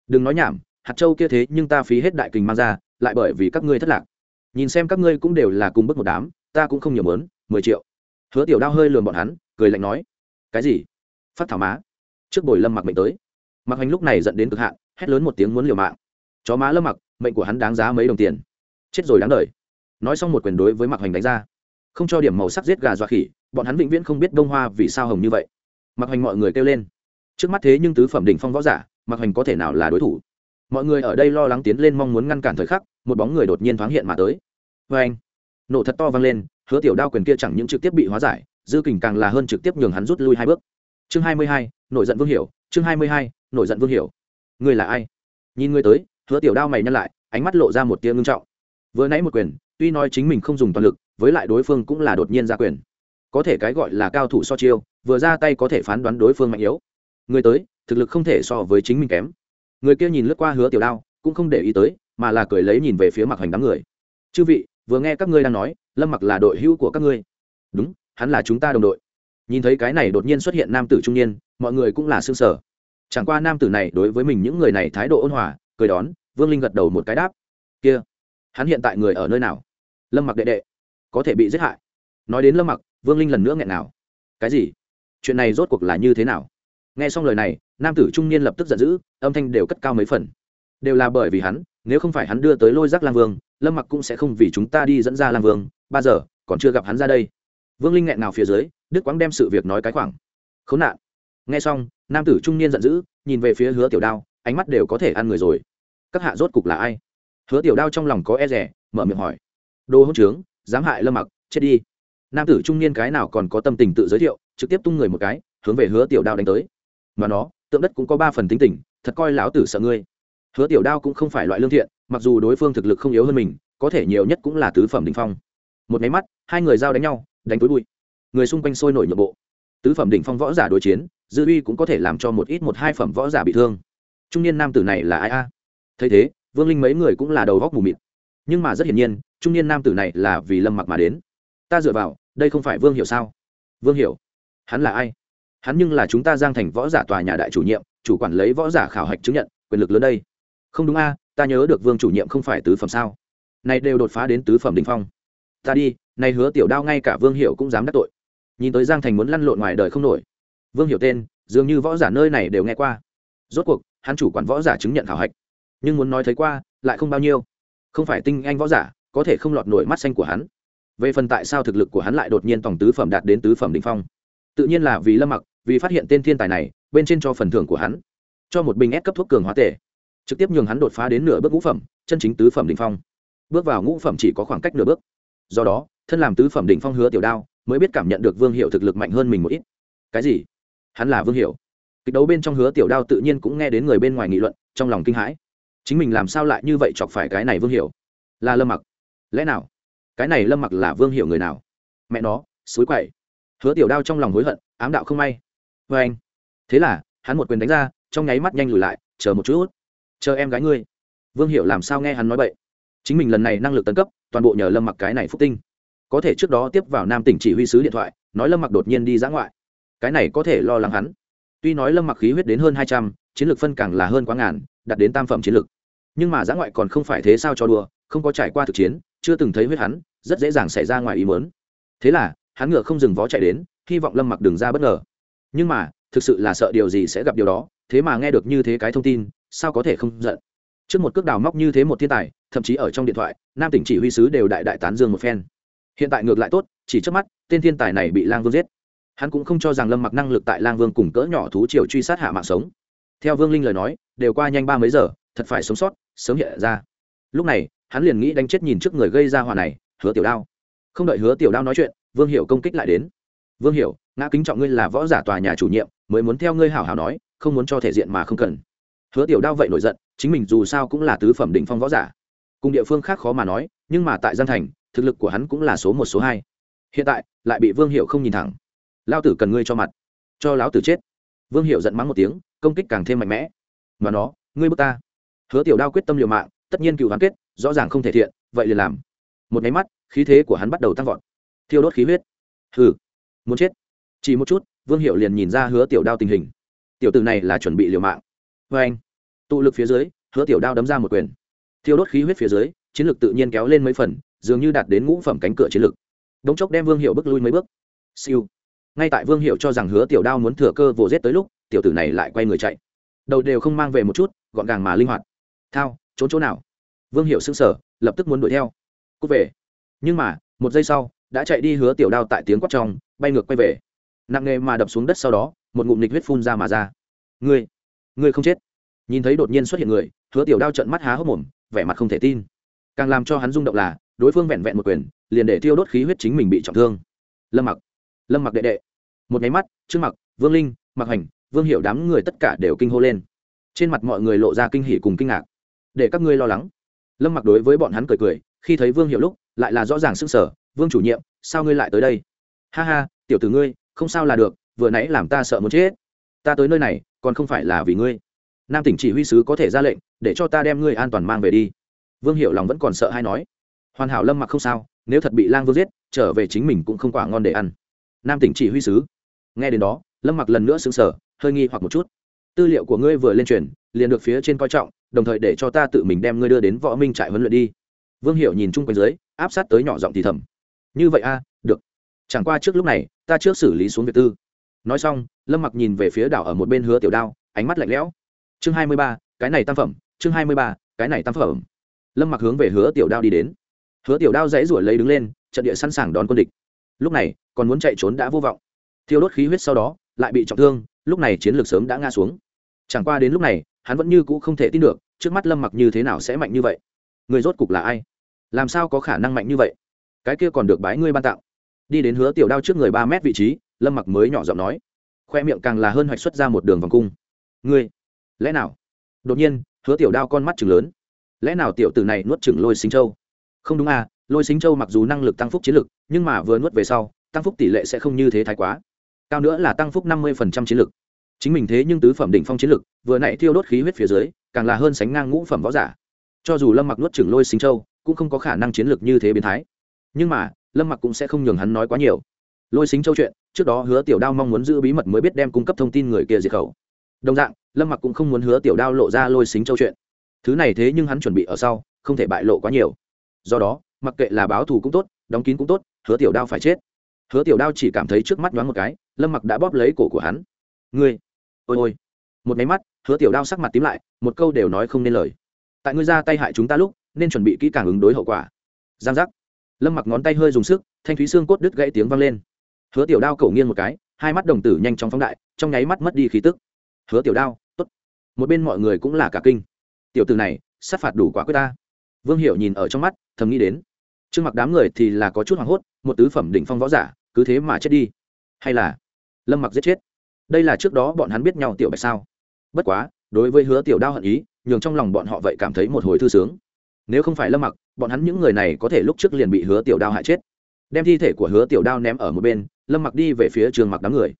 Đừng nói nhảm, hạt châu kia thế nhưng ta phí hết đại kình mang ra, lại bởi vì các ngươi thất lạc. Nhìn xem các ngươi cũng đều là cùng bước một đám, ta cũng không nhiều mớn mười triệu. Hứa tiểu đao hơi lườm bọn hắn, cười lạnh nói, cái gì? Phát thảo má. Trước bồi lâm mặc mệnh tới. Mặc hành lúc này dẫn đến cực hạn, hét lớn một tiếng muốn liều mạng. Chó má lâm mặc, mệnh của hắn đáng giá mấy đồng tiền. Chết rồi đáng đời nói xong một quyền đối với mặc hoành đánh ra. Không cho điểm màu sắc giết gà dọa khỉ, bọn hắn vĩnh viễn không biết đông hoa vì sao hồng như vậy. Mặc hoành mọi người kêu lên. Trước mắt thế nhưng tứ phẩm đỉnh phong võ giả mặc hoành có thể nào là đối thủ? Mọi người ở đây lo lắng tiến lên mong muốn ngăn cản thời khắc, một bóng người đột nhiên thoáng hiện mà tới. Vê anh, nổ thật to vang lên, hứa tiểu đao quyền kia chẳng những trực tiếp bị hóa giải, dư kình càng là hơn trực tiếp nhường hắn rút lui hai bước. Chương hai mươi hai, nổi giận vương hiểu, chương hai mươi hai, nổi giận vương hiểu. Người là ai? Nhìn người tới, hứa tiểu đao mày nhăn lại, ánh mắt lộ ra một tia ngưng trọng. Vừa nãy một quyền tuy nói chính mình không dùng toàn lực, với lại đối phương cũng là đột nhiên ra quyền. Có thể cái gọi là cao thủ so chiêu, vừa ra tay có thể phán đoán đối phương mạnh yếu. Người tới, thực lực không thể so với chính mình kém. Người kia nhìn lướt qua hứa tiểu đao, cũng không để ý tới, mà là cười lấy nhìn về phía mặc hoành đám người. Chư vị, vừa nghe các ngươi đang nói, lâm mặc là đội hữu của các ngươi. Đúng, hắn là chúng ta đồng đội. Nhìn thấy cái này đột nhiên xuất hiện nam tử trung niên, mọi người cũng là xương sở chẳng qua nam tử này đối với mình những người này thái độ ôn hòa, cười đón, vương linh gật đầu một cái đáp. Kia, hắn hiện tại người ở nơi nào? Lâm mặc đệ đệ, có thể bị giết hại. Nói đến lâm mặc, vương linh lần nữa nghẹn nào cái gì? Chuyện này rốt cuộc là như thế nào? Nghe xong lời này, nam tử trung niên lập tức giận dữ, âm thanh đều cất cao mấy phần. Đều là bởi vì hắn, nếu không phải hắn đưa tới lôi giác lang vương, lâm mặc cũng sẽ không vì chúng ta đi dẫn ra lang vương, ba giờ, còn chưa gặp hắn ra đây. Vương linh nghẹn nào phía dưới, đức quang đem sự việc nói cái khoảng. Khốn nạn. Nghe xong, nam tử trung niên giận dữ, nhìn về phía hứa tiểu đao, ánh mắt đều có thể ăn người rồi. Các hạ rốt cục là ai? Hứa tiểu đao trong lòng có e rẻ mở miệng hỏi đồ hỗn trướng, dám hại lâm mặc, chết đi. Nam tử trung niên cái nào còn có tâm tình tự giới thiệu, trực tiếp tung người một cái, hướng về hứa tiểu đao đánh tới. Mà nó, tượng đất cũng có ba phần tính tình, thật coi lão tử sợ ngươi. Hứa tiểu đao cũng không phải loại lương thiện, mặc dù đối phương thực lực không yếu hơn mình, có thể nhiều nhất cũng là tứ phẩm đình phong. Một máy mắt, hai người giao đánh nhau, đánh túi bụi. Người xung quanh sôi nổi nhượng bộ. Tứ phẩm đỉnh phong võ giả đối chiến, dư uy cũng có thể làm cho một ít một hai phẩm võ giả bị thương. Trung niên nam tử này là ai a? Thấy thế, vương linh mấy người cũng là đầu góc mù mịt. Nhưng mà rất hiển nhiên trung niên nam tử này là vì lâm mặc mà đến. Ta dựa vào, đây không phải vương hiểu sao? Vương hiểu, hắn là ai? Hắn nhưng là chúng ta giang thành võ giả tòa nhà đại chủ nhiệm, chủ quản lấy võ giả khảo hạch chứng nhận, quyền lực lớn đây. Không đúng a, ta nhớ được vương chủ nhiệm không phải tứ phẩm sao? Này đều đột phá đến tứ phẩm đình phong. Ta đi, này hứa tiểu đao ngay cả vương hiệu cũng dám đắc tội. Nhìn tới giang thành muốn lăn lộn ngoài đời không nổi. Vương hiểu tên, dường như võ giả nơi này đều nghe qua. Rốt cuộc, hắn chủ quản võ giả chứng nhận khảo hạch. Nhưng muốn nói thấy qua, lại không bao nhiêu. Không phải tinh anh võ giả có thể không lọt nổi mắt xanh của hắn. Về phần tại sao thực lực của hắn lại đột nhiên tổng tứ phẩm đạt đến tứ phẩm đỉnh phong? Tự nhiên là vì lâm mặc, vì phát hiện tên thiên tài này, bên trên cho phần thưởng của hắn. Cho một bình ép cấp thuốc cường hóa tể trực tiếp nhường hắn đột phá đến nửa bước ngũ phẩm, chân chính tứ phẩm đỉnh phong. Bước vào ngũ phẩm chỉ có khoảng cách nửa bước. Do đó, thân làm tứ phẩm đỉnh phong hứa tiểu đao, mới biết cảm nhận được vương hiệu thực lực mạnh hơn mình một ít. Cái gì? Hắn là vương hiệu kịch đấu bên trong hứa tiểu đao tự nhiên cũng nghe đến người bên ngoài nghị luận, trong lòng kinh hãi. Chính mình làm sao lại như vậy chọc phải cái này vương hiệu là lâm mặc lẽ nào? Cái này lâm mặc là vương hiệu người nào? Mẹ nó, xối quậy. Hứa tiểu đao trong lòng hối hận, ám đạo không may. Vê anh. Thế là, hắn một quyền đánh ra, trong nháy mắt nhanh lùi lại, chờ một chút. Chờ em gái ngươi. Vương hiệu làm sao nghe hắn nói vậy chính mình lần này năng lực tấn cấp, toàn bộ nhờ lâm mặc cái này phúc tinh. Có thể trước đó tiếp vào nam tỉnh chỉ huy sứ điện thoại, nói lâm mặc đột nhiên đi dã ngoại. Cái này có thể lo lắng hắn. Tuy nói lâm mặc khí huyết đến hơn hai trăm, chiến lược phân càng là hơn quá ngàn, đạt đến tam phẩm chiến lược. Nhưng mà dã ngoại còn không phải thế sao cho đùa, không có trải qua thực chiến chưa từng thấy huyết hắn, rất dễ dàng xảy ra ngoài ý mớn thế là, hắn ngựa không dừng vó chạy đến, hy vọng lâm mặc đường ra bất ngờ. Nhưng mà, thực sự là sợ điều gì sẽ gặp điều đó, thế mà nghe được như thế cái thông tin, sao có thể không giận? Trước một cước đào móc như thế một thiên tài, thậm chí ở trong điện thoại, nam tỉnh chỉ huy sứ đều đại đại tán dương một phen. Hiện tại ngược lại tốt, chỉ trước mắt, tên thiên tài này bị lang vương giết. Hắn cũng không cho rằng lâm mặc năng lực tại lang vương cùng cỡ nhỏ thú triều truy sát hạ mạng sống. Theo vương linh lời nói, đều qua nhanh ba mấy giờ, thật phải sống sót, sớm hiện ra lúc này, hắn liền nghĩ đánh chết nhìn trước người gây ra hòa này, hứa tiểu đao. Không đợi hứa tiểu đao nói chuyện, vương hiểu công kích lại đến. Vương hiểu, ngã kính trọng ngươi là võ giả tòa nhà chủ nhiệm, mới muốn theo ngươi hảo hảo nói, không muốn cho thể diện mà không cần. Hứa tiểu đao vậy nổi giận, chính mình dù sao cũng là tứ phẩm định phong võ giả. Cùng địa phương khác khó mà nói, nhưng mà tại giang thành, thực lực của hắn cũng là số một, số hai. Hiện tại, lại bị vương hiệu không nhìn thẳng. Lao tử cần ngươi cho mặt, cho lão tử chết. Vương hiệu giận mắng một tiếng, công kích càng thêm mạnh mẽ. Mà nó, ngươi bước ta. Hứa tiểu đao quyết tâm liều mạng tất nhiên cựu hắn kết, rõ ràng không thể thiện, vậy liền làm. Một máy mắt, khí thế của hắn bắt đầu tăng vọt. Thiêu đốt khí huyết. Hừ, muốn chết. Chỉ một chút, vương hiệu liền nhìn ra hứa tiểu đao tình hình. Tiểu tử này là chuẩn bị liều mạng. Vê anh, tụ lực phía dưới, hứa tiểu đao đấm ra một quyền. Thiêu đốt khí huyết phía dưới, chiến lược tự nhiên kéo lên mấy phần, dường như đạt đến ngũ phẩm cánh cửa chiến lược đống chốc đem vương hiệu bước lui mấy bước. Siêu. Ngay tại vương hiệu cho rằng hứa tiểu đao muốn thừa cơ vồ rết tới lúc, tiểu tử này lại quay người chạy. Đầu đều không mang về một chút, gọn gàng mà linh hoạt. Thao trốn chỗ nào? Vương hiệu xưng sở lập tức muốn đuổi theo. Cút về. Nhưng mà, một giây sau, đã chạy đi hứa tiểu đao tại tiếng quát trong, bay ngược quay về. Nặng nghề mà đập xuống đất sau đó, một ngụm nịch huyết phun ra mà ra. Ngươi ngươi không chết. Nhìn thấy đột nhiên xuất hiện người, hứa tiểu đao trận mắt há hốc mồm, vẻ mặt không thể tin. Càng làm cho hắn rung động là, đối phương vẹn vẹn một quyền, liền để tiêu đốt khí huyết chính mình bị trọng thương. Lâm mặc lâm mặc đệ đệ. Một nháy mắt trước mặc, vương linh mặc hành vương hiệu đám người tất cả đều kinh hô lên. Trên mặt mọi người lộ ra kinh hỉ cùng kinh ngạc để các ngươi lo lắng. Lâm mặc đối với bọn hắn cười cười, khi thấy vương hiệu lúc, lại là rõ ràng sức sở vương chủ nhiệm, sao ngươi lại tới đây? Ha ha, tiểu tử ngươi, không sao là được, vừa nãy làm ta sợ muốn chết. Ta tới nơi này, còn không phải là vì ngươi. Nam tỉnh chỉ huy sứ có thể ra lệnh, để cho ta đem ngươi an toàn mang về đi. Vương hiệu lòng vẫn còn sợ hay nói. Hoàn hảo lâm mặc không sao, nếu thật bị lang vương giết, trở về chính mình cũng không quả ngon để ăn. Nam tỉnh chỉ huy sứ. Nghe đến đó, lâm mặc lần nữa xứng sở hơi nghi hoặc một chút tư liệu của ngươi vừa lên truyền, liền được phía trên coi trọng, đồng thời để cho ta tự mình đem ngươi đưa đến võ minh trại huấn luyện đi. Vương hiệu nhìn chung quanh dưới, áp sát tới nhỏ giọng thì thầm. Như vậy a được. Chẳng qua trước lúc này, ta trước xử lý xuống việc tư. Nói xong, lâm mặc nhìn về phía đảo ở một bên hứa tiểu đao, ánh mắt lạnh lẽo. Chương hai mươi ba, cái này tam phẩm, chương hai mươi ba, cái này tam phẩm. Lâm mặc hướng về hứa tiểu đao đi đến. Hứa tiểu đao dãy ruổi lấy đứng lên, trận địa sẵn sàng đón quân địch. Lúc này, còn muốn chạy trốn đã vô vọng. Thiêu đốt khí huyết sau đó, lại bị trọng thương lúc này chiến lược sớm đã ngã xuống. Chẳng qua đến lúc này, hắn vẫn như cũ không thể tin được, trước mắt lâm mặc như thế nào sẽ mạnh như vậy? Người rốt cục là ai? Làm sao có khả năng mạnh như vậy? Cái kia còn được bái ngươi ban tặng. Đi đến hứa tiểu đao trước người ba mét vị trí, lâm mặc mới nhỏ giọng nói. Khoe miệng càng là hơn hoạch xuất ra một đường vòng cung. Ngươi, lẽ nào? Đột nhiên, hứa tiểu đao con mắt chừng lớn. Lẽ nào tiểu tử này nuốt chừng lôi xính châu? Không đúng à lôi xính châu mặc dù năng lực tăng phúc chiến lực, nhưng mà vừa nuốt về sau, tăng phúc tỷ lệ sẽ không như thế thái quá cao nữa là tăng phúc năm mươi chiến lực. Chính mình thế nhưng tứ phẩm đỉnh phong chiến lực, vừa nãy thiêu đốt khí huyết phía dưới, càng là hơn sánh ngang ngũ phẩm võ giả. Cho dù lâm mặc nuốt trưởng lôi xính châu, cũng không có khả năng chiến lược như thế biến thái. Nhưng mà, lâm mặc cũng sẽ không nhường hắn nói quá nhiều. Lôi xính châu chuyện, trước đó hứa tiểu đao mong muốn giữ bí mật mới biết đem cung cấp thông tin người kia diệt khẩu. Đồng dạng, lâm mặc cũng không muốn hứa tiểu đao lộ ra lôi xính châu chuyện. Thứ này thế nhưng hắn chuẩn bị ở sau, không thể bại lộ quá nhiều. Do đó, mặc kệ là báo thù cũng tốt, đóng kín cũng tốt, hứa tiểu đao phải chết hứa tiểu đao chỉ cảm thấy trước mắt nhoáng một cái, lâm mặc đã bóp lấy cổ của hắn. Ngươi, ôi ôi. Một máy mắt, hứa tiểu đao sắc mặt tím lại, một câu đều nói không nên lời. Tại ngươi ra tay hại chúng ta lúc, nên chuẩn bị kỹ càng ứng đối hậu quả. Giang giác. Lâm mặc ngón tay hơi dùng sức, thanh thúy xương cốt đứt gãy tiếng vang lên. Hứa tiểu đao cầu nghiêng một cái, hai mắt đồng tử nhanh chóng phóng đại, trong nháy mắt mất đi khí tức. Hứa tiểu đao t ố t một bên mọi người cũng là cả kinh. Tiểu Tử này, sát phạt đủ quả quyết ta. Vương hiệu nhìn ở trong mắt, thầm nghĩ đến. Trước mặt đám người thì là có chút hoảng hốt, một tứ phẩm đỉnh phong võ giả cứ thế mà chết đi. Hay là lâm mặc giết chết? Đây là trước đó bọn hắn biết nhau tiểu bạch sao? Bất quá, đối với hứa tiểu đao hận ý, nhường trong lòng bọn họ vậy cảm thấy một hồi thư sướng. Nếu không phải lâm mặc, bọn hắn những người này có thể lúc trước liền bị hứa tiểu đao hại chết. Đem thi thể của hứa tiểu đao ném ở một bên, lâm mặc đi về phía trường mặc đám người.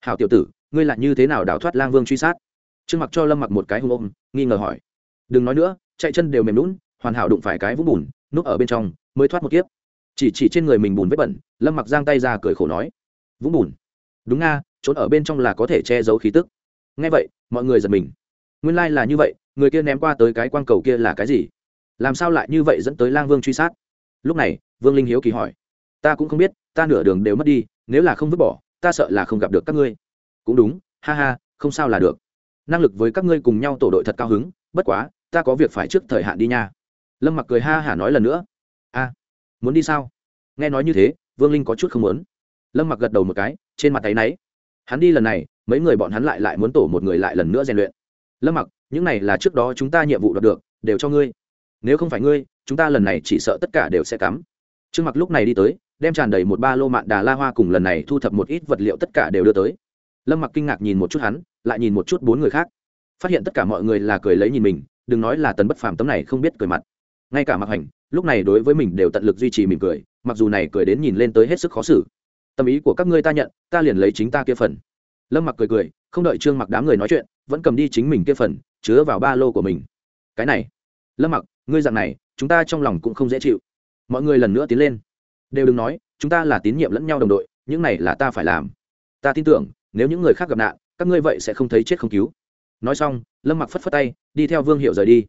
Hào tiểu tử, ngươi lại như thế nào đào thoát lang vương truy sát? Trương mặc cho lâm mặc một cái hung ôm, nghi ngờ hỏi. Đừng nói nữa, chạy chân đều mềm lún hoàn hảo đụng phải cái vũng bùn, núp ở bên trong, mới thoát một kiếp chỉ chỉ trên người mình bùn vết bẩn, lâm mặc giang tay ra cười khổ nói, vũng bùn? Đúng nga, trốn ở bên trong là có thể che giấu khí tức. Ngay vậy, mọi người giật mình. Nguyên lai là như vậy, người kia ném qua tới cái quang cầu kia là cái gì? Làm sao lại như vậy dẫn tới lang vương truy sát? Lúc này, vương linh hiếu kỳ hỏi, ta cũng không biết, ta nửa đường đều mất đi, nếu là không vứt bỏ, ta sợ là không gặp được các ngươi. Cũng đúng, ha ha, không sao là được. Năng lực với các ngươi cùng nhau tổ đội thật cao hứng, bất quá, ta có việc phải trước thời hạn đi nha. Lâm mặc cười ha hả nói lần nữa muốn đi sao? Nghe nói như thế, vương linh có chút không muốn. Lâm mặc gật đầu một cái, trên mặt tay náy. Hắn đi lần này, mấy người bọn hắn lại lại muốn tổ một người lại lần nữa rèn luyện. Lâm mặc, những này là trước đó chúng ta nhiệm vụ đạt được, đều cho ngươi. Nếu không phải ngươi, chúng ta lần này chỉ sợ tất cả đều sẽ cắm. Trương mặc lúc này đi tới, đem tràn đầy một ba lô mạn đà la hoa cùng lần này thu thập một ít vật liệu tất cả đều đưa tới. Lâm mặc kinh ngạc nhìn một chút hắn, lại nhìn một chút bốn người khác. Phát hiện tất cả mọi người là cười lấy nhìn mình, đừng nói là tần bất phàm tấm này không biết cười mặt ngay cả mặc hành, lúc này đối với mình đều tận lực duy trì mỉm cười, mặc dù này cười đến nhìn lên tới hết sức khó xử. Tâm ý của các ngươi ta nhận, ta liền lấy chính ta kia phần. Lâm mặc cười cười, không đợi trương mặc đám người nói chuyện, vẫn cầm đi chính mình kia phần, chứa vào ba lô của mình. Cái này, lâm mặc, ngươi dạng này, chúng ta trong lòng cũng không dễ chịu. Mọi người lần nữa tiến lên. Đều đừng nói, chúng ta là tín nhiệm lẫn nhau đồng đội, những này là ta phải làm. Ta tin tưởng, nếu những người khác gặp nạn, các ngươi vậy sẽ không thấy chết không cứu. Nói xong, lâm mặc phất phất tay, đi theo vương hiệu rời đi.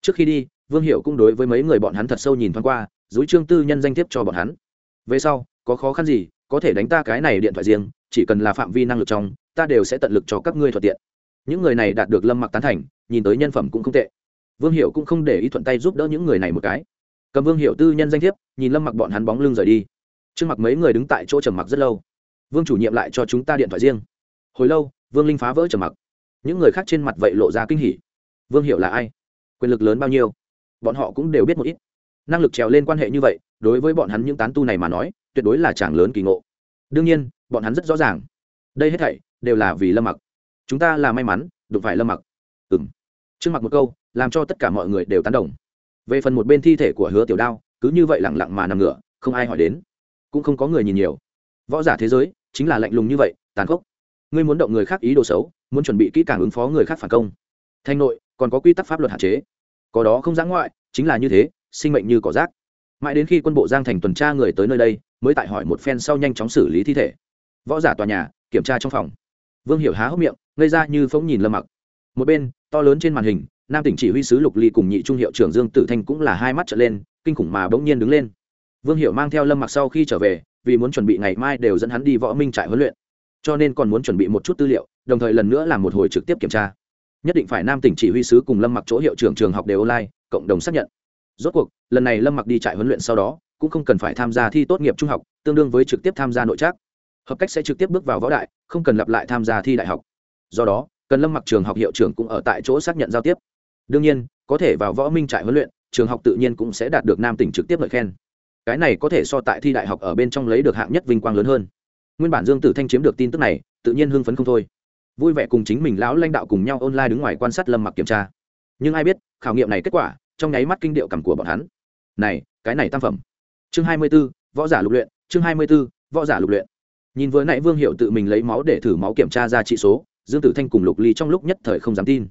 Trước khi đi vương hiệu cũng đối với mấy người bọn hắn thật sâu nhìn thoáng qua, dối trương tư nhân danh thiếp cho bọn hắn. Về sau, có khó khăn gì, có thể đánh ta cái này điện thoại riêng, chỉ cần là phạm vi năng lực trong, ta đều sẽ tận lực cho các ngươi thuận tiện. Những người này đạt được lâm mặc tán thành, nhìn tới nhân phẩm cũng không tệ. Vương hiệu cũng không để ý thuận tay giúp đỡ những người này một cái. Cầm vương hiệu tư nhân danh thiếp, nhìn lâm mặc bọn hắn bóng lưng rời đi. Trước mặt mấy người đứng tại chỗ trầm mặc rất lâu. Vương chủ nhiệm lại cho chúng ta điện thoại riêng. Hồi lâu, vương linh phá vỡ trầm mặc. Những người khác trên mặt vậy lộ ra kinh hỉ. Vương hiệu là ai? Quyền lực lớn bao nhiêu? Bọn họ cũng đều biết một ít. Năng lực trèo lên quan hệ như vậy, đối với bọn hắn những tán tu này mà nói, tuyệt đối là chàng lớn kỳ ngộ. Đương nhiên, bọn hắn rất rõ ràng. Đây hết thảy đều là vì lâm mặc. Chúng ta là may mắn, đụng phải lâm mặc. Ừng trước mặt một câu, làm cho tất cả mọi người đều tán đồng. Về phần một bên thi thể của hứa tiểu đao, cứ như vậy lẳng lặng mà nằm ngửa, không ai hỏi đến. Cũng không có người nhìn nhiều. Võ giả thế giới, chính là lạnh lùng như vậy, tàn khốc. Ngươi muốn động người khác ý đồ xấu, muốn chuẩn bị kỹ càng ứng phó người khác phản công. Thanh nội, còn có quy tắc pháp luật hạn chế có đó không giã ngoại, chính là như thế, sinh mệnh như cỏ rác. Mãi đến khi quân bộ giang thành tuần tra người tới nơi đây, mới tại hỏi một phen sau nhanh chóng xử lý thi thể. Võ giả tòa nhà, kiểm tra trong phòng. Vương hiểu há hốc miệng, ngây ra như phóng nhìn lâm mặc. Một bên, to lớn trên màn hình, nam tỉnh chỉ huy sứ lục ly cùng nhị trung hiệu trưởng dương tử thanh cũng là hai mắt trở lên, kinh khủng mà bỗng nhiên đứng lên. Vương hiểu mang theo lâm mặc sau khi trở về, vì muốn chuẩn bị ngày mai đều dẫn hắn đi võ minh trại huấn luyện. Cho nên còn muốn chuẩn bị một chút tư liệu, đồng thời lần nữa làm một hồi trực tiếp kiểm tra nhất định phải nam tỉnh chỉ huy sứ cùng lâm mặc chỗ hiệu trưởng trường học đều online, cộng đồng xác nhận. Rốt cuộc, lần này lâm mặc đi trại huấn luyện sau đó, cũng không cần phải tham gia thi tốt nghiệp trung học, tương đương với trực tiếp tham gia nội trác. Hợp cách sẽ trực tiếp bước vào võ đại, không cần lặp lại tham gia thi đại học. Do đó, cần lâm mặc trường học hiệu trưởng cũng ở tại chỗ xác nhận giao tiếp. Đương nhiên, có thể vào võ minh trại huấn luyện, trường học tự nhiên cũng sẽ đạt được nam tỉnh trực tiếp lời khen. Cái này có thể so tại thi đại học ở bên trong lấy được hạng nhất vinh quang lớn hơn. Nguyên bản dương tử thanh chiếm được tin tức này, tự nhiên hưng phấn không thôi vui vẻ cùng chính mình lão lãnh đạo cùng nhau online đứng ngoài quan sát lâm mặc kiểm tra. Nhưng ai biết khảo nghiệm này kết quả trong nháy mắt kinh điệu cảm của bọn hắn. Này cái này tam phẩm. Chương hai mươi 24, võ giả lục luyện chương hai mươi 24, võ giả lục luyện. Nhìn vừa nãy vương hiệu tự mình lấy máu để thử máu kiểm tra ra trị số dương tử thanh cùng lục ly trong lúc nhất thời không dám tin.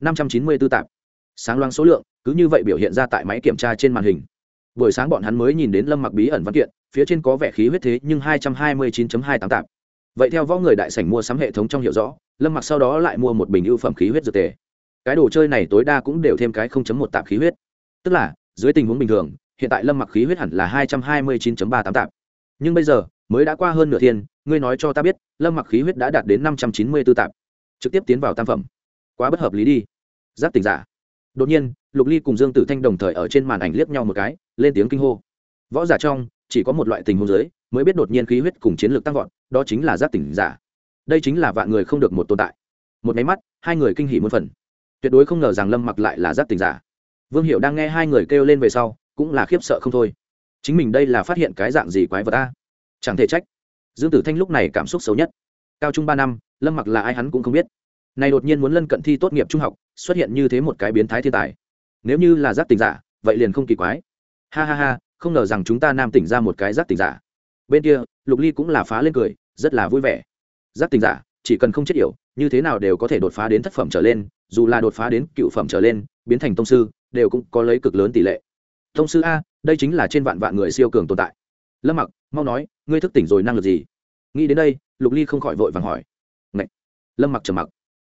Năm trăm chín mươi tư tạp. Sáng loáng số lượng cứ như vậy biểu hiện ra tại máy kiểm tra trên màn hình. Buổi sáng bọn hắn mới nhìn đến lâm mặc bí ẩn văn kiện phía trên có vẻ khí huyết thế nhưng hai trăm hai mươi chín hai tám tạp vậy theo võ người đại sảnh mua sắm hệ thống trong hiểu rõ, lâm mặc sau đó lại mua một bình ưu phẩm khí huyết dược tề. Cái đồ chơi này tối đa cũng đều thêm cái một tạp khí huyết. Tức là, dưới tình huống bình thường, hiện tại lâm mặc khí huyết hẳn là hai trăm hai mươi chín ba tám tạp. Nhưng bây giờ, mới đã qua hơn nửa thiên, ngươi nói cho ta biết, lâm mặc khí huyết đã đạt đến năm trăm chín mươi b ố tạp. Trực tiếp tiến vào tam phẩm. Quá bất hợp lý đi. Giáp tình giả. Đột nhiên, lục ly cùng dương tử thanh đồng thời ở trên màn ảnh liếc nhau một cái, lên tiếng kinh hô. Võ giả trong chỉ có một loại tình huống giới, mới biết đột nhiên khí huyết cùng chiến lược tăng vọt, đó chính là giáp tỉnh giả. Đây chính là vạn người không được một tồn tại. Một máy mắt, hai người kinh hỉ một phần. Tuyệt đối không ngờ rằng lâm mặc lại là giáp tỉnh giả. Vương hiệu đang nghe hai người kêu lên về sau, cũng là khiếp sợ không thôi. Chính mình đây là phát hiện cái dạng gì quái vật ta chẳng thể trách. Dương tử thanh lúc này cảm xúc xấu nhất. Cao trung ba năm, lâm mặc là ai hắn cũng không biết. Này đột nhiên muốn lân cận thi tốt nghiệp trung học, xuất hiện như thế một cái biến thái thiên tài. Nếu như là giác tình giả, vậy liền không kỳ quái. Ha ha ha không ngờ rằng chúng ta nam tỉnh ra một cái giác tỉnh giả. Bên kia, lục ly cũng là phá lên cười, rất là vui vẻ. Giác tỉnh giả, chỉ cần không chết yểu, như thế nào đều có thể đột phá đến thất phẩm trở lên, dù là đột phá đến cựu phẩm trở lên, biến thành tông sư, đều cũng có lấy cực lớn tỷ lệ. Tông sư a, đây chính là trên vạn vạn người siêu cường tồn tại. Lâm mặc, mau nói, ngươi thức tỉnh rồi năng lực gì? Nghĩ đến đây, lục ly không khỏi vội vàng hỏi. Ngậy! lâm mặc trầm mặc.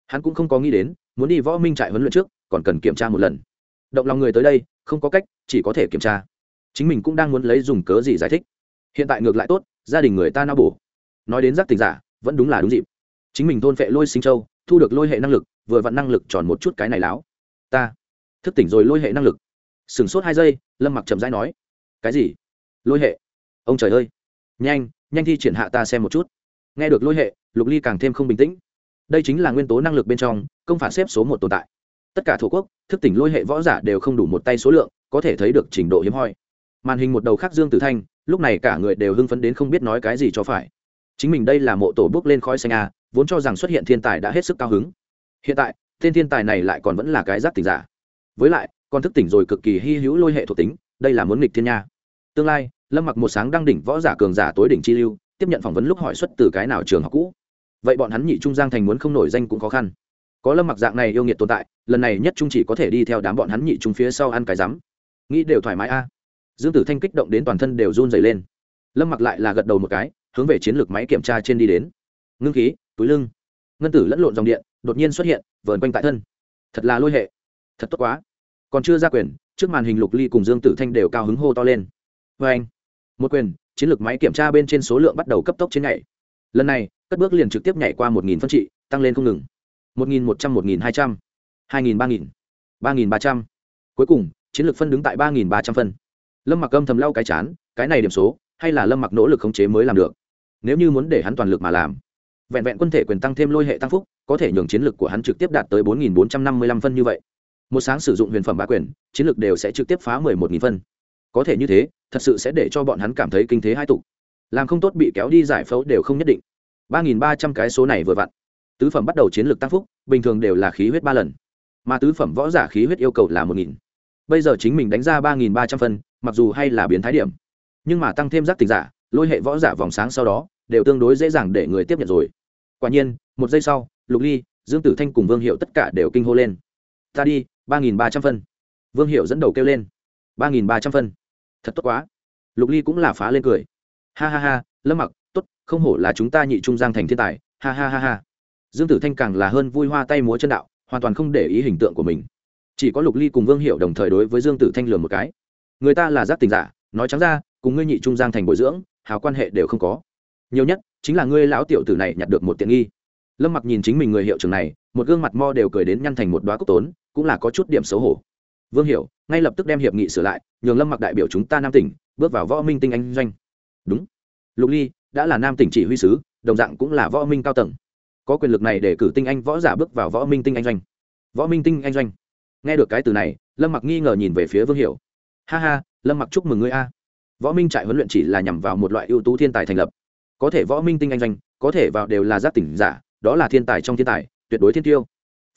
Hắn cũng không có nghĩ đến, muốn đi võ minh trại huấn luyện trước, còn cần kiểm tra một lần. Động lòng người tới đây, không có cách, chỉ có thể kiểm tra chính mình cũng đang muốn lấy dùng cớ gì giải thích. Hiện tại ngược lại tốt, gia đình người ta nao bổ. Nói đến giác tình giả, vẫn đúng là đúng dịp. Chính mình thôn phệ lôi sinh châu, thu được lôi hệ năng lực, vừa vặn năng lực tròn một chút cái này láo. Ta, thức tỉnh rồi lôi hệ năng lực. Sửng sốt hai giây, lâm mặc chậm rãi nói, cái gì? Lôi hệ? Ông trời ơi! Nhanh nhanh thi triển hạ ta xem một chút. Nghe được lôi hệ, lục ly càng thêm không bình tĩnh. Đây chính là nguyên tố năng lực bên trong, công phản xếp số một tồn tại. Tất cả thổ quốc, thức tỉnh lôi hệ võ giả đều không đủ một tay số lượng, có thể thấy được trình độ hiếm hoi màn hình một đầu khác dương tử thanh, lúc này cả người đều hưng phấn đến không biết nói cái gì cho phải. Chính mình đây là mộ tổ bước lên khói xanh a, vốn cho rằng xuất hiện thiên tài đã hết sức cao hứng. Hiện tại, tên thiên tài này lại còn vẫn là cái giác tỉnh giả. Với lại, còn thức tỉnh rồi cực kỳ hy hữu lôi hệ thuộc tính, đây là muốn nghịch thiên nha. Tương lai, lâm mặc một sáng đang đỉnh võ giả cường giả tối đỉnh chi lưu, tiếp nhận phỏng vấn lúc hỏi xuất từ cái nào trường học cũ. Vậy bọn hắn nhị trung giang thành muốn không nổi danh cũng khó khăn. Có lâm mặc dạng này yêu nghiệt tồn tại, lần này nhất trung chỉ có thể đi theo đám bọn hắn nhị trung phía sau ăn cái rắm. Nghĩ đều thoải mái a dương tử thanh kích động đến toàn thân đều run dày lên. Lâm mặc lại là gật đầu một cái, hướng về chiến lược máy kiểm tra trên đi đến. Ngưng khí, túi lưng. Ngân tử lẫn lộn dòng điện, đột nhiên xuất hiện, vờn quanh tại thân. Thật là lôi hệ. Thật tốt quá. Còn chưa ra quyền, trước màn hình lục ly cùng dương tử thanh đều cao hứng hô to lên. Vê anh, một quyền, chiến lược máy kiểm tra bên trên số lượng bắt đầu cấp tốc trên ngày lần này, cất bước liền trực tiếp nhảy qua một nghìn phân trị, tăng lên không ngừng. Một nghìn một trăm, một nghìn hai trăm, hai nghìn ba nghìn ba nghìn ba trăm. Cuối cùng, chiến lược phân đứng tại ba nghìn ba trăm phân lâm mặc âm thầm lau cái chán, cái này điểm số, hay là lâm mặc nỗ lực khống chế mới làm được? Nếu như muốn để hắn toàn lực mà làm, vẹn vẹn quân thể quyền tăng thêm lôi hệ tăng phúc, có thể nhường chiến lược của hắn trực tiếp đạt tới bốn nghìn bốn trăm năm mươi lăm phân như vậy. Một sáng sử dụng huyền phẩm bá quyền, chiến lược đều sẽ trực tiếp phá mười một nghìn phân. Có thể như thế, thật sự sẽ để cho bọn hắn cảm thấy kinh thế hai tục làm không tốt bị kéo đi giải phẫu đều không nhất định. ba nghìn ba trăm cái số này vừa vặn. Tứ phẩm bắt đầu chiến lược tăng phúc, bình thường đều là khí huyết ba lần. Mà tứ phẩm võ giả khí huyết yêu cầu là một nghìn. Bây giờ chính mình đánh ra ba nghìn ba trăm phân mặc dù hay là biến thái điểm, nhưng mà tăng thêm giác tình giả, lôi hệ võ giả vòng sáng sau đó, đều tương đối dễ dàng để người tiếp nhận rồi. Quả nhiên, một giây sau, lục ly, dương tử thanh cùng vương hiệu tất cả đều kinh hô lên. Ta đi, ba nghìn ba trăm phân. Vương hiệu dẫn đầu kêu lên. Ba nghìn ba trăm phân. Thật tốt quá. Lục ly cũng là phá lên cười. Ha ha ha, lâm mặc t ố t không hổ là chúng ta nhị trung giang thành thiên tài. Ha ha ha ha. Dương tử thanh càng là hơn vui hoa tay múa chân đạo, hoàn toàn không để ý hình tượng của mình. Chỉ có lục ly cùng vương hiệu đồng thời đối với dương tử thanh lừa một cái người ta là giác tình giả, nói trắng ra, cùng ngươi nhị trung giang thành bồi dưỡng, hào quan hệ đều không có. Nhiều nhất, chính là ngươi lão tiểu tử này nhặt được một tiện nghi. Lâm mặc nhìn chính mình người hiệu trưởng này, một gương mặt mo đều cười đến nhăn thành một đoá cốc tốn, cũng là có chút điểm xấu hổ. Vương hiểu, ngay lập tức đem hiệp nghị sửa lại, nhường lâm mặc đại biểu chúng ta nam tỉnh, bước vào võ minh tinh anh doanh. Đúng. Lục ly, đã là nam tỉnh chỉ huy sứ, đồng dạng cũng là võ minh cao tầng. Có quyền lực này để cử tinh anh võ giả bước vào võ minh tinh anh doanh. Võ minh tinh anh doanh. Nghe được cái từ này, lâm mặc nghi ngờ nhìn về phía vương hiểu ha ha, lâm mặc chúc mừng ngươi a. Võ minh trại huấn luyện chỉ là nhằm vào một loại ưu tú thiên tài thành lập. Có thể võ minh tinh anh doanh, có thể vào đều là giác tỉnh giả, đó là thiên tài trong thiên tài, tuyệt đối thiên tiêu.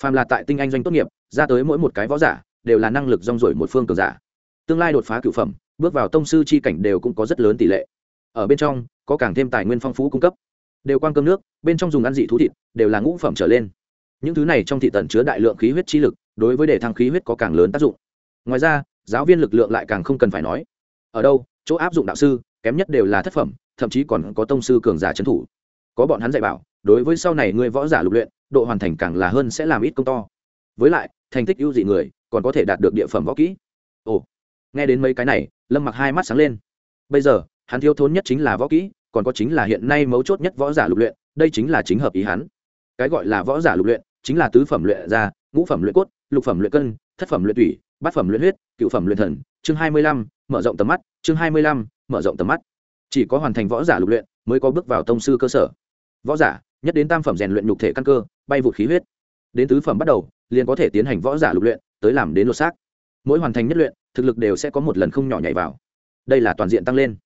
Phàm là tại tinh anh doanh tốt nghiệp, ra tới mỗi một cái võ giả, đều là năng lực rong rổi một phương cường giả. Tương lai đột phá cựu phẩm, bước vào tông sư chi cảnh đều cũng có rất lớn tỷ lệ. Ở bên trong, có càng thêm tài nguyên phong phú cung cấp. Đều quan cơm nước, bên trong dùng ăn dị thú thịt, đều là ngũ phẩm trở lên. Những thứ này trong thị tận chứa đại lượng khí huyết chi lực, đối với đề thăng khí huyết có càng lớn tác dụng. Ngoài ra giáo viên lực lượng lại càng không cần phải nói. Ở đâu, chỗ áp dụng đạo sư, kém nhất đều là thất phẩm, thậm chí còn có tông sư cường giả trấn thủ. Có bọn hắn dạy bảo, đối với sau này người võ giả lục luyện, độ hoàn thành càng là hơn sẽ làm ít công to. Với lại, thành tích ưu dị người, còn có thể đạt được địa phẩm võ kỹ. Ồ, nghe đến mấy cái này, lâm mặc hai mắt sáng lên. Bây giờ, hắn thiếu thốn nhất chính là võ kỹ, còn có chính là hiện nay mấu chốt nhất võ giả lục luyện, đây chính là chính hợp ý hắn. Cái gọi là võ giả lục luyện, chính là tứ phẩm luyện ra ngũ phẩm luyện cốt, lục phẩm luyện cân, thất phẩm luyện thủy bát phẩm luyện huyết, cựu phẩm luyện thần, chương hai mươi lăm, mở rộng tầm mắt, chương hai mươi lăm, mở rộng tầm mắt. Chỉ có hoàn thành võ giả lục luyện mới có bước vào tông sư cơ sở. Võ giả, nhất đến tam phẩm rèn luyện nhục thể căn cơ, bay vụt khí huyết. Đến tứ phẩm bắt đầu, liền có thể tiến hành võ giả lục luyện, tới làm đến lột xác. Mỗi hoàn thành nhất luyện, thực lực đều sẽ có một lần không nhỏ nhảy vào. Đây là toàn diện tăng lên.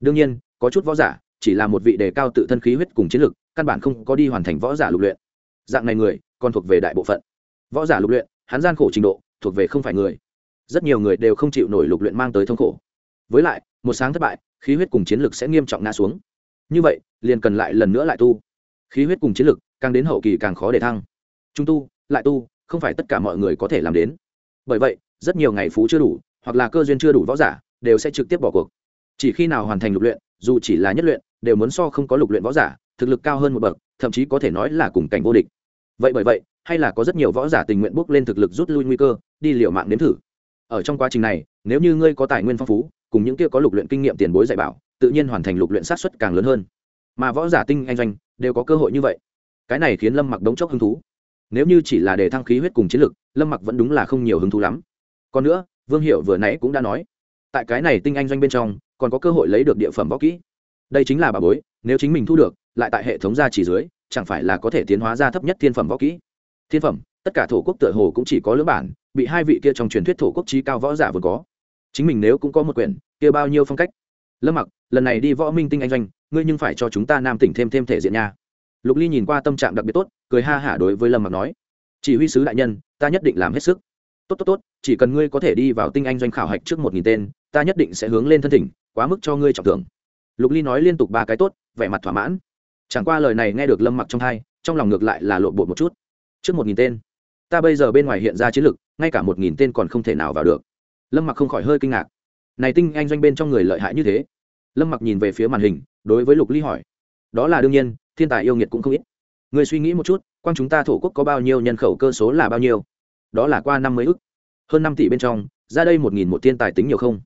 Đương nhiên, có chút võ giả chỉ là một vị đề cao tự thân khí huyết cùng chiến lực, căn bản không có đi hoàn thành võ giả lục luyện. Dạng này người còn thuộc về đại bộ phận. Võ giả lục luyện, hắn gian khổ trình độ thuộc về không phải người. Rất nhiều người đều không chịu nổi lục luyện mang tới thống khổ. Với lại, một sáng thất bại, khí huyết cùng chiến lực sẽ nghiêm trọng ngã xuống. Như vậy, liền cần lại lần nữa lại tu. Khí huyết cùng chiến lực, càng đến hậu kỳ càng khó để thăng. Trung tu, lại tu, không phải tất cả mọi người có thể làm đến. Bởi vậy, rất nhiều ngày phú chưa đủ, hoặc là cơ duyên chưa đủ võ giả, đều sẽ trực tiếp bỏ cuộc. Chỉ khi nào hoàn thành lục luyện, dù chỉ là nhất luyện, đều muốn so không có lục luyện võ giả, thực lực cao hơn một bậc, thậm chí có thể nói là cùng cảnh vô địch. Vậy bởi vậy hay là có rất nhiều võ giả tình nguyện bước lên thực lực rút lui nguy cơ, đi liệu mạng đến thử. Ở trong quá trình này, nếu như ngươi có tài nguyên phong phú, cùng những kia có lục luyện kinh nghiệm tiền bối dạy bảo, tự nhiên hoàn thành lục luyện sát xuất càng lớn hơn. Mà võ giả tinh anh doanh đều có cơ hội như vậy. Cái này khiến lâm mặc đống chốc hứng thú. Nếu như chỉ là để thăng khí huyết cùng chiến lực, lâm mặc vẫn đúng là không nhiều hứng thú lắm. Còn nữa, vương hiệu vừa nãy cũng đã nói, tại cái này tinh anh doanh bên trong, còn có cơ hội lấy được địa phẩm võ kỹ. Đây chính là bà bối, nếu chính mình thu được, lại tại hệ thống gia chỉ dưới, chẳng phải là có thể tiến hóa ra thấp nhất thiên phẩm võ kỹ? Thiên phẩm, tất cả thổ quốc tựa hồ cũng chỉ có lưỡng bản, bị hai vị kia trong truyền thuyết thổ quốc trí cao võ giả vừa có. Chính mình nếu cũng có một quyển, kia bao nhiêu phong cách? Lâm mặc, lần này đi võ minh tinh anh doanh, ngươi nhưng phải cho chúng ta nam tỉnh thêm thêm thể diện nha. Lục ly nhìn qua tâm trạng đặc biệt tốt, cười ha hả đối với lâm mặc nói. Chỉ huy sứ đại nhân, ta nhất định làm hết sức. Tốt tốt tốt, chỉ cần ngươi có thể đi vào tinh anh doanh khảo hạch trước một nghìn tên, ta nhất định sẽ hướng lên thân thỉnh, quá mức cho ngươi trọng thưởng. Lục ly nói liên tục ba cái tốt, vẻ mặt thỏa mãn. Chẳng qua lời này nghe được lâm mặc trong hai trong lòng ngược lại là lộn bột một chút trước một nghìn tên. Ta bây giờ bên ngoài hiện ra chiến lực, ngay cả một nghìn tên còn không thể nào vào được. Lâm mặc không khỏi hơi kinh ngạc. Này tinh anh doanh bên trong người lợi hại như thế. Lâm mặc nhìn về phía màn hình, đối với lục ly hỏi. Đó là đương nhiên, thiên tài yêu nghiệt cũng không ít. Người suy nghĩ một chút quan chúng ta thổ quốc có bao nhiêu, nhân khẩu cơ số là bao nhiêu? Đó là qua năm mươi ức. Hơn năm tỷ bên trong, ra đây một nghìn một thiên tài tính nhiều không?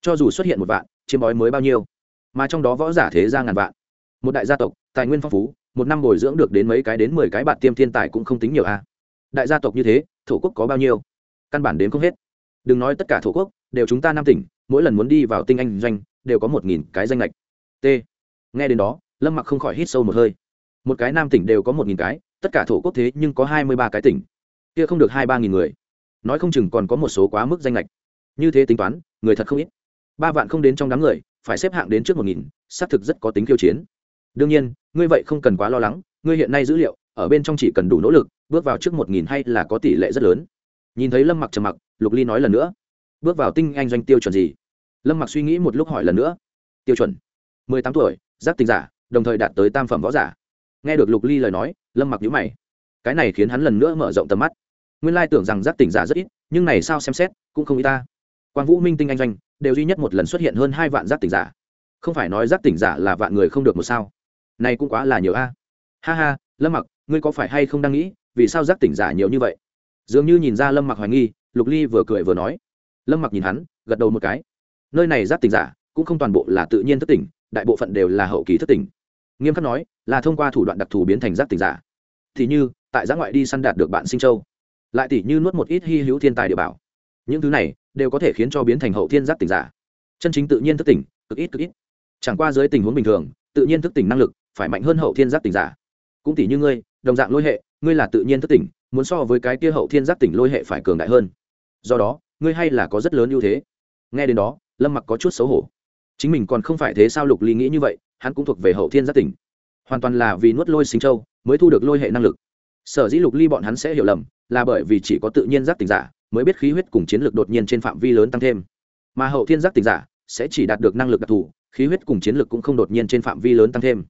Cho dù xuất hiện một vạn, chiếm bói mới bao nhiêu? Mà trong đó võ giả thế ra ngàn vạn. Một đại gia tộc, tài nguyên phong phú một năm bồi dưỡng được đến mấy cái đến mười cái bạn tiêm thiên tài cũng không tính nhiều a à. đại gia tộc như thế, thổ quốc có bao nhiêu? Căn bản đến không hết. Đừng nói tất cả thổ quốc, đều chúng ta nam tỉnh, mỗi lần muốn đi vào tinh anh doanh, đều có một nghìn cái danh lệch. T. Nghe đến đó, lâm mặc không khỏi hít sâu một hơi. Một cái nam tỉnh đều có một nghìn cái, tất cả thổ quốc thế nhưng có hai mươi ba cái tỉnh. Kia không được hai ba nghìn người. Nói không chừng còn có một số quá mức danh lệch. Như thế tính toán, người thật không ít. Ba vạn không đến trong đám người, phải xếp hạng đến trước một nghìn, xác thực rất có tính khiêu chiến. Đương nhiên ngươi vậy không cần quá lo lắng, ngươi hiện nay dữ liệu, ở bên trong chỉ cần đủ nỗ lực, bước vào trước một nghìn hay là có tỷ lệ rất lớn. Nhìn thấy lâm mặc trầm mặc, lục ly nói lần nữa, bước vào tinh anh doanh tiêu chuẩn gì? Lâm mặc suy nghĩ một lúc hỏi lần nữa. Tiêu chuẩn. Mười tám tuổi, giáp tình giả, đồng thời đạt tới tam phẩm võ giả. Nghe được lục ly lời nói, lâm mặc nhữ mày. Cái này khiến hắn lần nữa mở rộng tầm mắt. Nguyên lai tưởng rằng giáp tình giả rất ít, nhưng này sao xem xét, cũng không ít ta. Quan vũ, minh tinh anh doanh, đều duy nhất một lần xuất hiện hơn hai vạn giáp tình giả. Không phải nói giáp tình giả là vạn người không được một sao này cũng quá là nhiều a. Ha ha, lâm mặc, ngươi có phải hay không đang nghĩ, vì sao giác tỉnh giả nhiều như vậy? Dường như nhìn ra lâm mặc hoài nghi, lục ly vừa cười vừa nói. Lâm mặc nhìn hắn, gật đầu một cái. Nơi này giác tỉnh giả cũng không toàn bộ là tự nhiên thất tỉnh, đại bộ phận đều là hậu kỳ thất tỉnh. Nghiêm khắc nói, là thông qua thủ đoạn đặc thù biến thành giác tỉnh giả. Thì như, tại giã ngoại đi săn đạt được bạn sinh châu. Lại tỉ như nuốt một ít hy hữu thiên tài địa bảo. Những thứ này đều có thể khiến cho biến thành hậu thiên giác tỉnh giả. Chân chính tự nhiên thức tỉnh, cực ít cực ít. Chẳng qua dưới tình huống bình thường, tự nhiên thức tỉnh năng lực phải mạnh hơn hậu thiên giác tỉnh giả. Cũng tỷ như ngươi, đồng dạng lôi hệ, ngươi là tự nhiên thất tỉnh, muốn so với cái kia hậu thiên giác tỉnh lôi hệ phải cường đại hơn. Do đó, ngươi hay là có rất lớn ưu thế. Nghe đến đó, lâm mặc có chút xấu hổ. Chính mình còn không phải thế sao lục ly nghĩ như vậy, hắn cũng thuộc về hậu thiên giác tỉnh. Hoàn toàn là vì nuốt lôi sinh châu, mới thu được lôi hệ năng lực. Sở dĩ lục ly bọn hắn sẽ hiểu lầm, là bởi vì chỉ có tự nhiên giác tỉnh giả, mới biết khí huyết cùng chiến lược đột nhiên trên phạm vi lớn tăng thêm. Mà hậu thiên giác tỉnh giả, sẽ chỉ đạt được năng lực đặc thù, khí huyết cùng chiến lược cũng không đột nhiên trên phạm vi lớn tăng thêm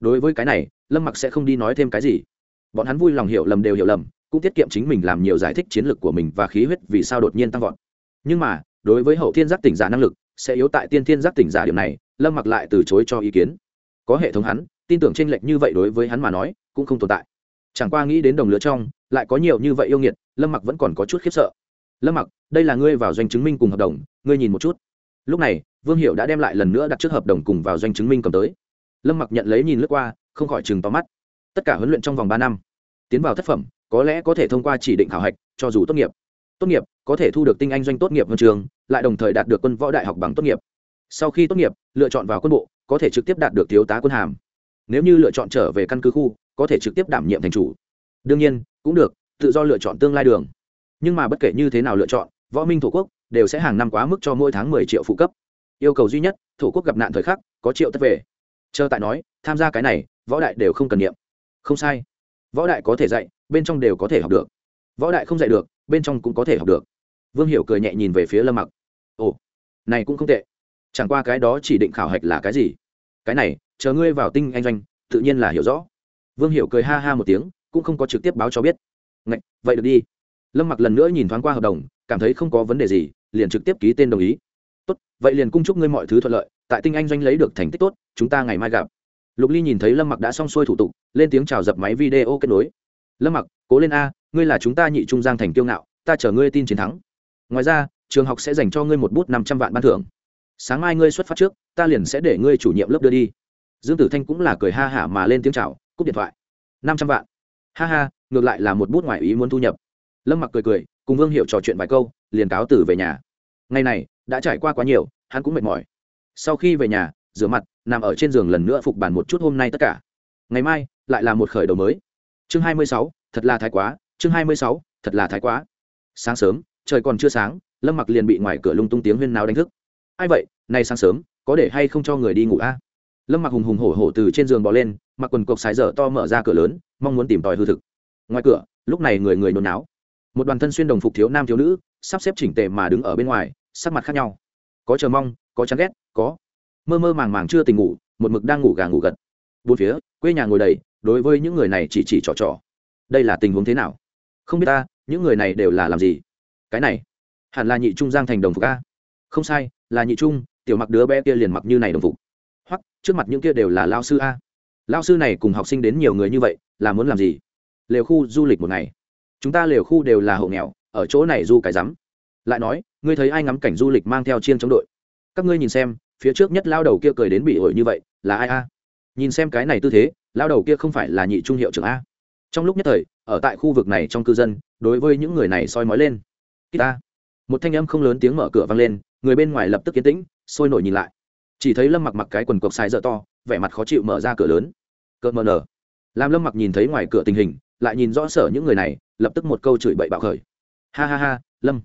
đối với cái này, lâm mặc sẽ không đi nói thêm cái gì. Bọn hắn vui lòng hiểu lầm đều hiểu lầm, cũng tiết kiệm chính mình làm nhiều giải thích chiến lược của mình và khí huyết vì sao đột nhiên tăng vọt. Nhưng mà, đối với hậu thiên giác tỉnh giả năng lực, sẽ yếu tại tiên thiên giác tỉnh giả điểm này, lâm mặc lại từ chối cho ý kiến. Có hệ thống hắn, tin tưởng tranh lệch như vậy đối với hắn mà nói, cũng không tồn tại. Chẳng qua nghĩ đến đồng lứa trong, lại có nhiều như vậy yêu nghiệt, lâm mặc vẫn còn có chút khiếp sợ. Lâm mặc, đây là ngươi vào doanh chứng minh cùng hợp đồng, ngươi nhìn một chút. Lúc này, vương hiệu đã đem lại lần nữa đặt trước hợp đồng cùng vào doanh chứng minh cầm tới lâm mặc nhận lấy nhìn lướt qua, không khỏi chừng tóm mắt. Tất cả huấn luyện trong vòng ba năm, tiến vào tác phẩm, có lẽ có thể thông qua chỉ định khảo hạch, cho dù tốt nghiệp. Tốt nghiệp, có thể thu được tinh anh doanh tốt nghiệp huân trường, lại đồng thời đạt được quân võ đại học bằng tốt nghiệp. Sau khi tốt nghiệp, lựa chọn vào quân bộ, có thể trực tiếp đạt được thiếu tá quân hàm. Nếu như lựa chọn trở về căn cứ khu, có thể trực tiếp đảm nhiệm thành chủ. Đương nhiên, cũng được, tự do lựa chọn tương lai đường. Nhưng mà bất kể như thế nào lựa chọn, võ minh thổ quốc đều sẽ hàng năm quá mức cho mỗi tháng mười triệu phụ cấp. Yêu cầu duy nhất, thổ quốc gặp nạn thời khắc, có triệu tất về chờ tại nói tham gia cái này võ đại đều không cần niệm. Không sai. Võ đại có thể dạy bên trong đều có thể học được. Võ đại không dạy được bên trong cũng có thể học được. Vương hiểu cười nhẹ nhìn về phía lâm mặc. Ồ này cũng không tệ. Chẳng qua cái đó chỉ định khảo hạch là cái gì? Cái này chờ ngươi vào tinh anh doanh tự nhiên là hiểu rõ. Vương hiểu cười ha ha một tiếng cũng không có trực tiếp báo cho biết. Ngạch, vậy được đi. Lâm mặc lần nữa nhìn thoáng qua hợp đồng cảm thấy không có vấn đề gì liền trực tiếp ký tên đồng ý tốt, vậy liền cung chúc ngươi mọi thứ thuận lợi, tại tinh anh doanh lấy được thành tích tốt, chúng ta ngày mai gặp. Lục ly nhìn thấy lâm mặc đã xong xuôi thủ tục, lên tiếng chào dập máy video kết nối. Lâm mặc, cố lên a, ngươi là chúng ta nhị trung giang thành kiêu ngạo, ta chở ngươi tin chiến thắng. Ngoài ra, trường học sẽ dành cho ngươi một bút năm trăm vạn ban thưởng. Sáng mai ngươi xuất phát trước, ta liền sẽ để ngươi chủ nhiệm lớp đưa đi. Dương tử thanh cũng là cười ha hả mà lên tiếng chào, cúp điện thoại. Năm trăm vạn. Ha ha, ngược lại là một bút ngoại ý muốn thu nhập. Lâm mặc cười cười, cùng vương hiệu trò chuyện vài câu, liền cáo tử về nhà ngày này, đã trải qua quá nhiều, hắn cũng mệt mỏi. Sau khi về nhà, rửa mặt, nằm ở trên giường lần nữa phục bàn một chút hôm nay tất cả. Ngày mai, lại là một khởi đầu mới. Chương hai mươi sáu, thật là thái quá, chương hai mươi sáu, thật là thái quá. Sáng sớm, trời còn chưa sáng, lâm mặc liền bị ngoài cửa lung tung tiếng huyên nào đánh thức. Ai vậy, nay sáng sớm, có để hay không cho người đi ngủ a? Lâm mặc hùng hùng hổ hổ từ trên giường bò lên, mặc quần cộc sái dở to mở ra cửa lớn, mong muốn tìm tòi hư thực. Ngoài cửa, lúc này người người nôn náo. Một đoàn thân xuyên đồng phục thiếu nam thiếu nữ, sắp xếp chỉnh tề mà đứng ở bên ngoài sắc mặt khác nhau. Có chờ mong, có chán ghét, có. Mơ mơ màng màng chưa tỉnh ngủ, một mực đang ngủ gà ngủ gật. Bốn phía, quê nhà ngồi đầy, đối với những người này chỉ chỉ trò trò. Đây là tình huống thế nào? Không biết ta, những người này đều là làm gì? Cái này, hẳn là nhị trung giang thành đồng phục a. Không sai, là nhị trung, tiểu mặc đứa bé kia liền mặc như này đồng phục. Hoặc, trước mặt những kia đều là lao sư a. Lao sư này cùng học sinh đến nhiều người như vậy, là muốn làm gì? Lều khu du lịch một ngày. Chúng ta lều khu đều là hộ nghèo, ở chỗ này du cái rắm. Lại nói ngươi thấy ai ngắm cảnh du lịch mang theo chiên chống đội? Các ngươi nhìn xem, phía trước nhất lao đầu kia cười đến bị ổi như vậy, là ai a? Nhìn xem cái này tư thế, lao đầu kia không phải là nhị trung hiệu trưởng a? Trong lúc nhất thời, ở tại khu vực này trong cư dân, đối với những người này soi mói lên. Ta. Một thanh âm không lớn tiếng mở cửa vang lên, người bên ngoài lập tức yên tĩnh, sôi nổi nhìn lại. Chỉ thấy lâm mặc mặc cái quần cộc sai dở to, vẻ mặt khó chịu mở ra cửa lớn. Cợt mờ nở. Làm lâm mặc nhìn thấy ngoài cửa tình hình, lại nhìn rõ sở những người này, lập tức một câu chửi bậy bạo khởi. Ha ha ha, lâm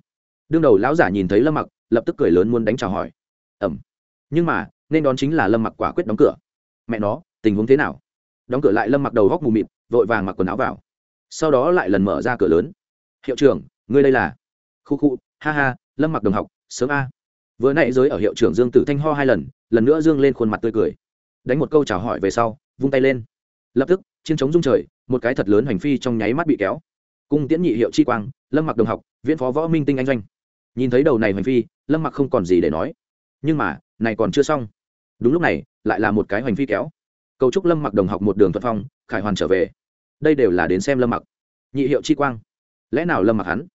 đương đầu lão giả nhìn thấy lâm mặc, lập tức cười lớn muốn đánh chào hỏi. Ẩm. Nhưng mà, nên đón chính là lâm mặc quả quyết đóng cửa. Mẹ nó, tình huống thế nào? Đóng cửa lại lâm mặc đầu góc mù mịt, vội vàng mặc quần áo vào. Sau đó lại lần mở ra cửa lớn. Hiệu trưởng, ngươi đây là? Khu khu, ha ha, lâm mặc đồng học, sớm a. Vừa nãy giới ở hiệu trưởng dương tử thanh ho hai lần lần nữa dương lên khuôn mặt tươi cười. Đánh một câu chào hỏi về sau, vung tay lên. Lập tức, chiến trống rung trời, một cái thật lớn hành phi trong nháy mắt bị kéo. Cung tiễn nhị hiệu chi quang, lâm mặc đồng học, viễn phó võ minh tinh anh doanh nhìn thấy đầu này hành phi, lâm mặc không còn gì để nói. Nhưng mà, này còn chưa xong. Đúng lúc này, lại là một cái hành phi kéo. Cầu chúc lâm mặc đồng học một đường thuận phong, khải hoàn trở về. Đây đều là đến xem lâm mặc. Nhị hiệu chi quang. Lẽ nào lâm mặc hắn?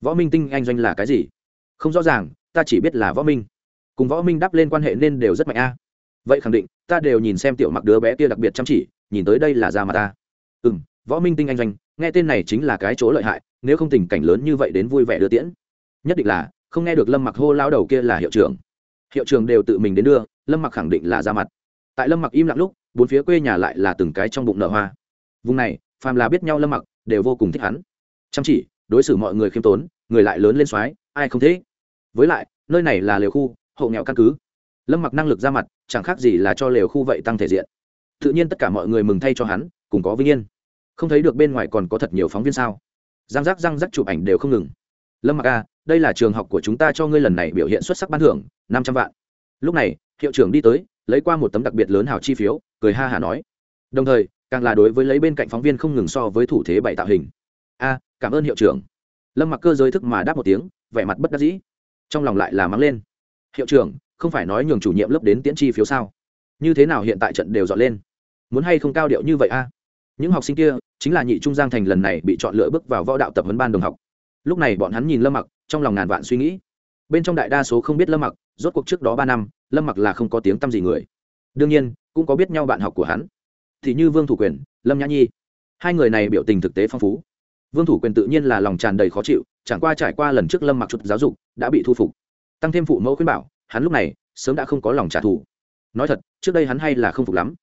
Võ minh tinh anh doanh là cái gì? Không rõ ràng, ta chỉ biết là võ minh. Cùng võ minh đắp lên quan hệ nên đều rất mạnh a. Vậy khẳng định, ta đều nhìn xem tiểu mặc đứa bé kia đặc biệt chăm chỉ, nhìn tới đây là ra mà ta. Ừ m võ minh tinh anh doanh, nghe tên này chính là cái chỗ lợi hại, nếu không tình cảnh lớn như vậy đến vui vẻ đưa tiễn nhất định là không nghe được lâm mặc hô lao đầu kia là hiệu trưởng. Hiệu trưởng đều tự mình đến đưa lâm mặc khẳng định là ra mặt. Tại lâm mặc im lặng lúc bốn phía quê nhà lại là từng cái trong bụng nở hoa. Vùng này phàm là biết nhau lâm mặc đều vô cùng thích hắn. Chăm chỉ đối xử mọi người khiêm tốn người lại lớn lên soái ai không thế? Với lại nơi này là lều khu hộ nghèo căn cứ. Lâm mặc năng lực ra mặt chẳng khác gì là cho lều khu vậy tăng thể diện. Tự nhiên tất cả mọi người mừng thay cho hắn cùng có vinh yên. Không thấy được bên ngoài còn có thật nhiều phóng viên sao? Răng rác răng rác chụp ảnh đều không ngừng. Lâm mặc a à, đây là trường học của chúng ta cho ngươi lần này biểu hiện xuất sắc ban thưởng, năm trăm vạn. Lúc này, hiệu trưởng đi tới, lấy qua một tấm đặc biệt lớn hào chi phiếu, cười ha hả nói. Đồng thời, càng là đối với lấy bên cạnh phóng viên không ngừng so với thủ thế bảy tạo hình. A, cảm ơn hiệu trưởng. Lâm mặc cơ giới thức mà đáp một tiếng, vẻ mặt bất đắc dĩ. Trong lòng lại là mắng lên. Hiệu trưởng, không phải nói nhường chủ nhiệm lớp đến tiễn chi phiếu sao? Như thế nào hiện tại trận đều dọn lên? Muốn hay không cao điệu như vậy a? Những học sinh kia, chính là nhị trung giang thành lần này bị chọn lựa bước vào võ đạo tập huấn ban đồng học. Lúc này bọn hắn nhìn lâm mặc trong lòng ngàn vạn suy nghĩ. Bên trong đại đa số không biết lâm mặc, rốt cuộc trước đó ba năm, lâm mặc là không có tiếng tăm gì người. Đương nhiên, cũng có biết nhau bạn học của hắn. Thì như vương thủ quyền, lâm nhã nhi. Hai người này biểu tình thực tế phong phú. Vương thủ quyền tự nhiên là lòng tràn đầy khó chịu, chẳng qua trải qua lần trước lâm mặc chút giáo dục, đã bị thu phục. Tăng thêm phụ mẫu khuyên bảo, hắn lúc này sớm đã không có lòng trả thù. Nói thật, trước đây hắn hay là không phục lắm.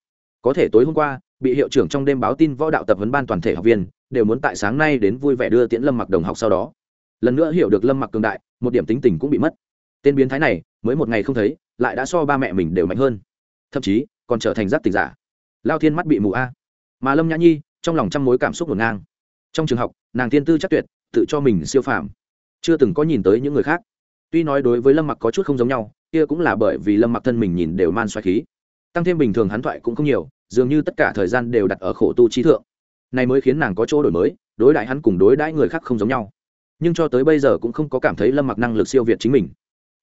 Có thể tối hôm qua, bị hiệu trưởng trong đêm báo tin võ đạo tập huấn ban toàn thể học viên, đều muốn tại sáng nay đến vui vẻ đưa tiễn lâm mặc đồng học sau đó lần nữa hiểu được lâm mặc cường đại, một điểm tính tình cũng bị mất. Tên biến thái này, mới một ngày không thấy, lại đã so ba mẹ mình đều mạnh hơn. Thậm chí, còn trở thành giác tình giả. Lao thiên mắt bị mù a. Mà lâm nhã nhi, trong lòng trăm mối cảm xúc ngổn ngang. Trong trường học, nàng tiên tư chắc tuyệt, tự cho mình siêu phàm. Chưa từng có nhìn tới những người khác. Tuy nói đối với lâm mặc có chút không giống nhau, kia cũng là bởi vì lâm mặc thân mình nhìn đều man xoáy khí. Tăng thêm bình thường hắn thoại cũng không nhiều, dường như tất cả thời gian đều đặt ở khổ tu trí thượng. Này mới khiến nàng có chỗ đổi mới, đối đãi hắn cùng đối đãi người khác không giống nhau nhưng cho tới bây giờ cũng không có cảm thấy lâm mặc năng lực siêu việt chính mình.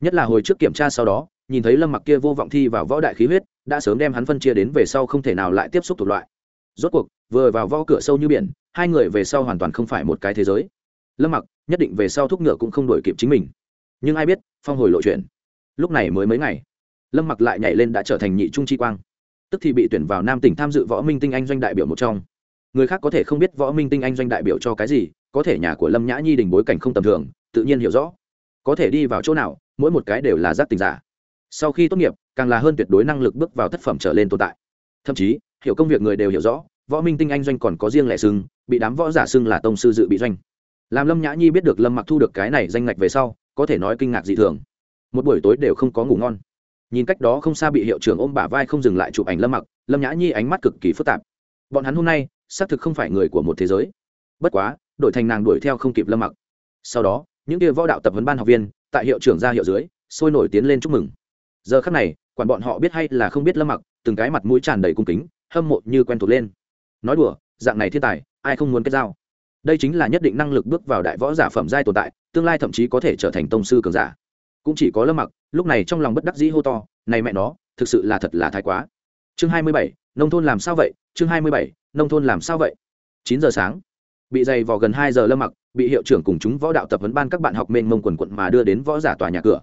Nhất là hồi trước kiểm tra sau đó, nhìn thấy lâm mặc kia vô vọng thi vào võ đại khí huyết, đã sớm đem hắn phân chia đến về sau không thể nào lại tiếp xúc thuộc loại. Rốt cuộc, vừa vào võ cửa sâu như biển, hai người về sau hoàn toàn không phải một cái thế giới. Lâm mặc nhất định về sau thúc ngựa cũng không đổi kịp chính mình. Nhưng ai biết, phong hồi lộ chuyện. Lúc này mới mấy ngày, lâm mặc lại nhảy lên đã trở thành nhị trung chi quang. Tức thì bị tuyển vào nam tỉnh tham dự võ minh tinh anh doanh đại biểu một trong người khác có thể không biết võ minh tinh anh doanh đại biểu cho cái gì, có thể nhà của lâm nhã nhi đình bối cảnh không tầm thường, tự nhiên hiểu rõ. Có thể đi vào chỗ nào, mỗi một cái đều là giác tình giả. Sau khi tốt nghiệp, càng là hơn tuyệt đối năng lực bước vào tác phẩm trở lên tồn tại. Thậm chí, hiểu công việc người đều hiểu rõ, võ minh tinh anh doanh còn có riêng lẻ xưng bị đám võ giả xưng là tông sư dự bị doanh. Làm lâm nhã nhi biết được lâm mặc thu được cái này danh ngạch về sau, có thể nói kinh ngạc dị thường. Một buổi tối đều không có ngủ ngon. Nhìn cách đó không xa bị hiệu trưởng ôm bả vai không dừng lại chụp ảnh lâm mặc, lâm nhã nhi ánh mắt cực kỳ phức tạp. Bọn hắn hôm nay xác thực không phải người của một thế giới. Bất quá, đổi thành nàng đuổi theo không kịp lâm mặc. Sau đó, những kia võ đạo tập huấn ban học viên, tại hiệu trưởng ra hiệu dưới, sôi nổi tiến lên chúc mừng. Giờ khắc này, quản bọn họ biết hay là không biết lâm mặc, từng cái mặt mũi tràn đầy cung kính, hâm mộ như quen thuộc lên. Nói đùa, dạng này thiên tài, ai không muốn kết giao? Đây chính là nhất định năng lực bước vào đại võ giả phẩm giai tồn tại, tương lai thậm chí có thể trở thành tông sư cường giả. Cũng chỉ có lâm mặc, lúc này trong lòng bất đắc dĩ hô to, này mẹ nó, thực sự là thật là thái quá. Chương hai mươi bảy, nông thôn làm sao vậy? Chương hai mươi bảy, nông thôn làm sao vậy? Chín giờ sáng. Bị dày vào gần hai giờ lâm mặc, bị hiệu trưởng cùng chúng võ đạo tập huấn ban các bạn học mênh mông quần quận mà đưa đến võ giả tòa nhà cửa.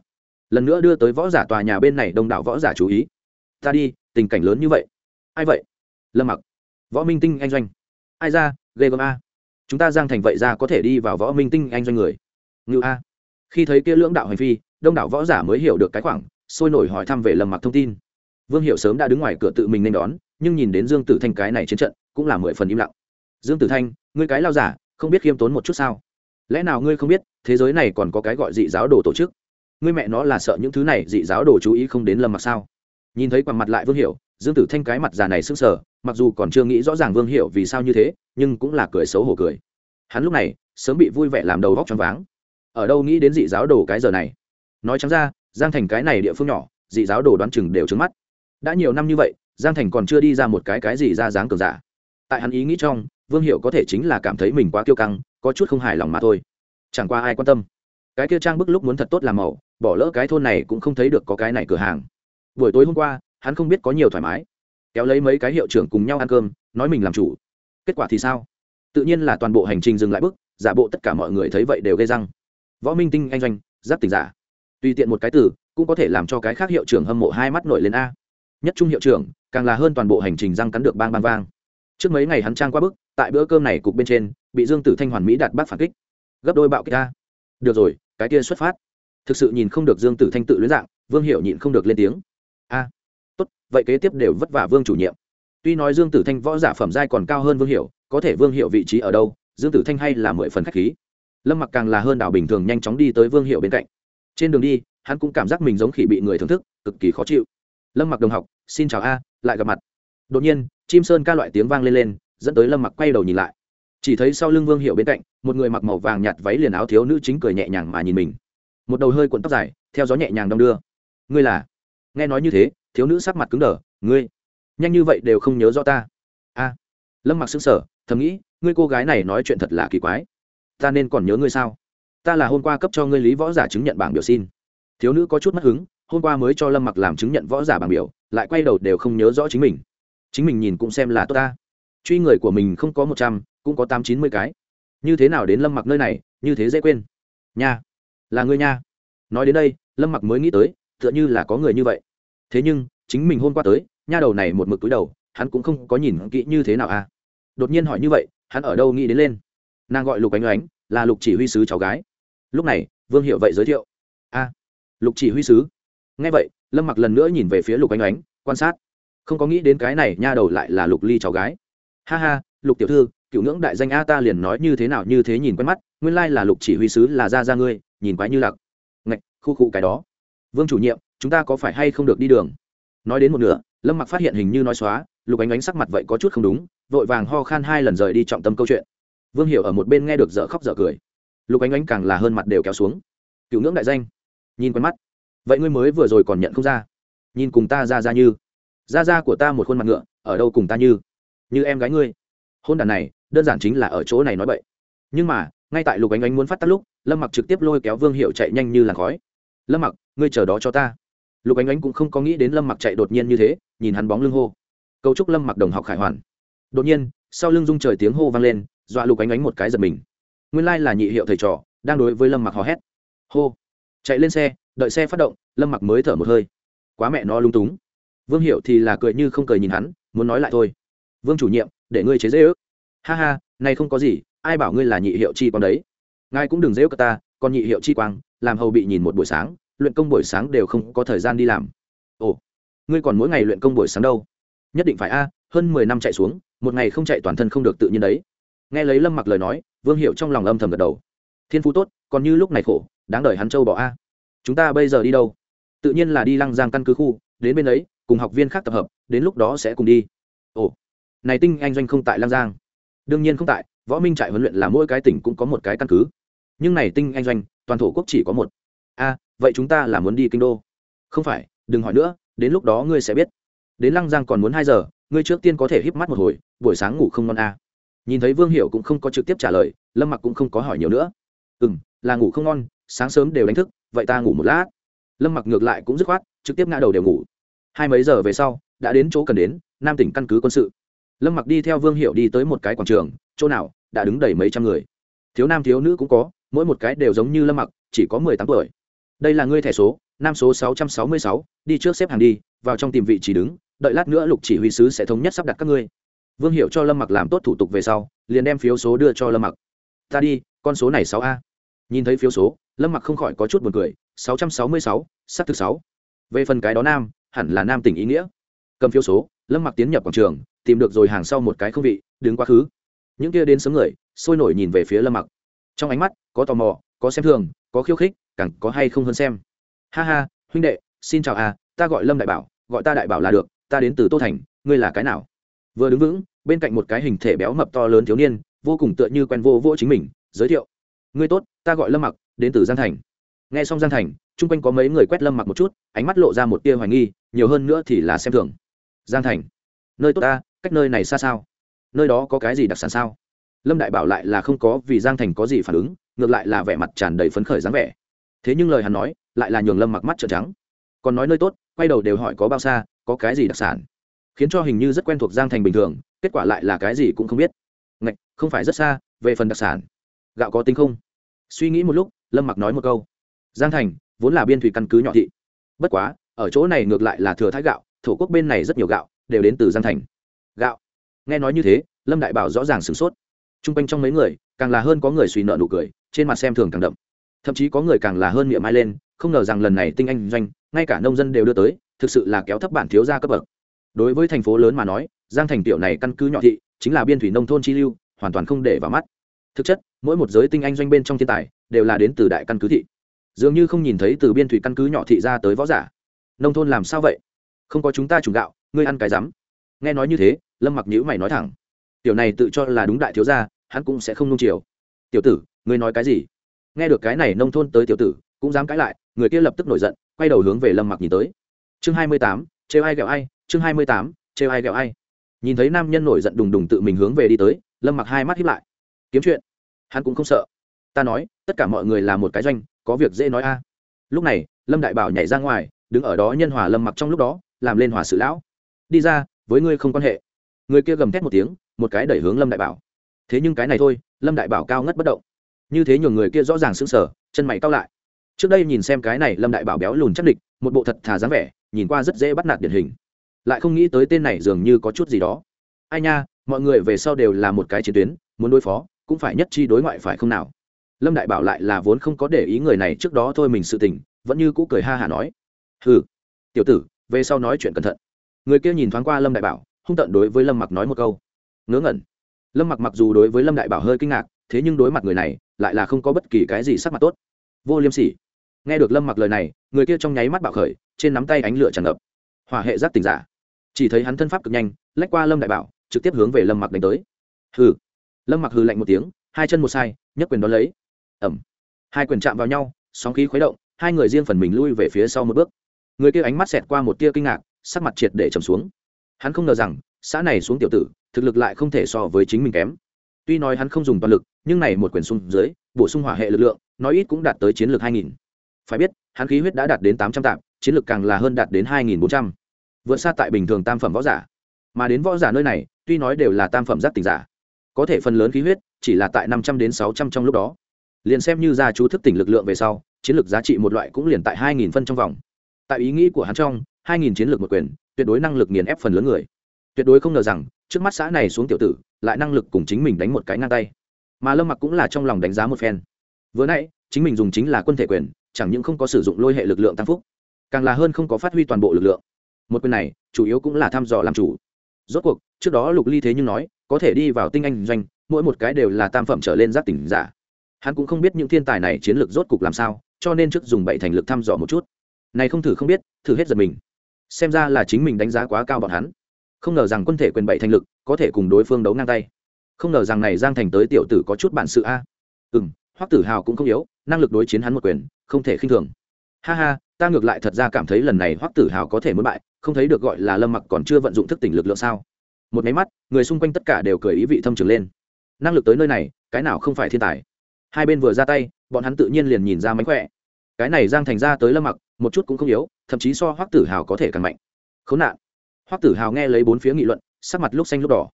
Lần nữa đưa tới võ giả tòa nhà bên này đông đảo võ giả chú ý. Ta đi, tình cảnh lớn như vậy. Ai vậy? Lâm mặc. Võ minh tinh anh doanh. Ai ra? Ghê gớm a. Chúng ta giang thành vậy ra có thể đi vào võ minh tinh anh doanh người? Ngự a. Khi thấy kia lưỡng đạo hành phi, đông đảo võ giả mới hiểu được cái khoảng, sôi nổi hỏi thăm về lâm mặc thông tin. Vương hiệu sớm đã đứng ngoài cửa tự mình nên đón nhưng nhìn đến dương tử thanh cái này chiến trận, cũng là mười phần im lặng. Dương tử thanh, ngươi cái lao giả, không biết khiêm tốn một chút sao? Lẽ nào ngươi không biết, thế giới này còn có cái gọi dị giáo đồ tổ chức? Ngươi mẹ nó là sợ những thứ này dị giáo đồ chú ý không đến lâm mặc sao? Nhìn thấy quằn mặt lại vương hiệu dương tử thanh cái mặt già này sững sờ, mặc dù còn chưa nghĩ rõ ràng vương hiệu vì sao như thế, nhưng cũng là cười xấu hổ cười. Hắn lúc này, sớm bị vui vẻ làm đầu vóc choáng váng. Ở đâu nghĩ đến dị giáo đồ cái giờ này? Nói chẳng ra, giang thành cái này địa phương nhỏ, dị giáo đồ đoán chừng đều trứng mắt. Đã nhiều năm như vậy giang thành còn chưa đi ra một cái cái gì ra dáng cường giả. Tại hắn ý nghĩ trong, vương hiệu có thể chính là cảm thấy mình quá kiêu căng, có chút không hài lòng mà thôi. Chẳng qua ai quan tâm. Cái kia trang bức lúc muốn thật tốt làm màu, bỏ lỡ cái thôn này cũng không thấy được có cái này cửa hàng. Buổi tối hôm qua, hắn không biết có nhiều thoải mái. Kéo lấy mấy cái hiệu trưởng cùng nhau ăn cơm, nói mình làm chủ. Kết quả thì sao? Tự nhiên là toàn bộ hành trình dừng lại bức, giả bộ tất cả mọi người thấy vậy đều gây răng. Võ minh tinh anh doanh, giáp tình giả. Tùy tiện một cái từ, cũng có thể làm cho cái khác hiệu trưởng hâm mộ hai mắt nổi lên a. Nhất trung hiệu trưởng càng là hơn toàn bộ hành trình răng cắn được bang bang vang. Trước mấy ngày hắn trang qua bức, tại bữa cơm này cục bên trên, bị dương tử thanh hoàn mỹ đạt bác phản kích. Gấp đôi bạo kích a được rồi, cái kia xuất phát. Thực sự nhìn không được dương tử thanh tự luyến dạng, vương hiệu nhịn không được lên tiếng. A, tốt, vậy kế tiếp đều vất vả vương chủ nhiệm. Tuy nói dương tử thanh võ giả phẩm giai còn cao hơn vương hiệu có thể vương hiệu vị trí ở đâu, dương tử thanh hay là mười phần khách khí. Lâm mặc càng là hơn đảo bình thường nhanh chóng đi tới vương hiệu bên cạnh. Trên đường đi, hắn cũng cảm giác mình giống khỉ bị người thưởng thức, cực kỳ khó chịu lâm mặc đồng học, xin chào a, lại gặp mặt. Đột nhiên, chim sơn ca loại tiếng vang lên lên, dẫn tới lâm mặc quay đầu nhìn lại. Chỉ thấy sau lưng vương hiệu bên cạnh, một người mặc màu vàng nhạt váy liền áo thiếu nữ chính cười nhẹ nhàng mà nhìn mình. Một đầu hơi cuộn tóc dài, theo gió nhẹ nhàng đong đưa. Ngươi là? Nghe nói như thế, thiếu nữ sắc mặt cứng đờ, ngươi? Nhanh như vậy đều không nhớ rõ ta. A. Lâm mặc xứng sở thầm nghĩ, ngươi cô gái này nói chuyện thật là kỳ quái. Ta nên còn nhớ ngươi sao? Ta là hôm qua cấp cho ngươi lý võ giả chứng nhận bảng biểu xin. Thiếu nữ có chút mất hứng hôm qua mới cho lâm mặc làm chứng nhận võ giả bảng biểu, lại quay đầu đều không nhớ rõ chính mình. Chính mình nhìn cũng xem là tốt ta. Truy người của mình không có một trăm, cũng có tám chín mươi cái. Như thế nào đến lâm mặc nơi này, như thế dễ quên. Nha. Là người nha. Nói đến đây, lâm mặc mới nghĩ tới, tựa như là có người như vậy. Thế nhưng, chính mình hôm qua tới, nha đầu này một mực túi đầu, hắn cũng không có nhìn kỹ như thế nào à. Đột nhiên hỏi như vậy, hắn ở đâu nghĩ đến lên? Nàng gọi lục ánh oánh là lục chỉ huy sứ cháu gái. Lúc này, vương hiệu vậy giới thiệu. A lục chỉ huy sứ nghe vậy lâm mặc lần nữa nhìn về phía lục ánh ánh, quan sát. Không có nghĩ đến cái này nha đầu lại là lục ly cháu gái. Ha ha lục tiểu thư cựu ngưỡng đại danh a ta liền nói như thế nào như thế nhìn quen mắt nguyên lai là lục chỉ huy sứ là ra ra ngươi nhìn quái như lặc. Ngạch khu khu cái đó. Vương chủ nhiệm chúng ta có phải hay không được đi đường? Nói đến một nửa lâm mặc phát hiện hình như nói xóa lục ánh ánh sắc mặt vậy có chút không đúng vội vàng ho khan hai lần rời đi trọng tâm câu chuyện. Vương hiểu ở một bên nghe được dở khóc dở cười. Lục ánh ánh càng là hơn mặt đều kéo xuống. Cựu ngưỡng đại danh. Nhìn quen mắt vậy ngươi mới vừa rồi còn nhận không ra? Nhìn cùng ta ra ra như. Ra ra của ta một khuôn mặt ngựa, ở đâu cùng ta như? Như em gái ngươi. Hôn đàn này, đơn giản chính là ở chỗ này nói vậy nhưng mà, ngay tại lục ánh ánh muốn phát tắt lúc, lâm mặc trực tiếp lôi kéo vương hiệu chạy nhanh như làn khói. Lâm mặc, ngươi chờ đó cho ta. Lục ánh ánh cũng không có nghĩ đến lâm mặc chạy đột nhiên như thế, nhìn hắn bóng lưng hô. Cầu chúc lâm mặc đồng học khải hoàn. Đột nhiên, sau lưng rung trời tiếng hô vang lên, dọa lục ánh ánh một cái giật mình. Nguyên lai là nhị hiệu thầy trò, đang đối với lâm mặc hò hét. Hô. Chạy lên xe đợi xe phát động, lâm mặc mới thở một hơi. Quá mẹ nó lung túng. Vương hiệu thì là cười như không cười nhìn hắn, muốn nói lại thôi. Vương chủ nhiệm, để ngươi chế dễ ước ha ha này không có gì, ai bảo ngươi là nhị hiệu chi quang đấy. Ngài cũng đừng dễ ước ta, còn nhị hiệu chi quang, làm hầu bị nhìn một buổi sáng, luyện công buổi sáng đều không có thời gian đi làm. Ồ, ngươi còn mỗi ngày luyện công buổi sáng đâu? Nhất định phải a, hơn mười năm chạy xuống, một ngày không chạy toàn thân không được tự nhiên đấy. Nghe lấy lâm mặc lời nói, vương hiệu trong lòng âm thầm gật đầu. Thiên phú tốt, còn như lúc này khổ, đáng đợi hắn châu bỏ a chúng ta bây giờ đi đâu? Tự nhiên là đi lăng giang căn cứ khu, đến bên ấy, cùng học viên khác tập hợp, đến lúc đó sẽ cùng đi. Ồ, này tinh anh doanh không tại lăng giang. Đương nhiên không tại, võ minh trại huấn luyện là mỗi cái tỉnh cũng có một cái căn cứ. Nhưng này tinh anh doanh, toàn thổ quốc chỉ có một. A vậy chúng ta là muốn đi kinh đô. Không phải, đừng hỏi nữa, đến lúc đó ngươi sẽ biết. Đến lăng giang còn muốn hai giờ, ngươi trước tiên có thể híp mắt một hồi, buổi sáng ngủ không ngon a nhìn thấy vương hiệu cũng không có trực tiếp trả lời, lâm mặc cũng không có hỏi nhiều nữa. Ừ m là ngủ không ngon, sáng sớm đều đánh thức vậy ta ngủ một lát. Lâm mặc ngược lại cũng dứt khoát, trực tiếp ngã đầu đều ngủ. Hai mấy giờ về sau, đã đến chỗ cần đến, nam tỉnh căn cứ quân sự. Lâm mặc đi theo vương hiệu đi tới một cái quảng trường, chỗ nào, đã đứng đầy mấy trăm người. Thiếu nam thiếu nữ cũng có, mỗi một cái đều giống như lâm mặc, chỉ có mười tám tuổi. Đây là ngươi thẻ số, nam số sáu trăm sáu mươi sáu, đi trước xếp hàng đi, vào trong tìm vị trí đứng, đợi lát nữa lục chỉ huy sứ sẽ thống nhất sắp đặt các ngươi. Vương hiệu cho lâm mặc làm tốt thủ tục về sau, liền đem phiếu số đưa cho lâm mặc. Ta đi, con số này sáu a. Nhìn thấy phiếu số lâm mặc không khỏi có chút buồn cười, sáu trăm sáu mươi sáu s thứ sáu. Về phần cái đó nam, hẳn là nam tỉnh ý nghĩa. Cầm phiếu số, lâm mặc tiến nhập quảng trường, tìm được rồi hàng sau một cái không vị, đứng quá khứ. Những kia đến sớm người, sôi nổi nhìn về phía lâm mặc. Trong ánh mắt, có tò mò, có xem thường, có khiêu khích, càng có hay không hơn xem. Ha ha, huynh đệ, xin chào à ta gọi lâm đại bảo, gọi ta đại bảo là được, ta đến từ tô thành, ngươi là cái nào? Vừa đứng vững, bên cạnh một cái hình thể béo mập to lớn thiếu niên, vô cùng tựa như quen vô vô chính mình, giới thiệu. Ngươi tốt, ta gọi lâm mặc đến từ giang thành. Nghe xong giang thành, chung quanh có mấy người quét lâm mặc một chút, ánh mắt lộ ra một tia hoài nghi, nhiều hơn nữa thì là xem thường. Giang thành, nơi tốt ta, cách nơi này xa sao? Nơi đó có cái gì đặc sản sao? Lâm đại bảo lại là không có vì giang thành có gì phản ứng, ngược lại là vẻ mặt tràn đầy phấn khởi dáng vẻ. Thế nhưng lời hắn nói, lại là nhường lâm mặc mắt trợn trắng. Còn nói nơi tốt, quay đầu đều hỏi có bao xa, có cái gì đặc sản? Khiến cho hình như rất quen thuộc giang thành bình thường, kết quả lại là cái gì cũng không biết. Ngạch, không phải rất xa, về phần đặc sản. Gạo có tính không? Suy nghĩ một lúc lâm mặc nói một câu. Giang thành, vốn là biên thủy căn cứ nhỏ thị. Bất quá, ở chỗ này ngược lại là thừa thái gạo, thổ quốc bên này rất nhiều gạo, đều đến từ giang thành. Gạo. Nghe nói như thế, lâm đại bảo rõ ràng sửng sốt. T r u n g quanh trong mấy người, càng là hơn có người suy nợ nụ cười, trên mặt xem thường càng đậm. Thậm chí có người càng là hơn miệng mai lên, không ngờ rằng lần này tinh anh doanh, ngay cả nông dân đều đưa tới, thực sự là kéo thấp bản thiếu gia cấp bậc. Đối với thành phố lớn mà nói, giang thành tiểu này căn cứ nhỏ thị, chính là biên thủy nông thôn chi lưu, hoàn toàn không để vào mắt thực chất, mỗi một giới tinh anh doanh bên trong thiên tài, đều là đến từ đại căn cứ thị. Dường như không nhìn thấy từ biên thủy căn cứ nhỏ thị ra tới võ giả. Nông thôn làm sao vậy? Không có chúng ta trùng gạo, ngươi ăn cái rắm. Nghe nói như thế, lâm mặc nhữ mày nói thẳng. Tiểu này tự cho là đúng đại thiếu gia, hắn cũng sẽ không nung chiều. Tiểu tử, ngươi nói cái gì? Nghe được cái này nông thôn tới tiểu tử, cũng dám cãi lại, người kia lập tức nổi giận, quay đầu hướng về lâm mặc nhìn tới. Chương hai mươi tám, trêu ai ghẹo ai, chương hai mươi tám, trêu ai ghẹo ai. Nhìn thấy nam nhân nổi giận đùng đùng tự mình hướng về đi tới, lâm mặc hai mắt hiếp lại kiếm chuyện. Hắn cũng không sợ. Ta nói, tất cả mọi người là một cái doanh, có việc dễ nói a. Lúc này, lâm đại bảo nhảy ra ngoài, đứng ở đó nhân hòa lâm mặc trong lúc đó, làm lên hòa sự lão. Đi ra, với ngươi không quan hệ. Người kia gầm thét một tiếng, một cái đẩy hướng lâm đại bảo. Thế nhưng cái này thôi, lâm đại bảo cao ngất bất động. Như thế nhường người kia rõ ràng sững sờ, chân mày cao lại. Trước đây nhìn xem cái này, lâm đại bảo béo lùn chắc địch, một bộ thật thà dáng vẻ, nhìn qua rất dễ bắt nạt điển hình. Lại không nghĩ tới tên này dường như có chút gì đó. Ai nha, mọi người về sau đều là một cái chiến tuyến, muốn đối phó cũng phải nhất chi đối ngoại phải không nào? Lâm đại bảo lại là vốn không có để ý người này trước đó thôi mình sự tình, vẫn như cũ cười ha hả nói. Hừ, tiểu tử, về sau nói chuyện cẩn thận. Người kia nhìn thoáng qua lâm đại bảo, hung tận đối với lâm mặc nói một câu. Ngớ ngẩn. Lâm mặc mặc dù đối với lâm đại bảo hơi kinh ngạc, thế nhưng đối mặt người này, lại là không có bất kỳ cái gì sắc mặt tốt. Vô liêm sỉ. Nghe được lâm mặc lời này, người kia trong nháy mắt bạo khởi, trên nắm tay ánh lửa tràn ngập. Hỏa hệ giác tỉnh giả. Chỉ thấy hắn thân pháp cực nhanh, lách qua lâm đại bảo, trực tiếp hướng về lâm mặc đánh tới. Hừ lâm mặc hừ lạnh một tiếng, hai chân một sai, nhấc quyền đón lấy. Ẩm hai quyền chạm vào nhau, sóng khí khuấy động, hai người riêng phần mình lui về phía sau một bước. Người kia ánh mắt xẹt qua một tia kinh ngạc, sắc mặt triệt để trầm xuống. Hắn không ngờ rằng, xã này xuống tiểu tử, thực lực lại không thể so với chính mình kém. Tuy nói hắn không dùng toàn lực, nhưng này một quyền xung dưới, bổ sung hỏa hệ lực lượng, nói ít cũng đạt tới chiến lược hai nghìn. Phải biết, hắn khí huyết đã đạt đến tám trăm tạm, chiến lược càng là hơn đạt đến hai nghìn bốn trăm. Vượt xa tại bình thường tam phẩm võ giả. Mà đến võ giả nơi này, tuy nói đều là tam phẩm giác tình giả có thể phần lớn khí huyết chỉ là tại năm trăm đến sáu trăm trong lúc đó. Liền xem như gia chú thức tỉnh lực lượng về sau, chiến lược giá trị một loại cũng liền tại hai nghìn phân trong vòng. Tại ý nghĩ của hắn trong, hai nghìn chiến lược một quyền, tuyệt đối năng lực nghiền ép phần lớn người. Tuyệt đối không ngờ rằng, trước mắt xã này xuống tiểu tử, lại năng lực cùng chính mình đánh một cái ngang tay. Mà lâm mặc cũng là trong lòng đánh giá một phen. Vừa nãy, chính mình dùng chính là quân thể quyền, chẳng những không có sử dụng lôi hệ lực lượng tăng phúc, càng là hơn không có phát huy toàn bộ lực lượng. Một quyền này, chủ yếu cũng là thăm dò làm chủ. Rốt cuộc, trước đó lục ly thế nhưng nói có thể đi vào tinh anh doanh, mỗi một cái đều là tam phẩm trở lên giác tỉnh giả. Hắn cũng không biết những thiên tài này chiến lược rốt cục làm sao, cho nên trước dùng bảy thành lực thăm dò một chút. Này không thử không biết, thử hết giật mình. Xem ra là chính mình đánh giá quá cao bọn hắn. Không ngờ rằng quân thể quyền bảy thành lực, có thể cùng đối phương đấu ngang tay. Không ngờ rằng này giang thành tới tiểu tử có chút bản sự a. À. ừ m hoắc tử hào cũng không yếu, năng lực đối chiến hắn một quyền, không thể khinh thường. Ha ha, ta ngược lại thật ra cảm thấy lần này hoắc tử hào có thể muốn bại, không thấy được gọi là lâm mặc còn chưa vận dụng thức tỉnh lực lượng sao? Một máy mắt, người xung quanh tất cả đều cười ý vị thâm trường lên. Năng lực tới nơi này, cái nào không phải thiên tài? Hai bên vừa ra tay, bọn hắn tự nhiên liền nhìn ra mánh khỏe. Cái này giang thành ra tới lâm mặc, một chút cũng không yếu, thậm chí so hoắc tử hào có thể càng mạnh. Khốn nạn. Hoắc tử hào nghe lấy bốn phía nghị luận, sắc mặt lúc xanh lúc đỏ.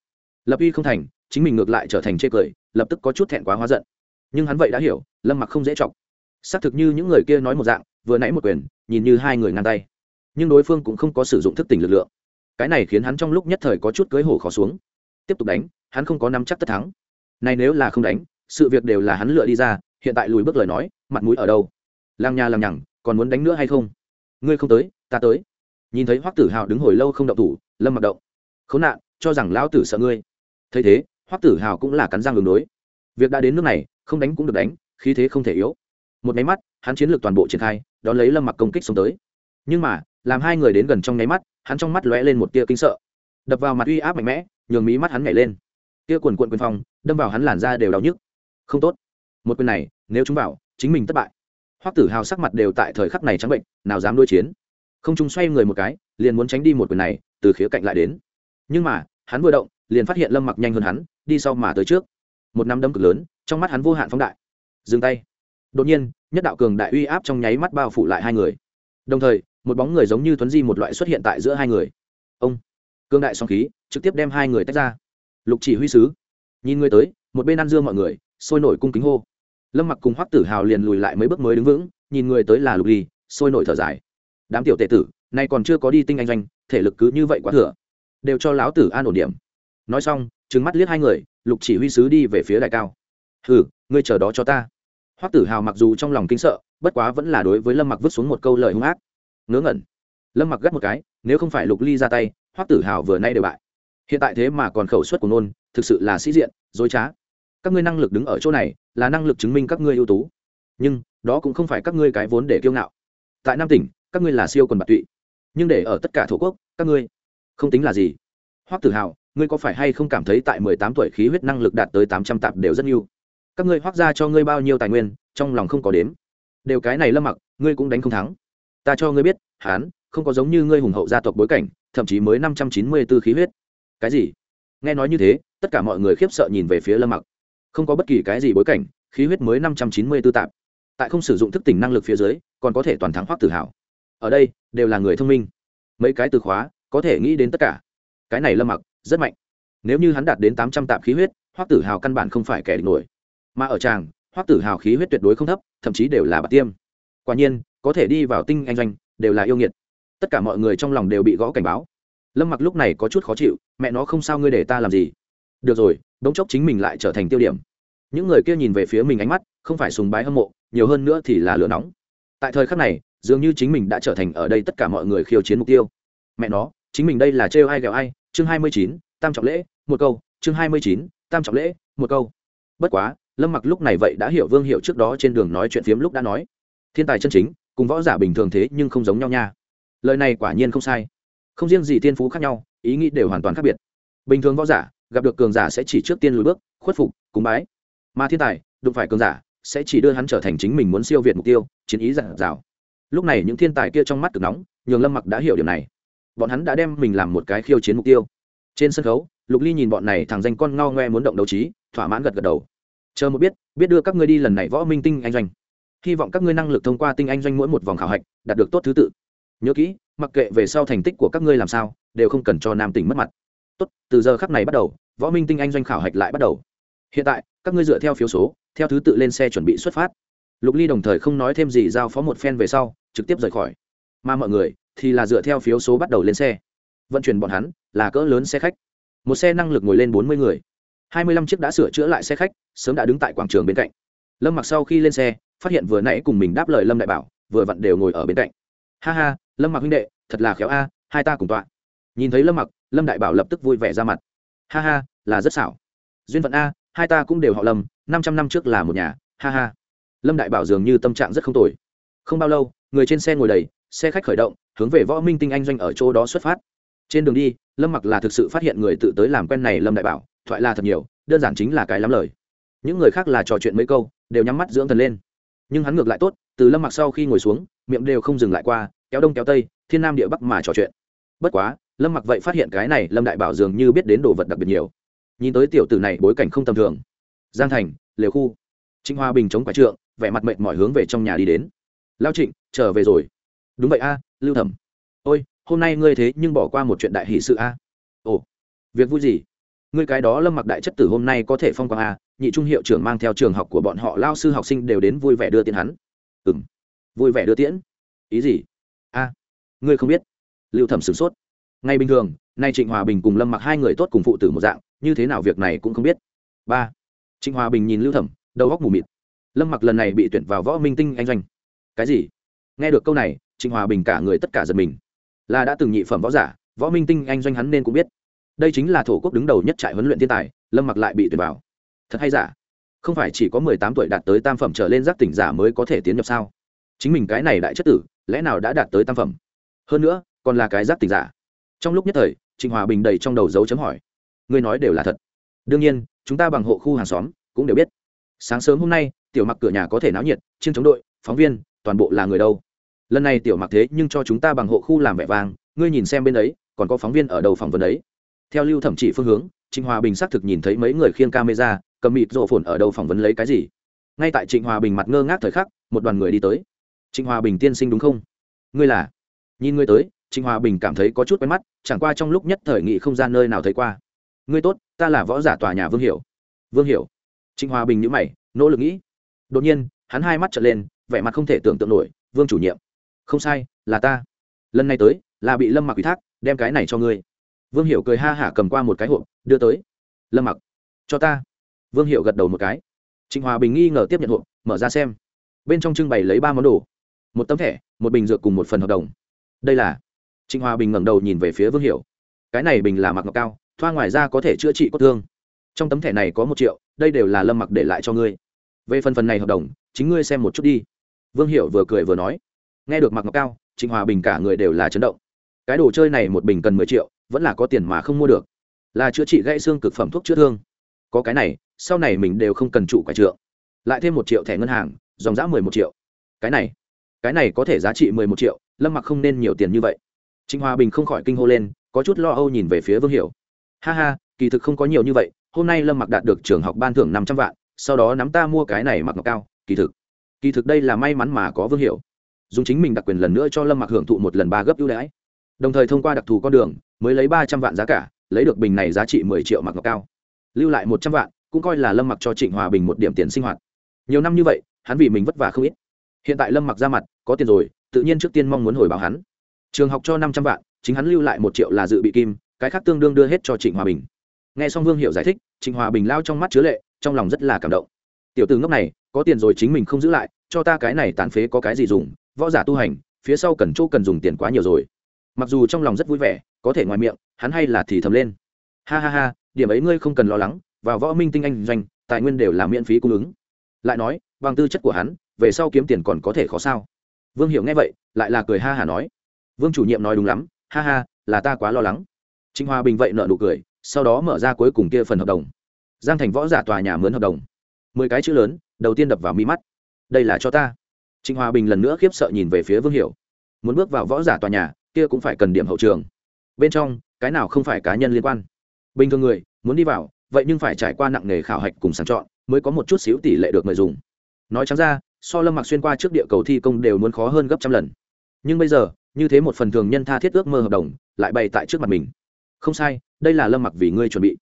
Lập uy không thành, chính mình ngược lại trở thành chê cười, lập tức có chút thẹn quá hóa giận. Nhưng hắn vậy đã hiểu, lâm mặc không dễ chọc. Xác thực như những người kia nói một dạng, vừa nãy một quyền, nhìn như hai người ngang tay. Nhưng đối phương cũng không có sử dụng thức tỉnh lực lượng cái này khiến hắn trong lúc nhất thời có chút cưới hổ khó xuống. Tiếp tục đánh, hắn không có nắm chắc tất thắng. Này nếu là không đánh, sự việc đều là hắn lựa đi ra, hiện tại lùi bước lời nói, mặt mũi ở đâu? Lang nha lằng nhằng, còn muốn đánh nữa hay không? Ngươi không tới, ta tới. Nhìn thấy hoắc tử hào đứng hồi lâu không động thủ, lâm mặc động. Khốn nạn, cho rằng lão tử sợ ngươi. Thấy thế, hoắc tử hào cũng là cắn răng đường đối. Việc đã đến nước này, không đánh cũng được đánh, khí thế không thể yếu. Một máy mắt, hắn chiến lược toàn bộ triển khai, đón lấy lâm mặc công kích xông tới. Nhưng mà làm hai người đến gần trong nháy mắt, hắn trong mắt lóe lên một tia kinh sợ. Đập vào mặt uy áp mạnh mẽ, nhường mí mắt hắn nhảy lên. Tia quần quận quyền phong, đâm vào hắn làn ra đều đau nhức. Không tốt. Một quyền này, nếu chúng vào, chính mình thất bại. Hoắc tử hào sắc mặt đều tại thời khắc này trắng bệnh, nào dám đối chiến. Không trung xoay người một cái, liền muốn tránh đi một quyền này, từ khía cạnh lại đến. Nhưng mà, hắn vừa động, liền phát hiện lâm mặc nhanh hơn hắn, đi sau mà tới trước. Một nắm đấm cực lớn, trong mắt hắn vô hạn phóng đại. Dừng tay. Đột nhiên, nhất đạo cường đại uy áp trong nháy mắt bao phủ lại hai người. Đồng thời một bóng người giống như thuấn di một loại xuất hiện tại giữa hai người. Ông, cương đại song khí, trực tiếp đem hai người tách ra. Lục chỉ huy sứ, nhìn người tới, một bên ăn dưa mọi người, sôi nổi cung kính hô. Lâm mặc cùng hoắc tử hào liền lùi lại mấy bước mới đứng vững, nhìn người tới là lục ly, sôi nổi thở dài. Đám tiểu tệ tử, nay còn chưa có đi tinh anh doanh, thể lực cứ như vậy quá thừa. Đều cho lão tử an ổn điểm. Nói xong, trừng mắt liếc hai người, lục chỉ huy sứ đi về phía đại cao. Hừ, ngươi chờ đó cho ta. Hoắc tử hào mặc dù trong lòng kinh sợ, bất quá vẫn là đối với lâm mặc vứt xuống một câu lời hung ác ngớ ngẩn. Lâm mặc gắt một cái, nếu không phải lục ly ra tay, hoắc tử hào vừa nay đều bại. Hiện tại thế mà còn khẩu suất của nôn, thực sự là sĩ diện, dối trá. Các ngươi năng lực đứng ở chỗ này, là năng lực chứng minh các ngươi ưu tú. Nhưng, đó cũng không phải các ngươi cái vốn để kiêu ngạo. Tại nam tỉnh, các ngươi là siêu quần bạc tụy. Nhưng để ở tất cả thổ quốc, các ngươi không tính là gì. Hoắc tử hào, ngươi có phải hay không cảm thấy tại mười tám tuổi khí huyết năng lực đạt tới tám trăm tạp đều rất nhiều? Các ngươi hoắc ra cho ngươi bao nhiêu tài nguyên, trong lòng không có đếm. Đều cái này lâm mặc, ngươi cũng đánh không thắng ta cho ngươi biết, hán, không có giống như ngươi hùng hậu gia tộc bối cảnh, thậm chí mới năm trăm chín mươi b ố khí huyết. Cái gì? Nghe nói như thế, tất cả mọi người khiếp sợ nhìn về phía lâm mặc. Không có bất kỳ cái gì bối cảnh, khí huyết mới năm trăm chín mươi b ố tạp. Tại không sử dụng thức tỉnh năng lực phía dưới, còn có thể toàn thắng hoác tự hào ở đây, đều là người thông minh. Mấy cái từ khóa, có thể nghĩ đến tất cả. Cái này lâm mặc, rất mạnh. Nếu như hắn đạt đến tám trăm tạp khí huyết hoác tử hào căn bản không phải kẻ địch nổi. Mà ở tràng hoác tử hào khí huyết tuyệt đối không thấp, thậm chí đều là bạc tiêm. Quả nhiên có thể đi vào tinh anh doanh, đều là yêu nghiệt. Tất cả mọi người trong lòng đều bị gõ cảnh báo. Lâm mặc lúc này có chút khó chịu, mẹ nó không sao ngươi để ta làm gì. Được rồi, đống chốc chính mình lại trở thành tiêu điểm. Những người kia nhìn về phía mình ánh mắt, không phải sùng bái hâm mộ, nhiều hơn nữa thì là lửa nóng. Tại thời khắc này, dường như chính mình đã trở thành ở đây tất cả mọi người khiêu chiến mục tiêu. Mẹ nó, chính mình đây là trêu ai ghẹo ai, chương hai mươi chín, tam trọng lễ, một câu, chương hai mươi chín, tam trọng lễ, một câu. Bất quá, lâm mặc lúc này vậy đã hiểu vương hiệu trước đó trên đường nói chuyện phiếm lúc đã nói. Thiên tài chân chính cùng võ giả bình thường thế nhưng không giống nhau nha. Lời này quả nhiên không sai. Không riêng gì thiên phú khác nhau, ý nghĩ đều hoàn toàn khác biệt. Bình thường võ giả, gặp được cường giả sẽ chỉ trước tiên lùi bước, khuất phục, cúng bái. Mà thiên tài, đụng phải cường giả, sẽ chỉ đưa hắn trở thành chính mình muốn siêu việt mục tiêu, chiến ý giản dào. Lúc này những thiên tài kia trong mắt cực nóng, nhường lâm mặc đã hiểu điều này. Bọn hắn đã đem mình làm một cái khiêu chiến mục tiêu. Trên sân khấu, lục ly nhìn bọn này thằng danh con ngao ngoe muốn động đấu trí, thỏa mãn gật gật đầu. Chờ một biết biết đưa các ngươi đi lần này võ minh tinh anh doanh hy vọng các ngươi năng lực thông qua tinh anh doanh mỗi một vòng khảo hạch đạt được tốt thứ tự. Nhớ kỹ, mặc kệ về sau thành tích của các ngươi làm sao, đều không cần cho nam tỉnh mất mặt. Tốt, từ giờ khắc này bắt đầu, võ minh tinh anh doanh khảo hạch lại bắt đầu. Hiện tại, các ngươi dựa theo phiếu số, theo thứ tự lên xe chuẩn bị xuất phát. Lục ly đồng thời không nói thêm gì giao phó một phen về sau, trực tiếp rời khỏi. Mà mọi người thì là dựa theo phiếu số bắt đầu lên xe. Vận chuyển bọn hắn là cỡ lớn xe khách. Một xe năng lực ngồi lên bốn mươi người. Hai mươi lăm chiếc đã sửa chữa lại xe khách, sớm đã đứng tại quảng trường bên cạnh lâm mặc sau khi lên xe phát hiện vừa nãy cùng mình đáp lời lâm đại bảo vừa vặn đều ngồi ở bên cạnh ha ha lâm mặc huynh đệ thật là khéo a hai ta cùng tọa nhìn thấy lâm mặc lâm đại bảo lập tức vui vẻ ra mặt ha ha là rất xảo duyên phận a hai ta cũng đều họ lâm năm trăm năm trước là một nhà ha ha lâm đại bảo dường như tâm trạng rất không tồi không bao lâu người trên xe ngồi đầy xe khách khởi động hướng về võ minh tinh anh doanh ở chỗ đó xuất phát trên đường đi lâm mặc là thực sự phát hiện người tự tới làm quen này lâm đại bảo thoại là thật nhiều đơn giản chính là cái lắm lời những người khác là trò chuyện mấy câu, đều nhắm mắt dưỡng thần lên. Nhưng hắn ngược lại tốt, từ lâm mặc sau khi ngồi xuống, miệng đều không dừng lại qua, kéo đông kéo tây, thiên nam địa bắc mà trò chuyện. Bất quá, lâm mặc vậy phát hiện cái này lâm đại bảo dường như biết đến đồ vật đặc biệt nhiều. Nhìn tới tiểu tử này bối cảnh không tầm thường. Giang thành liều khu, trịnh hoa bình chống quả trượng, vẻ mặt mệt mỏi hướng về trong nhà đi đến. Lao trịnh, trở về rồi. Đúng vậy a, lưu thẩm. Ôi, hôm nay ngươi thế nhưng bỏ qua một chuyện đại hỷ sự a. Ồ, việc vui gì? Người cái đó lâm mặc đại chất tử hôm nay có thể phong quang à nhị trung hiệu trưởng mang theo trường học của bọn họ lao sư học sinh đều đến vui vẻ đưa tiễn hắn. Ừ m vui vẻ đưa tiễn? Ý gì? A. Ngươi không biết. Lưu thẩm sửng sốt. Ngay bình thường, nay trịnh hòa bình cùng lâm mặc hai người tốt cùng phụ tử một dạng, như thế nào việc này cũng không biết. Ba. Trịnh hòa bình nhìn lưu thẩm, đầu góc mù mịt. Lâm mặc lần này bị tuyển vào võ minh tinh anh doanh. Cái gì? Nghe được câu này, trịnh hòa bình cả người tất cả giật mình. Là đã từng nhị phẩm võ giả, võ minh tinh anh doanh hắn nên cũng biết đây chính là thổ quốc đứng đầu nhất trại huấn luyện thiên tài, lâm mặc lại bị tuyển vào. Thật hay giả? Không phải chỉ có mười tám tuổi đạt tới tam phẩm trở lên giác tỉnh giả mới có thể tiến nhập sao? Chính mình cái này đại chất tử, lẽ nào đã đạt tới tam phẩm? Hơn nữa, còn là cái giác tỉnh giả. Trong lúc nhất thời, trịnh hòa bình đầy trong đầu dấu chấm hỏi. Ngươi nói đều là thật. Đương nhiên, chúng ta bằng hộ khu hàng xóm cũng đều biết. Sáng sớm hôm nay, tiểu mặc cửa nhà có thể náo nhiệt chiến chống đội, phóng viên, toàn bộ là người đâu? Lần này tiểu mặc thế nhưng cho chúng ta bằng hộ khu làm vẻ vang ngươi nhìn xem bên đấy còn có phóng viên ở đầu phỏng vấn đấy theo lưu thẩm chỉ phương hướng, trịnh hòa bình xác thực nhìn thấy mấy người khiêng camera, cầm mịt rộ phồn ở đâu phỏng vấn lấy cái gì. Ngay tại trịnh hòa bình mặt ngơ ngác thời khắc, một đoàn người đi tới. Trịnh hòa bình tiên sinh đúng không? Ngươi là? Nhìn ngươi tới, trịnh hòa bình cảm thấy có chút quen mắt, chẳng qua trong lúc nhất thời nghị không gian nơi nào thấy qua. Ngươi tốt, ta là võ giả tòa nhà vương hiểu. Vương hiểu. Trịnh hòa bình nhữ mày, nỗ lực nghĩ. Đột nhiên, hắn hai mắt trở lên, vẻ mặt không thể tưởng tượng nổi, vương chủ nhiệm. Không sai, là ta. Lần này tới, là bị lâm mặc ủy thác, đem cái này cho ngươi vương hiểu cười ha hả cầm qua một cái hộp, đưa tới. Lâm mặc, cho ta. Vương hiểu gật đầu một cái. Trịnh hòa bình nghi ngờ tiếp nhận hộp, mở ra xem. Bên trong trưng bày lấy ba món đồ. Một tấm thẻ, một bình dược cùng một phần hợp đồng. Đây là, trịnh hòa bình ngẩng đầu nhìn về phía vương hiểu. Cái này bình là mặc ngọc cao, thoa ngoài ra có thể chữa trị cốt thương. Trong tấm thẻ này có một triệu, đây đều là lâm mặc để lại cho ngươi. Về phần phần này hợp đồng, chính ngươi xem một chút đi. Vương hiểu vừa cười vừa nói. Nghe được mặc ngọc cao, trịnh hòa bình cả người đều là chấn động. Cái đồ chơi này một bình cần mười triệu vẫn là có tiền mà không mua được. Là chữa trị gãy xương cực phẩm thuốc chữa thương. Có cái này, sau này mình đều không cần trụ quả trượng. Lại thêm một triệu thẻ ngân hàng, dòng giã mười một triệu. Cái này cái này có thể giá trị mười một triệu, lâm mặc không nên nhiều tiền như vậy. Trịnh hòa bình không khỏi kinh hô lên, có chút lo âu nhìn về phía vương hiểu. Ha ha, kỳ thực không có nhiều như vậy, hôm nay lâm mặc đạt được trường học ban thưởng năm trăm vạn, sau đó nắm ta mua cái này mặc ngọc cao, kỳ thực. Kỳ thực đây là may mắn mà có vương hiểu. Dùng chính mình đặc quyền lần nữa cho lâm mặc hưởng thụ một lần ba gấp ưu đãi đồng thời thông qua đặc thù con đường, mới lấy ba trăm vạn giá cả, lấy được bình này giá trị mười triệu mặc ngọc cao. Lưu lại một trăm vạn, cũng coi là lâm mặc cho trịnh hòa bình một điểm tiền sinh hoạt. Nhiều năm như vậy, hắn vì mình vất vả không ít. Hiện tại lâm mặc ra mặt, có tiền rồi, tự nhiên trước tiên mong muốn hồi báo hắn. Trường học cho năm trăm vạn, chính hắn lưu lại một triệu là dự bị kim, cái khác tương đương đưa hết cho trịnh hòa bình. Nghe xong vương hiệu giải thích, trịnh hòa bình lao trong mắt chứa lệ, trong lòng rất là cảm động. Tiểu từ ngốc này, có tiền rồi chính mình không giữ lại, cho ta cái này tàn phế có cái gì dùng, võ giả tu hành, phía sau cần chỗ cần dùng tiền quá nhiều rồi mặc dù trong lòng rất vui vẻ, có thể ngoài miệng, hắn hay là thì thầm lên. Ha ha ha, điểm ấy ngươi không cần lo lắng, vào võ minh tinh anh doanh, tài nguyên đều là miễn phí cung ứng. Lại nói, bằng tư chất của hắn, về sau kiếm tiền còn có thể khó sao? Vương hiểu nghe vậy, lại là cười ha hà nói. Vương chủ nhiệm nói đúng lắm, ha ha, là ta quá lo lắng. Trịnh hòa bình vậy nợ nụ cười, sau đó mở ra cuối cùng kia phần hợp đồng. Giang thành võ giả tòa nhà mướn hợp đồng. Mười cái chữ lớn, đầu tiên đập vào mi mắt. Đây là cho ta. Trịnh hòa bình lần nữa khiếp sợ nhìn về phía vương hiểu. Muốn bước vào võ giả tòa nhà kia cũng phải cần điểm hậu trường. Bên trong, cái nào không phải cá nhân liên quan? Bình thường người muốn đi vào, vậy nhưng phải trải qua nặng nghề khảo hạch cùng sàng chọn, mới có một chút xíu tỷ lệ được người dùng. Nói chẳng ra, so lâm mặc xuyên qua trước địa cầu thi công đều muốn khó hơn gấp trăm lần. Nhưng bây giờ, như thế một phần thường nhân tha thiết ước mơ hợp đồng, lại bày tại trước mặt mình. Không sai, đây là lâm mặc vì ngươi chuẩn bị.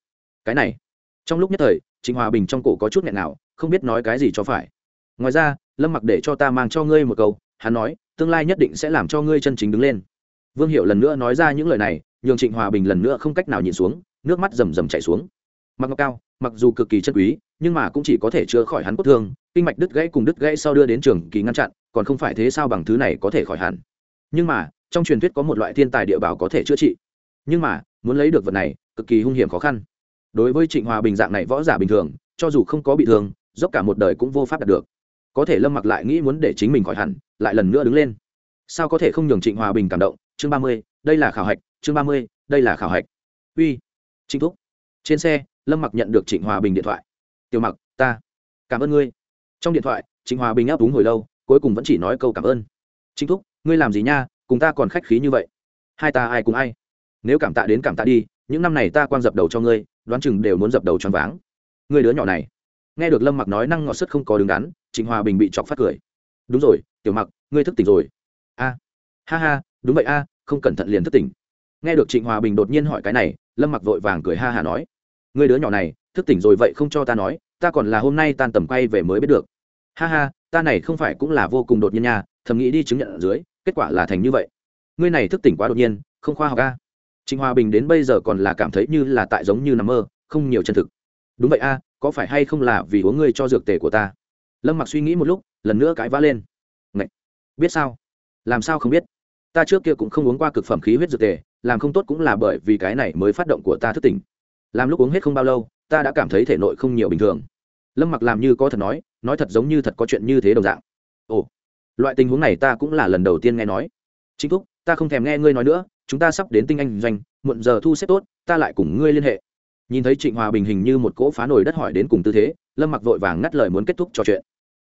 Cái này, trong lúc nhất thời, trịnh hòa bình trong cổ có chút nghẹn nào không biết nói cái gì cho phải. Ngoài ra, lâm mặc để cho ta mang cho ngươi một câu, hắn nói, tương lai nhất định sẽ làm cho ngươi chân chính đứng lên vương hiệu lần nữa nói ra những lời này, nhường trịnh hòa bình lần nữa không cách nào nhìn xuống, nước mắt rầm rầm chảy xuống. Mặc ngọc cao, mặc dù cực kỳ chân quý, nhưng mà cũng chỉ có thể chữa khỏi hắn cốt thương, kinh mạch đứt gãy cùng đứt gãy sau đưa đến trường kỳ ngăn chặn, còn không phải thế sao bằng thứ này có thể khỏi hẳn. Nhưng mà, trong truyền thuyết có một loại thiên tài địa bảo có thể chữa trị. Nhưng mà, muốn lấy được vật này, cực kỳ hung hiểm khó khăn. Đối với trịnh hòa bình dạng này võ giả bình thường, cho dù không có bị thương, dốc cả một đời cũng vô pháp đạt được. Có thể lâm mặc lại nghĩ muốn để chính mình khỏi hẳn, lại lần nữa đứng lên. Sao có thể không nhường trịnh hòa bình cảm động? Chương ba mươi, đây là khảo hạch, chương ba mươi, đây là khảo hạch. Uy, trịnh thúc. Trên xe, lâm mặc nhận được trịnh hòa bình điện thoại. Tiểu mặc, ta. Cảm ơn ngươi. Trong điện thoại, trịnh hòa bình áp đúng hồi lâu, cuối cùng vẫn chỉ nói câu cảm ơn. Trịnh thúc, ngươi làm gì nha, cùng ta còn khách khí như vậy. Hai ta ai cùng ai? Nếu cảm tạ đến cảm tạ đi, những năm này ta quan dập đầu cho ngươi, đoán chừng đều muốn dập đầu choáng váng. Ngươi đứa nhỏ này. Nghe được lâm mặc nói năng ngọt sức không có đứng đắn, trịnh hòa bình bị chọc phát cười. Đúng rồi, tiểu mặc, ngươi thức tỉnh rồi. A, ha ha đúng vậy a, không cẩn thận liền thức tỉnh. Nghe được trịnh hòa bình đột nhiên hỏi cái này, lâm mặc vội vàng cười ha hà nói. Người đứa nhỏ này, thức tỉnh rồi vậy không cho ta nói, ta còn là hôm nay tan tầm quay về mới biết được. Ha ha, ta này không phải cũng là vô cùng đột nhiên nha, thầm nghĩ đi chứng nhận ở dưới, kết quả là thành như vậy. Ngươi này thức tỉnh quá đột nhiên, không khoa học a. Trịnh hòa bình đến bây giờ còn là cảm thấy như là tại giống như nằm mơ, không nhiều chân thực. Đúng vậy a, có phải hay không là vì uống ngươi cho dược tề của ta? Lâm mặc suy nghĩ một lúc, lần nữa cãi vã lên. Ngậy! biết sao? Làm sao không biết? Ta trước kia cũng không uống qua cực phẩm khí huyết dược tề, làm không tốt cũng là bởi vì cái này mới phát động của ta thức tỉnh. Làm lúc uống hết không bao lâu, ta đã cảm thấy thể nội không nhiều bình thường. Lâm mặc làm như có thật nói nói thật giống như thật có chuyện như thế đồng dạng. Ồ, loại tình huống này ta cũng là lần đầu tiên nghe nói. Chính thúc, ta không thèm nghe ngươi nói nữa, chúng ta sắp đến tinh anh doanh, muộn giờ thu xếp tốt, ta lại cùng ngươi liên hệ. Nhìn thấy trịnh hòa bình hình như một cỗ phá nổi đất hỏi đến cùng tư thế, lâm mặc vội vàng ngắt lời muốn kết thúc trò chuyện.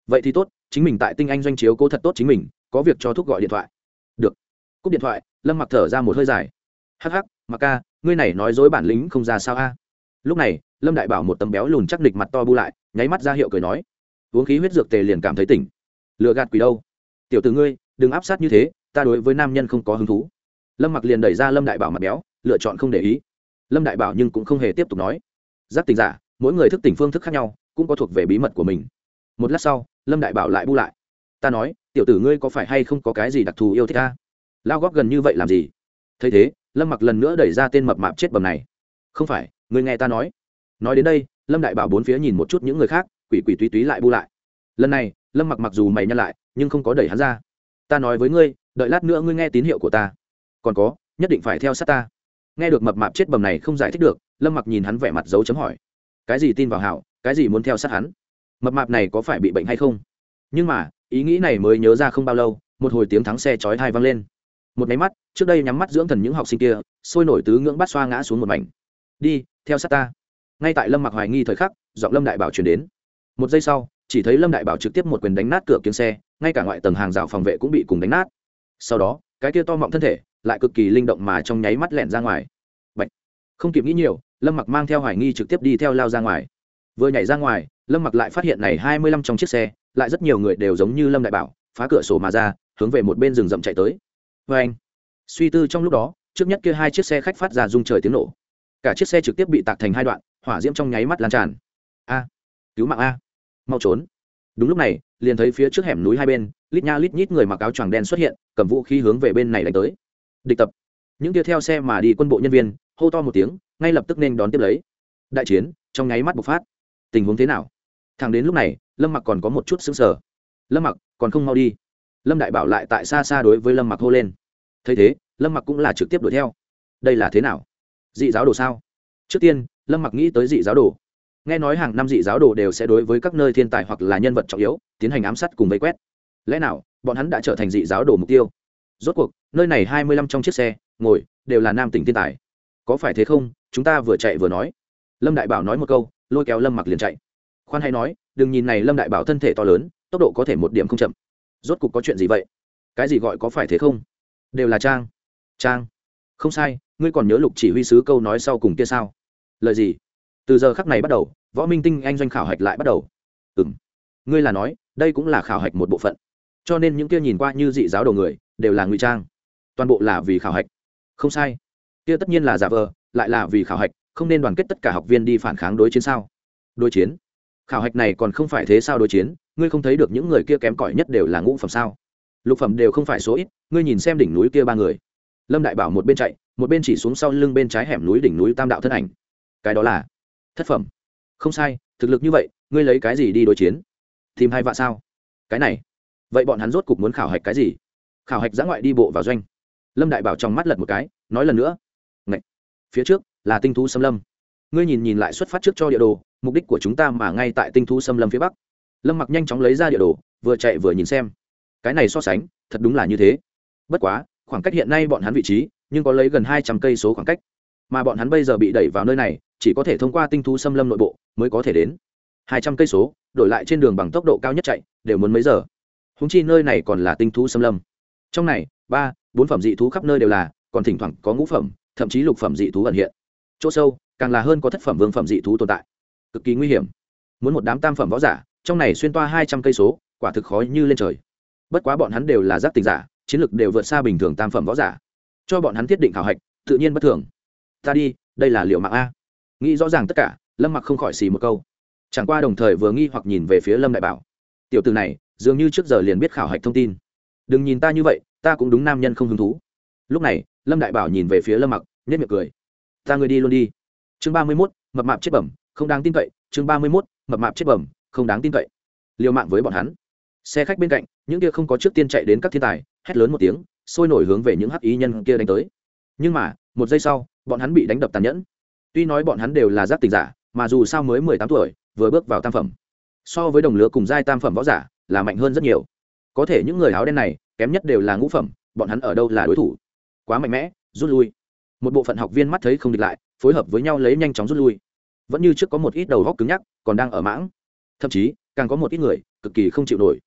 Vậy thì tốt, chính mình tại tinh anh doanh chiếu cố thật tốt chính mình, có việc cho thúc gọi điện thoại cúp điện thoại, lâm mặc thở ra một hơi dài. Hắc hắc, mặc ca, ngươi này nói dối bản lĩnh không ra sao a? Lúc này, lâm đại bảo một tấm béo lùn chắc địch mặt to bu lại, nháy mắt ra hiệu cười nói. Uống khí huyết dược tề liền cảm thấy tỉnh. Lựa gạt quỷ đâu? Tiểu t ử ngươi, đừng áp sát như thế, ta đối với nam nhân không có hứng thú. Lâm mặc liền đẩy ra lâm đại bảo mặt béo, lựa chọn không để ý. Lâm đại bảo nhưng cũng không hề tiếp tục nói. Giác tình giả, mỗi người thức tỉnh phương thức khác nhau, cũng có thuộc về bí mật của mình. Một lát sau, lâm đại bảo lại bu lại. Ta nói, tiểu tử ngươi có phải hay không có cái gì đặc thù yêu thích ta lao góp gần như vậy làm gì? Thấy thế, lâm mặc lần nữa đẩy ra tên mập mạp chết bầm này. Không phải ngươi nghe ta nói. Nói đến đây, lâm đại bảo bốn phía nhìn một chút những người khác, quỷ quỷ túy túy lại bu lại. Lần này, lâm mặc mặc dù mày nhăn lại, nhưng không có đẩy hắn ra. Ta nói với ngươi, đợi lát nữa ngươi nghe tín hiệu của ta. Còn có, nhất định phải theo sát ta. Nghe được mập mạp chết bầm này không giải thích được, lâm mặc nhìn hắn vẻ mặt dấu chấm hỏi. Cái gì tin vào hảo, cái gì muốn theo sát hắn? Mập mạp này có phải bị bệnh hay không? Nhưng mà, ý nghĩ này mới nhớ ra không bao lâu, một hồi tiếng thắng xe chói thai vang lên một máy mắt, trước đây nhắm mắt dưỡng thần những học sinh kia, sôi nổi tứ ngưỡng bắt xoa ngã xuống một mảnh. Đi, theo sát ta. Ngay tại lâm mặc hoài nghi thời khắc, giọng lâm đại bảo chuyển đến. Một giây sau, chỉ thấy lâm đại bảo trực tiếp một quyền đánh nát cửa kiếm xe, ngay cả ngoại tầng hàng rào phòng vệ cũng bị cùng đánh nát. Sau đó, cái kia to mọng thân thể lại cực kỳ linh động mà trong nháy mắt lẹn ra ngoài. Bạch. không kịp nghĩ nhiều, lâm mặc mang theo hoài nghi trực tiếp đi theo lao ra ngoài. Vừa nhảy ra ngoài, lâm mặc lại phát hiện này hai mươi lăm trong chiếc xe, lại rất nhiều người đều giống như lâm đại bảo, phá cửa sổ mà ra, hướng về một bên rừng rậm chạy tới vê anh. Suy tư trong lúc đó, trước nhất kia hai chiếc xe khách phát ra rung trời tiếng nổ. Cả chiếc xe trực tiếp bị tạc thành hai đoạn, hỏa diễm trong nháy mắt lan tràn. A. Cứu mạng a. Mau trốn. Đúng lúc này, liền thấy phía trước hẻm núi hai bên, lít nha lít nhít người mặc áo choàng đen xuất hiện, cầm vũ khí hướng về bên này đánh tới. Địch tập. Những kia theo xe mà đi quân bộ nhân viên, hô to một tiếng, ngay lập tức nên đón tiếp lấy. Đại chiến, trong nháy mắt bộc phát. Tình huống thế nào? Thằng đến lúc này, lâm mặc còn có một chút xứng sở lâm mặc, còn không mau đi lâm đại bảo lại tại xa xa đối với lâm mặc hô lên. Thấy thế, lâm mặc cũng là trực tiếp đuổi theo. Đây là thế nào? Dị giáo đồ sao? Trước tiên, lâm mặc nghĩ tới dị giáo đồ. Nghe nói hàng năm dị giáo đồ đều sẽ đối với các nơi thiên tài hoặc là nhân vật trọng yếu tiến hành ám sát cùng vây quét. Lẽ nào, bọn hắn đã trở thành dị giáo đồ mục tiêu? Rốt cuộc, nơi này hai mươi lăm trong chiếc xe, ngồi, đều là nam tỉnh thiên tài. Có phải thế không? Chúng ta vừa chạy vừa nói. Lâm đại bảo nói một câu, lôi kéo lâm mặc liền chạy. Khoan hay nói, đừng nhìn này lâm đại bảo thân thể to lớn, tốc độ có thể một điểm không chậm rốt cục có chuyện gì vậy? Cái gì gọi có phải thế không? Đều là trang. Trang. Không sai, ngươi còn nhớ lục chỉ huy sứ câu nói sau cùng kia sao? Lời gì? Từ giờ khắc này bắt đầu, võ minh tinh anh doanh khảo hạch lại bắt đầu. Ừ m ngươi là nói, đây cũng là khảo hạch một bộ phận. Cho nên những kia nhìn qua như dị giáo đầu người, đều là ngụy trang. Toàn bộ là vì khảo hạch. Không sai. Kia tất nhiên là giả vờ, lại là vì khảo hạch, không nên đoàn kết tất cả học viên đi phản kháng đối chiến sao? Đối chiến khảo hạch này còn không phải thế sao đối chiến, ngươi không thấy được những người kia kém cỏi nhất đều là ngũ phẩm sao? Lục phẩm đều không phải số ít, ngươi nhìn xem đỉnh núi kia ba người. Lâm đại bảo một bên chạy, một bên chỉ xuống sau lưng bên trái hẻm núi đỉnh núi tam đạo thân ảnh. Cái đó là thất phẩm. Không sai, thực lực như vậy, ngươi lấy cái gì đi đối chiến? Tìm hai vạ sao? Cái này. Vậy bọn hắn rốt cục muốn khảo hạch cái gì? Khảo hạch giã ngoại đi bộ vào doanh. Lâm đại bảo trong mắt lật một cái, nói lần nữa. Ngậy! phía trước là tinh thú xâm lâm. Ngươi nhìn nhìn lại xuất phát trước cho địa đồ mục đích của chúng ta mà ngay tại tinh thú xâm lâm phía bắc. Lâm mặc nhanh chóng lấy ra địa đồ, vừa chạy vừa nhìn xem. Cái này so sánh, thật đúng là như thế. Bất quá, khoảng cách hiện nay bọn hắn vị trí, nhưng có lấy gần hai trăm cây số khoảng cách. Mà bọn hắn bây giờ bị đẩy vào nơi này, chỉ có thể thông qua tinh thú xâm lâm nội bộ mới có thể đến. Hai trăm cây số, đổi lại trên đường bằng tốc độ cao nhất chạy, đều muốn mấy giờ? Húng chi nơi này còn là tinh thú xâm lâm. Trong này, ba, bốn phẩm dị thú khắp nơi đều là, còn thỉnh thoảng có ngũ phẩm, thậm chí lục phẩm dị thú ẩn hiện. Chỗ sâu, càng là hơn có thất phẩm vương phẩm dị thú tồn tại cực kỳ nguy hiểm. Muốn một đám tam phẩm võ giả, trong này xuyên toa hai trăm cây số, quả thực khó như lên trời. Bất quá bọn hắn đều là giác tình giả, chiến lược đều vượt xa bình thường tam phẩm võ giả. Cho bọn hắn thiết định khảo hạch, tự nhiên bất thường. Ta đi, đây là liệu mạng a. Nghĩ rõ ràng tất cả, lâm mặc không khỏi xì một câu. Chẳng qua đồng thời vừa nghi hoặc nhìn về phía lâm đại bảo. Tiểu từ này, dường như trước giờ liền biết khảo hạch thông tin. Đừng nhìn ta như vậy, ta cũng đúng nam nhân không hứng thú. Lúc này, lâm đại bảo nhìn về phía lâm mặc nhất miệng cười. Ta người đi luôn đi. Chương ba mươi mốt, mập mạp chết bẩm không đáng tin cậy, chương ba mươi mốt, mập mạp chết bẩm, không đáng tin cậy. Liều mạng với bọn hắn. Xe khách bên cạnh, những kia không có trước tiên chạy đến các thiên tài, hét lớn một tiếng, sôi nổi hướng về những hắc ý nhân kia đánh tới. Nhưng mà, một giây sau, bọn hắn bị đánh đập tàn nhẫn. Tuy nói bọn hắn đều là giác tình giả, mà dù sao mới mười tám tuổi, vừa bước vào tam phẩm. So với đồng lứa cùng giai tam phẩm võ giả, là mạnh hơn rất nhiều. Có thể những người áo đen này, kém nhất đều là ngũ phẩm, bọn hắn ở đâu là đối thủ? Quá mạnh mẽ, rút lui. Một bộ phận học viên mắt thấy không địch lại, phối hợp với nhau lấy nhanh chóng rút lui vẫn như trước có một ít đầu góc cứng nhắc, còn đang ở mãng. Thậm chí, càng có một ít người, cực kỳ không chịu nổi.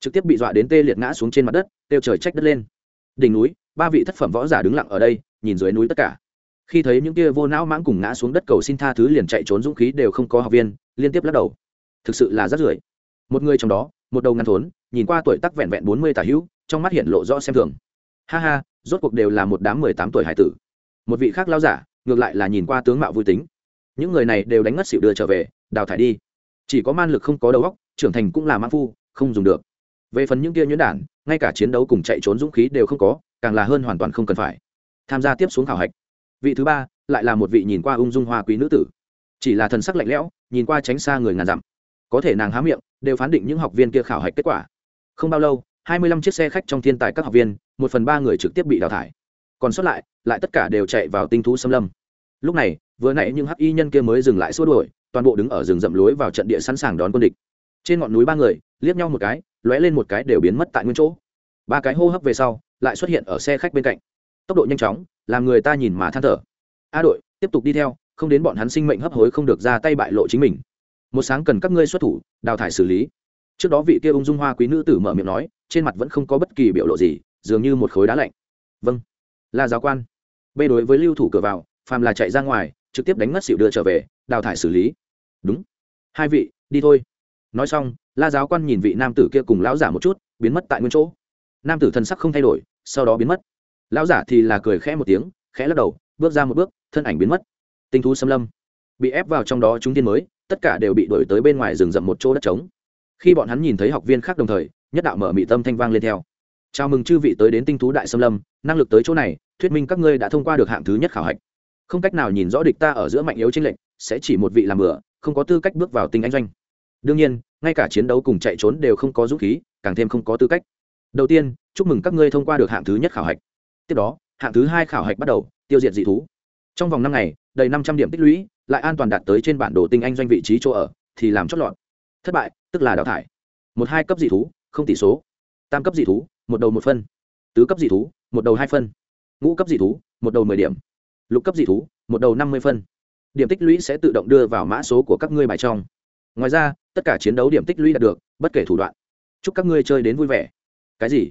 Trực tiếp bị dọa đến tê liệt ngã xuống trên mặt đất têu trời trách đất lên. Đỉnh núi, ba vị thất phẩm võ giả đứng lặng ở đây, nhìn dưới núi tất cả. Khi thấy những kia vô não mãng cùng ngã xuống đất cầu xin tha thứ liền chạy trốn dũng khí đều không có học viên, liên tiếp lắc đầu. Thực sự là rất rưởi một người trong đó, một đầu ngăn thốn, nhìn qua tuổi tắc vẹn vẹn bốn mươi tả hữu, trong mắt hiện lộ rõ xem thường. Ha ha, rốt cuộc đều là một đám mười tám tuổi hải tử. Một vị khác lao giả, ngược lại là nhìn qua tướng mạo vui tính những người này đều đánh ngất xỉu đưa trở về, đào thải đi. Chỉ có man lực không có đầu óc, trưởng thành cũng là man phu, không dùng được. Về phần những kia nhuyễn đản, ngay cả chiến đấu cùng chạy trốn dũng khí đều không có, càng là hơn hoàn toàn không cần phải. Tham gia tiếp xuống khảo hạch. Vị thứ ba, lại là một vị nhìn qua ung dung hoa quý nữ tử. Chỉ là thần sắc lạnh lẽo, nhìn qua tránh xa người ngàn dặm. Có thể nàng há miệng, đều phán định những học viên kia khảo hạch kết quả. Không bao lâu, hai mươi lăm chiếc xe khách trong thiên tài các học viên, một phần ba người trực tiếp bị đào thải. Còn sót lại lại tất cả đều chạy vào tinh thú xâm lâm lúc này, vừa nãy những hắc y nhân kia mới dừng lại xua đuổi, toàn bộ đứng ở rừng rậm lối vào trận địa sẵn sàng đón quân địch. Trên ngọn núi ba người, liếc nhau một cái, lóe lên một cái đều biến mất tại nguyên chỗ. Ba cái hô hấp về sau, lại xuất hiện ở xe khách bên cạnh. Tốc độ nhanh chóng, làm người ta nhìn mà than thở. A đội, tiếp tục đi theo, không đến bọn hắn sinh mệnh hấp hối không được ra tay bại lộ chính mình. Một sáng cần các ngươi xuất thủ, đào thải xử lý. Trước đó vị kia ung dung hoa quý nữ tử mở miệng nói, trên mặt vẫn không có bất kỳ biểu lộ gì, dường như một khối đá lạnh. Vâng là giáo quan. B đối với lưu thủ cửa vào phàm là chạy ra ngoài, trực tiếp đánh ngất xỉu đưa trở về, đào thải xử lý. Đúng. Hai vị, đi thôi. Nói xong, la giáo quan nhìn vị nam tử kia cùng lão giả một chút, biến mất tại nguyên chỗ. Nam tử thân sắc không thay đổi, sau đó biến mất. Lão giả thì là cười khẽ một tiếng, khẽ lắc đầu, bước ra một bước, thân ảnh biến mất. Tinh thú xâm lâm. Bị ép vào trong đó chúng tiên mới, tất cả đều bị đuổi tới bên ngoài rừng rậm một chỗ đất trống. Khi bọn hắn nhìn thấy học viên khác đồng thời, nhất đạo mở mị tâm thanh vang lên theo. Chào mừng chư vị tới đến tinh thú đại xâm lâm, năng lực tới chỗ này, thuyết minh các ngươi đã thông qua được hạng thứ nhất khảo hạch không cách nào nhìn rõ địch ta ở giữa mạnh yếu chênh lệch, sẽ chỉ một vị làm bừa, không có tư cách bước vào tinh anh doanh. Đương nhiên, ngay cả chiến đấu cùng chạy trốn đều không có dũng khí, càng thêm không có tư cách. Đầu tiên, chúc mừng các ngươi thông qua được hạng thứ nhất khảo hạch. Tiếp đó, hạng thứ hai khảo hạch bắt đầu, tiêu diệt dị thú. Trong vòng năm ngày, đầy năm trăm điểm tích lũy, lại an toàn đạt tới trên bản đồ tinh anh doanh vị trí chỗ ở, thì làm chót lọt. Thất bại, tức là đào thải. Một hai cấp dị thú, không tỷ số. Tam cấp dị thú, một đầu một phân. Tứ cấp dị thú, một đầu hai phân. Ngũ cấp dị thú, một đầu mười điểm lục cấp dị thú, một đầu năm mươi phân. Điểm tích lũy sẽ tự động đưa vào mã số của các ngươi bài trong. Ngoài ra, tất cả chiến đấu điểm tích lũy đạt được, bất kể thủ đoạn. Chúc các ngươi chơi đến vui vẻ. Cái gì?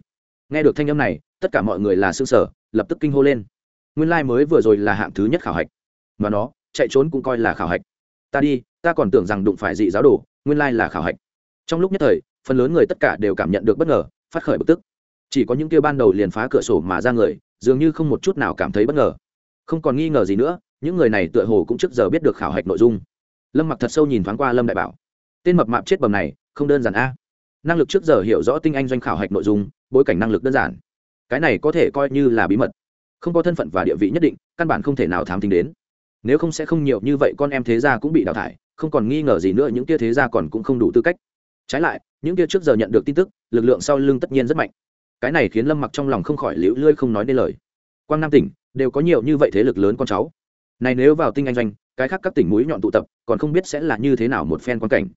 Nghe được thanh âm này, tất cả mọi người là xương sở lập tức kinh hô lên. Nguyên lai、like、mới vừa rồi là hạng thứ nhất khảo hạch. Mà nó, chạy trốn cũng coi là khảo hạch. Ta đi, ta còn tưởng rằng đụng phải dị giáo đồ, nguyên lai、like、là khảo hạch. Trong lúc nhất thời, phần lớn người tất cả đều cảm nhận được bất ngờ, phát khởi bực tức. Chỉ có những kêu ban đầu liền phá cửa sổ mà ra người, dường như không một chút nào cảm thấy bất ngờ không còn nghi ngờ gì nữa, những người này tựa hồ cũng trước giờ biết được khảo hạch nội dung. Lâm mặc thật sâu nhìn thoáng qua lâm đại bảo. Tên mập mạp chết bầm này, không đơn giản a. Năng lực trước giờ hiểu rõ tinh anh doanh khảo hạch nội dung, bối cảnh năng lực đơn giản. Cái này có thể coi như là bí mật. Không có thân phận và địa vị nhất định, căn bản không thể nào thám tính đến. Nếu không sẽ không nhiều như vậy, con em thế gia cũng bị đào thải, không còn nghi ngờ gì nữa, những tia thế gia còn cũng không đủ tư cách. Trái lại, những tia trước giờ nhận được tin tức, lực lượng sau lưng tất nhiên rất mạnh. Cái này khiến lâm mặc trong lòng không khỏi liễu lươi không nói nên lời. Quang nam tỉnh đều có nhiều như vậy thế lực lớn con cháu. Này nếu vào tinh anh doanh, cái khác các tỉnh mũi nhọn tụ tập, còn không biết sẽ là như thế nào một phen quan cảnh.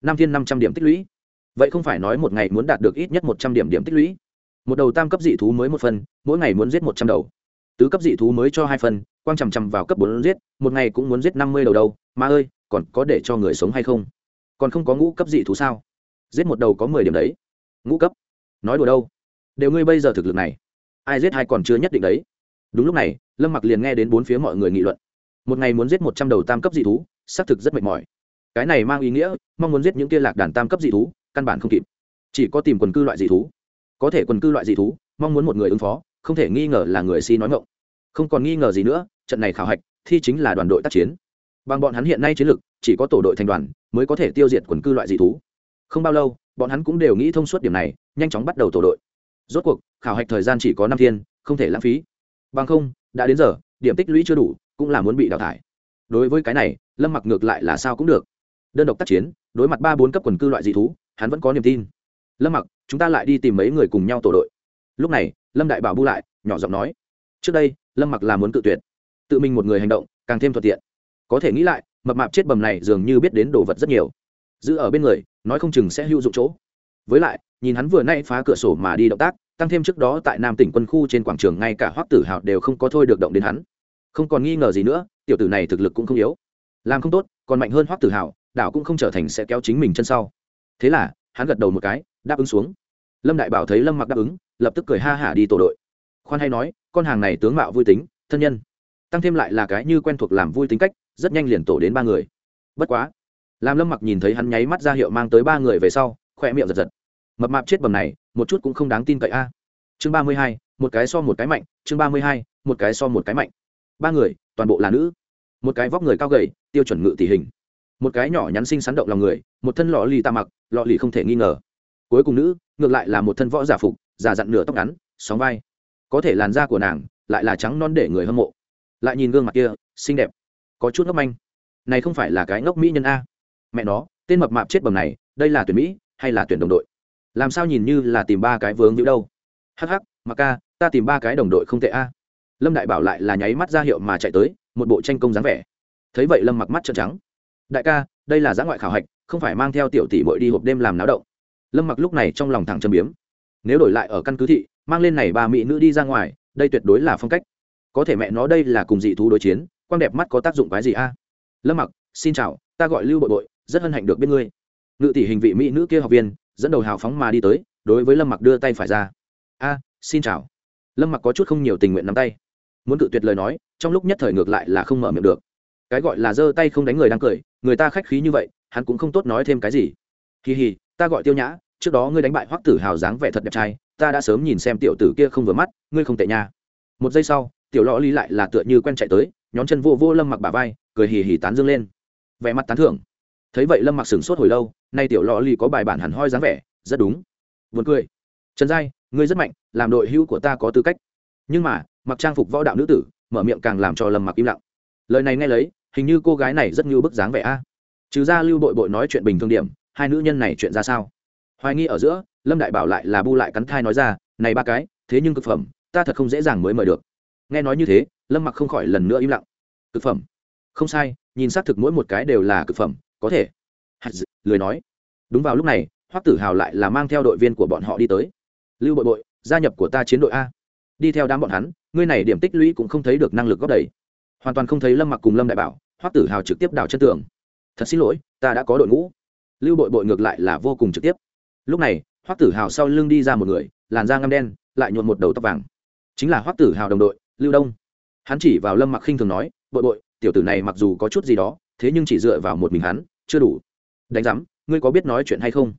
Năm thiên năm trăm điểm tích lũy. Vậy không phải nói một ngày muốn đạt được ít nhất một trăm điểm điểm tích lũy. Một đầu tam cấp dị thú mới một phần, mỗi ngày muốn giết một trăm đầu. Tứ cấp dị thú mới cho hai phần, quang chằm chằm vào cấp bốn giết, một ngày cũng muốn giết năm mươi đầu đâu. Mà ơi, còn có để cho người sống hay không? Còn không có ngũ cấp dị thú sao? Giết một đầu có mười điểm đấy. Ngũ cấp? Nói đùa đâu? Đều ngươi bây giờ thực lực này. Ai giết hay còn chưa nhất định đấy đúng lúc này, lâm mặc liền nghe đến bốn phía mọi người nghị luận. Một ngày muốn giết một trăm đầu tam cấp dị thú, xác thực rất mệt mỏi. Cái này mang ý nghĩa, mong muốn giết những kia lạc đàn tam cấp dị thú, căn bản không kịp. Chỉ có tìm quần cư loại dị thú. Có thể quần cư loại dị thú, mong muốn một người ứng phó, không thể nghi ngờ là người si nói ngộng không còn nghi ngờ gì nữa, trận này khảo hạch, thi chính là đoàn đội tác chiến. Bằng bọn hắn hiện nay chiến lược chỉ có tổ đội thành đoàn mới có thể tiêu diệt quần cư loại dị thú. Không bao lâu, bọn hắn cũng đều nghĩ thông suốt điểm này, nhanh chóng bắt đầu tổ đội. Rốt cuộc, khảo hạch thời gian chỉ có năm thiên, không thể lãng phí bằng không, đã đến giờ, điểm tích lũy chưa đủ, cũng là muốn bị đào thải. Đối với cái này, lâm mặc ngược lại là sao cũng được. Đơn độc tác chiến, đối mặt ba bốn cấp quần cư loại dị thú, hắn vẫn có niềm tin. Lâm mặc, chúng ta lại đi tìm mấy người cùng nhau tổ đội. Lúc này, lâm đại bảo bu lại, nhỏ giọng nói. Trước đây, lâm mặc là muốn tự tuyệt. Tự mình một người hành động, càng thêm thuận tiện. Có thể nghĩ lại, mập mạp chết bầm này dường như biết đến đồ vật rất nhiều. Giữ ở bên người, nói không chừng sẽ hữu dụng chỗ. Với lại, nhìn hắn vừa nay phá cửa sổ mà đi động tác tăng thêm trước đó tại nam tỉnh quân khu trên quảng trường ngay cả hoắc tử hào đều không có thôi được động đến hắn. Không còn nghi ngờ gì nữa, tiểu tử này thực lực cũng không yếu. Làm không tốt, còn mạnh hơn hoắc tử hào, đảo cũng không trở thành sẽ kéo chính mình chân sau. Thế là, hắn gật đầu một cái, đáp ứng xuống. Lâm đại bảo thấy lâm mặc đáp ứng, lập tức cười ha hả đi tổ đội. Khoan hay nói, con hàng này tướng mạo vui tính, thân nhân. Tăng thêm lại là cái như quen thuộc làm vui tính cách, rất nhanh liền tổ đến ba người. Bất quá, làm lâm mặc nhìn thấy hắn nháy mắt ra hiệu mang tới ba người về sau khoe miệng giật giật. Mập mạp chết bầm này một chút cũng không đáng tin cậy a. Chương ba mươi hai, một cái so một cái mạnh, chương ba mươi hai, một cái so một cái mạnh. Ba người, toàn bộ là nữ. Một cái vóc người cao gầy, tiêu chuẩn ngự tỷ hình. Một cái nhỏ nhắn xinh sắn động lòng người, một thân lọ lì tà mặc, lọ lì không thể nghi ngờ. Cuối cùng nữ, ngược lại là một thân võ giả phục giả dặn nửa tóc ngắn, sóng vai. Có thể làn da của nàng lại là trắng non để người hâm mộ. Lại nhìn gương mặt kia, xinh đẹp. Có chút ngốc manh. Này không phải là cái ngốc mỹ nhân a. Mẹ nó, tên mập mạp chết bầm này, đây là tuyển mỹ hay là tuyển đồng đội? Làm sao nhìn như là tìm ba cái vướng như đâu? Hắc hắc mặc ca, ta tìm ba cái đồng đội không tệ a. Lâm đại bảo lại là nháy mắt ra hiệu mà chạy tới, một bộ tranh công dáng vẻ. Thấy vậy lâm mặc mắt trợn trắng. Đại ca, đây là giã ngoại khảo hạch, không phải mang theo tiểu tỷ bội đi hộp đêm làm náo động. Lâm mặc lúc này trong lòng thẳng châm biếm. Nếu đổi lại ở căn cứ thị, mang lên này ba mỹ nữ đi ra ngoài, đây tuyệt đối là phong cách. Có thể mẹ nó đây là cùng dị thú đối chiến quan đẹp mắt có tác dụng cái gì a? Lâm mặc, xin chào, ta gọi lưu bội bội, rất hân hạnh được biết ngươi. Ngự tỷ hình vị mỹ nữ kia học viên dẫn đầu hào phóng mà đi tới, đối với lâm mặc đưa tay phải ra. A, xin chào. Lâm mặc có chút không nhiều tình nguyện nắm tay. Muốn cự tuyệt lời nói, trong lúc nhất thời ngược lại là không mở miệng được. Cái gọi là giơ tay không đánh người đang cười, người ta khách khí như vậy, hắn cũng không tốt nói thêm cái gì. Kỳ hì ta gọi tiêu nhã, trước đó ngươi đánh bại hoắc tử hào dáng vẻ thật đẹp trai, ta đã sớm nhìn xem tiểu tử kia không vừa mắt, ngươi không tệ nha. Một giây sau, tiểu lõ lý lại là tựa như quen chạy tới, nhón chân vô vô lâm mặc bà vai, cười hì hì tán dương lên. Vẻ mặt tán thưởng thấy vậy lâm mặc sửng sốt hồi lâu, nay tiểu lò lì có bài bản hẳn hoi dáng vẻ, rất đúng. Vượt cười. Trần giai, ngươi rất mạnh, làm đội hữu của ta có tư cách. Nhưng mà, mặc trang phục võ đạo nữ tử, mở miệng càng làm cho lâm mặc im lặng. Lời này nghe lấy, hình như cô gái này rất như bức dáng vẻ a. Trừ ra lưu bội bội nói chuyện bình thường điểm, hai nữ nhân này chuyện ra sao? Hoài nghi ở giữa, lâm đại bảo lại là bu lại cắn thai nói ra, này ba cái, thế nhưng cực phẩm, ta thật không dễ dàng mới mời được. Nghe nói như thế, lâm mặc không khỏi lần nữa im lặng. Cực phẩm. Không sai, nhìn xác thực mỗi một cái đều là cực phẩm có thể. Hạt dự, lười nói. Đúng vào lúc này hoắc tử hào lại là mang theo đội viên của bọn họ đi tới. Lưu bội bội gia nhập của ta chiến đội a. Đi theo đám bọn hắn ngươi này điểm tích lũy cũng không thấy được năng lực góp đầy hoàn toàn không thấy lâm mặc cùng lâm đại bảo hoắc tử hào trực tiếp đào chân tường. Thật xin lỗi ta đã có đội ngũ. Lưu bội bội ngược lại là vô cùng trực tiếp. Lúc này hoắc tử hào sau lưng đi ra một người làn da ngăm đen lại nhuộn một đầu tóc vàng. Chính là hoắc tử hào đồng đội lưu đông. Hắn chỉ vào lâm mặc khinh thường nói bội bội tiểu tử này mặc dù có chút gì đó thế nhưng chỉ dựa vào một mình hắn, chưa đủ. Đánh giám, ngươi có biết nói chuyện hay không?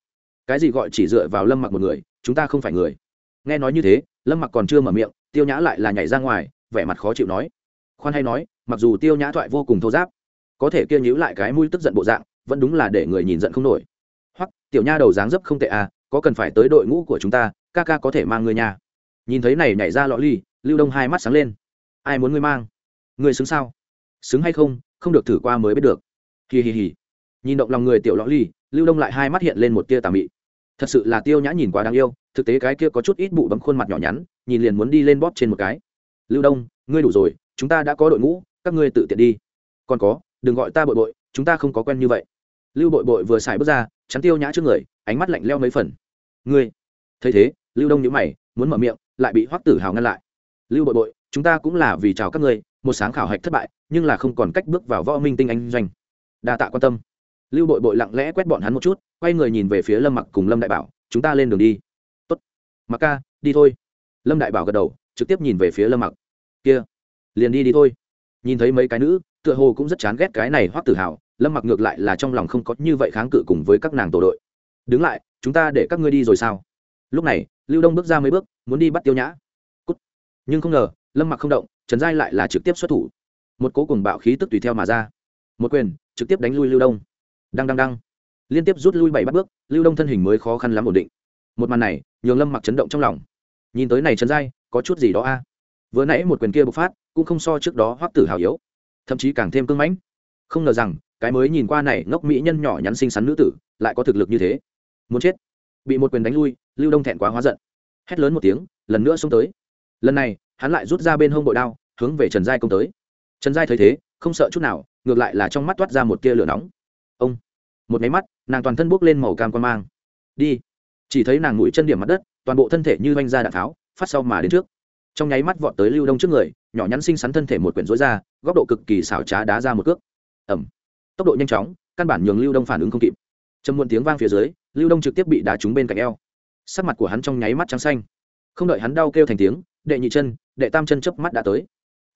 Cái gì gọi chỉ dựa vào lâm mặc một người, chúng ta không phải người. Nghe nói như thế, lâm mặc còn chưa mở miệng, tiêu nhã lại là nhảy ra ngoài, vẻ mặt khó chịu nói. Khoan hay nói, mặc dù tiêu nhã thoại vô cùng thô giáp, có thể kia nhíu lại cái mũi tức giận bộ dạng, vẫn đúng là để người nhìn giận không nổi. Hoặc tiểu nha đầu dáng dấp không tệ à có cần phải tới đội ngũ của chúng ta, ca ca có thể mang người nhà nhìn thấy này nhảy ra lọ ly, lưu đông hai mắt sáng lên. Ai muốn ngươi mang? Ngươi xứng sao? Xứng hay không? Không được thử qua mới biết được. Hì hì hì. Nhìn động lòng người tiểu lõ ly, lưu đông lại hai mắt hiện lên một tia tà mị. Thật sự là tiêu nhã nhìn quá đáng yêu, thực tế cái kia có chút ít bụ bấm khuôn mặt nhỏ nhắn, nhìn liền muốn đi lên bóp trên một cái. Lưu đông, ngươi đủ rồi, chúng ta đã có đội ngũ, các ngươi tự tiện đi. Còn có, đừng gọi ta bội bội, chúng ta không có quen như vậy. Lưu bội bội vừa xài bước ra, chắn tiêu nhã trước người, ánh mắt lạnh leo mấy phần. Ngươi. Thấy thế, lưu đông nhữ mày, muốn mở miệng, lại bị hoắc tử hào ngăn lại. Lưu bội bội, chúng ta cũng là vì chào các ngươi, một sáng khảo hạch thất bại nhưng là không còn cách bước vào võ minh tinh anh doanh. Đa tạ quan tâm. Lưu bội bội lặng lẽ quét bọn hắn một chút, quay người nhìn về phía lâm mặc cùng lâm đại bảo, chúng ta lên đường đi. Tốt. Mặc ca, đi thôi. Lâm đại bảo gật đầu, trực tiếp nhìn về phía lâm mặc. Kia, liền đi đi thôi. Nhìn thấy mấy cái nữ, tựa hồ cũng rất chán ghét cái này hoắc tử hào lâm mặc ngược lại là trong lòng không có như vậy kháng cự cùng với các nàng tổ đội. Đứng lại, chúng ta để các ngươi đi rồi sao? Lúc này, lưu đông bước ra mấy bước, muốn đi bắt tiêu nhã. Cút. nhưng không ngờ, lâm mặc không động, trần giai lại là trực tiếp xuất thủ một cố cùng bạo khí tức tùy theo mà ra. Một quyền, trực tiếp đánh lui lưu đông. Đăng đăng đăng. Liên tiếp rút lui bảy bắt bước, lưu đông thân hình mới khó khăn lắm ổn định. Một màn này, nhường lâm mặc chấn động trong lòng. Nhìn tới này trần giai, có chút gì đó a. Vừa nãy một quyền kia bộc phát, cũng không so trước đó hoắc tử hào yếu, thậm chí càng thêm cưng mãnh. Không ngờ rằng, cái mới nhìn qua này ngốc mỹ nhân nhỏ nhắn xinh xắn nữ tử, lại có thực lực như thế. Muốn chết. Bị một quyền đánh lui, lưu đông thẹn quá hóa giận. Hét lớn một tiếng, lần nữa xông tới. Lần này, hắn lại rút ra bên hông bội đao, hướng về trần giai công tới trần giai thấy thế, không sợ chút nào, ngược lại là trong mắt toát ra một tia lửa nóng. Ông, một máy mắt, nàng toàn thân bốc lên màu cam quan mang. Đi. Chỉ thấy nàng mũi chân điểm mặt đất, toàn bộ thân thể như oanh ra đạn tháo, phát sau mà đến trước. Trong nháy mắt vọt tới lưu đông trước người, nhỏ nhắn xinh xắn thân thể một quyển rối ra, góc độ cực kỳ xảo trá đá ra một cước. Ẩm tốc độ nhanh chóng, căn bản nhường lưu đông phản ứng không kịp. Châm muộn tiếng vang phía dưới, lưu đông trực tiếp bị đá trúng bên cạnh eo. Sắc mặt của hắn trong nháy mắt trắng xanh. Không đợi hắn đau kêu thành tiếng, đệ nhị chân, đệ tam chân chớp mắt đã tới.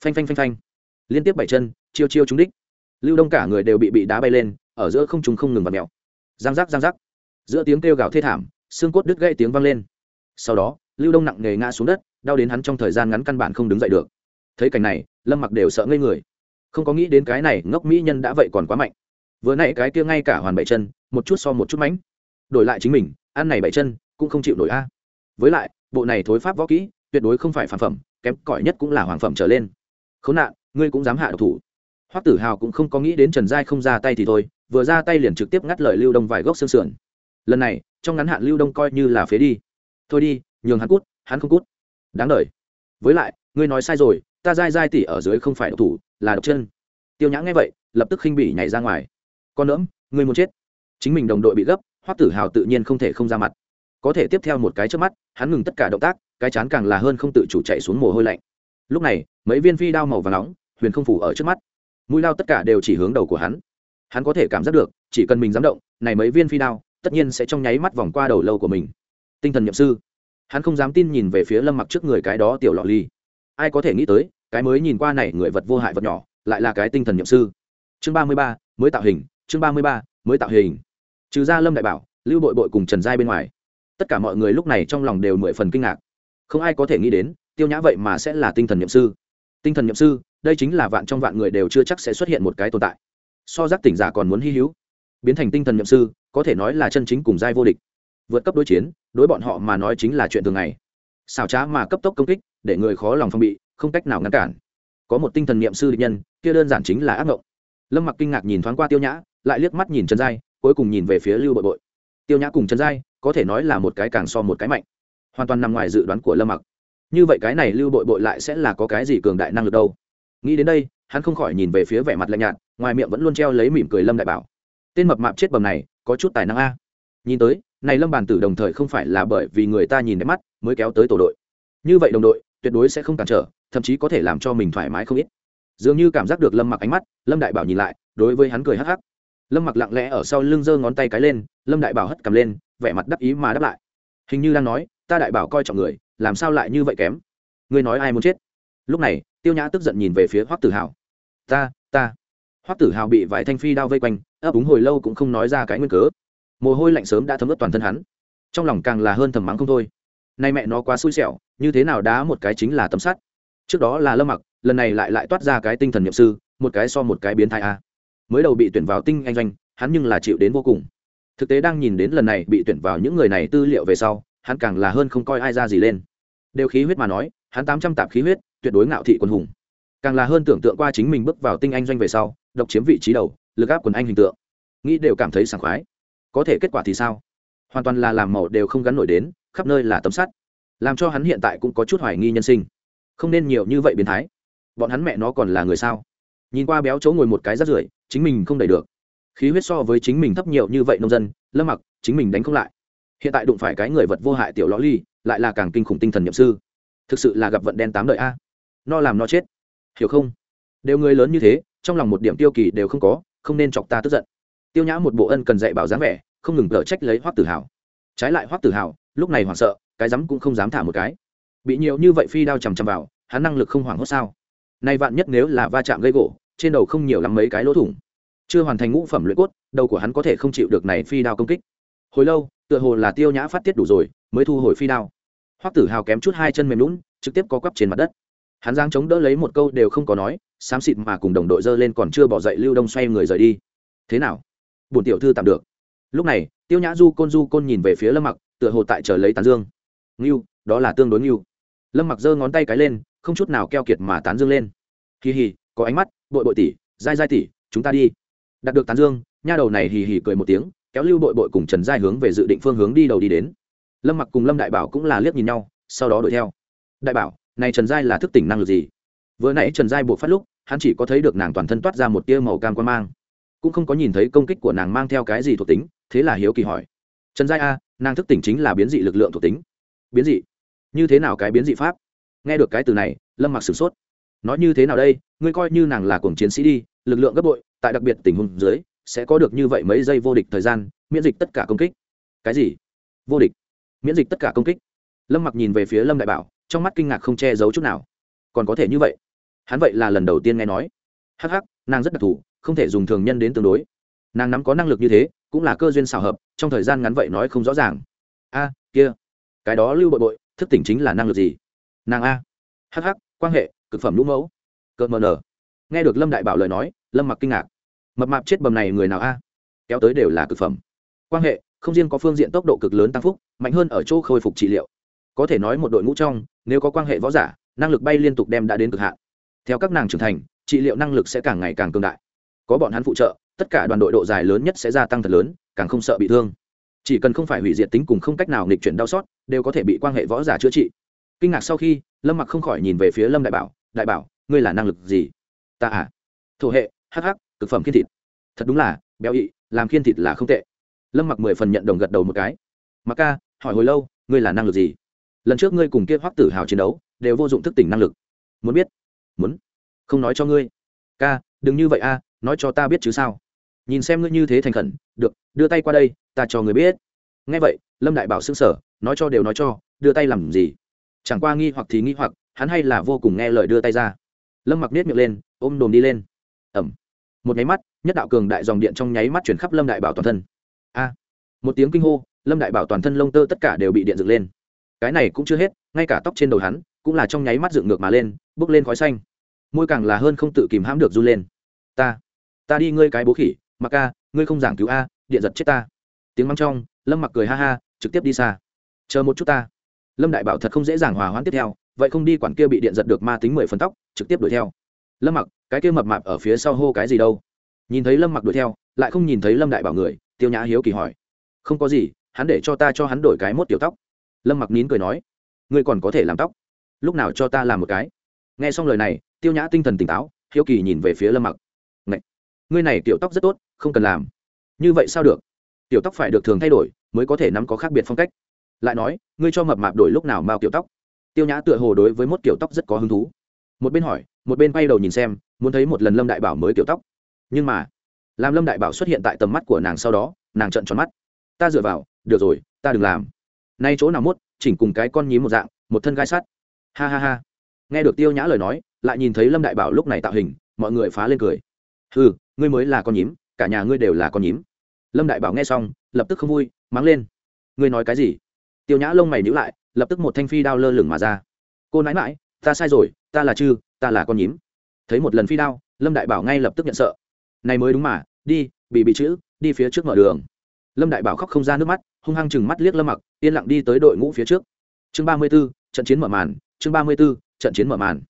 Phanh phanh phanh phanh liên tiếp bảy chân, chiêu chiêu trúng đích. Lưu đông cả người đều bị bị đá bay lên, ở giữa không trung không ngừng và mèo. Giang giác giang giác. Giữa tiếng kêu gào thê thảm, xương cốt đứt gãy tiếng vang lên. Sau đó, lưu đông nặng nề ngã xuống đất, đau đến hắn trong thời gian ngắn căn bản không đứng dậy được. Thấy cảnh này, lâm mặc đều sợ ngây người. Không có nghĩ đến cái này ngốc mỹ nhân đã vậy còn quá mạnh. Vừa nãy cái kia ngay cả hoàn bảy chân, một chút so một chút mánh đổi lại chính mình, ăn này bảy chân, cũng không chịu nổi a. Với lại, bộ này thối pháp võ kỹ, tuyệt đối không phải phản phẩm, kém cỏi nhất cũng là hoàng phẩm trở lên. Khốn nạn ngươi cũng dám hạ độc thủ. Hoắc tử hào cũng không có nghĩ đến trần giai không ra tay thì thôi, vừa ra tay liền trực tiếp ngắt lời lưu đông vài gốc xương sườn. Lần này, trong ngắn hạn lưu đông coi như là phế đi. Thôi đi, nhường hắn cút, hắn không cút. Đáng đời. Với lại, ngươi nói sai rồi, ta dai dai tỉ ở dưới không phải độc thủ, là độc chân. Tiêu nhã nghe vậy, lập tức khinh bỉ nhảy ra ngoài. Con nỡm ngươi muốn chết. Chính mình đồng đội bị gấp, hoắc tử hào tự nhiên không thể không ra mặt. Có thể tiếp theo một cái trước mắt, hắn ngừng tất cả động tác, cái chán càng là hơn không tự chủ chạy xuống mồ hôi lạnh. Lúc này, mấy viên phi đao màu và nóng huyền không phủ ở trước mắt. Mũi lao tất cả đều chỉ hướng đầu của hắn. Hắn có thể cảm giác được, chỉ cần mình dám động, này mấy viên phi đao, tất nhiên sẽ trong nháy mắt vòng qua đầu lâu của mình. Tinh thần nhậm sư. Hắn không dám tin nhìn về phía lâm mặc trước người cái đó tiểu lọ ly. Ai có thể nghĩ tới, cái mới nhìn qua này người vật vô hại vật nhỏ, lại là cái tinh thần nhậm sư. Chương ba mươi ba, mới tạo hình, chương ba mươi ba, mới tạo hình. Trừ ra lâm đại bảo, lưu bội bội cùng trần giai bên ngoài. Tất cả mọi người lúc này trong lòng đều mười phần kinh ngạc. Không ai có thể nghĩ đến, tiêu nhã vậy mà sẽ là tinh thần nhậm sư. Tinh thần nhậm sư đây chính là vạn trong vạn người đều chưa chắc sẽ xuất hiện một cái tồn tại. So giác tỉnh giả còn muốn hy hữu. Biến thành tinh thần nhậm sư, có thể nói là chân chính cùng giai vô địch. Vượt cấp đối chiến, đối bọn họ mà nói chính là chuyện thường ngày. Xảo trá mà cấp tốc công kích, để người khó lòng phong bị, không cách nào ngăn cản. Có một tinh thần niệm sư địch nhân, kia đơn giản chính là ác mộng lâm mặc kinh ngạc nhìn thoáng qua tiêu nhã, lại liếc mắt nhìn trần giai, cuối cùng nhìn về phía lưu bội bội. Tiêu nhã cùng trần giai, có thể nói là một cái càng so một cái mạnh. Hoàn toàn nằm ngoài dự đoán của lâm mặc. Như vậy cái này lưu bội bội lại sẽ là có cái gì cường đại năng lực đâu? Nghĩ đến đây, hắn không khỏi nhìn về phía vẻ mặt lạnh nhạt, ngoài miệng vẫn luôn treo lấy mỉm cười lâm đại bảo. Tên mập mạp chết bầm này, có chút tài năng a. Nhìn tới, này lâm bàn tử đồng thời không phải là bởi vì người ta nhìn đẹp mắt mới kéo tới tổ đội. Như vậy đồng đội, tuyệt đối sẽ không cản trở, thậm chí có thể làm cho mình thoải mái không ít. Dường như cảm giác được lâm mặc ánh mắt, lâm đại bảo nhìn lại, đối với hắn cười hắc hắc. Lâm mặc lặng lẽ ở sau lưng giơ ngón tay cái lên, lâm đại bảo hất cầm lên, vẻ mặt đắc ý mà đáp lại. Hình như đang nói, ta đại bảo coi trọng người, làm sao lại như vậy kém? Ngươi nói ai muốn chết? Lúc này tiêu nhã tức giận nhìn về phía hoắc tử hào. Ta ta. Hoắc tử hào bị vài thanh phi đao vây quanh, ấp úng hồi lâu cũng không nói ra cái nguyên cớ. Mồ hôi lạnh sớm đã thấm ướt toàn thân hắn. Trong lòng càng là hơn thầm mắng không thôi. Nay mẹ nó quá xui xẻo, như thế nào đá một cái chính là tấm sắt. Trước đó là lâm mặc, lần này lại lại toát ra cái tinh thần nhậm sư, một cái so một cái biến thái a. Mới đầu bị tuyển vào tinh anh doanh, hắn nhưng là chịu đến vô cùng. Thực tế đang nhìn đến lần này bị tuyển vào những người này tư liệu về sau, hắn càng là hơn không coi ai ra gì lên. Đều khí huyết mà nói, hắn tám trăm tạp khí huyết tuyệt đối ngạo thị quân hùng. Càng là hơn tưởng tượng qua chính mình bước vào tinh anh doanh về sau, độc chiếm vị trí đầu, lực áp quần anh hình tượng. Nghĩ đều cảm thấy sảng khoái. Có thể kết quả thì sao? Hoàn toàn là làm màu đều không gắn nổi đến, khắp nơi là tấm sắt. Làm cho hắn hiện tại cũng có chút hoài nghi nhân sinh. Không nên nhiều như vậy biến thái. Bọn hắn mẹ nó còn là người sao? Nhìn qua béo chỗ ngồi một cái rắt rưởi, chính mình không đẩy được. Khí huyết so với chính mình thấp nhiều như vậy nông dân, lâm mặc, chính mình đánh không lại. Hiện tại đụng phải cái người vật vô hại tiểu lõ ly, lại là càng kinh khủng tinh thần nhậm sư. Thực sự là gặp vận đen tám đời a no làm no chết. Hiểu không? Đều người lớn như thế, trong lòng một điểm tiêu kỳ đều không có, không nên chọc ta tức giận. Tiêu nhã một bộ ân cần dạy bảo dáng vẻ, không ngừng cở trách lấy hoắc tử hào trái lại hoắc tử hào lúc này hoảng sợ, cái rắm cũng không dám thả một cái. Bị nhiều như vậy phi đao chằm chằm vào, hắn năng lực không hoảng hốt sao? Nay vạn nhất nếu là va chạm gây gỗ, trên đầu không nhiều lắm mấy cái lỗ thủng. Chưa hoàn thành ngũ phẩm luyện cốt, đầu của hắn có thể không chịu được này phi đao công kích. Hồi lâu, tựa hồ là tiêu nhã phát tiết đủ rồi, mới thu hồi phi đao. Hoắc tử hào kém chút hai chân mềm lún trực tiếp có quắp trên mặt đất hắn giang chống đỡ lấy một câu đều không có nói, xám xịt mà cùng đồng đội dơ lên còn chưa bỏ dậy lưu đông xoay người rời đi. Thế nào? Bổn tiểu thư tạm được. Lúc này, tiêu nhã du côn du côn nhìn về phía lâm mặc, tựa hồ tại chờ lấy tán dương. Ngưu, đó là tương đối ngưu. Lâm mặc giơ ngón tay cái lên, không chút nào keo kiệt mà tán dương lên. Hì hì, có ánh mắt, bội bội tỷ, dai dai tỷ, chúng ta đi. Đạt được tán dương, nha đầu này hì hì cười một tiếng, kéo lưu bội bội cùng trần giai hướng về dự định phương hướng đi đầu đi đến. Lâm mặc cùng lâm đại bảo cũng là liếc nhìn nhau, sau đó đuổi theo. Đại bảo này trần giai là thức tỉnh năng lực gì? Vừa nãy trần giai buộc phát lúc, hắn chỉ có thấy được nàng toàn thân toát ra một tia màu cam quan mang. Cũng không có nhìn thấy công kích của nàng mang theo cái gì thuộc tính, thế là hiếu kỳ hỏi. Trần giai a, nàng thức tỉnh chính là biến dị lực lượng thuộc tính. Biến dị? Như thế nào cái biến dị pháp? Nghe được cái từ này, lâm mặc sửng sốt. Nói như thế nào đây? Ngươi coi như nàng là cuồng chiến sĩ đi, lực lượng gấp bội, tại đặc biệt tình huống dưới, sẽ có được như vậy mấy giây vô địch thời gian, miễn dịch tất cả công kích. Cái gì? Vô địch. Miễn dịch tất cả công kích. Lâm mặc nhìn về phía lâm đại bảo trong mắt kinh ngạc không che giấu chút nào. Còn có thể như vậy? Hắn vậy là lần đầu tiên nghe nói. Hắc hắc, nàng rất đặc thù, không thể dùng thường nhân đến tương đối. Nàng nắm có năng lực như thế, cũng là cơ duyên xào hợp, trong thời gian ngắn vậy nói không rõ ràng. A, kia. Cái đó lưu bội bội, thức tỉnh chính là năng lực gì? Nàng a. Hh quan hệ, cực phẩm lũ mẫu. Cợt mờ nở. Nghe được lâm đại bảo lời nói, lâm mặc kinh ngạc. Mập mạp chết bầm này người nào a? Kéo tới đều là cực phẩm. Quan hệ, không riêng có phương diện tốc độ cực lớn tăng phúc, mạnh hơn ở chỗ khôi phục trị liệu. Có thể nói một đội ngũ trong nếu có quan hệ võ giả, năng lực bay liên tục đem đã đến cực hạn. Theo các nàng trưởng thành, trị liệu năng lực sẽ càng ngày càng cường đại. Có bọn hắn phụ trợ, tất cả đoàn đội độ dài lớn nhất sẽ gia tăng thật lớn, càng không sợ bị thương. Chỉ cần không phải hủy diệt tính cùng không cách nào nghịch chuyển đau xót, đều có thể bị quan hệ võ giả chữa trị. Kinh ngạc sau khi, lâm mặc không khỏi nhìn về phía lâm đại bảo đại bảo, ngươi là năng lực gì? Ta à. Thổ hệ hh cực phẩm khiên thịt. Thật đúng là, béo ị, làm khiên thịt là không tệ. Lâm mặc mười phần nhận đồng gật đầu một cái. Mặc ca, hỏi hồi lâu, ngươi là năng lực gì? Lần trước ngươi cùng kia hoắc tử hào chiến đấu, đều vô dụng thức tỉnh năng lực. Muốn biết? Muốn. Không nói cho ngươi. Ca, đừng như vậy a, nói cho ta biết chứ sao? Nhìn xem ngươi như thế thành khẩn, được, đưa tay qua đây, ta cho người biết. Nghe vậy, lâm đại bảo xưng sở nói cho đều nói cho, đưa tay làm gì? Chẳng qua nghi hoặc thì nghi hoặc, hắn hay là vô cùng nghe lời đưa tay ra. Lâm mặc nết miệng lên, ôm đồm đi lên. Ẩm. Một nháy mắt, nhất đạo cường đại dòng điện trong nháy mắt chuyển khắp lâm đại bảo toàn thân. A. Một tiếng kinh hô, lâm đại bảo toàn thân lông tơ tất cả đều bị điện dựng lên cái này cũng chưa hết, ngay cả tóc trên đầu hắn cũng là trong nháy mắt dựng ngược mà lên bước lên khói xanh. Môi càng là hơn không tự kìm hãm được run lên. Ta ta đi ngươi cái bố khỉ, mặc ca ngươi không giảng cứu a, điện giật chết ta. Tiếng mắng trong, lâm mặc cười ha ha, trực tiếp đi xa. Chờ một chút ta. Lâm đại bảo thật không dễ dàng hòa hoãn tiếp theo, vậy không đi quản kia bị điện giật được ma tính mười phần tóc, trực tiếp đuổi theo. Lâm mặc, cái kia mập mạp ở phía sau hô cái gì đâu? Nhìn thấy lâm mặc đuổi theo, lại không nhìn thấy lâm đại bảo người, tiêu nhã hiếu kỳ hỏi. Không có gì, hắn để cho ta cho hắn đổi cái mốt tiểu tóc lâm mặc nín cười nói, ngươi còn có thể làm tóc. Lúc nào cho ta làm một cái? Nghe xong lời này, tiêu nhã tinh thần tỉnh táo, hiếu kỳ nhìn về phía lâm mặc. Ngậy! ngươi này tiểu tóc rất tốt, không cần làm. Như vậy sao được? Tiểu tóc phải được thường thay đổi, mới có thể nắm có khác biệt phong cách. Lại nói, ngươi cho mập mạp đổi lúc nào mao kiểu tóc? Tiêu nhã tựa hồ đối với một kiểu tóc rất có hứng thú. Một bên hỏi, một bên quay đầu nhìn xem, muốn thấy một lần lâm đại bảo mới kiểu tóc. Nhưng mà, làm lâm đại bảo xuất hiện tại tầm mắt của nàng sau đó, nàng trận tròn mắt. Ta dựa vào, được rồi, ta đừng làm nay chỗ nào mốt, chỉnh cùng cái con nhím một dạng, một thân gai sắt. Ha ha ha. Nghe được tiêu nhã lời nói, lại nhìn thấy lâm đại bảo lúc này tạo hình, mọi người phá lên cười. Ừ ngươi mới là con nhím, cả nhà ngươi đều là con nhím. Lâm đại bảo nghe xong, lập tức không vui, mắng lên. Ngươi nói cái gì? Tiêu nhã lông mày nhữ lại, lập tức một thanh phi đao lơ lửng mà ra. Cô nãi mãi ta sai rồi, ta là chư ta là con nhím. Thấy một lần phi đao, lâm đại bảo ngay lập tức nhận sợ. Này mới đúng mà, đi, bị bị chữ, đi phía trước mở đường lâm đại bảo khóc không ra nước mắt, hung hăng chừng mắt liếc lâm mặc, yên lặng đi tới đội ngũ phía trước. Chương ba mươi b ố trận chiến mở màn, chương ba mươi b ố trận chiến mở màn.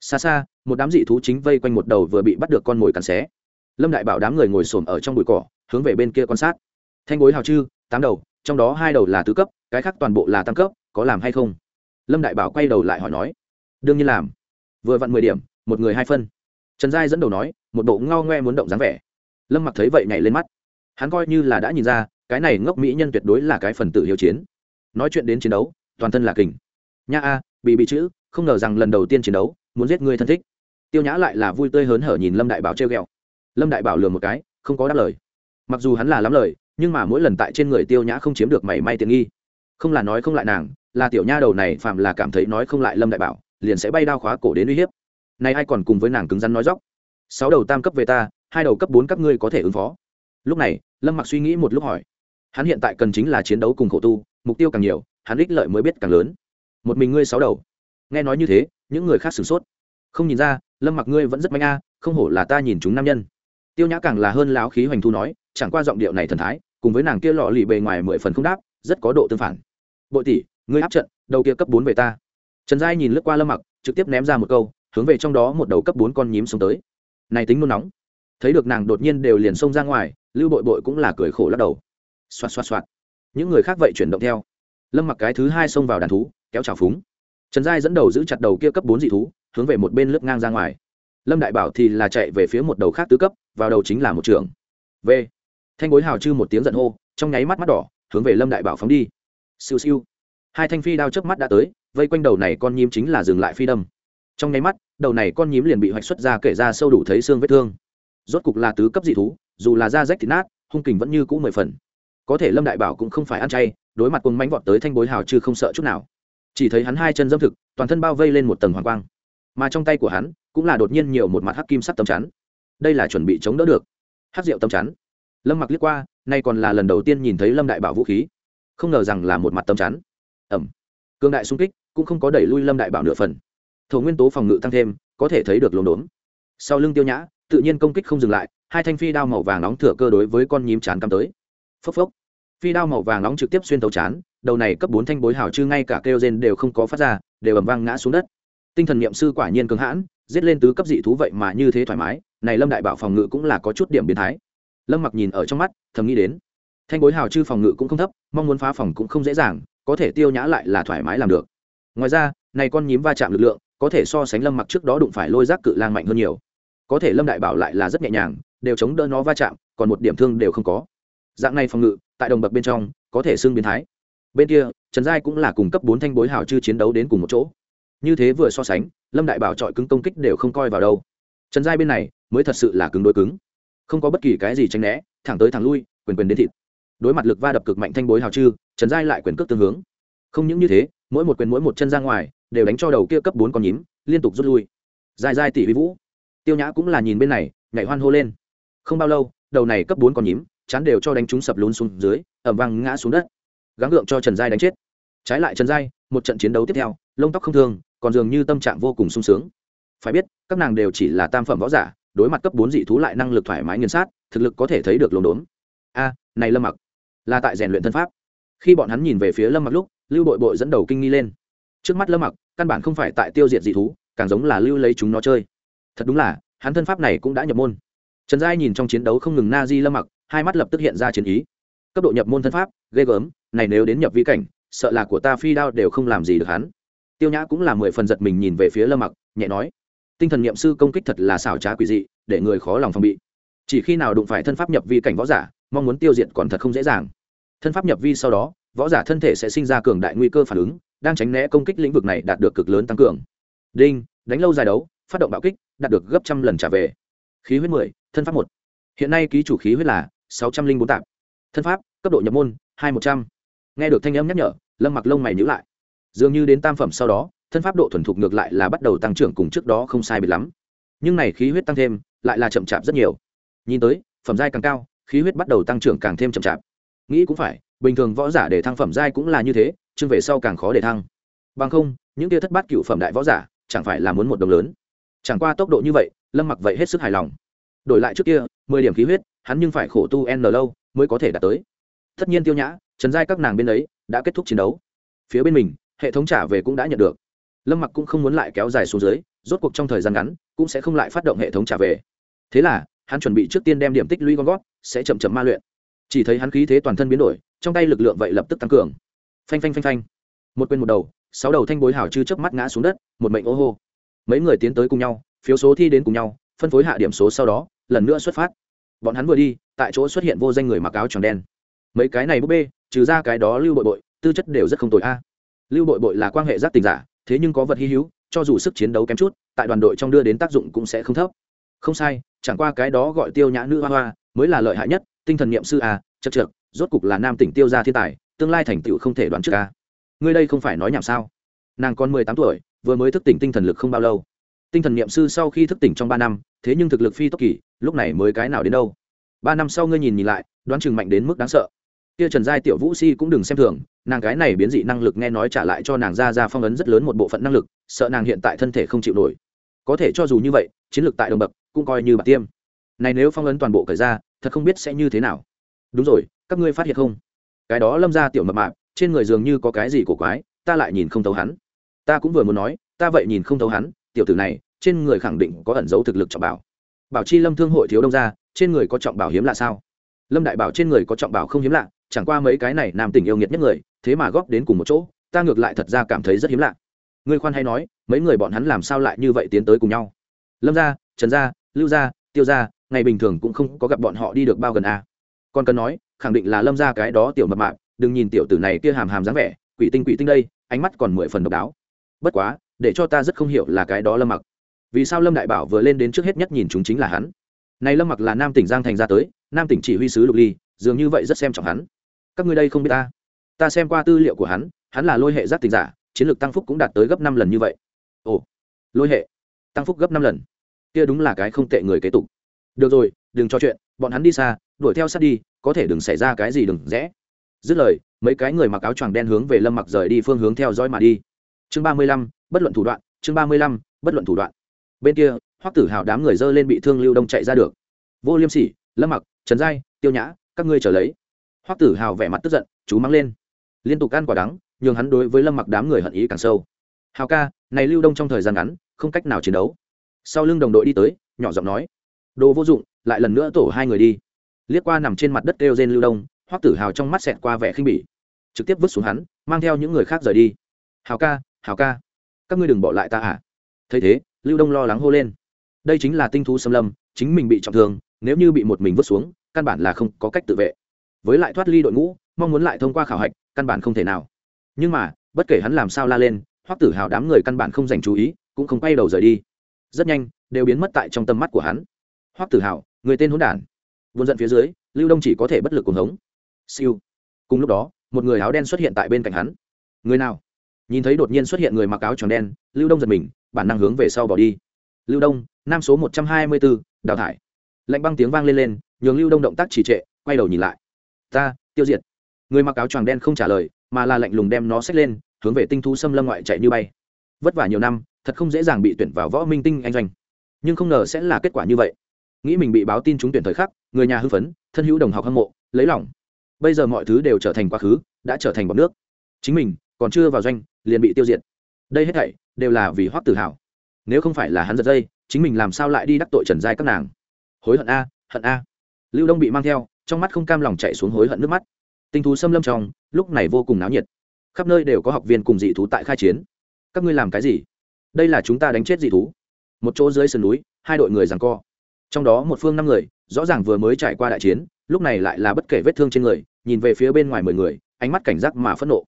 Xa xa, một đám dị thú chính vây quanh một đầu vừa bị bắt được con mồi cắn xé. Lâm đại bảo đám người ngồi xổm ở trong bụi cỏ, hướng về bên kia quan sát. Thanh gối hào chư, tám đầu, trong đó hai đầu là tứ cấp, cái khác toàn bộ là tam cấp, có làm hay không? Lâm đại bảo quay đầu lại hỏi nói. Đương nhiên làm. Vừa vặn mười điểm, một người hai phân. Trần giai dẫn đầu nói, một bộ ngao ngoe muốn động dáng vẻ. Lâm mặc thấy vậy nhảy lên mắt hắn coi như là đã nhìn ra, cái này ngốc mỹ nhân tuyệt đối là cái phần tử hiếu chiến. Nói chuyện đến chiến đấu, toàn thân là kình. Nha a, bị bị chữ, không ngờ rằng lần đầu tiên chiến đấu, muốn giết người thân thích. Tiêu nhã lại là vui tươi hớn hở nhìn lâm đại bảo treo g ẹ o lâm đại bảo lừa một cái, không có đáp lời. Mặc dù hắn là lắm lời, nhưng mà mỗi lần tại trên người tiêu nhã không chiếm được mảy may tiện nghi. Không là nói không lại nàng, là tiểu nha đầu này phạm là cảm thấy nói không lại lâm đại bảo, liền sẽ bay đao khóa cổ đến uy hiếp. Nay ai còn cùng với nàng cứng rắn nói dóc? Sáu đầu tam cấp về ta, hai đầu cấp bốn các ngươi có thể ứng phó. Lúc này lâm mặc suy nghĩ một lúc hỏi. Hắn hiện tại cần chính là chiến đấu cùng khổ tu, mục tiêu càng nhiều, hắn ích lợi mới biết càng lớn. Một mình ngươi sáu đầu. Nghe nói như thế, những người khác sửng sốt. Không nhìn ra, lâm mặc ngươi vẫn rất manh a, không hổ là ta nhìn chúng nam nhân. Tiêu nhã càng là hơn láo khí hoành thu nói, chẳng qua giọng điệu này thần thái, cùng với nàng kia lọ lì bề ngoài mười phần không đáp, rất có độ tương phản. Bội tỷ, ngươi áp trận, đầu kia cấp bốn về ta. Trần giai nhìn lướt qua lâm mặc, trực tiếp ném ra một câu, hướng về trong đó một đầu cấp bốn con nhím xuống tới. Này tính nôn nóng thấy được nàng đột nhiên đều liền xông ra ngoài, lưu bội bội cũng là cười khổ lắc đầu. Xoạt xoạt xoạt. Những người khác vậy chuyển động theo. Lâm mặc cái thứ hai xông vào đàn thú, kéo trào phúng. Trần giai dẫn đầu giữ chặt đầu kia cấp bốn dị thú, hướng về một bên lướt ngang ra ngoài. Lâm đại bảo thì là chạy về phía một đầu khác tứ cấp, vào đầu chính là một trường v. Thanh bối hào chư một tiếng giận hô, trong nháy mắt mắt đỏ, hướng về lâm đại bảo phóng đi. Siêu siêu. Hai thanh phi đao chớp mắt đã tới, vây quanh đầu này con nhím chính là dừng lại phi đâm. Trong nháy mắt, đầu này con nhím liền bị hoạch xuất ra kể ra sâu đủ thấy xương vết thương rốt cục là tứ cấp dị thú, dù là da rách thịt nát, hung kình vẫn như cũ mười phần. Có thể lâm đại bảo cũng không phải ăn chay, đối mặt quân mánh vọt tới thanh bối hào chứ không sợ chút nào. Chỉ thấy hắn hai chân dâm thực, toàn thân bao vây lên một tầng hoàng quang. Mà trong tay của hắn, cũng là đột nhiên nhiều một mặt hắc kim sắt tấm chắn. Đây là chuẩn bị chống đỡ được. Hắc rượu tấm chắn. Lâm mặc liếc qua, nay còn là lần đầu tiên nhìn thấy lâm đại bảo vũ khí. Không ngờ rằng là một mặt tấm chắn. Ẩm cương đại xung kích, cũng không có đẩy lui lâm đại bảo nửa phần. Thổ nguyên tố phòng ngự tăng thêm, có thể thấy được lồn đốn. Sau lưng tiêu nhã tự nhiên công kích không dừng lại, hai thanh phi đao màu vàng nóng thừa cơ đối với con nhím chán cắm tới. Phốc phốc. Phi đao màu vàng nóng trực tiếp xuyên tấu chán, đầu này cấp bốn thanh bối hảo chứ ngay cả kêu gen đều không có phát ra, đều ầm vang ngã xuống đất. Tinh thần niệm sư quả nhiên cứng hãn, giết lên tứ cấp dị thú vậy mà như thế thoải mái, này lâm đại bảo phòng ngự cũng là có chút điểm biến thái. Lâm mặc nhìn ở trong mắt, thầm nghĩ đến, thanh bối hào chư phòng ngự cũng không thấp, mong muốn phá phòng cũng không dễ dàng, có thể tiêu nhã lại là thoải mái làm được. Ngoài ra, này con nhím va chạm lực lượng, có thể so sánh lâm mặc trước đó đụng phải lôi rác cự lang mạnh hơn nhiều có thể lâm đại bảo lại là rất nhẹ nhàng, đều chống đỡ nó va chạm, còn một điểm thương đều không có. Dạng này phòng ngự, tại đồng bậc bên trong, có thể xưng biến thái. Bên kia, trần giai cũng là cùng cấp bốn thanh bối hào chư chiến đấu đến cùng một chỗ. Như thế vừa so sánh, lâm đại bảo trọi cứng công kích đều không coi vào đâu. Trần giai bên này, mới thật sự là cứng đối cứng. Không có bất kỳ cái gì tránh né, thẳng tới thẳng lui, quyền quyền đến thịt. Đối mặt lực va đập cực mạnh thanh bối hào chư, trần giai lại quyền cước tương hướng. Không những như thế, mỗi một quyền mỗi một chân ra ngoài, đều đánh cho đầu kia cấp bốn con nhím, liên tục rút lui. Dài dài tỷ vi vũ tiêu nhã cũng là nhìn bên này, nhảy hoan hô lên. Không bao lâu, đầu này cấp bốn con nhím, chán đều cho đánh chúng sập lún xuống dưới ẩm văng ngã xuống đất. Gắng gượng cho trần giai đánh chết. Trái lại trần giai, một trận chiến đấu tiếp theo, lông tóc không thương, còn dường như tâm trạng vô cùng sung sướng. Phải biết, các nàng đều chỉ là tam phẩm võ giả, đối mặt cấp bốn dị thú lại năng lực thoải mái nghiên sát, thực lực có thể thấy được lồn đốn. A, này lâm mặc, là tại rèn luyện thân pháp. Khi bọn hắn nhìn về phía lâm mặc lúc, lưu bội bội dẫn đầu kinh nghi lên. Trước mắt lâm mặc, căn bản không phải tại tiêu diệt dị thú, càng giống là lưu lấy chúng nó chơi thật đúng là, hắn thân pháp này cũng đã nhập môn. Trần giai nhìn trong chiến đấu không ngừng na di lâm mặc, hai mắt lập tức hiện ra chiến ý. Cấp độ nhập môn thân pháp, ghê gớm, này nếu đến nhập vi cảnh, sợ là của ta phi đao đều không làm gì được hắn. Tiêu nhã cũng là mười phần giật mình nhìn về phía lâm mặc, nhẹ nói, tinh thần niệm sư công kích thật là xảo trá quỷ dị, để người khó lòng phòng bị. Chỉ khi nào đụng phải thân pháp nhập vi cảnh võ giả, mong muốn tiêu diệt còn thật không dễ dàng. Thân pháp nhập vi sau đó, võ giả thân thể sẽ sinh ra cường đại nguy cơ phản ứng, đang tránh né công kích lĩnh vực này đạt được cực lớn tăng cường. Đinh, đánh lâu dài đấu phát động bạo kích, đạt được gấp trăm lần trả về. Khí huyết mười, thân pháp một. Hiện nay ký chủ khí huyết là sáu trăm linh bốn tạp. Thân pháp, cấp độ nhập môn, hai một trăm. Nghe được thanh âm nhắc nhở, lâm mặc lông mày nhữ lại. Dường như đến tam phẩm sau đó, thân pháp độ thuần thục ngược lại là bắt đầu tăng trưởng cùng trước đó không sai biệt lắm. Nhưng này khí huyết tăng thêm, lại là chậm chạp rất nhiều. Nhìn tới, phẩm giai càng cao, khí huyết bắt đầu tăng trưởng càng thêm chậm chạp. Nghĩ cũng phải, bình thường võ giả để thăng phẩm giai cũng là như thế, chương về sau càng khó để thăng. Bằng không, những tia thất bát cựu phẩm đại võ giả chẳng phải là muốn một đồng lớn chẳng qua tốc độ như vậy, lâm mặc vậy hết sức hài lòng. Đổi lại trước kia, mười điểm khí huyết, hắn nhưng phải khổ tu n lâu mới có thể đạt tới. Tất nhiên tiêu nhã, trần giai các nàng bên ấy đã kết thúc chiến đấu. Phía bên mình, hệ thống trả về cũng đã nhận được. Lâm mặc cũng không muốn lại kéo dài xuống dưới, rốt cuộc trong thời gian ngắn cũng sẽ không lại phát động hệ thống trả về. Thế là, hắn chuẩn bị trước tiên đem điểm tích lũy gom gót sẽ chậm chậm ma luyện. Chỉ thấy hắn khí thế toàn thân biến đổi, trong tay lực lượng vậy lập tức tăng cường. Phanh phanh phanh phanh. Một quên một đầu, sáu đầu thanh bối hào chư chớp mắt ngã xuống đất, một mệnh ô hô mấy người tiến tới cùng nhau, phiếu số thi đến cùng nhau, phân phối hạ điểm số sau đó, lần nữa xuất phát. Bọn hắn vừa đi, tại chỗ xuất hiện vô danh người mặc áo tròn đen. Mấy cái này búp bê, trừ ra cái đó lưu bội bội, tư chất đều rất không tồi a. Lưu bội bội là quan hệ giác tình giả, thế nhưng có vật hy hữu, cho dù sức chiến đấu kém chút, tại đoàn đội trong đưa đến tác dụng cũng sẽ không thấp. Không sai, chẳng qua cái đó gọi tiêu nhã nữ hoa hoa, mới là lợi hại nhất, tinh thần niệm sư a, chật trượt rốt cục là nam tỉnh tiêu gia thiên tài, tương lai thành tựu không thể đoán trước a. Ngươi đây không phải nói nhảm sao? Nàng còn mười tám tuổi vừa mới thức tỉnh tinh thần lực không bao lâu. Tinh thần niệm sư sau khi thức tỉnh trong ba năm, thế nhưng thực lực phi tốc kỳ, lúc này mới cái nào đến đâu? Ba năm sau ngươi nhìn nhìn lại, đoán chừng mạnh đến mức đáng sợ. Kia trần giai tiểu vũ si cũng đừng xem thường, nàng gái này biến dị năng lực nghe nói trả lại cho nàng ra ra phong ấn rất lớn một bộ phận năng lực, sợ nàng hiện tại thân thể không chịu nổi. Có thể cho dù như vậy, chiến lược tại đồng bậc, cũng coi như bạc tiêm. Này nếu phong ấn toàn bộ cởi ra, thật không biết sẽ như thế nào. Đúng rồi, các ngươi phát hiện không? Cái đó lâm ra tiểu mập mạp, trên người dường như có cái gì cổ quái, ta lại nhìn không thấu hắn ta cũng vừa muốn nói, ta vậy nhìn không thấu hắn, tiểu tử này, trên người khẳng định có ẩn dấu thực lực trọng bảo. Bảo chi lâm thương hội thiếu đông ra trên người có trọng bảo hiếm lạ sao? Lâm đại bảo trên người có trọng bảo không hiếm lạ, chẳng qua mấy cái này nam tình yêu nghiệt nhất người, thế mà góp đến cùng một chỗ, ta ngược lại thật ra cảm thấy rất hiếm lạ. Ngươi khoan hay nói, mấy người bọn hắn làm sao lại như vậy tiến tới cùng nhau? Lâm gia, trần gia, lưu gia, tiêu gia, ngày bình thường cũng không có gặp bọn họ đi được bao gần a à. còn cần nói, khẳng định là lâm gia cái đó tiểu mập mạp, đừng nhìn tiểu tử này kia hàm hàm dáng vẻ, quỷ tinh quỷ tinh đây, ánh mắt còn mười phần độc đáo bất quá, để cho ta rất không hiểu là cái đó lâm mặc. Vì sao lâm đại bảo vừa lên đến trước hết nhất nhìn chúng chính là hắn? Này lâm mặc là nam tỉnh giang thành ra tới, nam tỉnh chỉ huy sứ lục ly, dường như vậy rất xem trọng hắn. Các ngươi đây không biết ta. Ta xem qua tư liệu của hắn hắn là lôi hệ giác tình giả, chiến lược tăng phúc cũng đạt tới gấp năm lần như vậy. Ồ, lôi hệ, tăng phúc gấp năm lần. Kia đúng là cái không tệ người kế tục. Được rồi, đừng cho chuyện, bọn hắn đi xa, đuổi theo sát đi, có thể đừng xảy ra cái gì đừng rẽ. Dứt lời, mấy cái người mặc áo choàng đen hướng về lâm mặc rời đi phương hướng theo dõi mà đi chương ba mươi lăm, bất luận thủ đoạn, chương ba mươi lăm, bất luận thủ đoạn. Bên kia, hoắc tử hào đám người dơ lên bị thương lưu đông chạy ra được. Vô liêm sỉ, lâm mặc, trần giai, tiêu nhã, các ngươi trở lấy. Hoắc tử hào vẻ mặt tức giận, chú mắng lên. Liên tục ăn quả đắng, nhường hắn đối với lâm mặc đám người hận ý càng sâu. Hào ca, này lưu đông trong thời gian ngắn, không cách nào chiến đấu. Sau lưng đồng đội đi tới, nhỏ giọng nói. Đồ vô dụng, lại lần nữa tổ hai người đi. Liếc qua nằm trên mặt đất kêu rên lưu đông, hoắc tử hào trong mắt xẹt qua vẻ khinh bỉ. Trực tiếp vứt xuống hắn, mang theo những người khác rời đi. Hào ca hào ca, các ngươi đừng bỏ lại ta à? Thấy thế, lưu đông lo lắng hô lên. Đây chính là tinh thú xâm lâm, chính mình bị trọng thương, nếu như bị một mình vứt xuống, căn bản là không có cách tự vệ. Với lại thoát ly đội ngũ, mong muốn lại thông qua khảo hạch, căn bản không thể nào. Nhưng mà, bất kể hắn làm sao la lên, hoắc tử hào đám người căn bản không dành chú ý, cũng không quay đầu rời đi. Rất nhanh, đều biến mất tại trong tầm mắt của hắn. Hoắc tử hào, người tên hỗn đản. Vốn giận phía dưới, lưu đông chỉ có thể bất lực cuồng hống. Siêu. Cùng lúc đó, một người áo đen xuất hiện tại bên cạnh hắn. Người nào? Nhìn thấy đột nhiên xuất hiện người mặc áo tròn đen, lưu đông giật mình, bản năng hướng về sau bỏ đi. Lưu đông, nam số một trăm hai mươi bốn, đào thải. Lạnh băng tiếng vang lên lên, nhường lưu đông động tác trì trệ, quay đầu nhìn lại. Ta, tiêu diệt. Người mặc áo choàng đen không trả lời, mà là lạnh lùng đem nó xách lên, hướng về tinh thú xâm lâm ngoại chạy như bay. Vất vả nhiều năm, thật không dễ dàng bị tuyển vào võ minh tinh anh doanh. Nhưng không ngờ sẽ là kết quả như vậy. Nghĩ mình bị báo tin trúng tuyển thời khắc, người nhà hư phấn, thân hữu đồng học hâm mộ, lấy lòng. Bây giờ mọi thứ đều trở thành quá khứ, đã trở thành bọc nước. Chính mình còn chưa vào doanh, liền bị tiêu diệt. Đây hết thảy đều là vì hoắc tử hào nếu không phải là hắn giật dây, chính mình làm sao lại đi đắc tội trần giai các nàng? Hối hận a hận a. Lưu đông bị mang theo, trong mắt không cam lòng chạy xuống hối hận nước mắt. Tinh thú xâm lâm trong, lúc này vô cùng náo nhiệt. Khắp nơi đều có học viên cùng dị thú tại khai chiến. Các ngươi làm cái gì? Đây là chúng ta đánh chết dị thú. Một chỗ dưới sườn núi, hai đội người rằng co. Trong đó một phương năm người, rõ ràng vừa mới trải qua đại chiến, lúc này lại là bất kể vết thương trên người, nhìn về phía bên ngoài mười người, ánh mắt cảnh giác mà phẫn nộ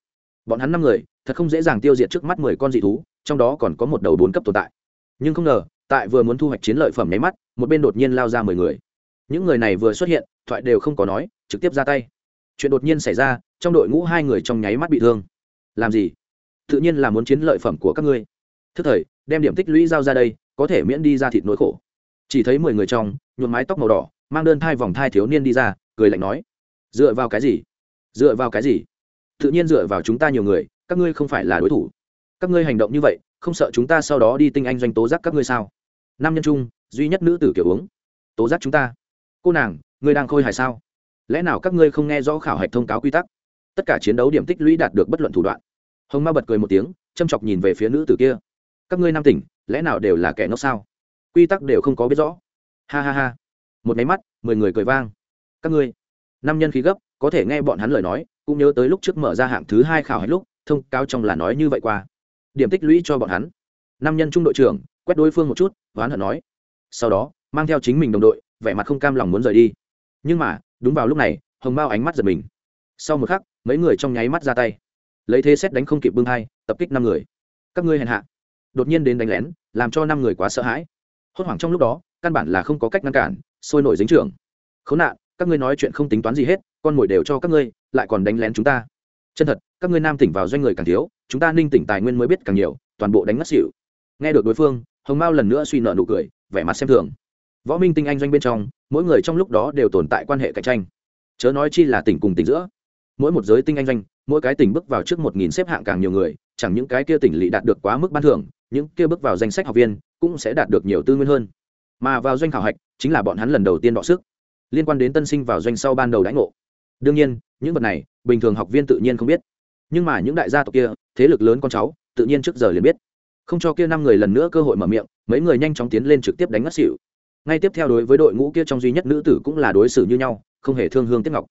bọn hắn năm người, thật không dễ dàng tiêu diệt trước mắt mười con dị thú, trong đó còn có một đầu bốn cấp tồn tại. Nhưng không ngờ, tại vừa muốn thu hoạch chiến lợi phẩm nháy mắt, một bên đột nhiên lao ra mười người. Những người này vừa xuất hiện, thoại đều không có nói, trực tiếp ra tay. Chuyện đột nhiên xảy ra, trong đội ngũ hai người trong nháy mắt bị thương. Làm gì? Tự nhiên là muốn chiến lợi phẩm của các ngươi. Thức thời, đem điểm tích lũy giao ra đây, có thể miễn đi ra thịt nỗi khổ. Chỉ thấy mười người trong, nhuộm mái tóc màu đỏ, mang đơn thai vòng thai thiếu niên đi ra, cười lạnh nói. Dựa vào cái gì? Dựa vào cái gì? Tự nhiên dựa vào chúng ta nhiều người, các ngươi không phải là đối thủ. Các ngươi hành động như vậy, không sợ chúng ta sau đó đi tinh anh doanh tố giác các ngươi sao? Nam nhân trung, duy nhất nữ tử kiểu uống. Tố giác chúng ta. Cô nàng, ngươi đang khôi hài sao? Lẽ nào các ngươi không nghe rõ khảo hạch thông cáo quy tắc? Tất cả chiến đấu điểm tích lũy đạt được bất luận thủ đoạn. Hồng ma bật cười một tiếng, châm chọc nhìn về phía nữ tử kia. Các ngươi nam tỉnh, lẽ nào đều là kẻ ngốc sao? Quy tắc đều không có biết rõ. Ha ha ha. Một máy mắt, mười người cười vang. Các ngươi, nam nhân khí gấp, có thể nghe bọn hắn lời nói cũng nhớ tới lúc trước mở ra hạng thứ hai khảo hết lúc, thông cao trong là nói như vậy qua. Điểm tích lũy cho bọn hắn. Năm nhân trung đội trưởng, quét đối phương một chút oán hận nói. Sau đó, mang theo chính mình đồng đội, vẻ mặt không cam lòng muốn rời đi. Nhưng mà, đúng vào lúc này, hồng mao ánh mắt giật mình. Sau một khắc, mấy người trong nháy mắt ra tay. Lấy thế xét đánh không kịp bưng hai, tập kích năm người. Các ngươi hèn hạ. Đột nhiên đến đánh lén, làm cho năm người quá sợ hãi. Hốt hoảng trong lúc đó, căn bản là không có cách ngăn cản, sôi nổi dính trưởng. Khốn nạn, các ngươi nói chuyện không tính toán gì hết con mồi đều cho các ngươi, lại còn đánh lén chúng ta. Chân thật, các ngươi nam tỉnh vào doanh người càng thiếu, chúng ta ninh tỉnh tài nguyên mới biết càng nhiều, toàn bộ đánh ngất xỉu. Nghe được đối phương, hồng mao lần nữa suy nợ nụ cười, vẻ mặt xem thường. Võ minh tinh anh doanh bên trong, mỗi người trong lúc đó đều tồn tại quan hệ cạnh tranh. Chớ nói chi là tỉnh cùng tỉnh giữa. Mỗi một giới tinh anh doanh, mỗi cái tỉnh bước vào trước một nghìn xếp hạng càng nhiều người, chẳng những cái kia tỉnh lỵ đạt được quá mức ban thưởng, những kia bước vào danh sách học viên cũng sẽ đạt được nhiều tư nguyên hơn. Mà vào doanh khảo hạch, chính là bọn hắn lần đầu tiên đọ sức. Liên quan đến tân sinh vào doanh sau ban đầu đãi ngộ đương nhiên, những vật này, bình thường học viên tự nhiên không biết. Nhưng mà những đại gia tộc kia, thế lực lớn con cháu, tự nhiên trước giờ liền biết. Không cho kia năm người lần nữa cơ hội mở miệng, mấy người nhanh chóng tiến lên trực tiếp đánh ngất xỉu. Ngay tiếp theo đối với đội ngũ kia trong duy nhất nữ tử cũng là đối xử như nhau, không hề thương hương tiếp ngọc.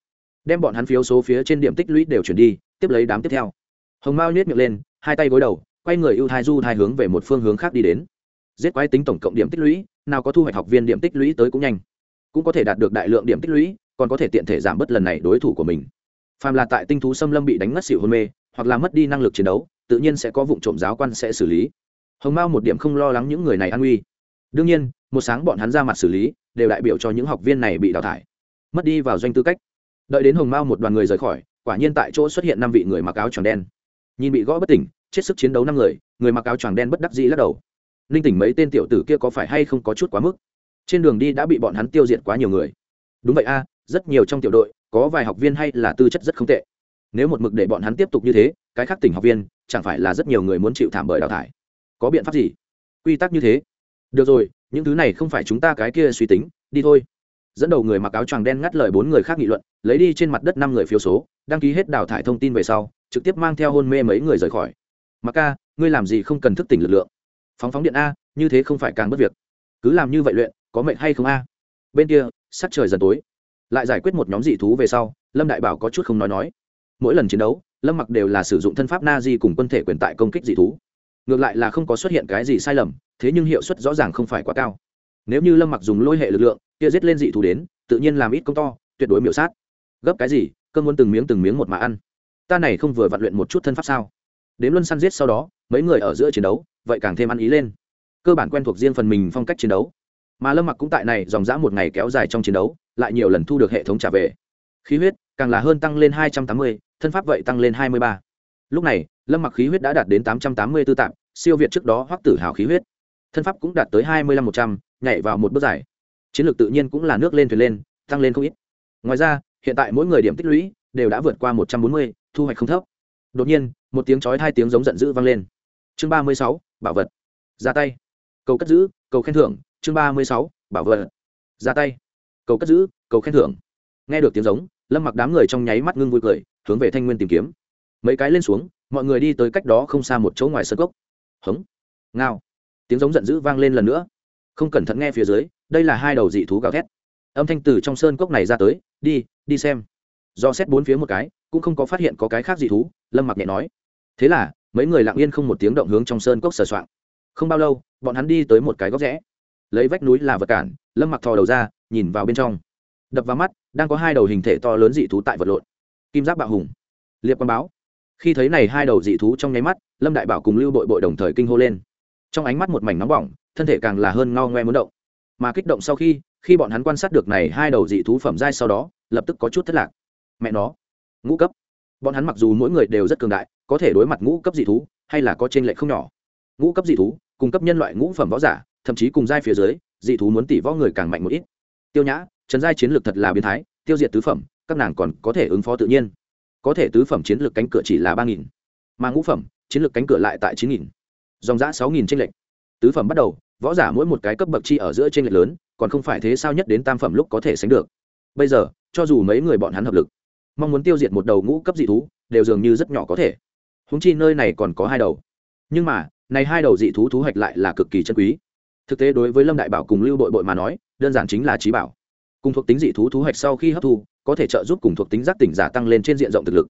Đem bọn hắn phiếu số phía trên điểm tích lũy đều chuyển đi, tiếp lấy đám tiếp theo. Hồng mao nhét miệng lên, hai tay gối đầu, quay người ưu thai du thai hướng về một phương hướng khác đi đến. Giết quái tính tổng cộng điểm tích lũy, nào có thu hoạch học viên điểm tích lũy tới cũng nhanh. Cũng có thể đạt được đại lượng điểm tích lũy còn có thể tiện thể giảm bớt lần này đối thủ của mình. Phàm là tại tinh thú xâm lâm bị đánh ngất xỉu hôn mê, hoặc là mất đi năng lực chiến đấu, tự nhiên sẽ có vụ trộm giáo quan sẽ xử lý. Hồng mao một điểm không lo lắng những người này an nguy đương nhiên, một sáng bọn hắn ra mặt xử lý, đều đại biểu cho những học viên này bị đào thải. Mất đi vào doanh tư cách. Đợi đến hồng mao một đoàn người rời khỏi, quả nhiên tại chỗ xuất hiện năm vị người mặc áo tròn đen. Nhìn bị gõ bất tỉnh, chết sức chiến đấu năm người người mặc áo tròn đen bất đắc dĩ lắc đầu. Linh tỉnh mấy tên tiểu tử kia có phải hay không có chút quá mức? Trên đường đi đã bị bọn hắn tiêu diệt quá nhiều người. Đúng vậy a rất nhiều trong tiểu đội, có vài học viên hay là tư chất rất không tệ. Nếu một mực để bọn hắn tiếp tục như thế, cái khác tỉnh học viên, chẳng phải là rất nhiều người muốn chịu thảm bởi đào thải. Có biện pháp gì? Quy tắc như thế. Được rồi, những thứ này không phải chúng ta cái kia suy tính, đi thôi. Dẫn đầu người mặc áo choàng đen ngắt lời bốn người khác nghị luận, lấy đi trên mặt đất năm người phiếu số, đăng ký hết đào thải thông tin về sau, trực tiếp mang theo hôn mê mấy người rời khỏi. Mặc ca, ngươi làm gì không cần thức tỉnh lực lượng? Phóng phóng điện a, như thế không phải càng mất việc. Cứ làm như vậy luyện, có mệnh hay không a? Bên kia, sắc trời dần tối lại giải quyết một nhóm dị thú về sau, lâm đại bảo có chút không nói nói. Mỗi lần chiến đấu, lâm mặc đều là sử dụng thân pháp na di cùng quân thể quyền tại công kích dị thú. Ngược lại là không có xuất hiện cái gì sai lầm, thế nhưng hiệu suất rõ ràng không phải quá cao. Nếu như lâm mặc dùng lôi hệ lực lượng, kia giết lên dị thú đến, tự nhiên làm ít công to, tuyệt đối miểu sát. Gấp cái gì cơn muốn từng miếng từng miếng một mà ăn. Ta này không vừa vặn luyện một chút thân pháp sao? Đến luân săn giết sau đó, mấy người ở giữa chiến đấu, vậy càng thêm ăn ý lên. Cơ bản quen thuộc riêng phần mình phong cách chiến đấu. Mà lâm mặc cũng tại này dòng dã một ngày kéo dài trong chiến đấu lại nhiều lần thu được hệ thống trả về. Khí huyết càng là hơn tăng lên hai trăm tám mươi, thân pháp vậy tăng lên hai mươi ba. Lúc này, lâm mặc khí huyết đã đạt đến tám trăm tám mươi tư tạm siêu việt trước đó hoắc tử hào khí huyết. Thân pháp cũng đạt tới hai mươi lăm một trăm, nhảy vào một bước giải. Chiến lược tự nhiên cũng là nước lên thuyền lên, tăng lên không ít. Ngoài ra, hiện tại mỗi người điểm tích lũy đều đã vượt qua một trăm bốn mươi, thu hoạch không thấp. Đột nhiên, một tiếng chói hai tiếng giống giận dữ vang lên. Chương ba mươi sáu, bảo vật. Ra tay. Cầu cất giữ, cầu khen thưởng. Chương ba mươi sáu, bảo vật. Ra tay cầu cất giữ, cầu khen thưởng. Nghe được tiếng giống, lâm mặc đám người trong nháy mắt ngưng vui cười, hướng về thanh nguyên tìm kiếm. Mấy cái lên xuống, mọi người đi tới cách đó không xa một chỗ ngoài sân cốc. Hống. Ngao. Tiếng giống giận dữ vang lên lần nữa. Không cẩn thận nghe phía dưới, đây là hai đầu dị thú gào thét. Âm thanh từ trong sơn cốc này ra tới, đi đi xem. Do xét bốn phía một cái, cũng không có phát hiện có cái khác dị thú, lâm mặc nhẹ nói. Thế là, mấy người lặng yên không một tiếng động hướng trong sơn cốc sờ soạng. Không bao lâu, bọn hắn đi tới một cái góc rẽ. Lấy vách núi là vật cản, lâm mặc thò đầu ra nhìn vào bên trong. Đập vào mắt, đang có hai đầu hình thể to lớn dị thú tại vật lộn. Kim giáp bạo hùng. Liệp quan báo. Khi thấy này hai đầu dị thú trong nháy mắt, lâm đại bảo cùng lưu bội bội đồng thời kinh hô lên. Trong ánh mắt một mảnh nóng bỏng, thân thể càng là hơn ngao ngoe muốn động. Mà kích động sau khi khi bọn hắn quan sát được này hai đầu dị thú phẩm giai sau đó, lập tức có chút thất lạc. Mẹ nó. Ngũ cấp. Bọn hắn mặc dù mỗi người đều rất cường đại, có thể đối mặt ngũ cấp dị thú, hay là có t r ê n lệch không nhỏ. Ngũ cấp dị thú, cung cấp nhân loại ngũ phẩm võ giả, thậm chí cùng giai phía dưới, dị thú muốn tỷ võ người càng mạnh một ít tiêu nhã, trần giai chiến lược thật là biến thái, tiêu diệt tứ phẩm, các nàng còn có thể ứng phó tự nhiên. Có thể tứ phẩm chiến lược cánh cửa chỉ là ba nghìn, mà ngũ phẩm chiến lược cánh cửa lại tại chín nghìn. Dòng giã sáu nghìn tranh lệch. Tứ phẩm bắt đầu, võ giả mỗi một cái cấp bậc chi ở giữa tranh lệch lớn, còn không phải thế sao nhất đến tam phẩm lúc có thể sánh được. Bây giờ, cho dù mấy người bọn hắn hợp lực, mong muốn tiêu diệt một đầu ngũ cấp dị thú, đều dường như rất nhỏ có thể. Húng chi nơi này còn có hai đầu. Nhưng mà, này hai đầu dị thú thú hoạch lại là cực kỳ chân quý thực tế đối với lâm đại bảo cùng lưu bội bội mà nói, đơn giản chính là trí bảo. Cùng thuộc tính dị thú thú hoạch sau khi hấp thu, có thể trợ giúp cùng thuộc tính giác tỉnh giả tăng lên trên diện rộng thực lực.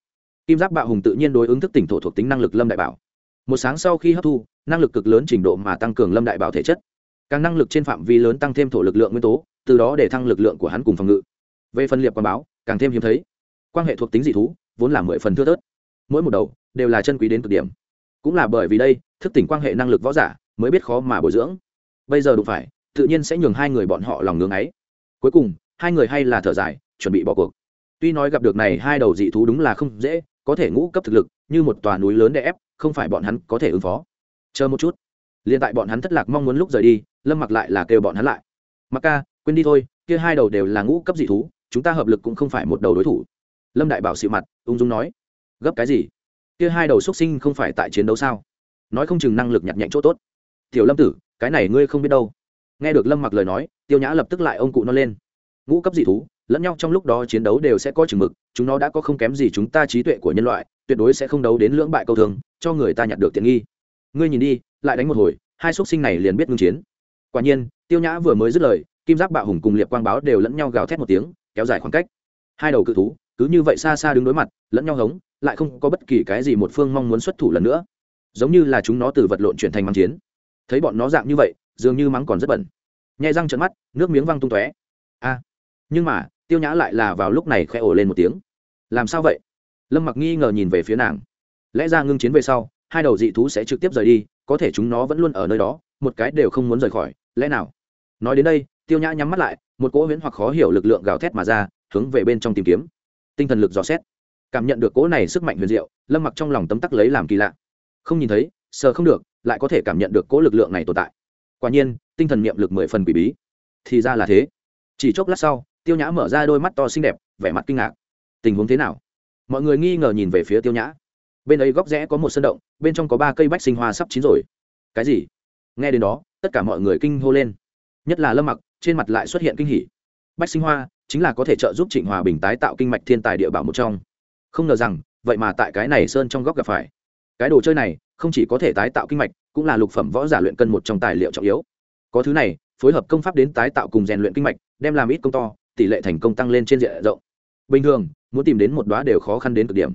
Kim giác bạo hùng tự nhiên đối ứng thức tỉnh thổ thuộc tính năng lực lâm đại bảo. Một sáng sau khi hấp thu, năng lực cực lớn trình độ mà tăng cường lâm đại bảo thể chất. Càng năng lực trên phạm vi lớn tăng thêm thổ lực lượng nguyên tố, từ đó để thăng lực lượng của hắn cùng phòng ngự. Về phân liệp quảng báo, càng thêm hiếm thấy. Quan hệ thuộc tính dị thú, vốn là mười phần thưa thớt. Mỗi một đầu, đều là chân quý đến cực điểm. Cũng là bởi vì đây, thức tỉnh quan hệ năng lực võ giả, mới biết khó mà bồi dưỡng bây giờ đụng phải, tự nhiên sẽ nhường hai người bọn họ lòng ngưng ấy. Cuối cùng, hai người hay là thở dài, chuẩn bị bỏ cuộc. Tuy nói gặp được này hai đầu dị thú đúng là không dễ, có thể ngũ cấp thực lực, như một tòa núi lớn đè ép, không phải bọn hắn có thể ứng phó. Chờ một chút. Liền tại bọn hắn thất lạc mong muốn lúc rời đi, lâm mặc lại là kêu bọn hắn lại. Mặc ca, quên đi thôi, kia hai đầu đều là ngũ cấp dị thú, chúng ta hợp lực cũng không phải một đầu đối thủ. Lâm đại bảo xịu mặt, ung dung nói. Gấp cái gì? Kia hai đầu xuất sinh không phải tại chiến đấu sao? Nói không chừng năng lực nhặt nhạnh chỗ tốt. Tiểu lâm tử cái này ngươi không biết đâu. Nghe được lâm mặc lời nói, tiêu nhã lập tức lại ông cụ nó lên. Ngũ cấp dị thú, lẫn nhau trong lúc đó chiến đấu đều sẽ có chừng mực, chúng nó đã có không kém gì chúng ta trí tuệ của nhân loại, tuyệt đối sẽ không đấu đến lưỡng bại câu thường, cho người ta nhặt được tiện nghi. Ngươi nhìn đi, lại đánh một hồi, hai xuất sinh này liền biết ngưng chiến. Quả nhiên, tiêu nhã vừa mới dứt lời, kim giác bạo hùng cùng liệp quang báo đều lẫn nhau gào thét một tiếng, kéo dài khoảng cách. Hai đầu cự thú, cứ như vậy xa xa đứng đối mặt, lẫn nhau hống, lại không có bất kỳ cái gì một phương mong muốn xuất thủ lần nữa. Giống như là chúng nó từ vật lộn chuyển thành mang chiến thấy bọn nó dạng như vậy, dường như mắng còn rất bẩn. Nhai răng trận mắt, nước miếng văng tung tóe. A. Nhưng mà, tiêu nhã lại là vào lúc này khẽ ổ lên một tiếng. Làm sao vậy? Lâm mặc nghi ngờ nhìn về phía nàng. Lẽ ra ngưng chiến về sau, hai đầu dị thú sẽ trực tiếp rời đi, có thể chúng nó vẫn luôn ở nơi đó, một cái đều không muốn rời khỏi, lẽ nào? Nói đến đây, tiêu nhã nhắm mắt lại, một cỗ huyễn hoặc khó hiểu lực lượng gào thét mà ra, hướng về bên trong tìm kiếm. Tinh thần lực dò xét. Cảm nhận được cỗ này sức mạnh huyền diệu, lâm mặc trong lòng tấm tắc lấy làm kỳ lạ. Không nhìn thấy sờ không được, lại có thể cảm nhận được cỗ lực lượng này tồn tại. Quả nhiên, tinh thần niệm lực mười phần bị bí. Thì ra là thế. Chỉ chốc lát sau, tiêu nhã mở ra đôi mắt to xinh đẹp, vẻ mặt kinh ngạc. Tình huống thế nào? Mọi người nghi ngờ nhìn về phía tiêu nhã. Bên ấy góc rẽ có một sân động, bên trong có ba cây bách sinh hoa sắp chín rồi. Cái gì? Nghe đến đó, tất cả mọi người kinh hô lên. Nhất là lâm mặc, trên mặt lại xuất hiện kinh hỉ. Bách sinh hoa chính là có thể trợ giúp trịnh hòa bình tái tạo kinh mạch thiên tài địa bảo một trong. Không ngờ rằng, vậy mà tại cái này sơn trong góc gặp phải. Cái đồ chơi này không chỉ có thể tái tạo kinh mạch, cũng là lục phẩm võ giả luyện cân một trong tài liệu trọng yếu. Có thứ này, phối hợp công pháp đến tái tạo cùng rèn luyện kinh mạch, đem làm ít công to, tỷ lệ thành công tăng lên trên diện rộng. Bình thường, muốn tìm đến một đoá đều khó khăn đến cực điểm.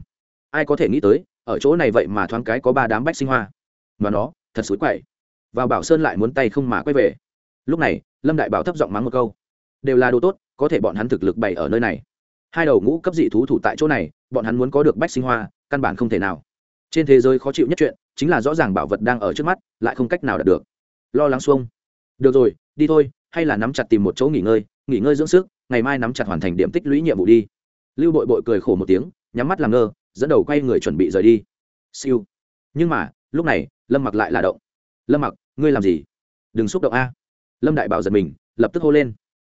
Ai có thể nghĩ tới, ở chỗ này vậy mà thoáng cái có ba đám bách sinh hoa. Và nó, thật xối quậy. Vào bảo sơn lại muốn tay không mà quay về. Lúc này, lâm đại bảo thấp giọng mắng một câu. Đều là đồ tốt, có thể bọn hắn thực lực bày ở nơi này. Hai đầu ngũ cấp dị thú thủ tại chỗ này, bọn hắn muốn có được bách sinh hoa, căn bản không thể nào. Trên thế giới khó chịu nhất chuyện chính là rõ ràng bảo vật đang ở trước mắt, lại không cách nào đạt được. Lo lắng xuông. Được rồi, đi thôi, hay là nắm chặt tìm một chỗ nghỉ ngơi nghỉ ngơi dưỡng sức, ngày mai nắm chặt hoàn thành điểm tích lũy nhiệm vụ đi. Lưu bội bội cười khổ một tiếng, nhắm mắt làm ngơ, dẫn đầu quay người chuẩn bị rời đi. Siêu. Nhưng mà, lúc này, lâm mặc lại là động. Lâm mặc, ngươi làm gì? Đừng xúc động a. Lâm đại bảo giật mình, lập tức hô lên.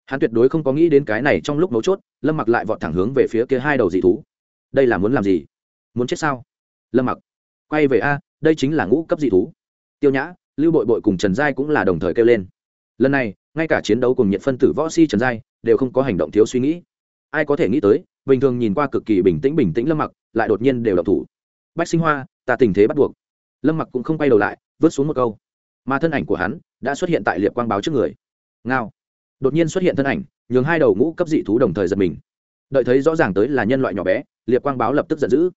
Hắn tuyệt đối không có nghĩ đến cái này trong lúc mấu chốt, lâm mặc lại vọt thẳng hướng về phía kia hai đầu dị thú. Đây là muốn làm gì? Muốn chết sao? Lâm mặc quay về a, đây chính là ngũ cấp dị thú. Tiêu nhã, lưu bội bội cùng trần giai cũng là đồng thời kêu lên. Lần này, ngay cả chiến đấu cùng nhiệt phân tử võ si trần giai đều không có hành động thiếu suy nghĩ. Ai có thể nghĩ tới, bình thường nhìn qua cực kỳ bình tĩnh bình tĩnh lâm mặc, lại đột nhiên đều đọc thủ. Bách sinh hoa, ta tình thế bắt buộc. Lâm mặc cũng không quay đầu lại vớt xuống một câu. Mà thân ảnh của hắn đã xuất hiện tại liệp quang báo trước người. Ngao. Đột nhiên xuất hiện thân ảnh, nhường hai đầu ngũ cấp dị thú đồng thời giật mình. Đợi thấy rõ ràng tới là nhân loại nhỏ bé, liệp quang báo lập tức giận dữ.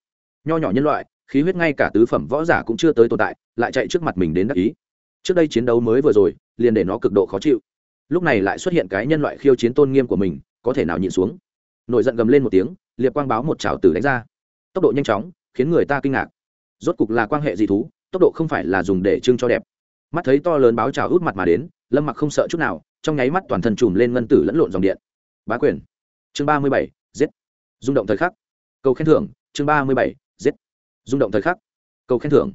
Nho nhỏ nhân loại khí huyết ngay cả tứ phẩm võ giả cũng chưa tới tồn tại, lại chạy trước mặt mình đến đắc ý. Trước đây chiến đấu mới vừa rồi, liền để nó cực độ khó chịu. Lúc này lại xuất hiện cái nhân loại khiêu chiến tôn nghiêm của mình, có thể nào nhịn xuống? Nổi giận gầm lên một tiếng, liệp quang báo một trào tử đánh ra. Tốc độ nhanh chóng, khiến người ta kinh ngạc. Rốt cục là quan hệ dị thú, tốc độ không phải là dùng để trưng cho đẹp. Mắt thấy to lớn báo trào út mặt mà đến, lâm mặc không sợ chút nào, trong nháy mắt toàn thân chùm lên ngân tử lẫn lộn dòng điện. Bá quyền. Chương ba mươi bảy, giết. Rung động thời khắc. Cầu khen thưởng, chương ba mươi bảy rung động thời khắc. Cầu khen thưởng.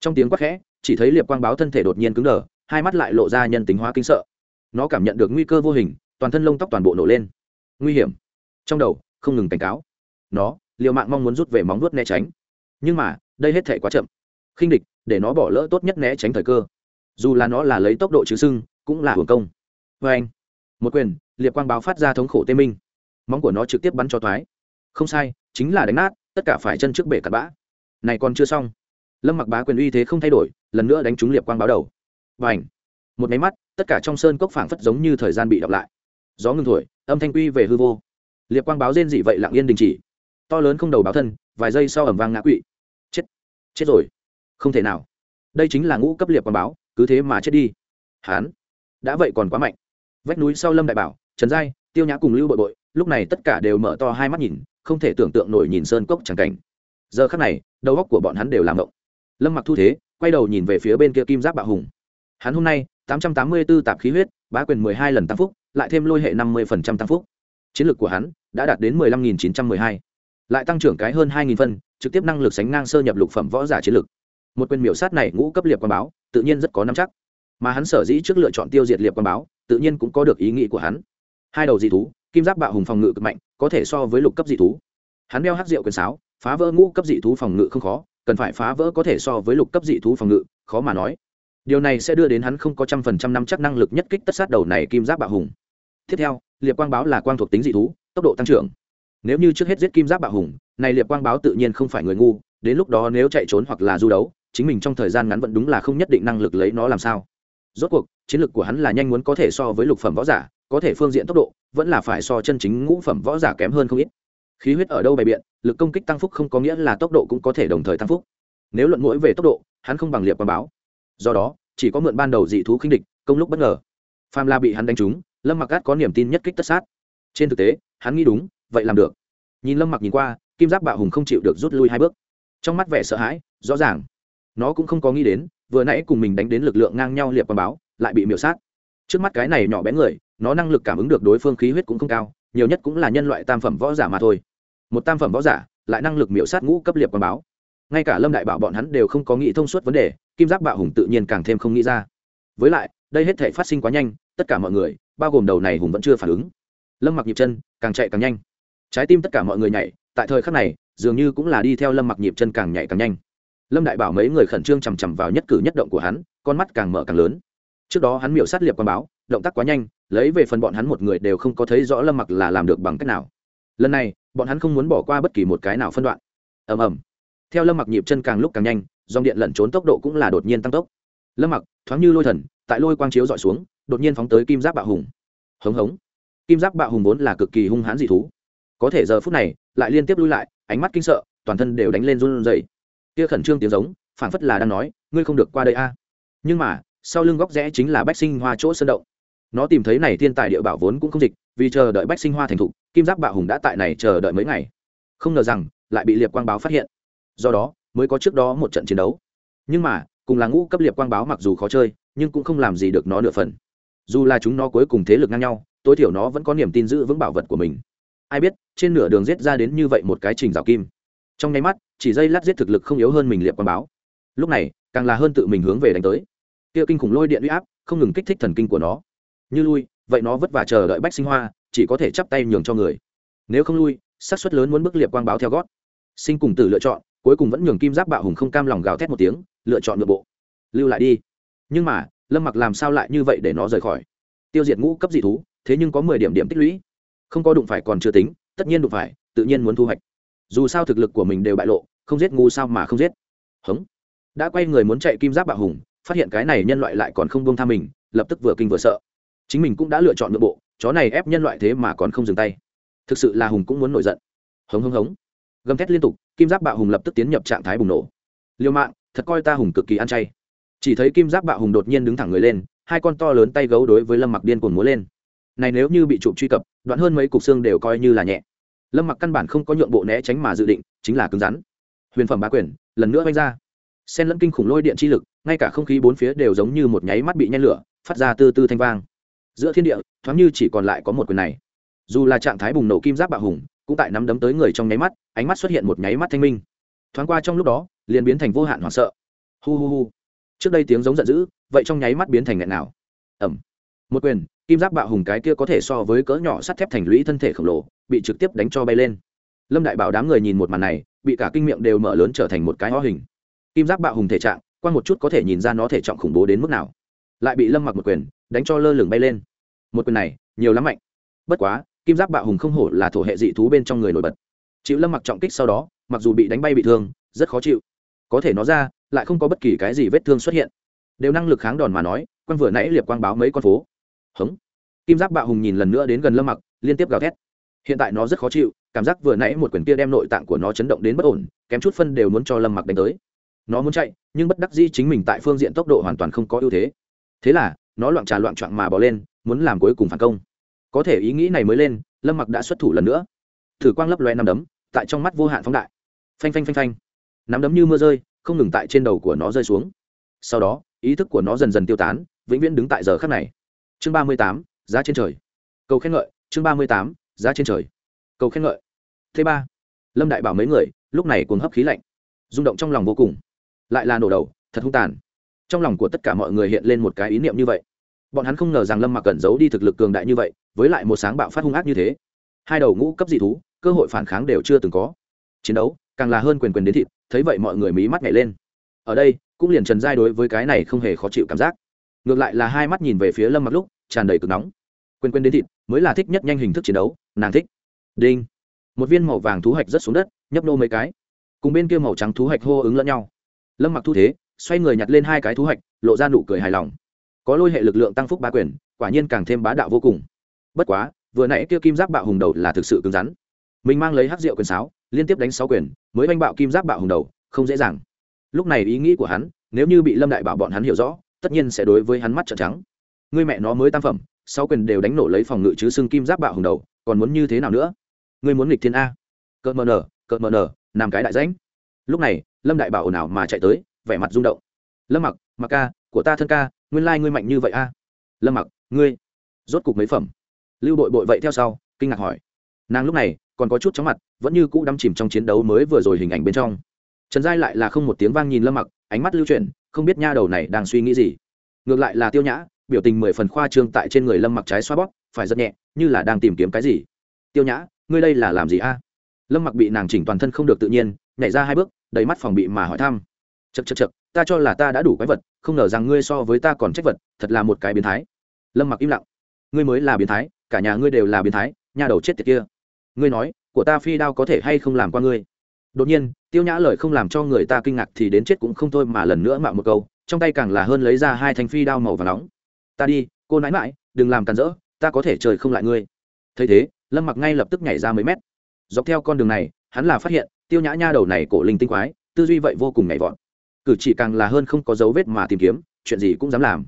Trong tiếng quát khẽ, chỉ thấy liệp quang báo thân thể đột nhiên cứng đờ, hai mắt lại lộ ra nhân tính hóa kinh sợ. Nó cảm nhận được nguy cơ vô hình, toàn thân lông tóc toàn bộ nổ lên. Nguy hiểm. Trong đầu, không ngừng cảnh cáo. Nó, liều mạng mong muốn rút về móng vuốt né tránh. Nhưng mà, đây hết thể quá chậm. Khinh địch, để nó bỏ lỡ tốt nhất né tránh thời cơ. Dù là nó là lấy tốc độ chứ sưng cũng là hưởng công. Vê anh, một quyền, liệp quang báo phát ra thống khổ tê minh. Móng của nó trực tiếp bắn cho thoái không sai, chính là đánh nát, tất cả phải chân trước bể cặp bã này còn chưa xong. Lâm mặc bá quyền uy thế không thay đổi, lần nữa đánh trúng liệp quang báo đầu. Và ảnh một máy mắt, tất cả trong sơn cốc phảng phất giống như thời gian bị đọc lại. Gió ngừng thổi, âm thanh quy về hư vô. Liệp quang báo rên dị vậy lặng yên đình chỉ. To lớn không đầu báo thân, vài giây sau ẩm vang ngã quỵ. Chết! Chết rồi! Không thể nào. Đây chính là ngũ cấp liệp quang báo, cứ thế mà chết đi. Hán! Đã vậy còn quá mạnh. Vách núi sau lâm đại bảo, trần giai, tiêu nhã cùng lưu bội bội, lúc này tất cả đều mở to hai mắt nhìn, không thể tưởng tượng nổi nhìn sơn cốc chẳng cảnh giờ khắc này, đầu óc của bọn hắn đều làm động lâm mặc thu thế, quay đầu nhìn về phía bên kia kim giáp bạo hùng. Hắn hôm nay, tám trăm tám mươi b ố tạp khí huyết, bá quyền mười hai lần tăng phúc, lại thêm lôi hệ năm mươi phần trăm tăng phúc. Chiến lược của hắn đã đạt đến mười lăm nghìn chín trăm mười hai. Lại tăng trưởng cái hơn hai nghìn phân, trực tiếp năng lực sánh ngang sơ nhập lục phẩm võ giả chiến lược. Một quyền miểu sát này ngũ cấp liệp quan báo, tự nhiên rất có năm chắc. Mà hắn sở dĩ trước lựa chọn tiêu diệt liệp quan báo, tự nhiên cũng có được ý nghĩ của hắn. Hai đầu dị thú, kim giáp bạo hùng phòng ngự cực mạnh, có thể so với lục cấp dị thú. Hắn đeo hát rượu quyền sáo phá vỡ ngũ cấp dị thú phòng ngự không khó, cần phải phá vỡ có thể so với lục cấp dị thú phòng ngự, khó mà nói. Điều này sẽ đưa đến hắn không có trăm phần trăm năm chắc năng lực nhất kích tất sát đầu này kim giáp bạo hùng. Tiếp theo, liệp quang báo là quang thuộc tính dị thú, tốc độ tăng trưởng. Nếu như trước hết giết kim giáp bạo hùng, này liệp quang báo tự nhiên không phải người ngu, đến lúc đó nếu chạy trốn hoặc là du đấu, chính mình trong thời gian ngắn vẫn đúng là không nhất định năng lực lấy nó làm sao. Rốt cuộc, chiến lược của hắn là nhanh muốn có thể so với lục phẩm võ giả, có thể phương diện tốc độ, vẫn là phải so chân chính ngũ phẩm võ giả kém hơn không ít khí huyết ở đâu bày biện, lực công kích tăng phúc không có nghĩa là tốc độ cũng có thể đồng thời tăng phúc. Nếu luận mũi về tốc độ, hắn không bằng liệp quang báo. Do đó, chỉ có mượn ban đầu dị thú khinh địch, công lúc bất ngờ. Pham la bị hắn đánh trúng, lâm mặc gắt có niềm tin nhất kích tất sát. Trên thực tế, hắn nghĩ đúng, vậy làm được. Nhìn lâm mặc nhìn qua, kim giáp bạo hùng không chịu được rút lui hai bước. Trong mắt vẻ sợ hãi, rõ ràng. Nó cũng không có nghĩ đến, vừa nãy cùng mình đánh đến lực lượng ngang nhau liệp quang báo lại bị miểu sát. Trước mắt cái này nhỏ bé người, nó năng lực cảm ứng được đối phương khí huyết cũng không cao nhiều nhất cũng là nhân loại tam phẩm võ giả mà thôi. Một tam phẩm võ giả, lại năng lực miểu sát ngũ cấp liệp quan báo. Ngay cả lâm đại bảo bọn hắn đều không có nghĩ thông suốt vấn đề, kim giác bạo hùng tự nhiên càng thêm không nghĩ ra. Với lại, đây hết thể phát sinh quá nhanh, tất cả mọi người, bao gồm đầu này hùng vẫn chưa phản ứng. Lâm mặc nhịp chân càng chạy càng nhanh. Trái tim tất cả mọi người nhảy, tại thời khắc này, dường như cũng là đi theo lâm mặc nhịp chân càng nhảy càng nhanh. Lâm đại bảo mấy người khẩn trương chằm chằm vào nhất cử nhất động của hắn, con mắt càng mở càng lớn. Trước đó hắn miểu sát liệp quan báo, động tác quá nhanh lấy về phần bọn hắn một người đều không có thấy rõ lâm mặc là làm được bằng cách nào. Lần này, bọn hắn không muốn bỏ qua bất kỳ một cái nào phân đoạn. Ầm ầm. Theo lâm mặc nhịp chân càng lúc càng nhanh, dòng điện lẩn trốn tốc độ cũng là đột nhiên tăng tốc. Lâm mặc, thoáng như lôi thần, tại lôi quang chiếu dọi xuống, đột nhiên phóng tới kim giáp bạo hùng. Hống hống. Kim giáp bạo hùng vốn là cực kỳ hung hãn dị thú. Có thể giờ phút này, lại liên tiếp lui lại, ánh mắt kinh sợ, toàn thân đều đánh lên run rẩy. Kia khẩn trương tiếng giống, phảng phất là đang nói, ngươi không được qua đây a. Nhưng mà, sau lưng góc rẽ chính là bách sinh hoa chỗ sơn động nó tìm thấy này thiên tài địa bảo vốn cũng không dịch, vì chờ đợi bách sinh hoa thành thục, kim giáp bạo hùng đã tại này chờ đợi mấy ngày. Không ngờ rằng, lại bị liệp quang báo phát hiện. Do đó, mới có trước đó một trận chiến đấu. Nhưng mà, cùng là ngũ cấp liệp quang báo mặc dù khó chơi, nhưng cũng không làm gì được nó nửa phần. Dù là chúng nó cuối cùng thế lực ngang nhau, tối thiểu nó vẫn có niềm tin giữ vững bảo vật của mình. Ai biết, trên nửa đường giết ra đến như vậy một cái trình rào kim. Trong nháy mắt, chỉ dây lát giết thực lực không yếu hơn mình liệp quang báo. Lúc này, càng là hơn tự mình hướng về đánh tới. Kia kinh khủng lôi điện uy áp, không ngừng kích thích thần kinh của nó như lui, vậy nó vất vả chờ đợi bách sinh hoa, chỉ có thể chắp tay nhường cho người. Nếu không lui, xác suất lớn muốn bức liệp quang báo theo gót. Sinh cùng tử lựa chọn, cuối cùng vẫn nhường kim giáp bạo hùng không cam lòng gào thét một tiếng, lựa chọn nội bộ. Lưu lại đi. Nhưng mà, lâm mặc làm sao lại như vậy để nó rời khỏi? Tiêu diệt ngũ cấp dị thú, thế nhưng có mười điểm điểm tích lũy. Không có đụng phải còn chưa tính, tất nhiên đụng phải, tự nhiên muốn thu hoạch. Dù sao thực lực của mình đều bại lộ, không giết ngu sao mà không giết. Hống. Đã quay người muốn chạy kim giáp bạo hùng, phát hiện cái này nhân loại lại còn không buông tha mình, lập tức vừa kinh vừa sợ chính mình cũng đã lựa chọn nội bộ, chó này ép nhân loại thế mà còn không dừng tay. Thực sự là hùng cũng muốn nổi giận. Hống hống hống. Gầm thét liên tục, kim giáp bạo hùng lập tức tiến nhập trạng thái bùng nổ. Liêu mạng, thật coi ta hùng cực kỳ ăn chay. Chỉ thấy kim giáp bạo hùng đột nhiên đứng thẳng người lên, hai con to lớn tay gấu đối với lâm mặc điên cuồng múa lên. Này nếu như bị chụp truy cập, đoạn hơn mấy cục xương đều coi như là nhẹ. Lâm mặc căn bản không có nhượng bộ né tránh mà dự định, chính là cứng rắn. Huyền phẩm bá quyền, lần nữa vanh ra. Xen lẫn kinh khủng lôi điện chi lực, ngay cả không khí bốn phía đều giống như một nháy mắt bị nhen lửa, phát ra tư tư thanh vang giữa thiên địa, thoáng như chỉ còn lại có một quyền này. Dù là trạng thái bùng nổ kim giáp bạo hùng, cũng tại nắm đấm tới người trong nháy mắt, ánh mắt xuất hiện một nháy mắt thanh minh. Thoáng qua trong lúc đó, liền biến thành vô hạn hoảng sợ. Hu hu hu. Trước đây tiếng giống giận dữ, vậy trong nháy mắt biến thành nghẹn nào. Ẩm một quyền, kim giáp bạo hùng cái kia có thể so với cỡ nhỏ sắt thép thành lũy thân thể khổng lồ, bị trực tiếp đánh cho bay lên. Lâm đại bảo đám người nhìn một màn này, bị cả kinh miệng đều mở lớn trở thành một cái ho hình. Kim giáp bạo hùng thể trạng qua một chút có thể nhìn ra nó thể trọng khủng bố đến mức nào. Lại bị lâm mặc một quyền đánh cho lơ lửng bay lên. Một quyền này, nhiều lắm mạnh. Bất quá, kim giáp bạo hùng không hổ là thổ hệ dị thú bên trong người nổi bật. Chịu lâm mặc trọng kích sau đó, mặc dù bị đánh bay bị thương, rất khó chịu. Có thể nó ra, lại không có bất kỳ cái gì vết thương xuất hiện. Đều năng lực kháng đòn mà nói quan vừa nãy liệp quang báo mấy con phố. Hống. Kim giáp bạo hùng nhìn lần nữa đến gần lâm mặc, liên tiếp gào thét. Hiện tại nó rất khó chịu, cảm giác vừa nãy một quyền kia đem nội tạng của nó chấn động đến bất ổn, kém chút phân đều muốn cho lâm mặc đánh tới. Nó muốn chạy, nhưng bất đắc dĩ chính mình tại phương diện tốc độ hoàn toàn không có ưu thế. Thế là nó loạn trà loạn trọn mà bỏ lên, muốn làm cuối cùng phản công. Có thể ý nghĩ này mới lên, lâm mặc đã xuất thủ lần nữa. Thử quang lấp loe nằm đấm, tại trong mắt vô hạn phóng đại. Phanh phanh phanh phanh. Nắm đấm như mưa rơi, không ngừng tại trên đầu của nó rơi xuống. Sau đó, ý thức của nó dần dần tiêu tán, vĩnh viễn đứng tại giờ khắc này. Chương ba mươi tám, giá trên trời. Cầu khen ngợi, chương ba mươi tám, giá trên trời. Cầu khen ngợi. Thứ ba, lâm đại bảo mấy người, lúc này cuồng hấp khí lạnh. Rung động trong lòng vô cùng. Lại là nổ đầu, thật hung tàn. Trong lòng của tất cả mọi người hiện lên một cái ý niệm như vậy bọn hắn không ngờ rằng lâm mặc cẩn giấu đi thực lực cường đại như vậy, với lại một sáng bạo phát hung ác như thế. Hai đầu ngũ cấp dị thú, cơ hội phản kháng đều chưa từng có. Chiến đấu, càng là hơn quyền quyền đến thịt, thấy vậy mọi người mí mắt nhảy lên. Ở đây, cũng liền trần giai đối với cái này không hề khó chịu cảm giác. Ngược lại là hai mắt nhìn về phía lâm mặc lúc, tràn đầy cực nóng. Quyền quyền đến thịt, mới là thích nhất nhanh hình thức chiến đấu, nàng thích. Đinh. Một viên màu vàng thú hạch rất xuống đất, nhấp nô mấy cái. Cùng bên kia màu trắng thú hạch hô ứng lẫn nhau. Lâm mặc thu thế, xoay người nhặt lên hai cái thú hạch, lộ ra nụ cười hài lòng có lôi hệ lực lượng tăng phúc ba quyền, quả nhiên càng thêm bá đạo vô cùng. Bất quá, vừa nãy kia kim giáp bạo hùng đầu là thực sự cứng rắn. Mình mang lấy hát rượu quyền sáo, liên tiếp đánh sáu quyền, mới oanh bạo kim giáp bạo hùng đầu, không dễ dàng. Lúc này ý nghĩ của hắn, nếu như bị lâm đại bảo bọn hắn hiểu rõ, tất nhiên sẽ đối với hắn mắt trợn trắng. Người mẹ nó mới tam phẩm, sáu quyền đều đánh nổ lấy phòng ngự chứ xưng kim giáp bạo hùng đầu, còn muốn như thế nào nữa? Ngươi muốn nghịch thiên a. Cợt mờ nở, cợt mờ nở làm cái đại danh lúc này, lâm đại bảo ồn ào mà chạy tới, vẻ mặt rung động. Lâm mặc mặc ca, của ta thân ca nguyên lai ngươi mạnh như vậy a. Lâm mặc, ngươi rốt cục mấy phẩm? Lưu bội bội vậy theo sau, kinh ngạc hỏi. Nàng lúc này còn có chút chóng mặt, vẫn như cũ đắm chìm trong chiến đấu mới vừa rồi hình ảnh bên trong. Trần giai lại là không một tiếng vang nhìn lâm mặc, ánh mắt lưu chuyển, không biết nha đầu này đang suy nghĩ gì. Ngược lại là tiêu nhã, biểu tình mười phần khoa trương tại trên người lâm mặc trái xoa bóp, phải rất nhẹ, như là đang tìm kiếm cái gì. Tiêu nhã, ngươi đây là làm gì a? Lâm mặc bị nàng chỉnh toàn thân không được tự nhiên, nhảy ra hai bước đầy mắt phòng bị mà hỏi thăm. Chật chật chật ta cho là ta đã đủ quái vật không ngờ rằng ngươi so với ta còn trách vật, thật là một cái biến thái. Lâm mặc im lặng. Ngươi mới là biến thái, cả nhà ngươi đều là biến thái nhà đầu chết tiệt kia. Ngươi nói, của ta phi đao có thể hay không làm qua ngươi? Đột nhiên, tiêu nhã lời không làm cho người ta kinh ngạc thì đến chết cũng không thôi mà lần nữa mạo một câu, trong tay càng là hơn lấy ra hai thanh phi đao màu và nóng. Ta đi, cô nãi mãi đừng làm càn rỡ, ta có thể trời không lại ngươi. Thấy thế, lâm mặc ngay lập tức nhảy ra mấy mét. Dọc theo con đường này, hắn là phát hiện, tiêu nhã nha đầu này cổ linh tinh quái, tư duy vậy vô cùng nhảy vọt cử chỉ càng là hơn không có dấu vết mà tìm kiếm, chuyện gì cũng dám làm.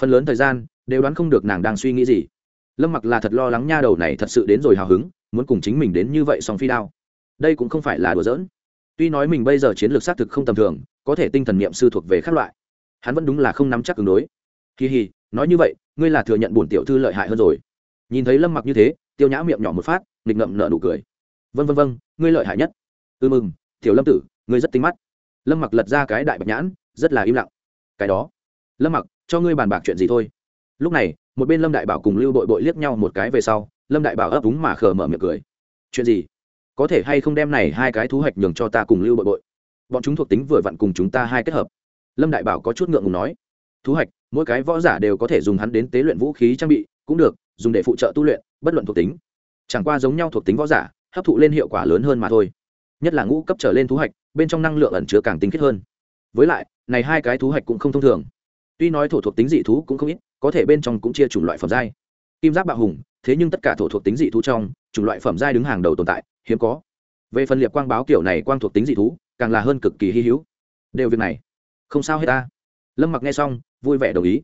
Phần lớn thời gian, đều đoán không được nàng đang suy nghĩ gì. Lâm mặc là thật lo lắng nha đầu này thật sự đến rồi hào hứng, muốn cùng chính mình đến như vậy song phi đao. Đây cũng không phải là đùa giỡn. Tuy nói mình bây giờ chiến lược xác thực không tầm thường, có thể tinh thần niệm sư thuộc về khác loại, hắn vẫn đúng là không nắm chắc ứng đối. Kỳ hì, nói như vậy, ngươi là thừa nhận bổn tiểu thư lợi hại hơn rồi. Nhìn thấy lâm mặc như thế, tiêu nhã miệng nhỏ một phát, nghịch ngậm nợ nụ cười. Vân vân vân ngươi lợi hại nhất. Ư mừng, tiểu lâm tử, ngươi rất tinh mắt lâm mặc lật ra cái đại bạch nhãn, rất là im lặng. Cái đó, lâm mặc, cho ngươi bàn bạc chuyện gì thôi. Lúc này, một bên lâm đại bảo cùng lưu bội bội liếc nhau một cái về sau, lâm đại bảo ấp úng mà khờ mở miệng cười. Chuyện gì? Có thể hay không đem này hai cái thú hoạch nhường cho ta cùng lưu bội bội? Bọn chúng thuộc tính vừa vặn cùng chúng ta hai kết hợp. Lâm đại bảo có chút ngượng ngùng nói. Thú hoạch mỗi cái võ giả đều có thể dùng hắn đến tế luyện vũ khí trang bị, cũng được, dùng để phụ trợ tu luyện, bất luận thuộc tính. Chẳng qua giống nhau thuộc tính võ giả, hấp thụ lên hiệu quả lớn hơn mà thôi nhất là ngũ cấp trở lên thú hạch, bên trong năng lượng ẩn chứa càng tinh khiết hơn. Với lại, này hai cái thú hạch cũng không thông thường. Tuy nói thổ thuộc tính dị thú cũng không ít, có thể bên trong cũng chia chủng loại phẩm giai. Kim giáp bạo hùng, thế nhưng tất cả thổ thuộc tính dị thú trong, chủng loại phẩm giai đứng hàng đầu tồn tại, hiếm có. Về phần liệp quang báo kiểu này quang thuộc tính dị thú, càng là hơn cực kỳ hy hữu. Đều việc này, không sao hết ta. Lâm mặc nghe xong, vui vẻ đồng ý.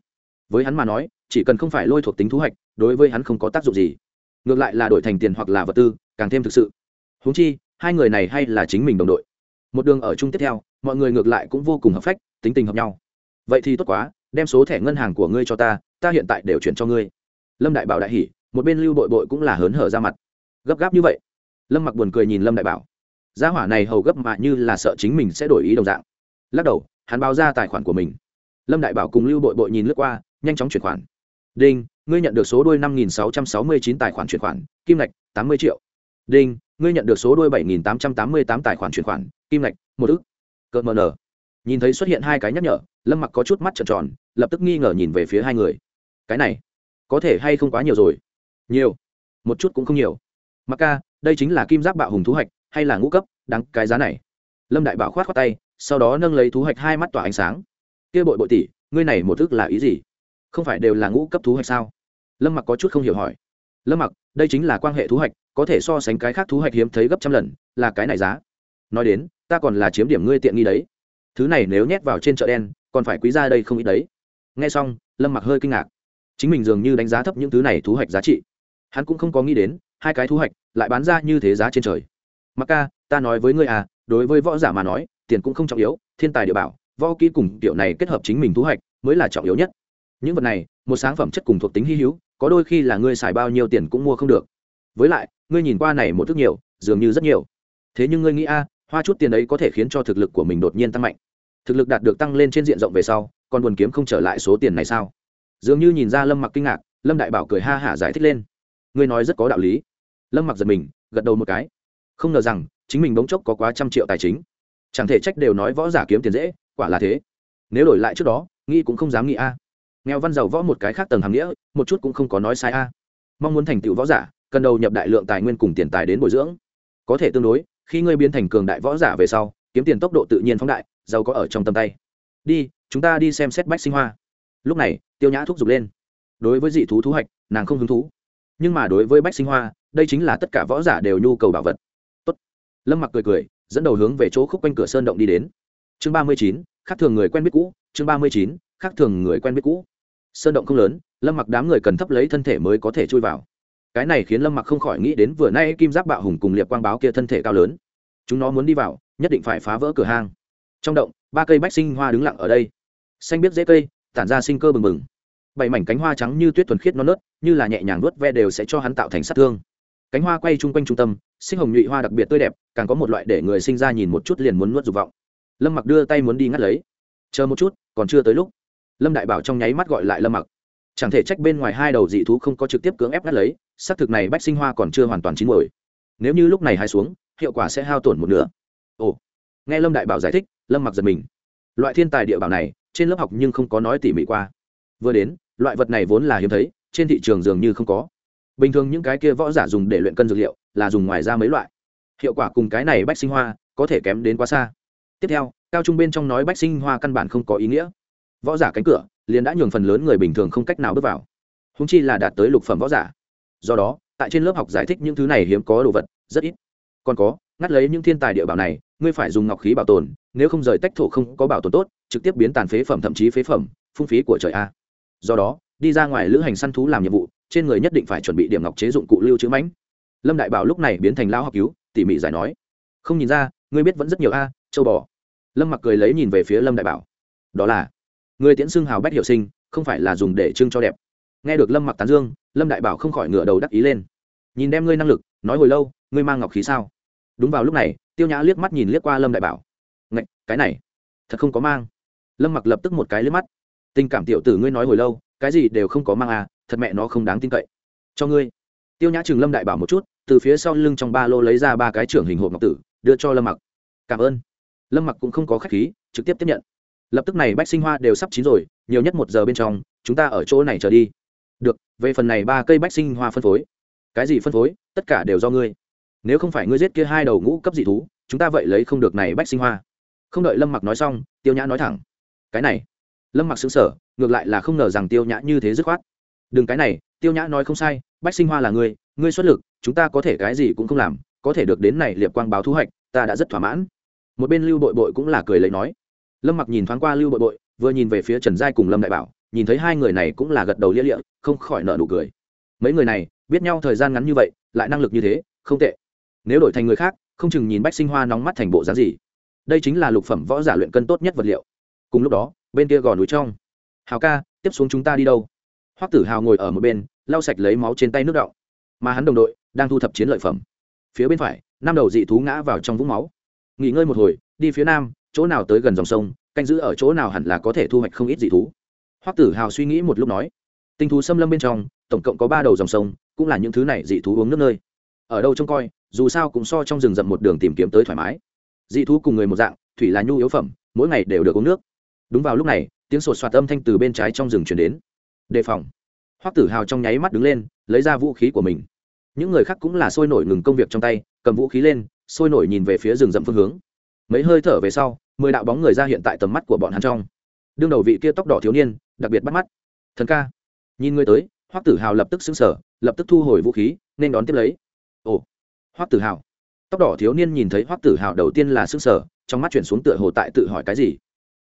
Với hắn mà nói, chỉ cần không phải lôi thuộc tính thú hạch, đối với hắn không có tác dụng gì. Ngược lại là đổi thành tiền hoặc là vật tư, càng thêm thực sự. Húng chi hai người này hay là chính mình đồng đội. Một đường ở chung tiếp theo, mọi người ngược lại cũng vô cùng hợp phách, tính tình hợp nhau. Vậy thì tốt quá, đem số thẻ ngân hàng của ngươi cho ta ta hiện tại đều chuyển cho ngươi. Lâm đại bảo đại hỉ, một bên lưu bội bội cũng là hớn hở ra mặt. Gấp gáp như vậy, lâm mặc buồn cười nhìn lâm đại bảo. Gia hỏa này hầu gấp mà như là sợ chính mình sẽ đổi ý đồng dạng. Lắc đầu, hắn báo ra tài khoản của mình. Lâm đại bảo cùng lưu bội bội nhìn lướt qua, nhanh chóng chuyển khoản. Đinh, ngươi nhận được số đôi năm nghìn sáu trăm sáu mươi chín tài khoản chuyển khoản, kim ngạch tám mươi triệu. Đinh ngươi nhận được số đôi bảy nghìn tám trăm tám mươi tám tài khoản chuyển khoản, kim ngạch, một ức cợt mờ nở nhìn thấy xuất hiện hai cái nhắc nhở, lâm mặc có chút mắt trợn tròn, lập tức nghi ngờ nhìn về phía hai người. Cái này, có thể hay không quá nhiều rồi? Nhiều, một chút cũng không nhiều. Mặc ca, đây chính là kim giáp bạo hùng thú hạch, hay là ngũ cấp, đáng cái giá này. Lâm đại bảo khoát khoát tay, sau đó nâng lấy thú hạch hai mắt tỏa ánh sáng. Kia bội bội tỷ, ngươi này một thức là ý gì? Không phải đều là ngũ cấp thú hạch sao? Lâm mặc có chút không hiểu hỏi. Lâm mặc, đây chính là quan hệ thú hạch có thể so sánh cái khác thú hạch hiếm thấy gấp trăm lần, là cái này giá. Nói đến, ta còn là chiếm điểm ngươi tiện nghi đấy. Thứ này nếu nhét vào trên chợ đen, còn phải quý ra đây không ít đấy. Nghe xong, lâm mặc hơi kinh ngạc. Chính mình dường như đánh giá thấp những thứ này thú hạch giá trị. Hắn cũng không có nghĩ đến, hai cái thú hạch lại bán ra như thế giá trên trời. Mặc ca, ta nói với ngươi à đối với võ giả mà nói, tiền cũng không trọng yếu, thiên tài địa bảo, võ kỹ cùng kiểu này kết hợp chính mình thú hạch mới là trọng yếu nhất. Những vật này, một sáng phẩm chất cùng thuộc tính hy hữu, có đôi khi là ngươi xài bao nhiêu tiền cũng mua không được với lại, ngươi nhìn qua này một thức nhiều, dường như rất nhiều. Thế nhưng ngươi nghĩ a, hoa chút tiền ấy có thể khiến cho thực lực của mình đột nhiên tăng mạnh. Thực lực đạt được tăng lên trên diện rộng về sau còn buồn kiếm không trở lại số tiền này sao? Dường như nhìn ra lâm mặc kinh ngạc, lâm đại bảo cười ha hả giải thích lên. Ngươi nói rất có đạo lý. Lâm mặc giật mình, gật đầu một cái. Không ngờ rằng, chính mình bỗng chốc có quá trăm triệu tài chính. Chẳng thể trách đều nói võ giả kiếm tiền dễ, quả là thế. Nếu đổi lại trước đó, nghĩ cũng không dám nghĩ a. Nghèo văn giàu võ một cái khác tầng hàm nghĩa, một chút cũng không có nói sai a. Mong muốn thành tựu võ giả cần đầu nhập đại lượng tài nguyên cùng tiền tài đến bồi dưỡng. Có thể tương đối, khi ngươi biến thành cường đại võ giả về sau, kiếm tiền tốc độ tự nhiên phóng đại, giàu có ở trong tầm tay. Đi, chúng ta đi xem xét bách sinh hoa. Lúc này, tiêu nhã thúc giục lên. Đối với dị thú thú hạch, nàng không hứng thú. Nhưng mà đối với bách sinh hoa, đây chính là tất cả võ giả đều nhu cầu bảo vật. Tốt. lâm mặc cười cười, dẫn đầu hướng về chỗ khúc quanh cửa sơn động đi đến. Chương ba mươi chín, khác thường người quen biết cũ. Chương ba mươi chín, khác thường người quen biết cũ. Sơn động không lớn, lâm mặc đám người cần thấp lấy thân thể mới có thể chui vào cái này khiến lâm mặc không khỏi nghĩ đến vừa nay kim giáp bạo hùng cùng liệp quang báo kia thân thể cao lớn. Chúng nó muốn đi vào, nhất định phải phá vỡ cửa hang. Trong động, ba cây bách sinh hoa đứng lặng ở đây. Xanh biết dễ cây, tản ra sinh cơ bừng bừng. Bảy mảnh cánh hoa trắng như tuyết thuần khiết non nớt, như là nhẹ nhàng nuốt ve đều sẽ cho hắn tạo thành sát thương. Cánh hoa quay chung quanh trung tâm, sinh hồng nhụy hoa đặc biệt tươi đẹp, càng có một loại để người sinh ra nhìn một chút liền muốn nuốt dục vọng. Lâm mặc đưa tay muốn đi ngắt lấy. Chờ một chút, còn chưa tới lúc. Lâm đại bảo trong nháy mắt gọi lại lâm mặc. Chẳng thể trách bên ngoài hai đầu dị thú không có trực tiếp cưỡng ép ngắt lấy xác thực này bách sinh hoa còn chưa hoàn toàn chín mồi nếu như lúc này hai xuống, hiệu quả sẽ hao tổn một nửa. Ồ. Nghe lâm đại bảo giải thích, lâm mặc giật mình. Loại thiên tài địa bảo này, trên lớp học nhưng không có nói tỉ mỉ qua. Vừa đến, loại vật này vốn là hiếm thấy, trên thị trường dường như không có. Bình thường những cái kia võ giả dùng để luyện cân dược liệu, là dùng ngoài ra mấy loại. Hiệu quả cùng cái này bách sinh hoa, có thể kém đến quá xa. Tiếp theo, cao trung bên trong nói bách sinh hoa căn bản không có ý nghĩa. Võ giả cánh cửa, liền đã nhường phần lớn người bình thường không cách nào bước vào. Húng chi là đạt tới lục phẩm võ giả do đó, tại trên lớp học giải thích những thứ này hiếm có đồ vật, rất ít. Còn có, ngắt lấy những thiên tài địa bảo này, ngươi phải dùng ngọc khí bảo tồn, nếu không rời tách thổ không có bảo tồn tốt, trực tiếp biến tàn phế phẩm thậm chí phế phẩm, phung phí của trời a. Do đó, đi ra ngoài lữ hành săn thú làm nhiệm vụ, trên người nhất định phải chuẩn bị điểm ngọc chế dụng cụ lưu trữ mãnh. Lâm đại bảo lúc này biến thành lao học cứu, tỉ mỉ giải nói. Không nhìn ra, ngươi biết vẫn rất nhiều a, châu bò. Lâm mặc cười lấy nhìn về phía lâm đại bảo. Đó là, người tiễn xưng hào bách hiệu sinh, không phải là dùng để trưng cho đẹp nghe được lâm mặc tán dương, lâm đại bảo không khỏi ngửa đầu đắc ý lên. Nhìn đem ngươi năng lực, nói hồi lâu, ngươi mang ngọc khí sao? Đúng vào lúc này, tiêu nhã liếc mắt nhìn liếc qua lâm đại bảo. Ngạch, cái này, thật không có mang. Lâm mặc lập tức một cái liếc mắt. Tình cảm tiểu tử ngươi nói hồi lâu, cái gì đều không có mang à thật mẹ nó không đáng tin cậy. Cho ngươi. Tiêu nhã chừng lâm đại bảo một chút, từ phía sau lưng trong ba lô lấy ra ba cái trưởng hình hộp ngọc tử, đưa cho lâm mặc. Cảm ơn. Lâm mặc cũng không có k h á c h khí, trực tiếp tiếp nhận. Lập tức này bách sinh hoa đều sắp chín rồi, nhiều nhất một giờ bên trong, chúng ta ở chỗ này trở đi về phần này ba cây bách sinh hoa phân phối. Cái gì phân phối? Tất cả đều do ngươi. Nếu không phải ngươi giết kia hai đầu ngũ cấp dị thú, chúng ta vậy lấy không được này bách sinh hoa. Không đợi lâm mặc nói xong, tiêu nhã nói thẳng. Cái này. Lâm mặc xứng sở ngược lại là không ngờ rằng tiêu nhã như thế dứt khoát. Đừng cái này, tiêu nhã nói không sai, bách sinh hoa là ngươi ngươi xuất lực, chúng ta có thể cái gì cũng không làm, có thể được đến này liệp quang báo thu hoạch, ta đã rất thỏa mãn. Một bên lưu bội bội cũng là cười lấy nói. Lâm mặc nhìn thoáng qua lưu bội bội, vừa nhìn về phía trần giai cùng lâm đại bảo nhìn thấy hai người này cũng là gật đầu lia lịa, không khỏi nợ nụ cười. Mấy người này, biết nhau thời gian ngắn như vậy, lại năng lực như thế, không tệ. Nếu đổi thành người khác, không chừng nhìn bách sinh hoa nóng mắt thành bộ dáng gì. Đây chính là lục phẩm võ giả luyện cân tốt nhất vật liệu. Cùng lúc đó, bên kia gò núi trong. Hào ca, tiếp xuống chúng ta đi đâu? Hoắc tử hào ngồi ở một bên, lau sạch lấy máu trên tay nước đọng. Mà hắn đồng đội, đang thu thập chiến lợi phẩm. Phía bên phải, năm đầu dị thú ngã vào trong vũng máu. Nghỉ ngơi một hồi, đi phía nam, chỗ nào tới gần dòng sông, canh giữ ở chỗ nào hẳn là có thể thu hoạch không ít dị thú hoắc tử hào suy nghĩ một lúc nói, tinh thú xâm lâm bên trong, tổng cộng có ba đầu dòng sông, cũng là những thứ này dị thú uống nước nơi. Ở đâu trông coi, dù sao cũng so trong rừng rậm một đường tìm kiếm tới thoải mái. Dị thú cùng người một dạng, thủy là nhu yếu phẩm, mỗi ngày đều được uống nước. Đúng vào lúc này, tiếng sột soạt âm thanh từ bên trái trong rừng chuyển đến. Đề phòng. Hoắc tử hào trong nháy mắt đứng lên, lấy ra vũ khí của mình. Những người khác cũng là sôi nổi ngừng công việc trong tay, cầm vũ khí lên, sôi nổi nhìn về phía rừng rậm phương hướng. Mấy hơi thở về sau, mười đạo bóng người ra hiện tại tầm mắt của bọn hắn trong đương đầu vị kia tóc đỏ thiếu niên, đặc biệt bắt mắt. Thần ca. Nhìn người tới, hoắc tử hào lập tức xứng sở lập tức thu hồi vũ khí, nên đón tiếp lấy. Ồ, hoắc tử hào. Tóc đỏ thiếu niên nhìn thấy hoắc tử hào đầu tiên là xứng sở trong mắt chuyển xuống tựa hồ tại tự hỏi cái gì.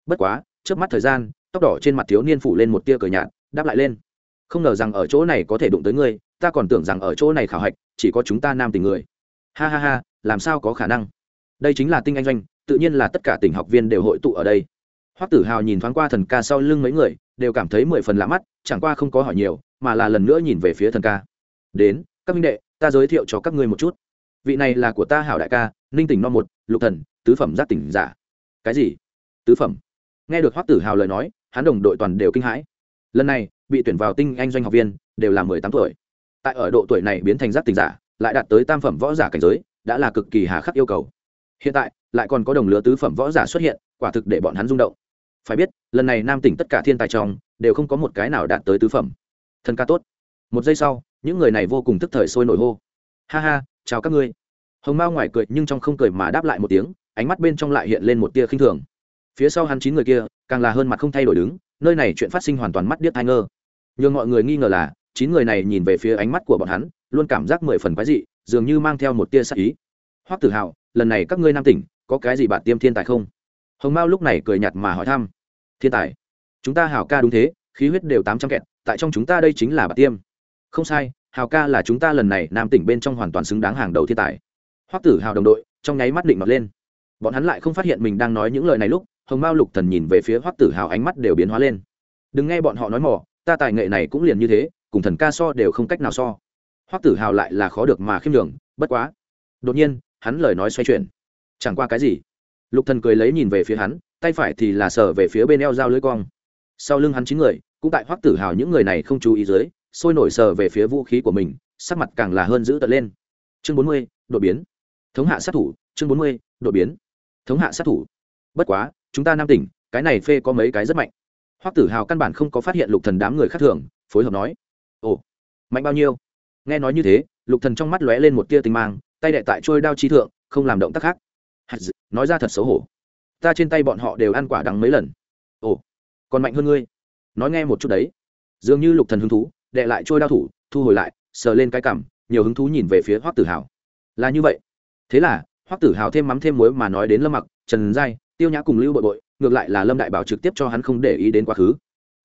Bất quá trước mắt thời gian, tóc đỏ trên mặt thiếu niên phủ lên một tia cờ nhạt, đáp lại lên. Không ngờ rằng ở chỗ này có thể đụng tới ngươi, ta còn tưởng rằng ở chỗ này khảo hạch, chỉ có chúng ta nam tình người. Ha ha ha, làm sao có khả năng? Đây chính là tinh anh doanh, tự nhiên là tất cả tỉnh học viên đều hội tụ ở đây hoắc tử hào nhìn thoáng qua thần ca sau lưng mấy người, đều cảm thấy mười phần lạ mắt, chẳng qua không có hỏi nhiều, mà là lần nữa nhìn về phía thần ca. Đến, các minh đệ, ta giới thiệu cho các ngươi một chút. Vị này là của ta hảo đại ca, ninh tỉnh no một, lục thần, tứ phẩm giác tỉnh giả. Cái gì? Tứ phẩm? Nghe được hoắc tử hào lời nói, hắn đồng đội toàn đều kinh hãi. Lần này, bị tuyển vào tinh anh doanh học viên, đều là mười tám tuổi. Tại ở độ tuổi này biến thành giác tỉnh giả, lại đạt tới tam phẩm võ giả cảnh giới, đã là cực kỳ hà khắc yêu cầu. Hiện tại, lại còn có đồng lứa tứ phẩm võ giả xuất hiện, quả thực để bọn hắn rung động phải biết, lần này nam tỉnh tất cả thiên tài trong, đều không có một cái nào đạt tới tứ phẩm. Thân ca tốt. Một giây sau, những người này vô cùng tức thời sôi nổi hô. Ha ha, chào các ngươi. Hồng mao ngoài cười nhưng trong không cười mà đáp lại một tiếng, ánh mắt bên trong lại hiện lên một tia khinh thường. Phía sau hắn chín người kia, càng là hơn mặt không thay đổi đứng, nơi này chuyện phát sinh hoàn toàn mắt điếc thai ngơ. Nhưng mọi người nghi ngờ là, chín người này nhìn về phía ánh mắt của bọn hắn, luôn cảm giác mười phần quái dị, dường như mang theo một tia sắc ý. Hoắc tử hào lần này các ngươi nam tỉnh, có cái gì bạn tiêm thiên tài không? Hồng mao lúc này cười nhạt mà hỏi thăm, thiên tài, chúng ta hào ca đúng thế, khí huyết đều tám trăm kẹt, tại trong chúng ta đây chính là bạn tiêm. Không sai, hào ca là chúng ta lần này nam tỉnh bên trong hoàn toàn xứng đáng hàng đầu thiên tài. Hoắc tử hào đồng đội trong nháy mắt định mặt lên. Bọn hắn lại không phát hiện mình đang nói những lời này lúc, hồng mao lục thần nhìn về phía hoắc tử hào ánh mắt đều biến hóa lên. Đừng nghe bọn họ nói mỏ ta tài nghệ này cũng liền như thế, cùng thần ca so đều không cách nào so. Hoắc tử hào lại là khó được mà khiêm đường bất quá. Đột nhiên, hắn lời nói xoay chuyển. Chẳng qua cái gì? Lục thần cười lấy nhìn về phía hắn, tay phải thì là sờ về phía bên eo dao lưới cong. Sau lưng hắn chín người, cũng tại hoắc tử hào những người này không chú ý dưới, sôi nổi sờ về phía vũ khí của mình, sắc mặt càng là hơn giữ tợn lên. Chương bốn mươi, đột biến. Thống hạ sát thủ, chương bốn mươi, đột biến. Thống hạ sát thủ. Bất quá, chúng ta nam tỉnh, cái này phê có mấy cái rất mạnh. Hoắc tử hào căn bản không có phát hiện lục thần đám người khác thường, phối hợp nói. Ồ, mạnh bao nhiêu? Nghe nói như thế, lục thần trong mắt lóe lên một tia tinh mang, tay đệ tại trôi đao chi thượng, không làm động tác khác nói ra thật xấu hổ. Ta trên tay bọn họ đều ăn quả đắng mấy lần. Ồ, còn mạnh hơn ngươi. Nói nghe một chút đấy. Dường như lục thần hứng thú, đệ lại trôi đao thủ, thu hồi lại, sờ lên cái cằm, nhiều hứng thú nhìn về phía hoắc tử hào. Là như vậy. Thế là, hoắc tử hào thêm mắm thêm muối mà nói đến lâm mặc, trần giai, tiêu nhã cùng lưu bội bội, ngược lại là lâm đại bảo trực tiếp cho hắn không để ý đến quá khứ.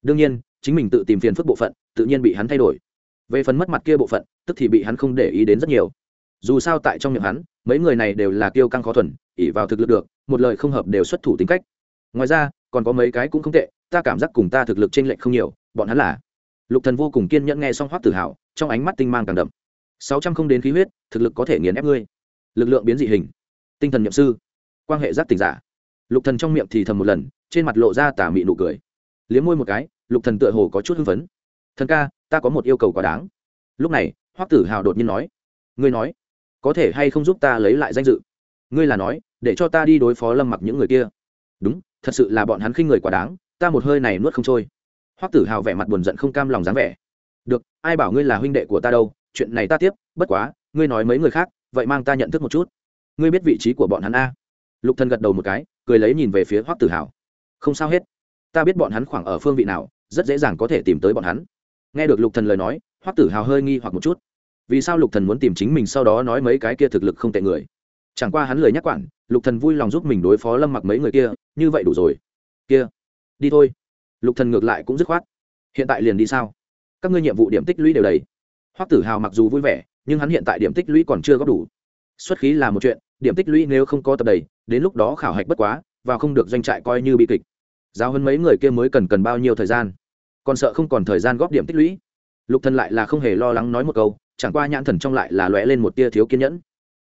Đương nhiên, chính mình tự tìm phiền phức bộ phận, tự nhiên bị hắn thay đổi. Về phần mất mặt kia bộ phận, tức thì bị hắn không để ý đến rất nhiều. Dù sao tại trong miệng hắn mấy người này đều là kiêu căng khó thuần ỉ vào thực lực được, một lời không hợp đều xuất thủ tính cách. Ngoài ra, còn có mấy cái cũng không tệ, ta cảm giác cùng ta thực lực t r ê n lệch không nhiều, bọn hắn là lục thần vô cùng kiên nhẫn nghe xong hoác tự hào trong ánh mắt tinh mang càng đậm. Sáu trăm không đến khí huyết, thực lực có thể nghiền ép ngươi. Lực lượng biến dị hình. Tinh thần nhậm sư. Quan hệ giác tỉnh giả. Lục thần trong miệng thì thầm một lần, trên mặt lộ ra tà mị nụ cười. Liếm môi một cái, lục thần tựa hồ có chút hưng phấn. Thần ca, ta có một yêu cầu quá đáng. Lúc này, hoắc tử hào đột nhiên nói, ngươi nói có thể hay không giúp ta lấy lại danh dự? Ngươi là nói, để cho ta đi đối phó lâm mặc những người kia. Đúng, thật sự là bọn hắn khinh người quá đáng, ta một hơi này nuốt không trôi. Hoắc tử hào vẻ mặt buồn giận không cam lòng dáng vẻ. Được, ai bảo ngươi là huynh đệ của ta đâu, chuyện này ta tiếp, bất quá, ngươi nói mấy người khác, vậy mang ta nhận thức một chút. Ngươi biết vị trí của bọn hắn a? Lục thần gật đầu một cái, cười lấy nhìn về phía hoắc tử hào. Không sao hết. Ta biết bọn hắn khoảng ở phương vị nào, rất dễ dàng có thể tìm tới bọn hắn. Nghe được lục thần lời nói, hoắc tử hào hơi nghi hoặc một chút vì sao lục thần muốn tìm chính mình sau đó nói mấy cái kia thực lực không tệ người? Chẳng qua hắn lời nhắc quản, lục thần vui lòng giúp mình đối phó lâm mặc mấy người kia, như vậy đủ rồi. Kia, đi thôi. Lục thần ngược lại cũng dứt khoát. Hiện tại liền đi sao? Các ngươi nhiệm vụ điểm tích lũy đều đầy. Hoắc tử hào mặc dù vui vẻ, nhưng hắn hiện tại điểm tích lũy còn chưa góp đủ. Xuất khí là một chuyện, điểm tích lũy nếu không có tập đầy, đến lúc đó khảo hạch bất quá, và không được doanh trại coi như bị kịch. Giao hơn mấy người kia mới cần cần bao nhiêu thời gian? Còn sợ không còn thời gian góp điểm tích lũy. Lục thần lại là không hề lo lắng nói một câu chẳng qua nhãn thần trong lại là lóe lên một tia thiếu kiên nhẫn.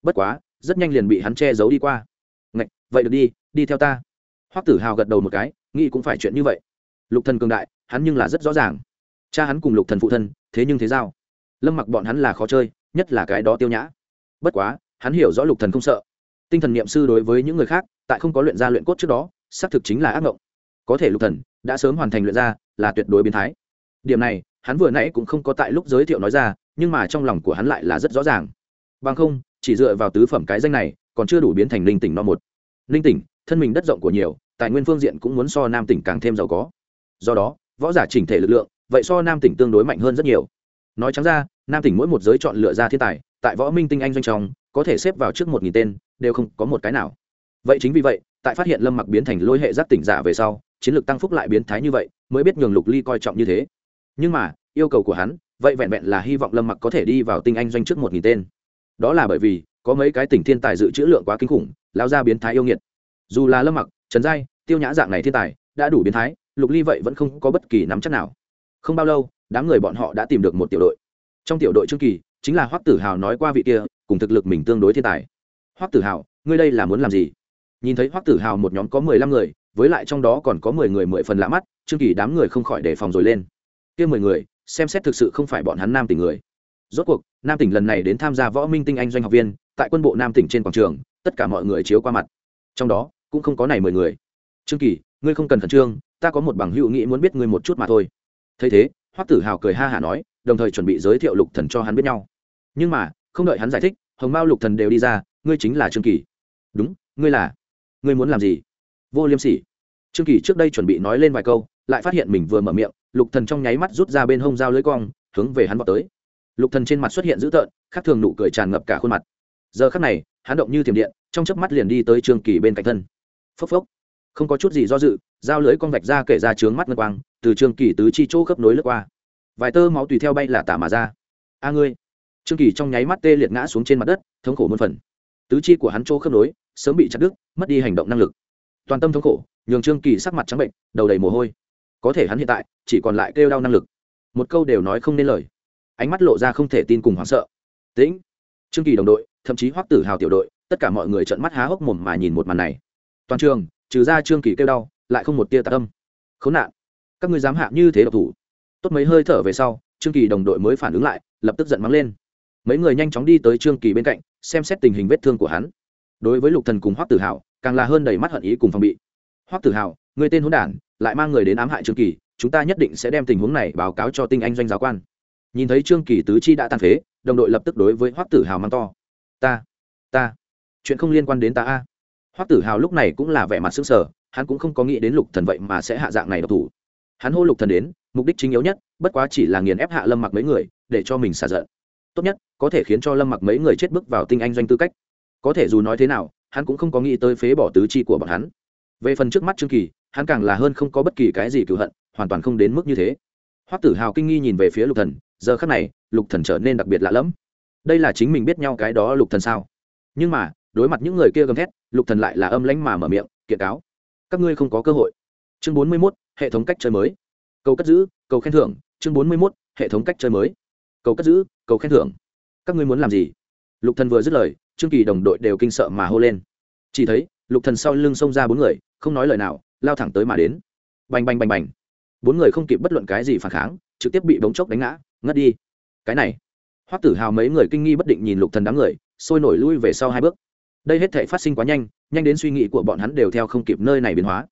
Bất quá rất nhanh liền bị hắn che giấu đi qua. Ngạch, vậy được đi đi theo ta. Hoắc tử hào gật đầu một cái nghĩ cũng phải chuyện như vậy. Lục thần cường đại hắn nhưng là rất rõ ràng. Cha hắn cùng lục thần phụ thân thế nhưng thế giao. Lâm mặc bọn hắn là khó chơi nhất là cái đó tiêu nhã. Bất quá hắn hiểu rõ lục thần không sợ. Tinh thần niệm sư đối với những người khác tại không có luyện ra luyện cốt trước đó xác thực chính là ác mộng có thể lục thần đã sớm hoàn thành luyện ra là tuyệt đối biến thái. Điểm này hắn vừa nãy cũng không có tại lúc giới thiệu nói ra, nhưng mà trong lòng của hắn lại là rất rõ ràng. Bằng không, chỉ dựa vào tứ phẩm cái danh này, còn chưa đủ biến thành linh tỉnh no một. Linh tỉnh, thân mình đất rộng của nhiều, tài nguyên phương diện cũng muốn so nam tỉnh càng thêm giàu có. Do đó, võ giả chỉnh thể lực lượng, vậy so nam tỉnh tương đối mạnh hơn rất nhiều. Nói trắng ra, nam tỉnh mỗi một giới chọn lựa ra thiên tài, tại võ minh tinh anh doanh trong, có thể xếp vào trước một nghìn tên, đều không có một cái nào. Vậy chính vì vậy, tại phát hiện lâm mặc biến thành lôi hệ giác tỉnh giả về sau, chiến lược tăng phúc lại biến thái như vậy, mới biết nhường lục ly coi trọng như thế nhưng mà, yêu cầu của hắn, vậy vẹn vẹn là hy vọng lâm mặc có thể đi vào tinh anh doanh trước một nghìn tên. Đó là bởi vì, có mấy cái tỉnh thiên tài dự trữ lượng quá kinh khủng, lao ra biến thái yêu nghiệt. Dù là lâm mặc, trần giai, tiêu nhã dạng này thiên tài, đã đủ biến thái, lục ly vậy vẫn không có bất kỳ nắm chắc nào. Không bao lâu, đám người bọn họ đã tìm được một tiểu đội. Trong tiểu đội trương kỳ, chính là hoắc tử hào nói qua vị kia, cùng thực lực mình tương đối thiên tài. Hoắc tử hào, ngươi đây là muốn làm gì? Nhìn thấy hoắc tử hào một nhóm có mười lăm người, với lại trong đó còn có mười người mười phần lạ mắt, trương kỳ đám người không khỏi đề phòng rồi lên kia mười người, xem xét thực sự không phải bọn hắn nam tỉnh người. Rốt cuộc, nam tỉnh lần này đến tham gia võ minh tinh anh doanh học viên, tại quân bộ nam tỉnh trên quảng trường, tất cả mọi người chiếu qua mặt. Trong đó, cũng không có này mười người. Trương kỳ, ngươi không cần khẩn trương, ta có một bằng hữu nghĩ muốn biết ngươi một chút mà thôi. Thấy thế, hoắc tử hào cười ha hả nói, đồng thời chuẩn bị giới thiệu lục thần cho hắn biết nhau. Nhưng mà, không đợi hắn giải thích, hồng mao lục thần đều đi ra, ngươi chính là trương kỳ. Đúng, ngươi là. Ngươi muốn làm gì? Vô liêm sỉ. Trương kỳ trước đây chuẩn bị nói lên vài câu lại phát hiện mình vừa mở miệng, lục thần trong nháy mắt rút ra bên hông dao lưỡi cong, hướng về hắn vọt tới. Lục thần trên mặt xuất hiện dữ tợn, khác thường nụ cười tràn ngập cả khuôn mặt. Giờ khắc này, hắn động như thiểm điện, trong chớp mắt liền đi tới trương kỳ bên cạnh thân. Phốc phốc. Không có chút gì do dự, dao lưỡi cong vạch ra kể ra trướng mắt ngân quang, từ trương kỳ tứ chi chỗ khớp nối lướt qua. Vài tơ máu tùy theo bay là tả mà ra. A ngươi. Trương kỳ trong nháy mắt tê liệt ngã xuống trên mặt đất, thống khổ muôn phần. Tứ chi của hắn chỗ khớp nối, sớm bị chặt đứt, mất đi hành động năng lực. Toàn tâm thống khổ, nhường trương kỳ sắc mặt trắng bệnh, đầu đầy mồ hôi có thể hắn hiện tại chỉ còn lại kêu đau năng lực. Một câu đều nói không nên lời. Ánh mắt lộ ra không thể tin cùng hoảng sợ. Tĩnh. Trương kỳ đồng đội, thậm chí hoắc tử hào tiểu đội, tất cả mọi người trợn mắt há hốc mồm mà nhìn một màn này. Toàn trường, trừ ra trương kỳ kêu đau, lại không một tia tạc âm khốn nạn. Các ngươi dám hạ như thế độc thủ. Tốt mấy hơi thở về sau, trương kỳ đồng đội mới phản ứng lại, lập tức giận mắng lên. Mấy người nhanh chóng đi tới trương kỳ bên cạnh, xem xét tình hình vết thương của hắn. Đối với lục thần cùng hoắc tử hào, càng là hơn đầy mắt hận ý cùng phòng bị. Hoắc tử hào, người tên hỗn đản lại mang người đến ám hại trương kỳ, chúng ta nhất định sẽ đem tình huống này báo cáo cho tinh anh doanh giáo quan. Nhìn thấy trương kỳ tứ chi đã tàn phế, đồng đội lập tức đối với hoắc tử hào mang to. Ta ta, chuyện không liên quan đến ta a. Hoắc tử hào lúc này cũng là vẻ mặt sững sờ, hắn cũng không có nghĩ đến lục thần vậy mà sẽ hạ dạng này độc thủ. Hắn hô lục thần đến, mục đích chính yếu nhất, bất quá chỉ là nghiền ép hạ lâm mặc mấy người, để cho mình xả giận. Tốt nhất, có thể khiến cho lâm mặc mấy người chết bước vào tinh anh doanh tư cách. Có thể dù nói thế nào, hắn cũng không có nghĩ tới phế bỏ tứ chi của bọn hắn. Về phần trước mắt trương kỳ hắn càng là hơn không có bất kỳ cái gì cựu hận hoàn toàn không đến mức như thế. Hoắc tử hào kinh nghi nhìn về phía lục thần giờ khắc này lục thần trở nên đặc biệt lạ lẫm. Đây là chính mình biết nhau cái đó lục thần sao? Nhưng mà đối mặt những người kia gầm thét lục thần lại là âm lãnh mà mở miệng kiện cáo các ngươi không có cơ hội. Chương bốn mươi 41, hệ thống cách chơi mới. Cầu cất giữ cầu khen thưởng. Chương bốn mươi 41, hệ thống cách chơi mới. Cầu cất giữ cầu khen thưởng. Các ngươi muốn làm gì? Lục thần vừa dứt lời trương kỳ đồng đội đều kinh sợ mà hô lên. Chỉ thấy lục thần sau lưng xông ra bốn người không nói lời nào lao thẳng tới mà đến. Bành bành bành bành. Bốn người không kịp bất luận cái gì phản kháng, trực tiếp bị bóng chốc đánh ngã, ngất đi. Cái này, hoắc tử hào mấy người kinh nghi bất định nhìn lục thần đám người, sôi nổi lui về sau hai bước. Đây hết thể phát sinh quá nhanh nhanh đến suy nghĩ của bọn hắn đều theo không kịp nơi này biến hóa.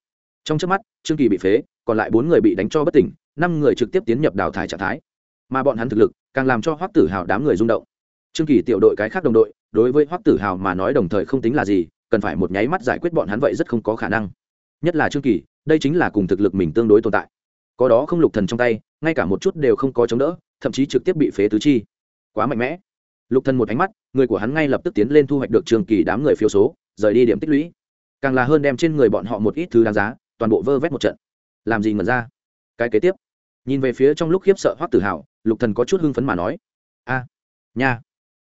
Trong trước mắt, trương kỳ bị phế, còn lại bốn người bị đánh cho bất tỉnh, năm người trực tiếp tiến nhập đào thải trạng thái. Mà bọn hắn thực lực, càng làm cho hoắc tử hào đám người rung động. Trương kỳ tiểu đội cái khác đồng đội, đối với hoắc tử hào mà nói đồng thời không tính là gì, cần phải một nháy mắt giải quyết bọn hắn vậy rất không có khả năng nhất là trương kỳ, đây chính là cùng thực lực mình tương đối tồn tại. Có đó không lục thần trong tay, ngay cả một chút đều không có chống đỡ, thậm chí trực tiếp bị phế tứ chi. Quá mạnh mẽ. Lục thần một ánh mắt, người của hắn ngay lập tức tiến lên thu hoạch được trương kỳ đám người phiếu số, rời đi điểm tích lũy. Càng là hơn đem trên người bọn họ một ít thứ đáng giá, toàn bộ vơ vét một trận. Làm gì ngẩn ra? Cái kế tiếp. Nhìn về phía trong lúc khiếp sợ hoắc tử hào lục thần có chút hưng phấn mà nói, a, nha,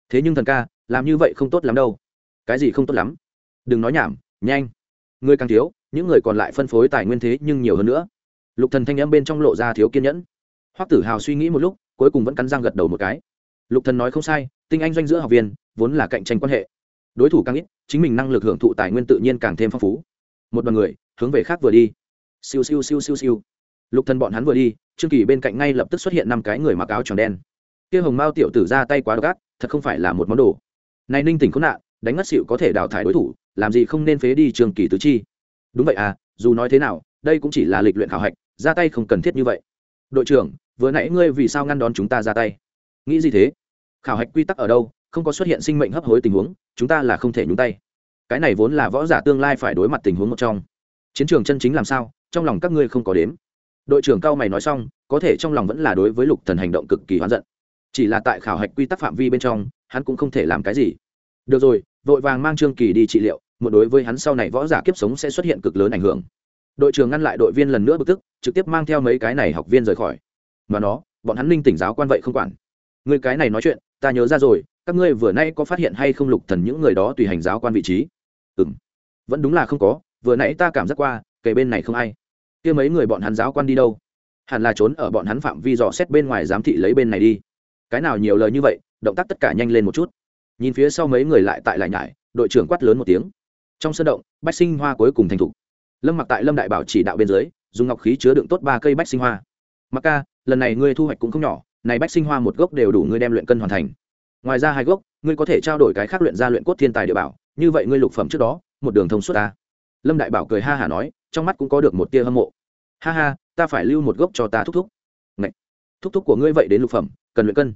thế nhưng thần ca, làm như vậy không tốt lắm đâu. Cái gì không tốt lắm? Đừng nói nhảm, nhanh. Ngươi càng thiếu những người còn lại phân phối tài nguyên thế nhưng nhiều hơn nữa. Lục thần thanh âm bên trong lộ ra thiếu kiên nhẫn. Hoắc tử hào suy nghĩ một lúc, cuối cùng vẫn cắn răng gật đầu một cái. Lục thần nói không sai, tinh anh doanh giữa học viên, vốn là cạnh tranh quan hệ. Đối thủ càng ít, chính mình năng lực hưởng thụ tài nguyên tự nhiên càng thêm phong phú. Một đoàn người, hướng về khác vừa đi. Siêu siêu siêu siêu siêu. Lục thần bọn hắn vừa đi, trương kỳ bên cạnh ngay lập tức xuất hiện năm cái người mặc áo tròn đen. Kia hồng mao tiểu tử ra tay quá độc ác, thật không phải là một món đồ. Này ninh tỉnh khốn nạn, đánh ngất xịu có thể đào thải đối thủ, làm gì không nên phế đi trường kỳ tứ chi đúng vậy à dù nói thế nào, đây cũng chỉ là lịch luyện khảo hạch, ra tay không cần thiết như vậy. Đội trưởng, vừa nãy ngươi vì sao ngăn đón chúng ta ra tay? Nghĩ gì thế? Khảo hạch quy tắc ở đâu? Không có xuất hiện sinh mệnh hấp hối tình huống, chúng ta là không thể nhúng tay. Cái này vốn là võ giả tương lai phải đối mặt tình huống một trong. Chiến trường chân chính làm sao? Trong lòng các ngươi không có đếm. Đội trưởng cao mày nói xong, có thể trong lòng vẫn là đối với lục thần hành động cực kỳ hoán giận. Chỉ là tại khảo hạch quy tắc phạm vi bên trong, hắn cũng không thể làm cái gì. Được rồi, vội vàng mang trương kỳ đi trị liệu một đối với hắn sau này võ giả kiếp sống sẽ xuất hiện cực lớn ảnh hưởng. Đội trưởng ngăn lại đội viên lần nữa bực tức, trực tiếp mang theo mấy cái này học viên rời khỏi. Mà nó, bọn hắn linh tỉnh giáo quan vậy không quản. Người cái này nói chuyện, ta nhớ ra rồi, các ngươi vừa nay có phát hiện hay không lục thần những người đó tùy hành giáo quan vị trí? Ừm. Vẫn đúng là không có, vừa nãy ta cảm giác qua, kề bên này không ai. Kia mấy người bọn hắn giáo quan đi đâu? Hẳn là trốn ở bọn hắn phạm vi dò xét bên ngoài giám thị lấy bên này đi. Cái nào nhiều lời như vậy, động tác tất cả nhanh lên một chút. Nhìn phía sau mấy người lại tại lại nhải, đội trưởng quát lớn một tiếng trong sân động, bách sinh hoa cuối cùng thành thục. Lâm mặc tại lâm đại bảo chỉ đạo bên dưới, dùng ngọc khí chứa đựng tốt ba cây bách sinh hoa. Mặc ca, lần này ngươi thu hoạch cũng không nhỏ, này bách sinh hoa một gốc đều đủ ngươi đem luyện cân hoàn thành. Ngoài ra hai gốc, ngươi có thể trao đổi cái khác luyện ra luyện cốt thiên tài địa bảo, như vậy ngươi lục phẩm trước đó, một đường thông suốt ta. Lâm đại bảo cười ha hả nói, trong mắt cũng có được một tia hâm mộ. Ha ha, ta phải lưu một gốc cho ta thúc thúc. Ngậy! thúc thúc của ngươi vậy đến lục phẩm, cần luyện cân.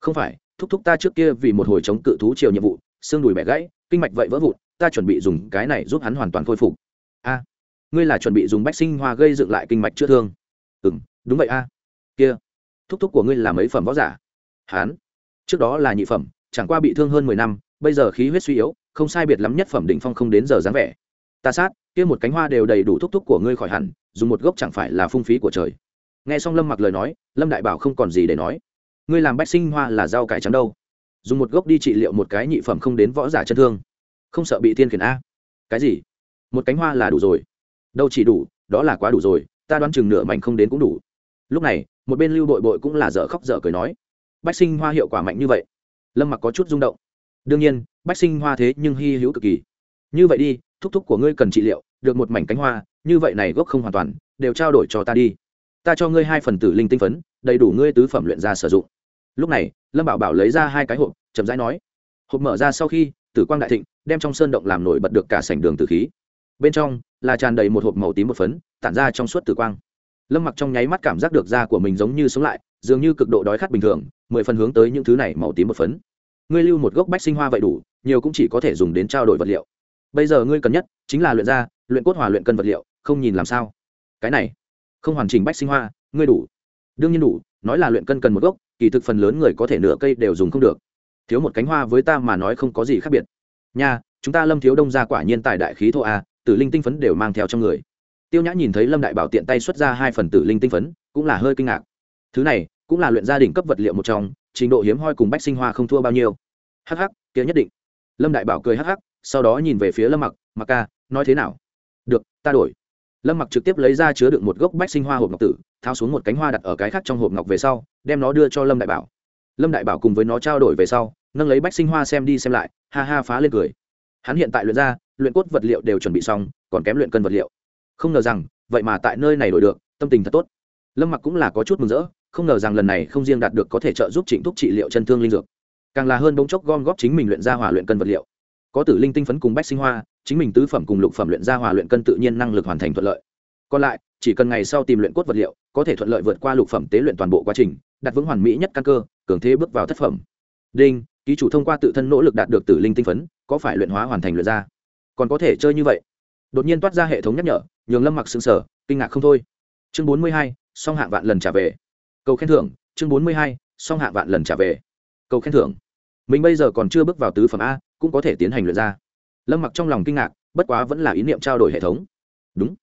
Không phải, thúc thúc ta trước kia vì một hồi chống cự thú chiều nhiệm vụ, xương đùi bẻ gãy, kinh mạch vậy vỡ vụn ta chuẩn bị dùng cái này giúp hắn hoàn toàn khôi phục. A, ngươi là chuẩn bị dùng bách sinh hoa gây dựng lại kinh mạch chữa thương. Ừ m đúng vậy a. Kia, thúc thúc của ngươi là mấy phẩm võ giả? Hán. Trước đó là nhị phẩm, chẳng qua bị thương hơn mười năm, bây giờ khí huyết suy yếu, không sai biệt lắm nhất phẩm định phong không đến giờ dáng vẻ. Ta sát, kia một cánh hoa đều đầy đủ thúc thúc của ngươi khỏi hẳn, dùng một gốc chẳng phải là phung phí của trời. Nghe xong lâm mặc lời nói, lâm đại bảo không còn gì để nói. Ngươi làm bách sinh hoa là rau cải trắng đâu? Dùng một gốc đi trị liệu một cái nhị phẩm không đến võ giả chân thương không sợ bị thiên khiển a. Cái gì? Một cánh hoa là đủ rồi. Đâu chỉ đủ, đó là quá đủ rồi, ta đoán chừng nửa mảnh không đến cũng đủ. Lúc này, một bên lưu bội bội cũng là dở khóc dở cười nói, bách sinh hoa hiệu quả mạnh như vậy. Lâm mặc có chút rung động. Đương nhiên, bách sinh hoa thế nhưng hy hữu cực kỳ. Như vậy đi, thúc thúc của ngươi cần trị liệu, được một mảnh cánh hoa, như vậy này gốc không hoàn toàn, đều trao đổi cho ta đi. Ta cho ngươi hai phần tử linh tinh phấn, đầy đủ ngươi tứ phẩm luyện ra sử dụng. Lúc này, lâm bảo bảo lấy ra hai cái hộp, chậm rãi nói, hộp mở ra sau khi, tử quang đại thịnh đem trong sơn động làm nổi bật được cả sảnh đường tử khí. Bên trong là tràn đầy một hộp màu tím một phấn, tản ra trong suốt tử quang. Lâm mặc trong nháy mắt cảm giác được da của mình giống như sống lại, dường như cực độ đói khát bình thường, mười phần hướng tới những thứ này màu tím một phấn. Ngươi lưu một gốc bách sinh hoa vậy đủ, nhiều cũng chỉ có thể dùng đến trao đổi vật liệu. Bây giờ ngươi cần nhất chính là luyện da, luyện cốt hòa luyện cân vật liệu, không nhìn làm sao. Cái này, không hoàn chỉnh bách sinh hoa, ngươi đủ. Đương nhiên đủ, nói là luyện cân cần một gốc, kỳ thực phần lớn người có thể nửa cây đều dùng không được. Thiếu một cánh hoa với ta mà nói không có gì khác biệt nha chúng ta lâm thiếu đông ra quả nhiên tài đại khí thô a tử linh tinh phấn đều mang theo trong người. Tiêu nhã nhìn thấy lâm đại bảo tiện tay xuất ra hai phần tử linh tinh phấn cũng là hơi kinh ngạc. Thứ này cũng là luyện gia đình cấp vật liệu một trong trình độ hiếm hoi cùng bách sinh hoa không thua bao nhiêu. Hắc hắc, kia nhất định. Lâm đại bảo cười hắc hắc, sau đó nhìn về phía lâm mặc mặc ca nói thế nào? Được ta đổi. Lâm mặc trực tiếp lấy ra chứa đựng một gốc bách sinh hoa hộp ngọc tử tháo xuống một cánh hoa đặt ở cái khác trong hộp ngọc về sau đem nó đưa cho lâm đại bảo. Lâm đại bảo cùng với nó trao đổi về sau nâng lấy bách sinh hoa xem đi xem lại, ha ha phá lên cười. Hắn hiện tại luyện ra, luyện cốt vật liệu đều chuẩn bị xong, còn kém luyện cân vật liệu. Không ngờ rằng, vậy mà tại nơi này đổi được, tâm tình thật tốt. Lâm mặc cũng là có chút mừng rỡ, không ngờ rằng lần này không riêng đạt được có thể trợ giúp trịnh thúc trị liệu chân thương linh dược, càng là hơn bỗng chốc gom góp chính mình luyện ra hòa luyện cân vật liệu. Có tử linh tinh phấn cùng bách sinh hoa, chính mình tứ phẩm cùng lục phẩm luyện ra hòa luyện cân tự nhiên năng lực hoàn thành thuận lợi. Còn lại, chỉ cần ngày sau tìm luyện cốt vật liệu, có thể thuận lợi vượt qua lục phẩm tế luyện toàn bộ quá trình, đặt vững hoàn mỹ nhất căn cơ, cường thế bước vào thất phẩm. Đinh ký chủ thông qua tự thân nỗ lực đạt được tử linh tinh phấn, có phải luyện hóa hoàn thành luyện ra? Còn có thể chơi như vậy? Đột nhiên toát ra hệ thống nhắc nhở, nhường lâm mặc xương sở kinh ngạc không thôi. Chương bốn mươi hai, song hạng vạn lần trả về. Cầu khen thưởng, chương bốn mươi hai, song hạng vạn lần trả về. Cầu khen thưởng. Mình bây giờ còn chưa bước vào tứ phẩm a, cũng có thể tiến hành luyện ra. Lâm mặc trong lòng kinh ngạc, bất quá vẫn là ý niệm trao đổi hệ thống. Đúng.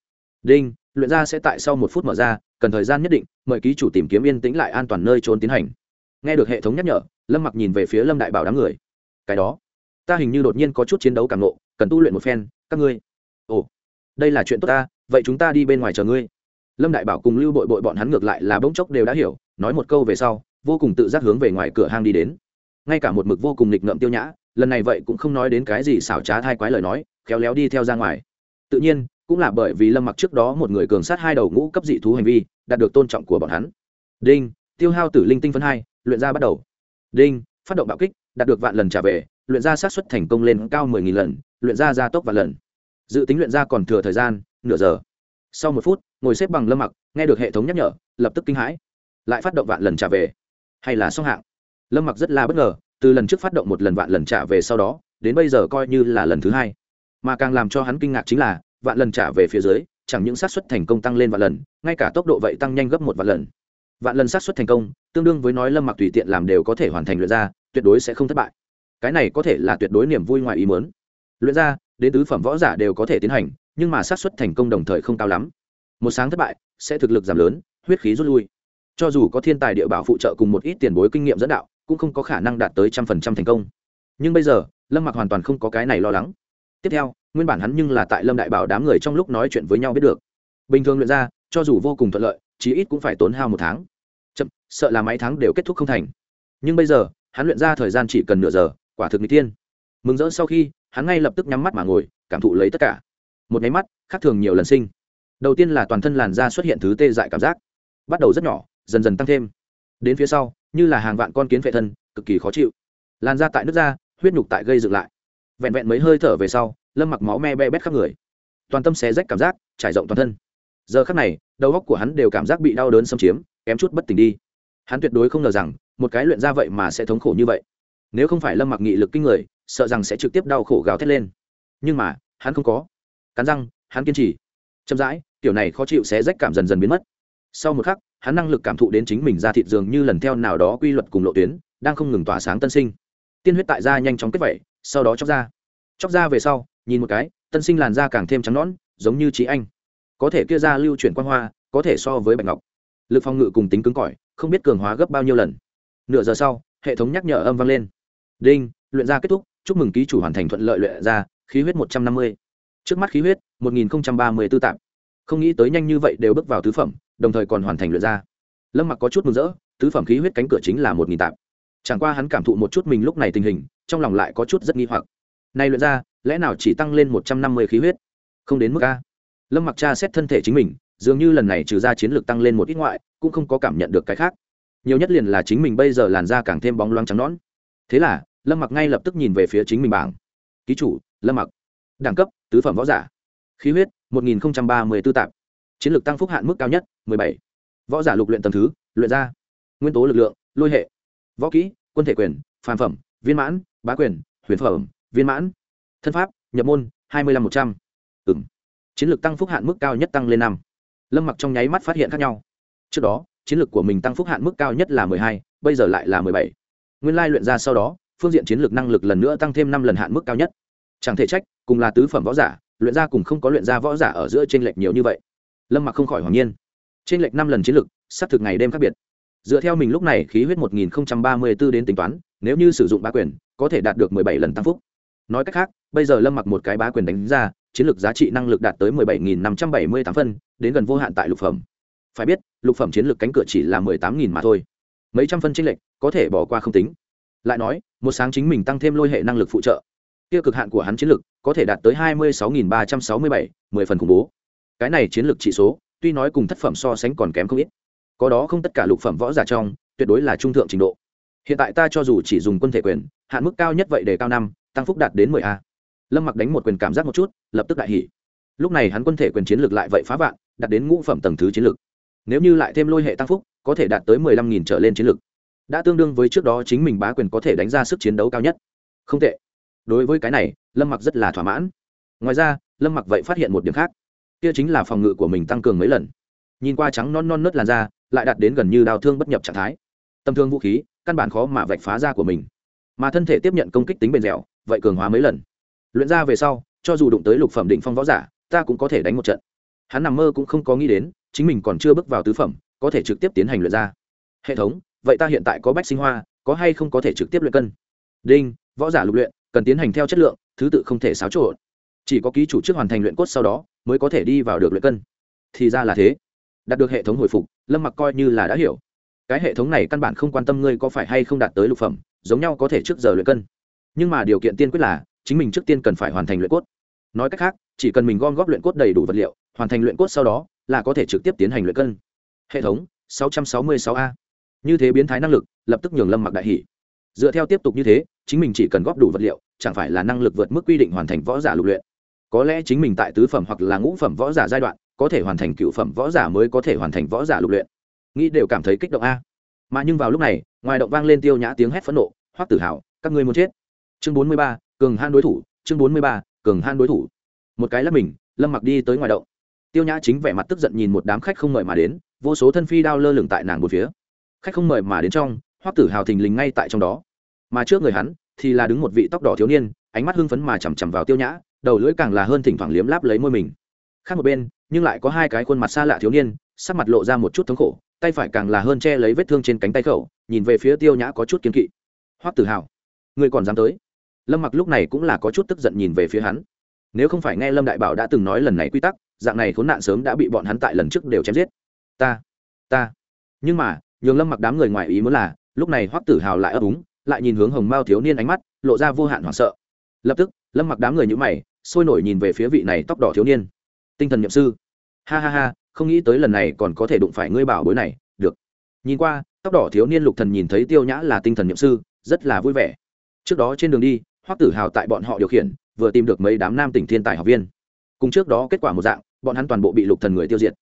Đinh, luyện ra sẽ tại sau một phút mở ra, cần thời gian nhất định, mời ký chủ tìm kiếm yên tĩnh lại an toàn nơi trốn tiến hành nghe được hệ thống nhắc nhở, lâm mặc nhìn về phía lâm đại bảo đám người. Cái đó, ta hình như đột nhiên có chút chiến đấu cảm nộ cần tu luyện một phen, các ngươi. Ồ, đây là chuyện tốt ta, vậy chúng ta đi bên ngoài chờ ngươi. Lâm đại bảo cùng lưu bội bội bọn hắn ngược lại là bỗng chốc đều đã hiểu, nói một câu về sau, vô cùng tự giác hướng về ngoài cửa hang đi đến. Ngay cả một mực vô cùng nghịch ngợm tiêu nhã, lần này vậy cũng không nói đến cái gì xảo trá thai quái lời nói, khéo léo đi theo ra ngoài. Tự nhiên, cũng là bởi vì lâm mặc trước đó một người cường sát hai đầu ngũ cấp dị thú hành vi, đạt được tôn trọng của bọn hắn. Đinh, tiêu hao tử linh tinh phân hai luyện ra bắt đầu. Đinh, phát động bạo kích, đạt được vạn lần trả về, luyện ra sát xuất thành công lên cao mười nghìn lần, luyện ra gia tốc vạn lần. Dự tính luyện ra còn thừa thời gian, nửa giờ. Sau một phút, ngồi xếp bằng lâm mặc, nghe được hệ thống nhắc nhở, lập tức kinh hãi. Lại phát động vạn lần trả về. Hay là song hạng? Lâm mặc rất là bất ngờ, từ lần trước phát động một lần vạn lần trả về sau đó, đến bây giờ coi như là lần thứ hai. Mà càng làm cho hắn kinh ngạc chính là, vạn lần trả về phía dưới, chẳng những sát suất thành công tăng lên vạn lần, ngay cả tốc độ vậy tăng nhanh gấp một vạn lần vạn lần xác suất thành công, tương đương với nói lâm mặc tùy tiện làm đều có thể hoàn thành luyện ra, tuyệt đối sẽ không thất bại. Cái này có thể là tuyệt đối niềm vui ngoài ý mớn luyện ra, đến tứ phẩm võ giả đều có thể tiến hành, nhưng mà xác suất thành công đồng thời không cao lắm. Một sáng thất bại, sẽ thực lực giảm lớn, huyết khí rút lui. Cho dù có thiên tài địa bảo phụ trợ cùng một ít tiền bối kinh nghiệm dẫn đạo, cũng không có khả năng đạt tới trăm phần trăm thành công. Nhưng bây giờ, lâm mặc hoàn toàn không có cái này lo lắng. Tiếp theo, nguyên bản hắn nhưng là tại lâm đại bảo đám người trong lúc nói chuyện với nhau biết được. Bình thường luyện ra cho dù vô cùng thuận lợi, chí ít cũng phải tốn hao một tháng. Chậm, sợ là mấy tháng đều kết thúc không thành. Nhưng bây giờ, hắn luyện ra thời gian chỉ cần nửa giờ, quả thực n tiên mừng rỡ sau khi, hắn ngay lập tức nhắm mắt mà ngồi, cảm thụ lấy tất cả. Một nháy mắt, khác thường nhiều lần sinh. Đầu tiên là toàn thân làn da xuất hiện thứ tê dại cảm giác. Bắt đầu rất nhỏ, dần dần tăng thêm. Đến phía sau, như là hàng vạn con kiến vệ thân, cực kỳ khó chịu. Làn da tại nước da, huyết nhục tại gây dựng lại. Vẹn vẹn mấy hơi thở về sau, lâm mặc máu me be bét khắp người. Toàn tâm xé rách cảm giác, trải rộng toàn thân giờ khắc này, đầu óc của hắn đều cảm giác bị đau đớn xâm chiếm, kém chút bất tỉnh đi. Hắn tuyệt đối không ngờ rằng, một cái luyện ra vậy mà sẽ thống khổ như vậy. Nếu không phải lâm mặc nghị lực kinh người, sợ rằng sẽ trực tiếp đau khổ gào thét lên. Nhưng mà, hắn không có. Cắn răng, hắn kiên trì. Chậm rãi, kiểu này khó chịu sẽ rách cảm dần dần biến mất. Sau một khắc, hắn năng lực cảm thụ đến chính mình ra thịt dường như lần theo nào đó quy luật cùng lộ tuyến, đang không ngừng tỏa sáng tân sinh. Tiên huyết tại da nhanh chóng kết vẩy sau đó chóc ra. Chóc ra về sau, nhìn một cái, tân sinh làn da càng thêm trắng nõn, giống như trí anh có thể kia ra lưu chuyển quan hoa, có thể so với bạch ngọc. Lực phòng ngự cùng tính cứng cỏi, không biết cường hóa gấp bao nhiêu lần. Nửa giờ sau, hệ thống nhắc nhở âm vang lên. Đinh, luyện ra kết thúc, chúc mừng ký chủ hoàn thành thuận lợi luyện ra, khí huyết một trăm năm mươi. Trước mắt khí huyết, một nghìn ba mươi tư tạm. Không nghĩ tới nhanh như vậy đều bước vào tứ phẩm, đồng thời còn hoàn thành luyện ra. Lâm mặc có chút mừng rỡ, tứ phẩm khí huyết cánh cửa chính là một nghìn tạm. Chẳng qua hắn cảm thụ một chút mình lúc này tình hình, trong lòng lại có chút rất nghi hoặc. Nay luyện ra, lẽ nào chỉ tăng lên một trăm năm mươi khí huyết? Không đến mức a lâm mặc tra xét thân thể chính mình, dường như lần này trừ ra chiến lược tăng lên một ít ngoại, cũng không có cảm nhận được cái khác. Nhiều nhất liền là chính mình bây giờ làn da càng thêm bóng loáng trắng nõn. Thế là, lâm mặc ngay lập tức nhìn về phía chính mình bảng. Ký chủ, lâm mặc. Đẳng cấp, tứ phẩm võ giả. Khí huyết, một nghìn ba mươi tư tạp. Chiến lược tăng phúc hạn mức cao nhất bảy. Võ giả lục luyện tầm thứ, luyện ra. Nguyên tố lực lượng, lôi hệ. Võ kỹ, quân thể quyền, phàm phẩm, viên mãn, bá quyền, huyền phẩm, viên mãn. Thân pháp, nhập môn, hai mươi năm một trăm. Ừng chiến lược tăng phúc hạn mức cao nhất tăng lên năm. Lâm mặc trong nháy mắt phát hiện khác nhau. Trước đó, chiến lược của mình tăng phúc hạn mức cao nhất là mười hai, bây giờ lại là mười bảy. Nguyên lai luyện ra sau đó, phương diện chiến lược năng lực lần nữa tăng thêm năm lần hạn mức cao nhất. Chẳng thể trách, cùng là tứ phẩm võ giả, luyện ra cùng không có luyện ra võ giả ở giữa t r ê n lệch nhiều như vậy. Lâm mặc không khỏi hoàng nhiên. T r ê n lệch năm lần chiến lược s thực ngày đêm khác biệt. Dựa theo mình lúc này khí huyết một nghìn ba mươi b ố đến tính toán, nếu như sử dụng bá quyền, có thể đạt được mười bảy lần tăng phúc. Nói cách khác, bây giờ lâm mặc một cái bá quyền đánh ra chiến lược giá trị năng lực đạt tới mười bảy nghìn năm trăm bảy mươi tám phân, đến gần vô hạn tại lục phẩm. Phải biết, lục phẩm chiến lược cánh cửa chỉ là mười tám nghìn mà thôi. Mấy trăm phân chênh lệch, có thể bỏ qua không tính. Lại nói, một sáng chính mình tăng thêm lôi hệ năng lực phụ trợ. Kia cực hạn của hắn chiến lược có thể đạt tới hai mươi sáu nghìn ba trăm sáu mươi bảy, mười phần khủng bố. Cái này chiến lược trị số, tuy nói cùng thất phẩm so sánh còn kém không ít. Có đó không tất cả lục phẩm võ giả trong, tuyệt đối là trung thượng trình độ. Hiện tại ta cho dù chỉ dùng quân thể quyền, hạn mức cao nhất vậy để cao năm, tăng phúc đạt đến mười a lâm mặc đánh một quyền cảm giác một chút, lập tức đại hỉ. Lúc này hắn quân thể quyền chiến lược lại vậy phá vạn, đạt đến ngũ phẩm tầng thứ chiến lược. Nếu như lại thêm lôi hệ tăng phúc, có thể đạt tới mười lăm nghìn trở lên chiến lược. Đã tương đương với trước đó chính mình bá quyền có thể đánh ra sức chiến đấu cao nhất. Không tệ. Đối với cái này, lâm mặc rất là thỏa mãn. Ngoài ra, lâm mặc vậy phát hiện một điểm khác. Kia chính là phòng ngự của mình tăng cường mấy lần. Nhìn qua trắng non non nớt làn da, lại đạt đến gần như đào thương bất nhập trạng thái. Tâm thương vũ khí, căn bản khó mà vạch phá ra của mình. Mà thân thể tiếp nhận công kích tính bền dẻo, vậy cường hóa mấy lần luyện ra về sau, cho dù đụng tới lục phẩm định phong võ giả, ta cũng có thể đánh một trận. Hắn nằm mơ cũng không có nghĩ đến, chính mình còn chưa bước vào tứ phẩm, có thể trực tiếp tiến hành luyện ra. Hệ thống, vậy ta hiện tại có bách sinh hoa, có hay không có thể trực tiếp luyện cân? Đinh, võ giả lục luyện, cần tiến hành theo chất lượng, thứ tự không thể xáo trộn. Chỉ có ký chủ trước hoàn thành luyện cốt sau đó, mới có thể đi vào được luyện cân. Thì ra là thế. Đạt được hệ thống hồi phục, lâm mặc coi như là đã hiểu. Cái hệ thống này căn bản không quan tâm ngươi có phải hay không đạt tới lục phẩm, giống nhau có thể trước giờ luyện cân. Nhưng mà điều kiện tiên quyết là chính mình trước tiên cần phải hoàn thành luyện cốt. Nói cách khác, chỉ cần mình gom góp luyện cốt đầy đủ vật liệu, hoàn thành luyện cốt sau đó, là có thể trực tiếp tiến hành luyện cân. Hệ thống 666 a. Như thế biến thái năng lực, lập tức nhường lâm mặc đại hỷ dựa theo tiếp tục như thế, chính mình chỉ cần góp đủ vật liệu, chẳng phải là năng lực vượt mức quy định hoàn thành võ giả lục luyện. Có lẽ chính mình tại tứ phẩm hoặc là ngũ phẩm võ giả giai đoạn, có thể hoàn thành cựu phẩm võ giả mới có thể hoàn thành võ giả lục luyện. Nghĩ đều cảm thấy kích động a. Mà nhưng vào lúc này, ngoài động vang lên tiêu nhã tiếng hét phẫn nộ, hoắc tử hào các ngươi muốn chết. Chương bốn mươi ba cường han đối thủ, chương bốn mươi ba, cường han đối thủ. Một cái lắp mình, lâm mặc đi tới ngoài động. Tiêu nhã chính vẻ mặt tức giận nhìn một đám khách không mời mà đến, vô số thân phi đao lơ lửng tại nàng một phía. Khách không mời mà đến trong, hoắc tử hào thình lình ngay tại trong đó. Mà trước người hắn, thì là đứng một vị tóc đỏ thiếu niên, ánh mắt hưng phấn mà chằm chằm vào tiêu nhã, đầu lưỡi càng là hơn thỉnh thoảng liếm láp lấy môi mình. Khác một bên, nhưng lại có hai cái khuôn mặt xa lạ thiếu niên, sắc mặt lộ ra một chút thống khổ, tay phải càng là hơn che lấy vết thương trên cánh tay khẩu, nhìn về phía tiêu nhã có chút kiên kỵ. Hoắc tử hào, người còn dám tới? Lâm mặc lúc này cũng là có chút tức giận nhìn về phía hắn nếu không phải nghe lâm đại bảo đã từng nói lần này quy tắc dạng này khốn nạn sớm đã bị bọn hắn tại lần trước đều chém giết ta ta nhưng mà nhường lâm mặc đám người ngoài ý muốn là lúc này hoắc tử hào lại ấp úng lại nhìn hướng hồng mao thiếu niên ánh mắt lộ ra vô hạn hoảng sợ lập tức lâm mặc đám người nhữ mày sôi nổi nhìn về phía vị này tóc đỏ thiếu niên tinh thần nhậm sư ha ha ha không nghĩ tới lần này còn có thể đụng phải ngươi bảo bối này được nhìn qua tóc đỏ thiếu niên lục thần nhìn thấy tiêu nhã là tinh thần nhậm sư rất là vui vẻ trước đó trên đường đi hoắc tử hào tại bọn họ điều khiển, vừa tìm được mấy đám nam tỉnh thiên tài học viên. Cùng trước đó kết quả một dạng, bọn hắn toàn bộ bị lục thần người tiêu diệt.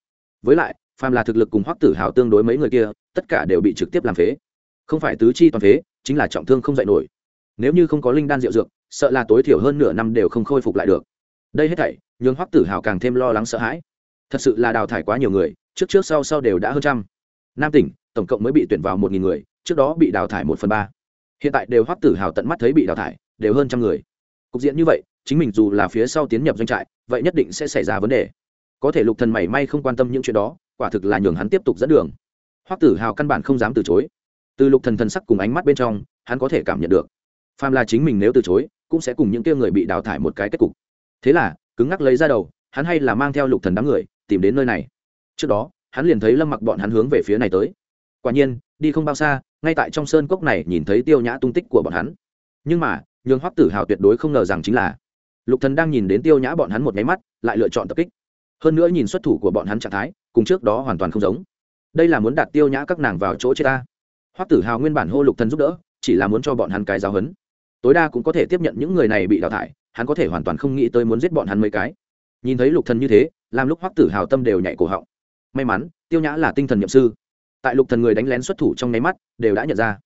Với lại, phàm là thực lực cùng hoắc tử hào tương đối mấy người kia, tất cả đều bị trực tiếp làm phế. Không phải tứ chi toàn phế, chính là trọng thương không dạy nổi. Nếu như không có linh đan rượu dược, sợ là tối thiểu hơn nửa năm đều không khôi phục lại được. Đây hết thảy, nhường hoắc tử hào càng thêm lo lắng sợ hãi. Thật sự là đào thải quá nhiều người, trước trước sau sau đều đã hơn trăm. Nam tỉnh, tổng cộng mới bị tuyển vào một nghìn người, trước đó bị đào thải một phần ba. Hiện tại đều hoắc tử hào tận mắt thấy bị đào thải đều hơn trăm người. Cục diện như vậy, chính mình dù là phía sau tiến nhập doanh trại, vậy nhất định sẽ xảy ra vấn đề. Có thể lục thần mảy may không quan tâm những chuyện đó, quả thực là nhường hắn tiếp tục dẫn đường. Hoắc tử hào căn bản không dám từ chối. Từ lục thần thần sắc cùng ánh mắt bên trong, hắn có thể cảm nhận được. Phàm là chính mình nếu từ chối, cũng sẽ cùng những kia người bị đào thải một cái kết cục. Thế là, cứng ngắc lấy ra đầu, hắn hay là mang theo lục thần đám người, tìm đến nơi này. Trước đó, hắn liền thấy lâm mặc bọn hắn hướng về phía này tới. Quả nhiên, đi không bao xa, ngay tại trong sơn cốc này nhìn thấy tiêu nhã tung tích của bọn hắn. Nhưng mà nhưng hoắc tử hào tuyệt đối không ngờ rằng chính là lục thần đang nhìn đến tiêu nhã bọn hắn một máy mắt, lại lựa chọn tập kích. Hơn nữa nhìn xuất thủ của bọn hắn trạng thái, cùng trước đó hoàn toàn không giống. Đây là muốn đặt tiêu nhã các nàng vào chỗ chết ta. Hoắc tử hào nguyên bản hô lục thần giúp đỡ, chỉ là muốn cho bọn hắn cái giáo hấn tối đa cũng có thể tiếp nhận những người này bị đào thải, hắn có thể hoàn toàn không nghĩ tới muốn giết bọn hắn mấy cái. Nhìn thấy lục thần như thế, làm lúc hoắc tử hào tâm đều nhảy cổ họng. May mắn, tiêu nhã là tinh thần nhậm sư. Tại lục thần người đánh lén xuất thủ trong nháy mắt, đều đã nhận ra.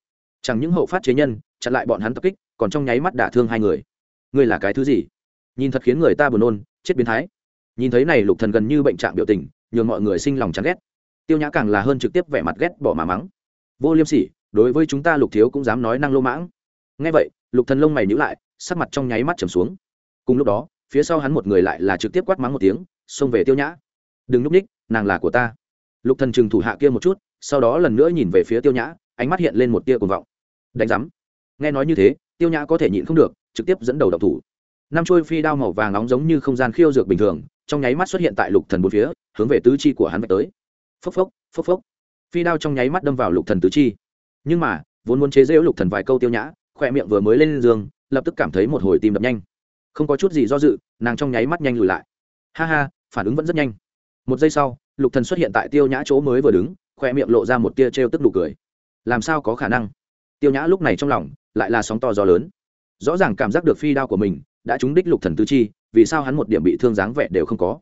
Chẳng những hậu phát chế nhân, chặn lại bọn hắn tập kích còn trong nháy mắt đả thương hai người. Ngươi là cái thứ gì? Nhìn thật khiến người ta buồn nôn, chết biến thái. Nhìn thấy này lục thần gần như bệnh trạng biểu tình, nhường mọi người sinh lòng chán ghét. Tiêu nhã càng là hơn trực tiếp vẻ mặt ghét bỏ mà mắng. Vô liêm sỉ, đối với chúng ta lục thiếu cũng dám nói năng lô mãng. Nghe vậy, lục thần lông mày nhíu lại, sắc mặt trong nháy mắt trầm xuống. Cùng lúc đó, phía sau hắn một người lại là trực tiếp quát mắng một tiếng, xông về tiêu nhã. Đừng núp ních, nàng là của ta. Lục thần chừng thủ hạ kia một chút, sau đó lần nữa nhìn về phía tiêu nhã, ánh mắt hiện lên một tia cuồng vọng. Đánh giám. Nghe nói như thế tiêu nhã có thể nhịn không được, trực tiếp dẫn đầu độc thủ. Năm trôi phi đao màu vàng nóng giống như không gian khiêu dược bình thường, trong nháy mắt xuất hiện tại lục thần bốn phía, hướng về tứ chi của hắn vạch tới. Phốc phốc phốc phốc. Phi đao trong nháy mắt đâm vào lục thần tứ chi. Nhưng mà, vốn muốn chế giễu lục thần vài câu tiêu nhã khoe miệng vừa mới lên giường, lập tức cảm thấy một hồi tim đập nhanh. Không có chút gì do dự, nàng trong nháy mắt nhanh lùi lại. Ha ha, phản ứng vẫn rất nhanh. Một giây sau, lục thần xuất hiện tại tiêu nhã chỗ mới vừa đứng khoe miệng lộ ra một tia trêu tức nụ cười. Làm sao có khả năng? Tiêu nhã lúc này trong lòng lại là sóng to gió lớn. Rõ ràng cảm giác được phi đao của mình đã trúng đích lục thần tứ chi, vì sao hắn một điểm bị thương dáng vẻ đều không có.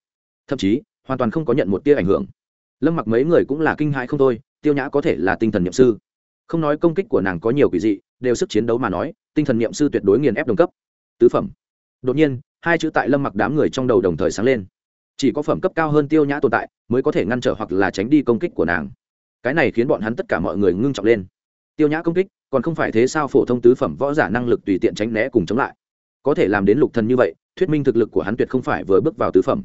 Thậm chí, hoàn toàn không có nhận một tia ảnh hưởng. Lâm mặc mấy người cũng là kinh hãi không thôi, tiêu nhã có thể là tinh thần nhậm sư. Không nói công kích của nàng có nhiều quỷ dị, đều sức chiến đấu mà nói, tinh thần nhậm sư tuyệt đối nghiền ép đồng cấp. Tứ phẩm. Đột nhiên, hai chữ tại lâm mặc đám người trong đầu đồng thời sáng lên. Chỉ có phẩm cấp cao hơn tiêu nhã tồn tại, mới có thể ngăn trở hoặc là tránh đi công kích của nàng. Cái này khiến bọn hắn tất cả mọi người ngưng trọng lên tiêu nhã công kích, còn không phải thế sao phổ thông tứ phẩm võ giả năng lực tùy tiện tránh né cùng chống lại. Có thể làm đến lục thần như vậy, thuyết minh thực lực của hắn tuyệt không phải vừa bước vào tứ phẩm.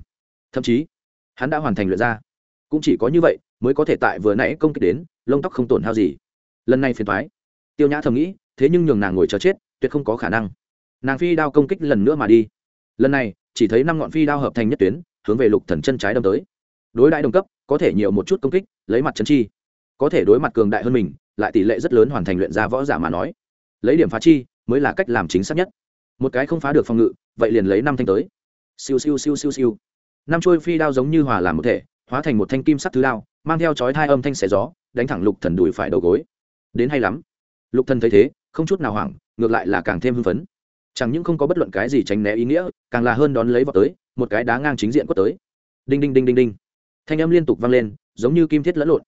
Thậm chí, hắn đã hoàn thành luyện ra. Cũng chỉ có như vậy mới có thể tại vừa nãy công kích đến, lông tóc không tổn hao gì. Lần này phiền thoái tiêu nhã thầm nghĩ, thế nhưng nhường nàng ngồi chờ chết, tuyệt không có khả năng. Nàng phi đao công kích lần nữa mà đi. Lần này, chỉ thấy năm ngọn phi đao hợp thành nhất tuyến, hướng về lục thần chân trái đâm tới. Đối đại đồng cấp, có thể nhiều một chút công kích, lấy mặt chân chi. Có thể đối mặt cường đại hơn mình lại tỷ lệ rất lớn hoàn thành luyện ra võ giả mà nói. Lấy điểm phá chi mới là cách làm chính xác nhất. Một cái không phá được phòng ngự, vậy liền lấy năm thanh tới. Siêu siêu siêu siêu siêu. Năm trôi phi đao giống như hòa làm một thể, hóa thành một thanh kim sắc thứ đao, mang theo chói hai âm thanh xẻ gió, đánh thẳng lục thần đùi phải đầu gối. Đến hay lắm. Lục thần thấy thế, không chút nào hoảng, ngược lại là càng thêm hưng phấn. Chẳng những không có bất luận cái gì tránh né ý nghĩa, càng là hơn đón lấy vào tới, một cái đá ngang chính diện quất tới. Đinh đinh đinh đinh đinh. Thanh âm liên tục vang lên, giống như kim thiết lẫn lộn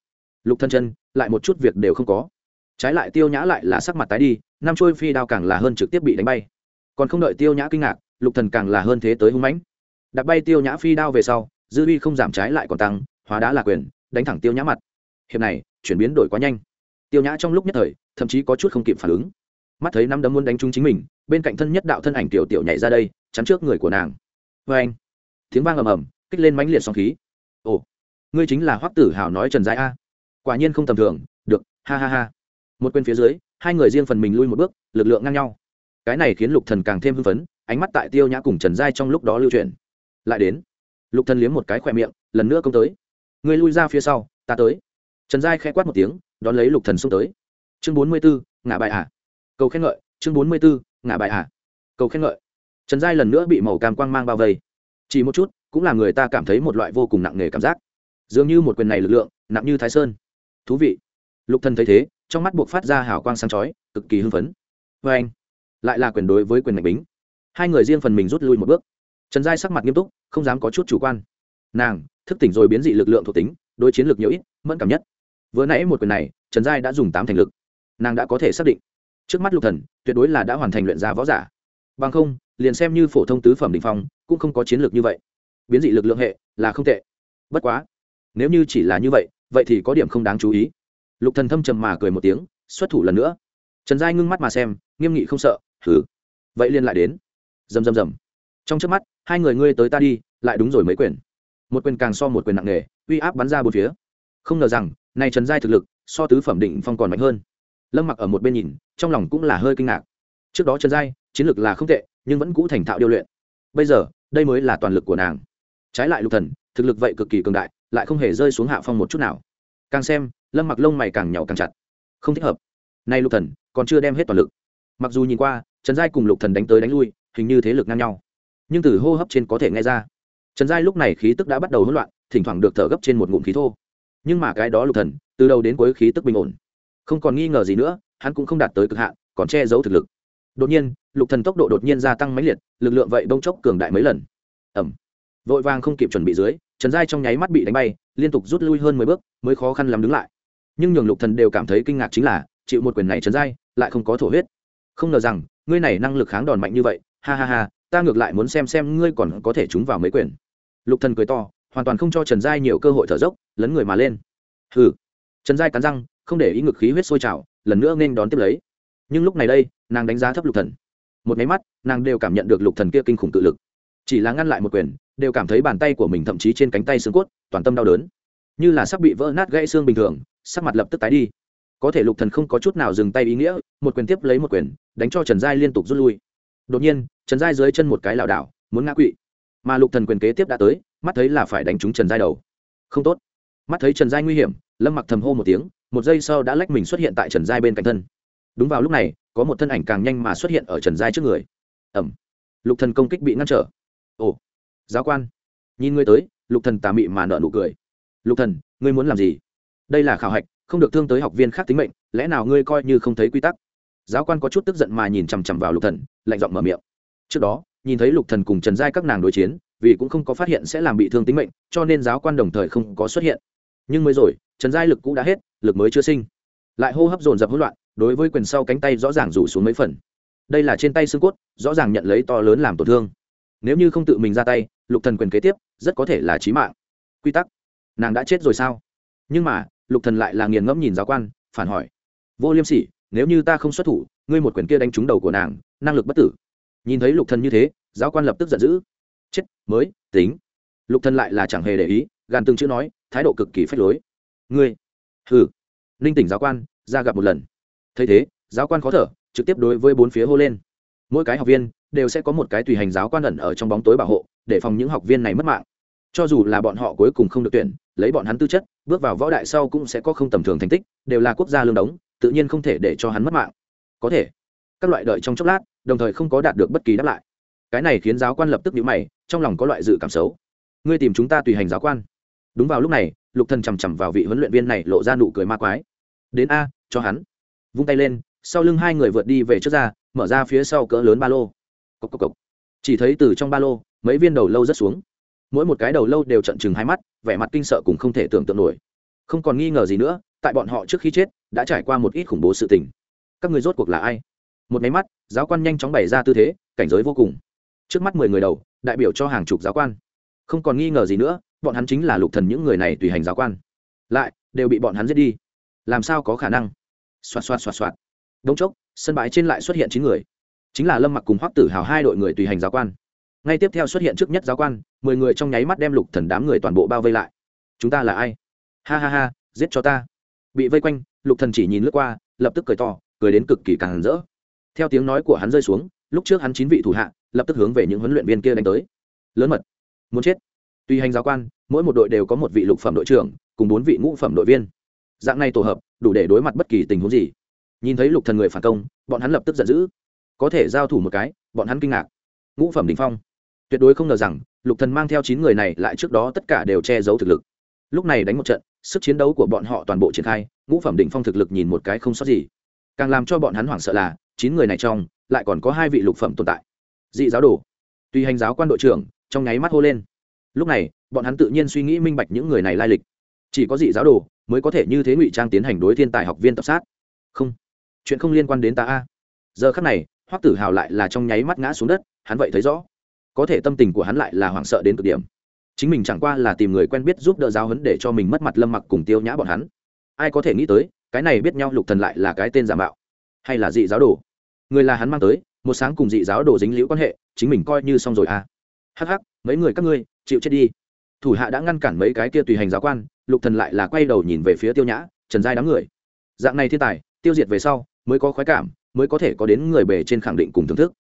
lục thân chân, lại một chút việc đều không có. Trái lại tiêu nhã lại là sắc mặt tái đi, năm trôi phi đao càng là hơn trực tiếp bị đánh bay. Còn không đợi tiêu nhã kinh ngạc, lục thần càng là hơn thế tới hung mãnh. Đặt bay tiêu nhã phi đao về sau, dư uy không giảm trái lại còn tăng, hóa đá là quyền, đánh thẳng tiêu nhã mặt. Hiệp này, chuyển biến đổi quá nhanh. Tiêu nhã trong lúc nhất thời, thậm chí có chút không kịp phản ứng. Mắt thấy năm đấm muốn đánh trúng chính mình, bên cạnh thân nhất đạo thân ảnh tiểu tiểu nhảy ra đây, chắn trước người của nàng. Vê anh, tiếng vang ầm ầm, kích lên mãnh liệt song khí. Ồ, ngươi chính là hoắc tử hào nói trần giai a quả nhiên không tầm thường được ha ha ha. Một quên phía dưới hai người riêng phần mình lui một bước lực lượng ngang nhau. Cái này khiến lục thần càng thêm hưng phấn ánh mắt tại tiêu nhã cùng trần giai trong lúc đó lưu truyền lại đến lục thần liếm một cái khỏe miệng lần nữa công tới. Ngươi lui ra phía sau ta tới. Trần giai khẽ quát một tiếng đón lấy lục thần xông tới. Chương bốn mươi 44, ngả bài à cầu khen ngợi chương bốn mươi 44, ngả bài à cầu khen ngợi. Trần giai lần nữa bị màu cam quang mang bao vây. Chỉ một chút cũng là người ta cảm thấy một loại vô cùng nặng nề cảm giác. Dường như một quyền này lực lượng nặng như thái sơn thú vị. Lục thần thấy thế, trong mắt buộc phát ra hào quang sáng chói, cực kỳ hưng phấn. Vê anh, lại là quyền đối với quyền mạnh bính. Hai người riêng phần mình rút lui một bước. Trần giai sắc mặt nghiêm túc, không dám có chút chủ quan. Nàng, thức tỉnh rồi biến dị lực lượng thuộc tính, đối chiến lược nhiều ít, mẫn cảm nhất. Vừa nãy một quyền này, trần giai đã dùng tám thành lực. Nàng đã có thể xác định. Trước mắt lục thần, tuyệt đối là đã hoàn thành luyện ra võ giả. Bằng không, liền xem như phổ thông tứ phẩm đỉnh phong, cũng không có chiến lược như vậy. Biến dị lực lượng hệ là không tệ. Bất quá, nếu như chỉ là như vậy vậy thì có điểm không đáng chú ý. Lục thần thâm trầm mà cười một tiếng, xuất thủ lần nữa. Trần giai ngưng mắt mà xem, nghiêm nghị không sợ thử vậy liền lại đến. Rầm rầm rầm. Trong trước mắt, hai người ngươi tới ta đi, lại đúng rồi mấy quyền. Một quyền càng so một quyền nặng nề, uy áp bắn ra bốn phía. Không ngờ rằng, này trần giai thực lực, so tứ phẩm định phong còn mạnh hơn. Lâm mặc ở một bên nhìn, trong lòng cũng là hơi kinh ngạc. Trước đó trần giai, chiến lược là không tệ, nhưng vẫn cũ thành thạo điêu luyện. Bây giờ, đây mới là toàn lực của nàng. Trái lại lục thần, thực lực vậy cực kỳ cường đại lại không hề rơi xuống hạ phong một chút nào. Càng xem, lâm mặc lông mày càng nhỏ càng chặt. Không thích hợp. Nay lục thần, còn chưa đem hết toàn lực. Mặc dù nhìn qua, trần giai cùng lục thần đánh tới đánh lui, hình như thế lực ngang nhau. Nhưng từ hô hấp trên có thể nghe ra, trần giai lúc này khí tức đã bắt đầu hỗn loạn, thỉnh thoảng được thở gấp trên một ngụm khí thô. Nhưng mà cái đó lục thần, từ đầu đến cuối khí tức bình ổn. Không còn nghi ngờ gì nữa, hắn cũng không đạt tới cực hạn, còn che giấu thực lực. Đột nhiên, lục thần tốc độ đột nhiên gia tăng mãnh liệt, lực lượng vậy bông chốc cường đại mấy lần. Ẩm vội vàng không kịp chuẩn bị dưới trần giai trong nháy mắt bị đánh bay, liên tục rút lui hơn mười bước, mới khó khăn lắm đứng lại. Nhưng nhường lục thần đều cảm thấy kinh ngạc chính là, chịu một quyền này trần giai, lại không có thổ huyết. Không ngờ rằng, ngươi này năng lực kháng đòn mạnh như vậy, ha ha ha, ta ngược lại muốn xem xem ngươi còn có thể trúng vào mấy quyền. Lục thần cười to, hoàn toàn không cho trần giai nhiều cơ hội thở dốc, lấn người mà lên. Hừ. Trần giai cắn răng, không để ý ngực khí huyết sôi trào, lần nữa nên đón tiếp lấy. Nhưng lúc này đây, nàng đánh giá thấp lục thần. Một máy mắt, nàng đều cảm nhận được lục thần kia kinh khủng tự lực. Chỉ là ngăn lại một quyền đều cảm thấy bàn tay của mình thậm chí trên cánh tay xương cốt toàn tâm đau đớn. Như là sắp bị vỡ nát gãy xương bình thường, sắc mặt lập tức tái đi. Có thể lục thần không có chút nào dừng tay ý nghĩa, một quyền tiếp lấy một quyền, đánh cho trần giai liên tục rút lui. Đột nhiên, trần giai dưới chân một cái lảo đảo, muốn ngã quỵ. Mà lục thần quyền kế tiếp đã tới, mắt thấy là phải đánh trúng trần giai đầu. Không tốt. Mắt thấy trần giai nguy hiểm, lâm mặc thầm hô một tiếng, một giây sau đã lách mình xuất hiện tại trần giai bên cạnh thân. Đúng vào lúc này, có một thân ảnh càng nhanh mà xuất hiện ở trần giai trước người. Ẩm lục thần công kích bị ngăn trở. Ồ giáo quan. Nhìn ngươi tới, lục thần tà mị mà nợ nụ cười. Lục thần, ngươi muốn làm gì? Đây là khảo hạch, không được thương tới học viên khác tính mệnh, lẽ nào ngươi coi như không thấy quy tắc? Giáo quan có chút tức giận mà nhìn chằm chằm vào lục thần, lạnh giọng mở miệng. Trước đó, nhìn thấy lục thần cùng trần giai các nàng đối chiến, vì cũng không có phát hiện sẽ làm bị thương tính mệnh, cho nên giáo quan đồng thời không có xuất hiện. Nhưng mới rồi, trần giai lực cũ đã hết, lực mới chưa sinh. Lại hô hấp dồn dập hỗn loạn, đối với quyền sau cánh tay rõ ràng rủ xuống mấy phần. Đây là trên tay xương cốt, rõ ràng nhận lấy to lớn làm tổn thương. Nếu như không tự mình ra tay lục thần quyền kế tiếp rất có thể là chí mạng. Quy tắc, nàng đã chết rồi sao? Nhưng mà, lục thần lại là nghiền ngẫm nhìn giáo quan, phản hỏi. Vô liêm sỉ, nếu như ta không xuất thủ, ngươi một quyền kia đánh trúng đầu của nàng, năng lực bất tử. Nhìn thấy lục thần như thế, giáo quan lập tức giận dữ. Chết, mới, tính. Lục thần lại là chẳng hề để ý, gàn từng chữ nói, thái độ cực kỳ phách lối. Ngươi, hừ. Linh tỉnh giáo quan, ra gặp một lần. Thấy thế, giáo quan khó thở, trực tiếp đối với bốn phía hô lên. Mỗi cái học viên, đều sẽ có một cái tùy hành giáo quan ẩn ở trong bóng tối bảo hộ để phòng những học viên này mất mạng. Cho dù là bọn họ cuối cùng không được tuyển, lấy bọn hắn tư chất, bước vào võ đại sau cũng sẽ có không tầm thường thành tích, đều là quốc gia lương đống, tự nhiên không thể để cho hắn mất mạng. Có thể, các loại đợi trong chốc lát, đồng thời không có đạt được bất kỳ đáp lại. Cái này khiến giáo quan lập tức nhíu mày, trong lòng có loại dự cảm xấu. Ngươi tìm chúng ta tùy hành giáo quan. Đúng vào lúc này, lục thần chằm chằm vào vị huấn luyện viên này lộ ra nụ cười ma quái. Đến a, cho hắn. Vung tay lên, sau lưng hai người vượt đi về trước ra, mở ra phía sau cỡ lớn ba lô. Cốc cốc cốc. chỉ thấy từ trong ba lô mấy viên đầu lâu rất xuống. Mỗi một cái đầu lâu đều trận chừng hai mắt, vẻ mặt kinh sợ cùng không thể tưởng tượng nổi. Không còn nghi ngờ gì nữa, tại bọn họ trước khi chết, đã trải qua một ít khủng bố sự tình. Các người rốt cuộc là ai? Một máy mắt, giáo quan nhanh chóng bày ra tư thế, cảnh giới vô cùng. Trước mắt mười người đầu, đại biểu cho hàng chục giáo quan. Không còn nghi ngờ gì nữa, bọn hắn chính là lục thần những người này tùy hành giáo quan. Lại, đều bị bọn hắn giết đi. Làm sao có khả năng? Xoạt xoạt xoạt xoạt. Đống chốc, sân bãi trên lại xuất hiện chín người. Chính là lâm mặc cùng hoắc tử hào hai đội người tùy hành giáo quan ngay tiếp theo xuất hiện trước nhất giáo quan, mười người trong nháy mắt đem lục thần đám người toàn bộ bao vây lại. Chúng ta là ai? Ha ha ha, giết cho ta. Bị vây quanh, lục thần chỉ nhìn lướt qua, lập tức cười to, cười đến cực kỳ càng rỡ. Theo tiếng nói của hắn rơi xuống, lúc trước hắn chín vị thủ hạ, lập tức hướng về những huấn luyện viên kia đánh tới. Lớn mật. Muốn chết. Tuy hành giáo quan, mỗi một đội đều có một vị lục phẩm đội trưởng, cùng bốn vị ngũ phẩm đội viên. Dạng này tổ hợp, đủ để đối mặt bất kỳ tình huống gì. Nhìn thấy lục thần người phản công, bọn hắn lập tức giận dữ. Có thể giao thủ một cái, bọn hắn kinh ngạc. Ngũ phẩm đỉnh phong tuyệt đối không ngờ rằng, lục thần mang theo chín người này lại trước đó tất cả đều che giấu thực lực. Lúc này đánh một trận, sức chiến đấu của bọn họ toàn bộ triển khai, ngũ phẩm đỉnh phong thực lực nhìn một cái không sót gì. Càng làm cho bọn hắn hoảng sợ là, chín người này trong, lại còn có hai vị lục phẩm tồn tại. Dị giáo đồ. Tuy hành giáo quan đội trưởng, trong nháy mắt hô lên. Lúc này, bọn hắn tự nhiên suy nghĩ minh bạch những người này lai lịch. Chỉ có dị giáo đồ mới có thể như thế ngụy trang tiến hành đối thiên tài học viên tập sát. Không. Chuyện không liên quan đến ta a. Giờ khắc này, hoắc tử hào lại là trong nháy mắt ngã xuống đất, hắn vậy thấy rõ có thể tâm tình của hắn lại là hoảng sợ đến cực điểm. Chính mình chẳng qua là tìm người quen biết giúp đỡ giáo huấn để cho mình mất mặt lâm mặc cùng tiêu nhã bọn hắn. Ai có thể nghĩ tới, cái này biết nhau lục thần lại là cái tên giả mạo, hay là dị giáo đồ. Người là hắn mang tới, một sáng cùng dị giáo đồ dính liễu quan hệ, chính mình coi như xong rồi à. Hắc hắc, mấy người các ngươi, chịu chết đi. Thủ hạ đã ngăn cản mấy cái kia tùy hành giáo quan, lục thần lại là quay đầu nhìn về phía tiêu nhã, trần giai đám người. Dạng này thiên tài, tiêu diệt về sau, mới có khoái cảm, mới có thể có đến người bề trên khẳng định cùng thưởng thức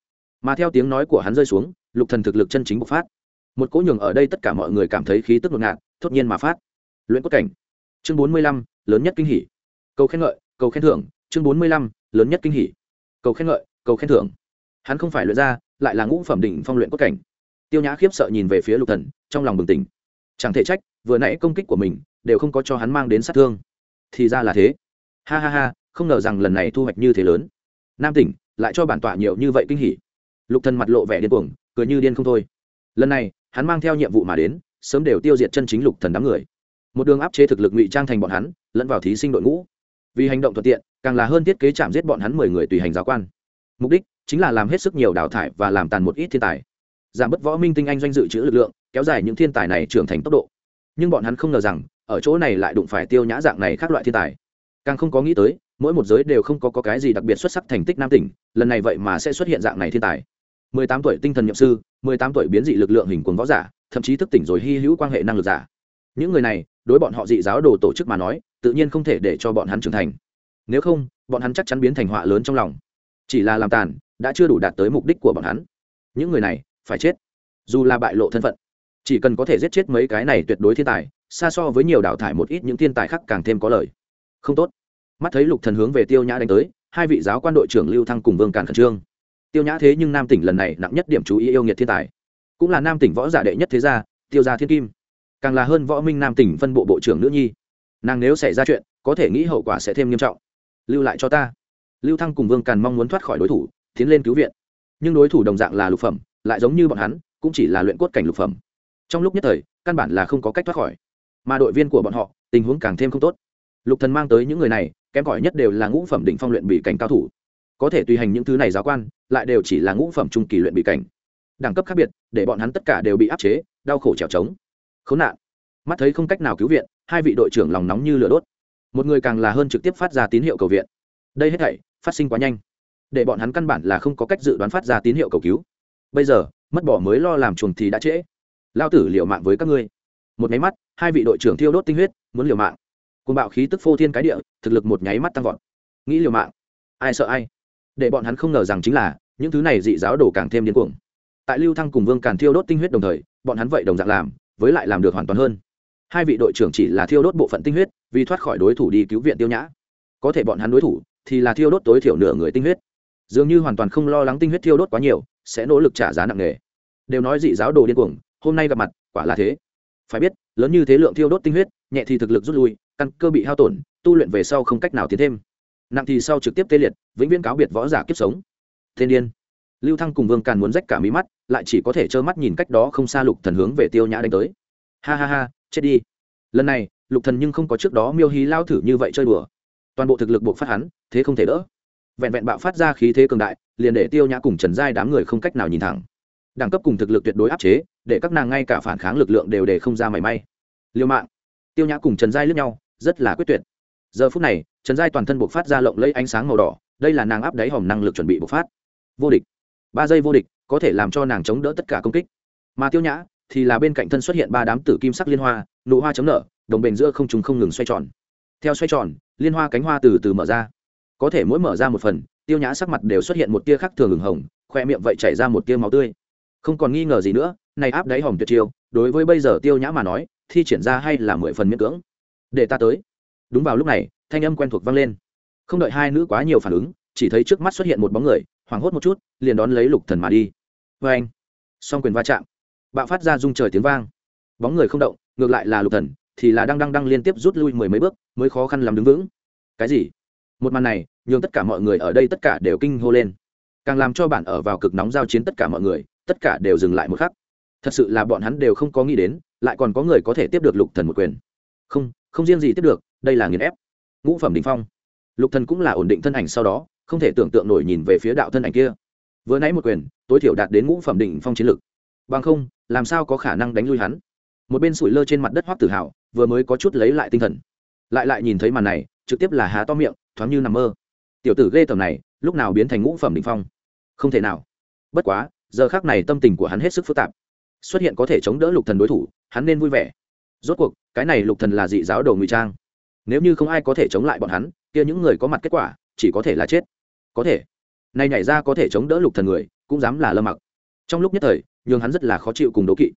mà theo tiếng nói của hắn rơi xuống, lục thần thực lực chân chính bộc phát. Một cỗ nhường ở đây tất cả mọi người cảm thấy khí tức ngột ngạt, thốt nhiên mà phát. Luyện cốt cảnh. Chương bốn mươi lăm, lớn nhất kinh hỉ. Cầu khen ngợi, cầu khen thưởng. Chương bốn mươi lăm, lớn nhất kinh hỉ. Cầu khen ngợi, cầu khen thưởng. Hắn không phải luyện ra lại là ngũ phẩm đỉnh phong luyện cốt cảnh. Tiêu nhã khiếp sợ nhìn về phía lục thần, trong lòng bừng tỉnh. Chẳng thể trách, vừa nãy công kích của mình đều không có cho hắn mang đến sát thương. Thì ra là thế. Ha ha ha, không ngờ rằng lần này thu hoạch như thế lớn. Nam tỉnh, lại cho bản tọa nhiều như vậy kinh hỉ lục thần mặt lộ vẻ điên cuồng cười như điên không thôi. Lần này hắn mang theo nhiệm vụ mà đến sớm đều tiêu diệt chân chính lục thần đám người. Một đường áp chế thực lực ngụy trang thành bọn hắn lẫn vào thí sinh đội ngũ. Vì hành động thuận tiện càng là hơn thiết kế chạm giết bọn hắn mười người tùy hành giáo quan. Mục đích chính là làm hết sức nhiều đào thải và làm tàn một ít thiên tài. Giảm bớt võ minh tinh anh doanh dự trữ lực lượng kéo dài những thiên tài này trưởng thành tốc độ. Nhưng bọn hắn không ngờ rằng ở chỗ này lại đụng phải tiêu nhã dạng này khác loại thiên tài. Càng không có nghĩ tới mỗi một giới đều không có, có cái gì đặc biệt xuất sắc thành tích nam tỉnh lần này vậy mà sẽ xuất hiện dạng này thiên tài mười tám tuổi tinh thần nhậm sư, mười tám tuổi biến dị lực lượng hình quần võ giả, thậm chí thức tỉnh rồi hy hữu quan hệ năng lực giả. Những người này, đối bọn họ dị giáo đồ tổ chức mà nói, tự nhiên không thể để cho bọn hắn trưởng thành. Nếu không, bọn hắn chắc chắn biến thành họa lớn trong lòng. Chỉ là làm tàn, đã chưa đủ đạt tới mục đích của bọn hắn. Những người này, phải chết. Dù là bại lộ thân phận, chỉ cần có thể giết chết mấy cái này tuyệt đối thiên tài, xa so với nhiều đào thải một ít những thiên tài khác càng thêm có lợi. không tốt. Mắt thấy lục thần hướng về tiêu nhã đánh tới, hai vị giáo quan đội trưởng lưu thăng cùng vương càn khẩn trương tiêu nhã thế nhưng nam tỉnh lần này nặng nhất điểm chú ý yêu nghiệt thiên tài. Cũng là nam tỉnh võ giả đệ nhất thế gia, tiêu gia thiên kim. Càng là hơn võ minh nam tỉnh phân bộ bộ trưởng nữ nhi. Nàng nếu xảy ra chuyện, có thể nghĩ hậu quả sẽ thêm nghiêm trọng. Lưu lại cho ta. Lưu thăng cùng vương càn mong muốn thoát khỏi đối thủ, tiến lên cứu viện. Nhưng đối thủ đồng dạng là lục phẩm, lại giống như bọn hắn, cũng chỉ là luyện cốt cảnh lục phẩm. Trong lúc nhất thời, căn bản là không có cách thoát khỏi. Mà đội viên của bọn họ, tình huống càng thêm không tốt. Lục thần mang tới những người này, kém cỏi nhất đều là ngũ phẩm đỉnh phong luyện bị cảnh cao thủ có thể tùy hành những thứ này giáo quan, lại đều chỉ là ngũ phẩm trung kỳ luyện bị cảnh. Đẳng cấp khác biệt, để bọn hắn tất cả đều bị áp chế, đau khổ trèo trống. Khốn nạn. Mắt thấy không cách nào cứu viện, hai vị đội trưởng lòng nóng như lửa đốt. Một người càng là hơn trực tiếp phát ra tín hiệu cầu viện. Đây hết thảy, phát sinh quá nhanh. Để bọn hắn căn bản là không có cách dự đoán phát ra tín hiệu cầu cứu. Bây giờ, mất bỏ mới lo làm chuồng thì đã trễ. Lao tử liều mạng với các ngươi. Một nháy mắt, hai vị đội trưởng thiêu đốt tinh huyết, muốn liều mạng. Côn bạo khí tức phô thiên cái địa, thực lực một nháy mắt tăng vọt. Nghĩ liều mạng. Ai sợ ai? Để bọn hắn không ngờ rằng chính là, những thứ này dị giáo đồ càng thêm điên cuồng. Tại lưu thăng cùng vương càn thiêu đốt tinh huyết đồng thời, bọn hắn vậy đồng dạng làm, với lại làm được hoàn toàn hơn. Hai vị đội trưởng chỉ là thiêu đốt bộ phận tinh huyết, vì thoát khỏi đối thủ đi cứu viện tiêu nhã. Có thể bọn hắn đối thủ, thì là thiêu đốt tối thiểu nửa người tinh huyết. Dường như hoàn toàn không lo lắng tinh huyết thiêu đốt quá nhiều, sẽ nỗ lực trả giá nặng nề. Đều nói dị giáo đồ điên cuồng, hôm nay gặp mặt, quả là thế. Phải biết, lớn như thế lượng thiêu đốt tinh huyết, nhẹ thì thực lực rút lui, căn cơ bị hao tổn, tu luyện về sau không cách nào tiến thêm nặng thì sau trực tiếp tê liệt, vĩnh viễn cáo biệt võ giả kiếp sống. Thiên điên. Lưu thăng cùng vương càn muốn rách cả mí mắt, lại chỉ có thể trơ mắt nhìn cách đó không xa lục thần hướng về tiêu nhã đánh tới. Ha ha ha, chết đi. Lần này, lục thần nhưng không có trước đó miêu hí lao thử như vậy chơi đùa. Toàn bộ thực lực buộc phát hắn, thế không thể đỡ. Vẹn vẹn bạo phát ra khí thế cường đại, liền để tiêu nhã cùng trần giai đám người không cách nào nhìn thẳng. Đẳng cấp cùng thực lực tuyệt đối áp chế, để các nàng ngay cả phản kháng lực lượng đều để không ra mảy may. Liêu mạng. Tiêu nhã cùng trần giai lướt nhau, rất là quyết tuyệt giờ phút này, trần giai toàn thân buộc phát ra lộng lấy ánh sáng màu đỏ, đây là nàng áp đáy hòm năng lực chuẩn bị bộc phát. Vô địch. Ba giây vô địch, có thể làm cho nàng chống đỡ tất cả công kích. Mà tiêu nhã thì là bên cạnh thân xuất hiện ba đám tử kim sắc liên hoa, nụ hoa chấm nở, đồng bền giữa không trùng không ngừng xoay tròn. Theo xoay tròn, liên hoa cánh hoa từ từ mở ra. Có thể mỗi mở ra một phần, tiêu nhã sắc mặt đều xuất hiện một tia khắc thường ửng hồng khoe miệng vậy chảy ra một tia máu tươi. Không còn nghi ngờ gì nữa, này áp đáy hòm tuyệt chiêu, đối với bây giờ tiêu nhã mà nói, thi triển ra hay là mười phần miễn cưỡng. Để ta tới đúng vào lúc này, thanh âm quen thuộc vang lên. Không đợi hai nữ quá nhiều phản ứng, chỉ thấy trước mắt xuất hiện một bóng người, hoảng hốt một chút, liền đón lấy lục thần mà đi. Vê anh, song quyền va chạm, bạo phát ra rung trời tiếng vang. Bóng người không động, ngược lại là lục thần, thì là đang đang đang liên tiếp rút lui mười mấy bước, mới khó khăn làm đứng vững. Cái gì? Một màn này, nhường tất cả mọi người ở đây tất cả đều kinh hô lên. Càng làm cho bản ở vào cực nóng giao chiến tất cả mọi người, tất cả đều dừng lại một khắc. Thật sự là bọn hắn đều không có nghĩ đến, lại còn có người có thể tiếp được lục thần một quyền. Không không riêng gì tiếp được đây là nghiền ép. Ngũ phẩm đỉnh phong. Lục thần cũng là ổn định thân ảnh sau đó, không thể tưởng tượng nổi nhìn về phía đạo thân ảnh kia. Vừa nãy một quyền, tối thiểu đạt đến ngũ phẩm đỉnh phong chiến lực. Bằng không, làm sao có khả năng đánh lui hắn? Một bên sủi lơ trên mặt đất hoắc tử hào vừa mới có chút lấy lại tinh thần. Lại lại nhìn thấy màn này, trực tiếp là há to miệng, thoáng như nằm mơ. Tiểu tử ghê tầm này, lúc nào biến thành ngũ phẩm đỉnh phong? Không thể nào. Bất quá, giờ khác này tâm tình của hắn hết sức phức tạp. Xuất hiện có thể chống đỡ lục thần đối thủ, hắn nên vui vẻ. Rốt cuộc, cái này lục thần là dị giáo đầu ngụy trang nếu như không ai có thể chống lại bọn hắn, kia những người có mặt kết quả, chỉ có thể là chết. Có thể. Nay nhảy ra có thể chống đỡ lục thần người, cũng dám là lâm mặc. Trong lúc nhất thời, nhường hắn rất là khó chịu cùng đố kỵ.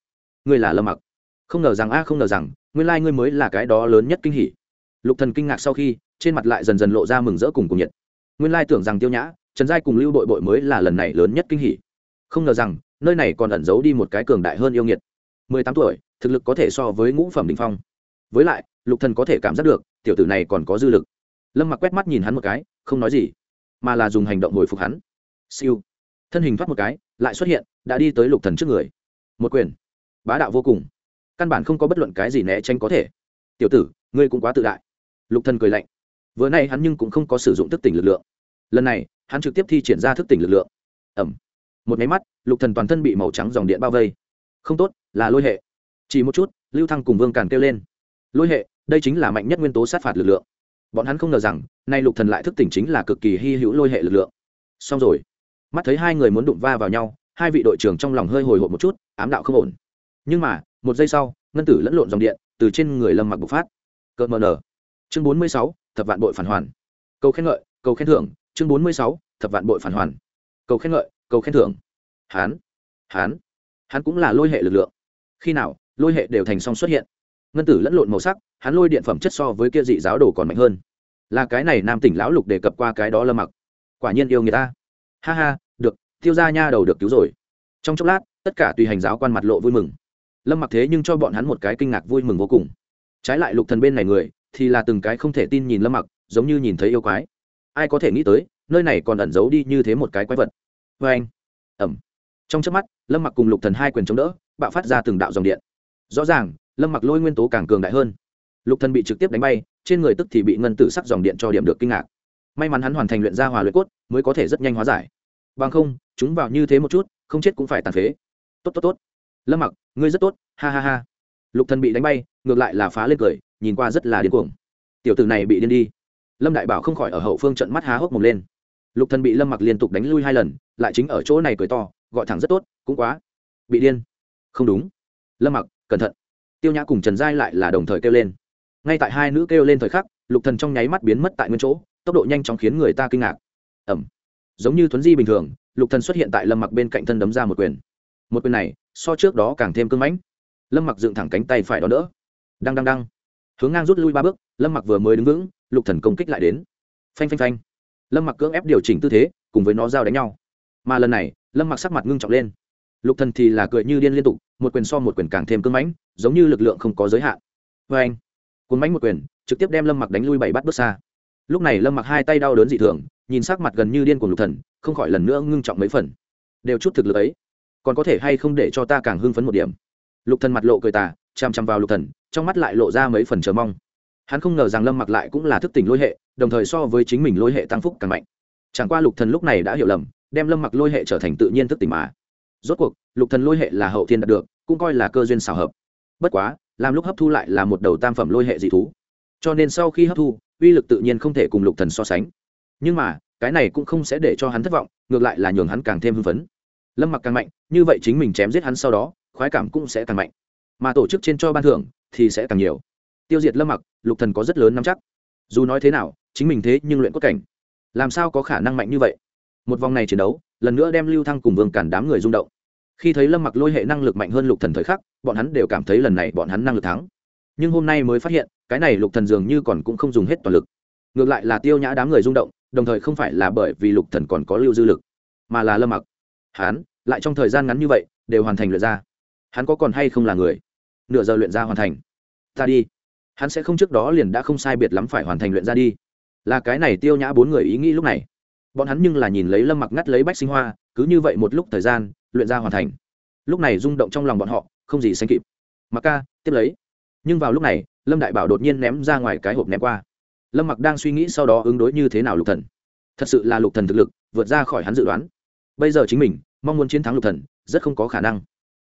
Ngươi là lâm mặc. Không ngờ rằng a, không ngờ rằng, nguyên lai ngươi mới là cái đó lớn nhất kinh hỉ. Lục thần kinh ngạc sau khi, trên mặt lại dần dần lộ ra mừng rỡ cùng cùng nhiệt. Nguyên lai tưởng rằng tiêu nhã, trần giai cùng lưu đội bội mới là lần này lớn nhất kinh hỉ. Không ngờ rằng, nơi này còn ẩn giấu đi một cái cường đại hơn yêu nghiệt. Mười tám tuổi, thực lực có thể so với ngũ phẩm đình phong. Với lại, lục thần có thể cảm giác được tiểu tử này còn có dư lực. Lâm mặc quét mắt nhìn hắn một cái, không nói gì, mà là dùng hành động hồi phục hắn. Siêu. Thân hình thoát một cái, lại xuất hiện, đã đi tới lục thần trước người. Một quyền. Bá đạo vô cùng. Căn bản không có bất luận cái gì né tránh có thể. Tiểu tử, ngươi cũng quá tự đại. Lục thần cười lạnh. Vừa nay hắn nhưng cũng không có sử dụng thức tỉnh lực lượng. Lần này, hắn trực tiếp thi triển ra thức tỉnh lực lượng. Ẩm. Một máy mắt, lục thần toàn thân bị màu trắng dòng điện bao vây. Không tốt, là lôi hệ. Chỉ một chút, lưu thăng cùng vương càn kêu lên. Lôi hệ đây chính là mạnh nhất nguyên tố sát phạt lực lượng. Bọn hắn không ngờ rằng, nay lục thần lại thức tỉnh chính là cực kỳ hy hữu lôi hệ lực lượng. Xong rồi. Mắt thấy hai người muốn đụng va vào nhau, hai vị đội trưởng trong lòng hơi hồi hộp một chút, ám đạo không ổn. Nhưng mà, một giây sau, ngân tử lẫn lộn dòng điện từ trên người lâm mặc bộc phát. Cợt mờ nở. Chương bốn mươi sáu, thập vạn bội phản hoàn. Câu khen ngợi câu khen thưởng, chương bốn mươi sáu, thập vạn bội phản hoàn. Câu khen ngợi câu khen thưởng. Hán. Hán. Hắn cũng là lôi hệ lực lượng. Khi nào, lôi hệ đều thành song xuất hiện ngân tử lẫn lộn màu sắc, hắn lôi điện phẩm chất so với kia dị giáo đồ còn mạnh hơn. Là cái này nam tỉnh lão lục đề cập qua cái đó lâm mặc. Quả nhiên yêu người ta. Ha ha, được, tiêu ra nha đầu được cứu rồi. Trong chốc lát, tất cả tùy hành giáo quan mặt lộ vui mừng. Lâm mặc thế nhưng cho bọn hắn một cái kinh ngạc vui mừng vô cùng. Trái lại lục thần bên này người, thì là từng cái không thể tin nhìn lâm mặc, giống như nhìn thấy yêu quái. Ai có thể nghĩ tới, nơi này còn ẩn giấu đi như thế một cái quái vật. Vê anh, ẩm. Trong chớp mắt, lâm mặc cùng lục thần hai quyền chống đỡ, bạo phát ra từng đạo dòng điện. Rõ ràng lâm mặc lôi nguyên tố càng cường đại hơn lục thần bị trực tiếp đánh bay trên người tức thì bị ngân tử sắc dòng điện cho điểm được kinh ngạc may mắn hắn hoàn thành luyện ra hòa luyện cốt mới có thể rất nhanh hóa giải bằng không chúng vào như thế một chút không chết cũng phải tàn phế tốt tốt tốt lâm mặc ngươi rất tốt ha ha ha lục thần bị đánh bay ngược lại là phá lên cười nhìn qua rất là điên cuồng tiểu tử này bị điên đi lâm đại bảo không khỏi ở hậu phương trận mắt há hốc mồm lên lục thần bị lâm mặc liên tục đánh lui hai lần lại chính ở chỗ này cười to gọi thẳng rất tốt cũng quá bị điên không đúng lâm mặc cẩn thận tiêu nhã cùng trần giai lại là đồng thời kêu lên. Ngay tại hai nữ kêu lên thời khắc, lục thần trong nháy mắt biến mất tại nguyên chỗ, tốc độ nhanh chóng khiến người ta kinh ngạc. Ẩm giống như thuấn di bình thường, lục thần xuất hiện tại lâm mặc bên cạnh thân đấm ra một quyền. Một quyền này, so trước đó càng thêm cưng mãnh. Lâm mặc dựng thẳng cánh tay phải đó đỡ. Đăng đăng đăng. Hướng ngang rút lui ba bước, lâm mặc vừa mới đứng vững, lục thần công kích lại đến. Phanh phanh phanh. Lâm mặc cưỡng ép điều chỉnh tư thế, cùng với nó giao đánh nhau. Mà lần này, lâm mặc sắc mặt ngưng trọng lên lục thần thì là cười như điên liên tục, một quyền so một quyền càng thêm cưng mãnh, giống như lực lượng không có giới hạn. Vê anh, cuốn mãnh một quyền, trực tiếp đem lâm mặc đánh lui bảy bắt bước xa. Lúc này lâm mặc hai tay đau đớn dị thường, nhìn sắc mặt gần như điên của lục thần, không khỏi lần nữa ngưng trọng mấy phần. Đều chút thực lực ấy, còn có thể hay không để cho ta càng hưng phấn một điểm? Lục thần mặt lộ cười tà, chăm chăm vào lục thần, trong mắt lại lộ ra mấy phần chờ mong. Hắn không ngờ rằng lâm mặc lại cũng là thức tỉnh lôi hệ, đồng thời so với chính mình lôi hệ tăng phúc càng mạnh. Chẳng qua lục thần lúc này đã hiểu lầm, đem lâm mặc lôi hệ trở thành tự nhiên thức tỉnh mà rốt cuộc, lục thần lôi hệ là hậu thiên đạt được, cũng coi là cơ duyên xảo hợp. Bất quá, làm lúc hấp thu lại là một đầu tam phẩm lôi hệ dị thú. Cho nên sau khi hấp thu, uy lực tự nhiên không thể cùng lục thần so sánh. Nhưng mà, cái này cũng không sẽ để cho hắn thất vọng, ngược lại là nhường hắn càng thêm hưng phấn. Lâm mặc càng mạnh, như vậy chính mình chém giết hắn sau đó, khoái cảm cũng sẽ càng mạnh. Mà tổ chức trên cho ban thưởng thì sẽ càng nhiều. Tiêu diệt lâm mặc, lục thần có rất lớn nắm chắc. Dù nói thế nào, chính mình thế nhưng luyện cốt cảnh. Làm sao có khả năng mạnh như vậy? Một vòng này chiến đấu, lần nữa đem lưu thăng cùng vương cản đám người rung động. Khi thấy lâm mặc lôi hệ năng lực mạnh hơn lục thần thời khắc, bọn hắn đều cảm thấy lần này bọn hắn năng lực thắng. Nhưng hôm nay mới phát hiện, cái này lục thần dường như còn cũng không dùng hết toàn lực. Ngược lại là tiêu nhã đám người rung động, đồng thời không phải là bởi vì lục thần còn có lưu dư lực, mà là lâm mặc. Hắn, lại trong thời gian ngắn như vậy, đều hoàn thành luyện ra. Hắn có còn hay không là người? Nửa giờ luyện ra hoàn thành. Ta đi. Hắn sẽ không trước đó liền đã không sai biệt lắm phải hoàn thành luyện ra đi. Là cái này tiêu nhã bốn người ý nghĩ lúc này bọn hắn nhưng là nhìn lấy lâm mặc ngắt lấy bách sinh hoa, cứ như vậy một lúc thời gian, luyện ra hoàn thành. Lúc này rung động trong lòng bọn họ, không gì sánh kịp. Mặc ca, tiếp lấy. Nhưng vào lúc này, lâm đại bảo đột nhiên ném ra ngoài cái hộp ném qua. Lâm mặc đang suy nghĩ sau đó ứng đối như thế nào lục thần. Thật sự là lục thần thực lực, vượt ra khỏi hắn dự đoán. Bây giờ chính mình, mong muốn chiến thắng lục thần, rất không có khả năng.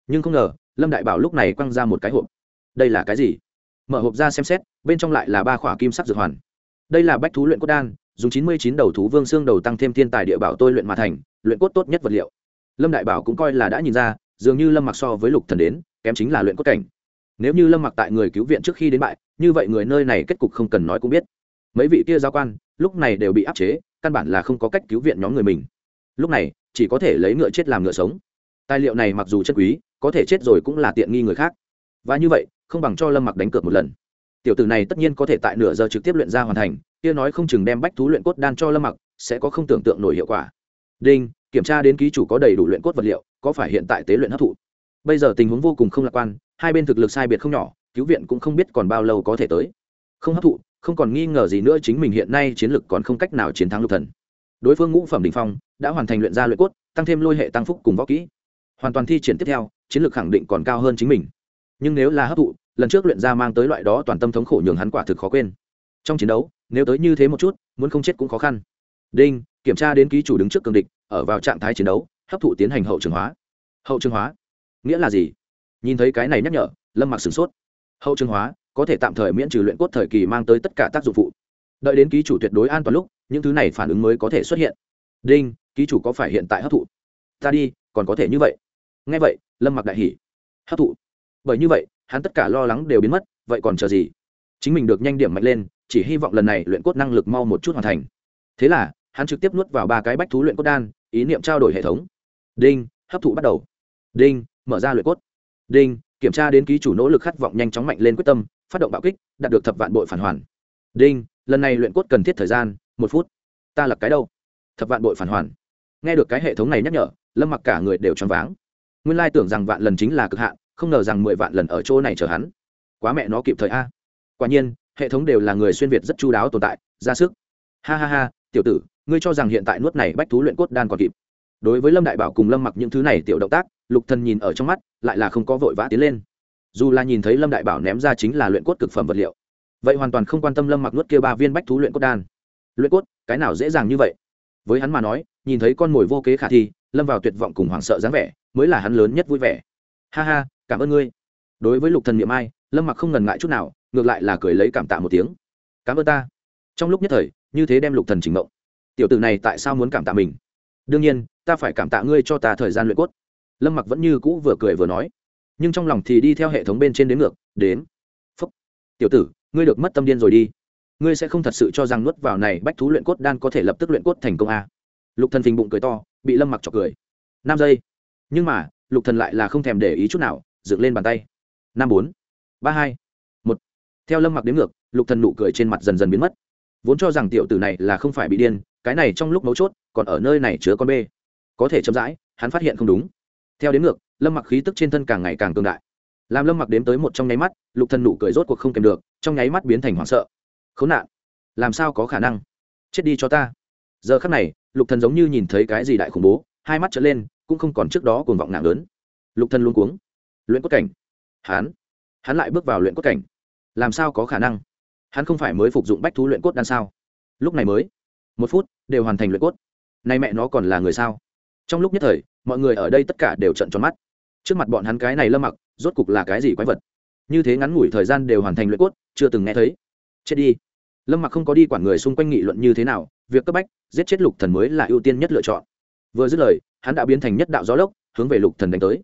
Nhưng không ngờ, lâm đại bảo lúc này quăng ra một cái hộp. Đây là cái gì? Mở hộp ra xem xét, bên trong lại là ba khỏa kim sắc dược hoàn. Đây là bách thú luyện cốt đan dùng chín mươi chín đầu thú vương xương đầu tăng thêm thiên tài địa bảo tôi luyện mà thành, luyện cốt tốt nhất vật liệu. Lâm đại bảo cũng coi là đã nhìn ra, dường như lâm mặc so với lục thần đến, kém chính là luyện cốt cảnh. Nếu như lâm mặc tại người cứu viện trước khi đến bại, như vậy người nơi này kết cục không cần nói cũng biết. Mấy vị kia giao quan, lúc này đều bị áp chế, căn bản là không có cách cứu viện nhóm người mình. Lúc này, chỉ có thể lấy ngựa chết làm ngựa sống. Tài liệu này mặc dù chất quý, có thể chết rồi cũng là tiện nghi người khác. Và như vậy, không bằng cho lâm mặc đánh cược một lần tiểu tử này tất nhiên có thể tại nửa giờ trực tiếp luyện ra hoàn thành, kia nói không chừng đem bách thú luyện cốt đan cho lâm mặc, sẽ có không tưởng tượng nổi hiệu quả. Đinh, kiểm tra đến ký chủ có đầy đủ luyện cốt vật liệu, có phải hiện tại tế luyện hấp thụ? Bây giờ tình huống vô cùng không lạc quan, hai bên thực lực sai biệt không nhỏ, cứu viện cũng không biết còn bao lâu có thể tới. Không hấp thụ, không còn nghi ngờ gì nữa chính mình hiện nay chiến lực còn không cách nào chiến thắng lục thần. Đối phương ngũ phẩm đỉnh phong, đã hoàn thành luyện ra luyện cốt, tăng thêm lôi hệ tăng phúc cùng võ kỹ. Hoàn toàn thi triển tiếp theo, chiến lược khẳng định còn cao hơn chính mình. Nhưng nếu là hấp thụ lần trước luyện ra mang tới loại đó toàn tâm thống khổ nhường hắn quả thực khó quên. Trong chiến đấu, nếu tới như thế một chút, muốn không chết cũng khó khăn. Đinh, kiểm tra đến ký chủ đứng trước cường địch, ở vào trạng thái chiến đấu, hấp thụ tiến hành hậu trường hóa. Hậu trường hóa? Nghĩa là gì? Nhìn thấy cái này nhắc nhở, lâm mặc sửng sốt. Hậu trường hóa, có thể tạm thời miễn trừ luyện cốt thời kỳ mang tới tất cả tác dụng phụ. Đợi đến ký chủ tuyệt đối an toàn lúc, những thứ này phản ứng mới có thể xuất hiện. Đinh, ký chủ có phải hiện tại hấp thụ? Ta đi, còn có thể như vậy. Ngay vậy, lâm mặc đại hỉ. Hấp thụ. Bởi như vậy hắn tất cả lo lắng đều biến mất, vậy còn chờ gì? Chính mình được nhanh điểm mạnh lên, chỉ hy vọng lần này luyện cốt năng lực mau một chút hoàn thành. Thế là, hắn trực tiếp nuốt vào ba cái bách thú luyện cốt đan, ý niệm trao đổi hệ thống. Đinh, hấp thụ bắt đầu. Đinh, mở ra luyện cốt. Đinh, kiểm tra đến ký chủ nỗ lực khát vọng nhanh chóng mạnh lên quyết tâm, phát động bạo kích, đạt được thập vạn bội phản hoàn. Đinh, lần này luyện cốt cần thiết thời gian, một phút. Ta là cái đâu? Thập vạn bội phản hoàn. Nghe được cái hệ thống này nhắc nhở, lâm mặc cả người đều choáng váng. Nguyên lai tưởng rằng vạn lần chính là cực hạn không ngờ rằng mười vạn lần ở chỗ này chờ hắn. Quá mẹ nó kịp thời a. Quả nhiên, hệ thống đều là người xuyên việt rất chu đáo tồn tại, ra sức. Ha ha ha, tiểu tử, ngươi cho rằng hiện tại nuốt này bách thú luyện cốt đan còn kịp. Đối với lâm đại bảo cùng lâm mặc những thứ này tiểu động tác, lục thần nhìn ở trong mắt, lại là không có vội vã tiến lên. Dù là nhìn thấy lâm đại bảo ném ra chính là luyện cốt cực phẩm vật liệu, vậy hoàn toàn không quan tâm lâm mặc nuốt kia ba viên bách thú luyện cốt đan. Luyện cốt, cái nào dễ dàng như vậy? Với hắn mà nói, nhìn thấy con mồi vô kế khả thi, lâm vào tuyệt vọng cùng hoảng sợ dáng vẻ, mới là hắn lớn nhất vui vẻ. Ha ha cảm ơn ngươi. Đối với lục thần niệm ai, lâm mặc không ngần ngại chút nào, ngược lại là cười lấy cảm tạ một tiếng. Cảm ơn ta. Trong lúc nhất thời, như thế đem lục thần chỉnh mộng. Tiểu tử này tại sao muốn cảm tạ mình? Đương nhiên, ta phải cảm tạ ngươi cho ta thời gian luyện cốt. Lâm mặc vẫn như cũ vừa cười vừa nói, nhưng trong lòng thì đi theo hệ thống bên trên đến ngược, đến. Phúc, tiểu tử, ngươi được mất tâm điên rồi đi. Ngươi sẽ không thật sự cho rằng nuốt vào này bách thú luyện cốt đan có thể lập tức luyện cốt thành công a. Lục thần phình bụng cười to, bị lâm mặc chọc cười. Năm giây. Nhưng mà, lục thần lại là không thèm để ý chút nào dựng lên bàn tay. Năm bốn, ba hai, một. Theo lâm mặc đến ngược, lục thần nụ cười trên mặt dần dần biến mất. Vốn cho rằng tiểu tử này là không phải bị điên, cái này trong lúc mấu chốt, còn ở nơi này chứa con bê. Có thể chậm rãi, hắn phát hiện không đúng. Theo đến ngược, lâm mặc khí tức trên thân càng ngày càng cường đại. Làm lâm mặc đếm tới một trong nháy mắt, lục thần nụ cười rốt cuộc không kèm được, trong nháy mắt biến thành hoảng sợ. Khốn nạn! Làm sao có khả năng? Chết đi cho ta! Giờ khắc này, lục thần giống như nhìn thấy cái gì đại khủng bố, hai mắt trở lên, cũng không còn trước đó cuồng vọng nặng lớn. Lục thần luôn cuống luyện cốt cảnh. Hắn hắn lại bước vào luyện cốt cảnh. Làm sao có khả năng? Hắn không phải mới phục dụng bách thú luyện cốt đan sao? Lúc này mới, một phút, đều hoàn thành luyện cốt. Nay mẹ nó còn là người sao? Trong lúc nhất thời, mọi người ở đây tất cả đều trận tròn mắt. Trước mặt bọn hắn cái này lâm mặc, rốt cục là cái gì quái vật? Như thế ngắn ngủi thời gian đều hoàn thành luyện cốt, chưa từng nghe thấy. Chết đi. Lâm mặc không có đi quản người xung quanh nghị luận như thế nào, việc cấp bách, giết chết lục thần mới là ưu tiên nhất lựa chọn. Vừa dứt lời, hắn đã biến thành nhất đạo gió lốc, hướng về lục thần đánh tới.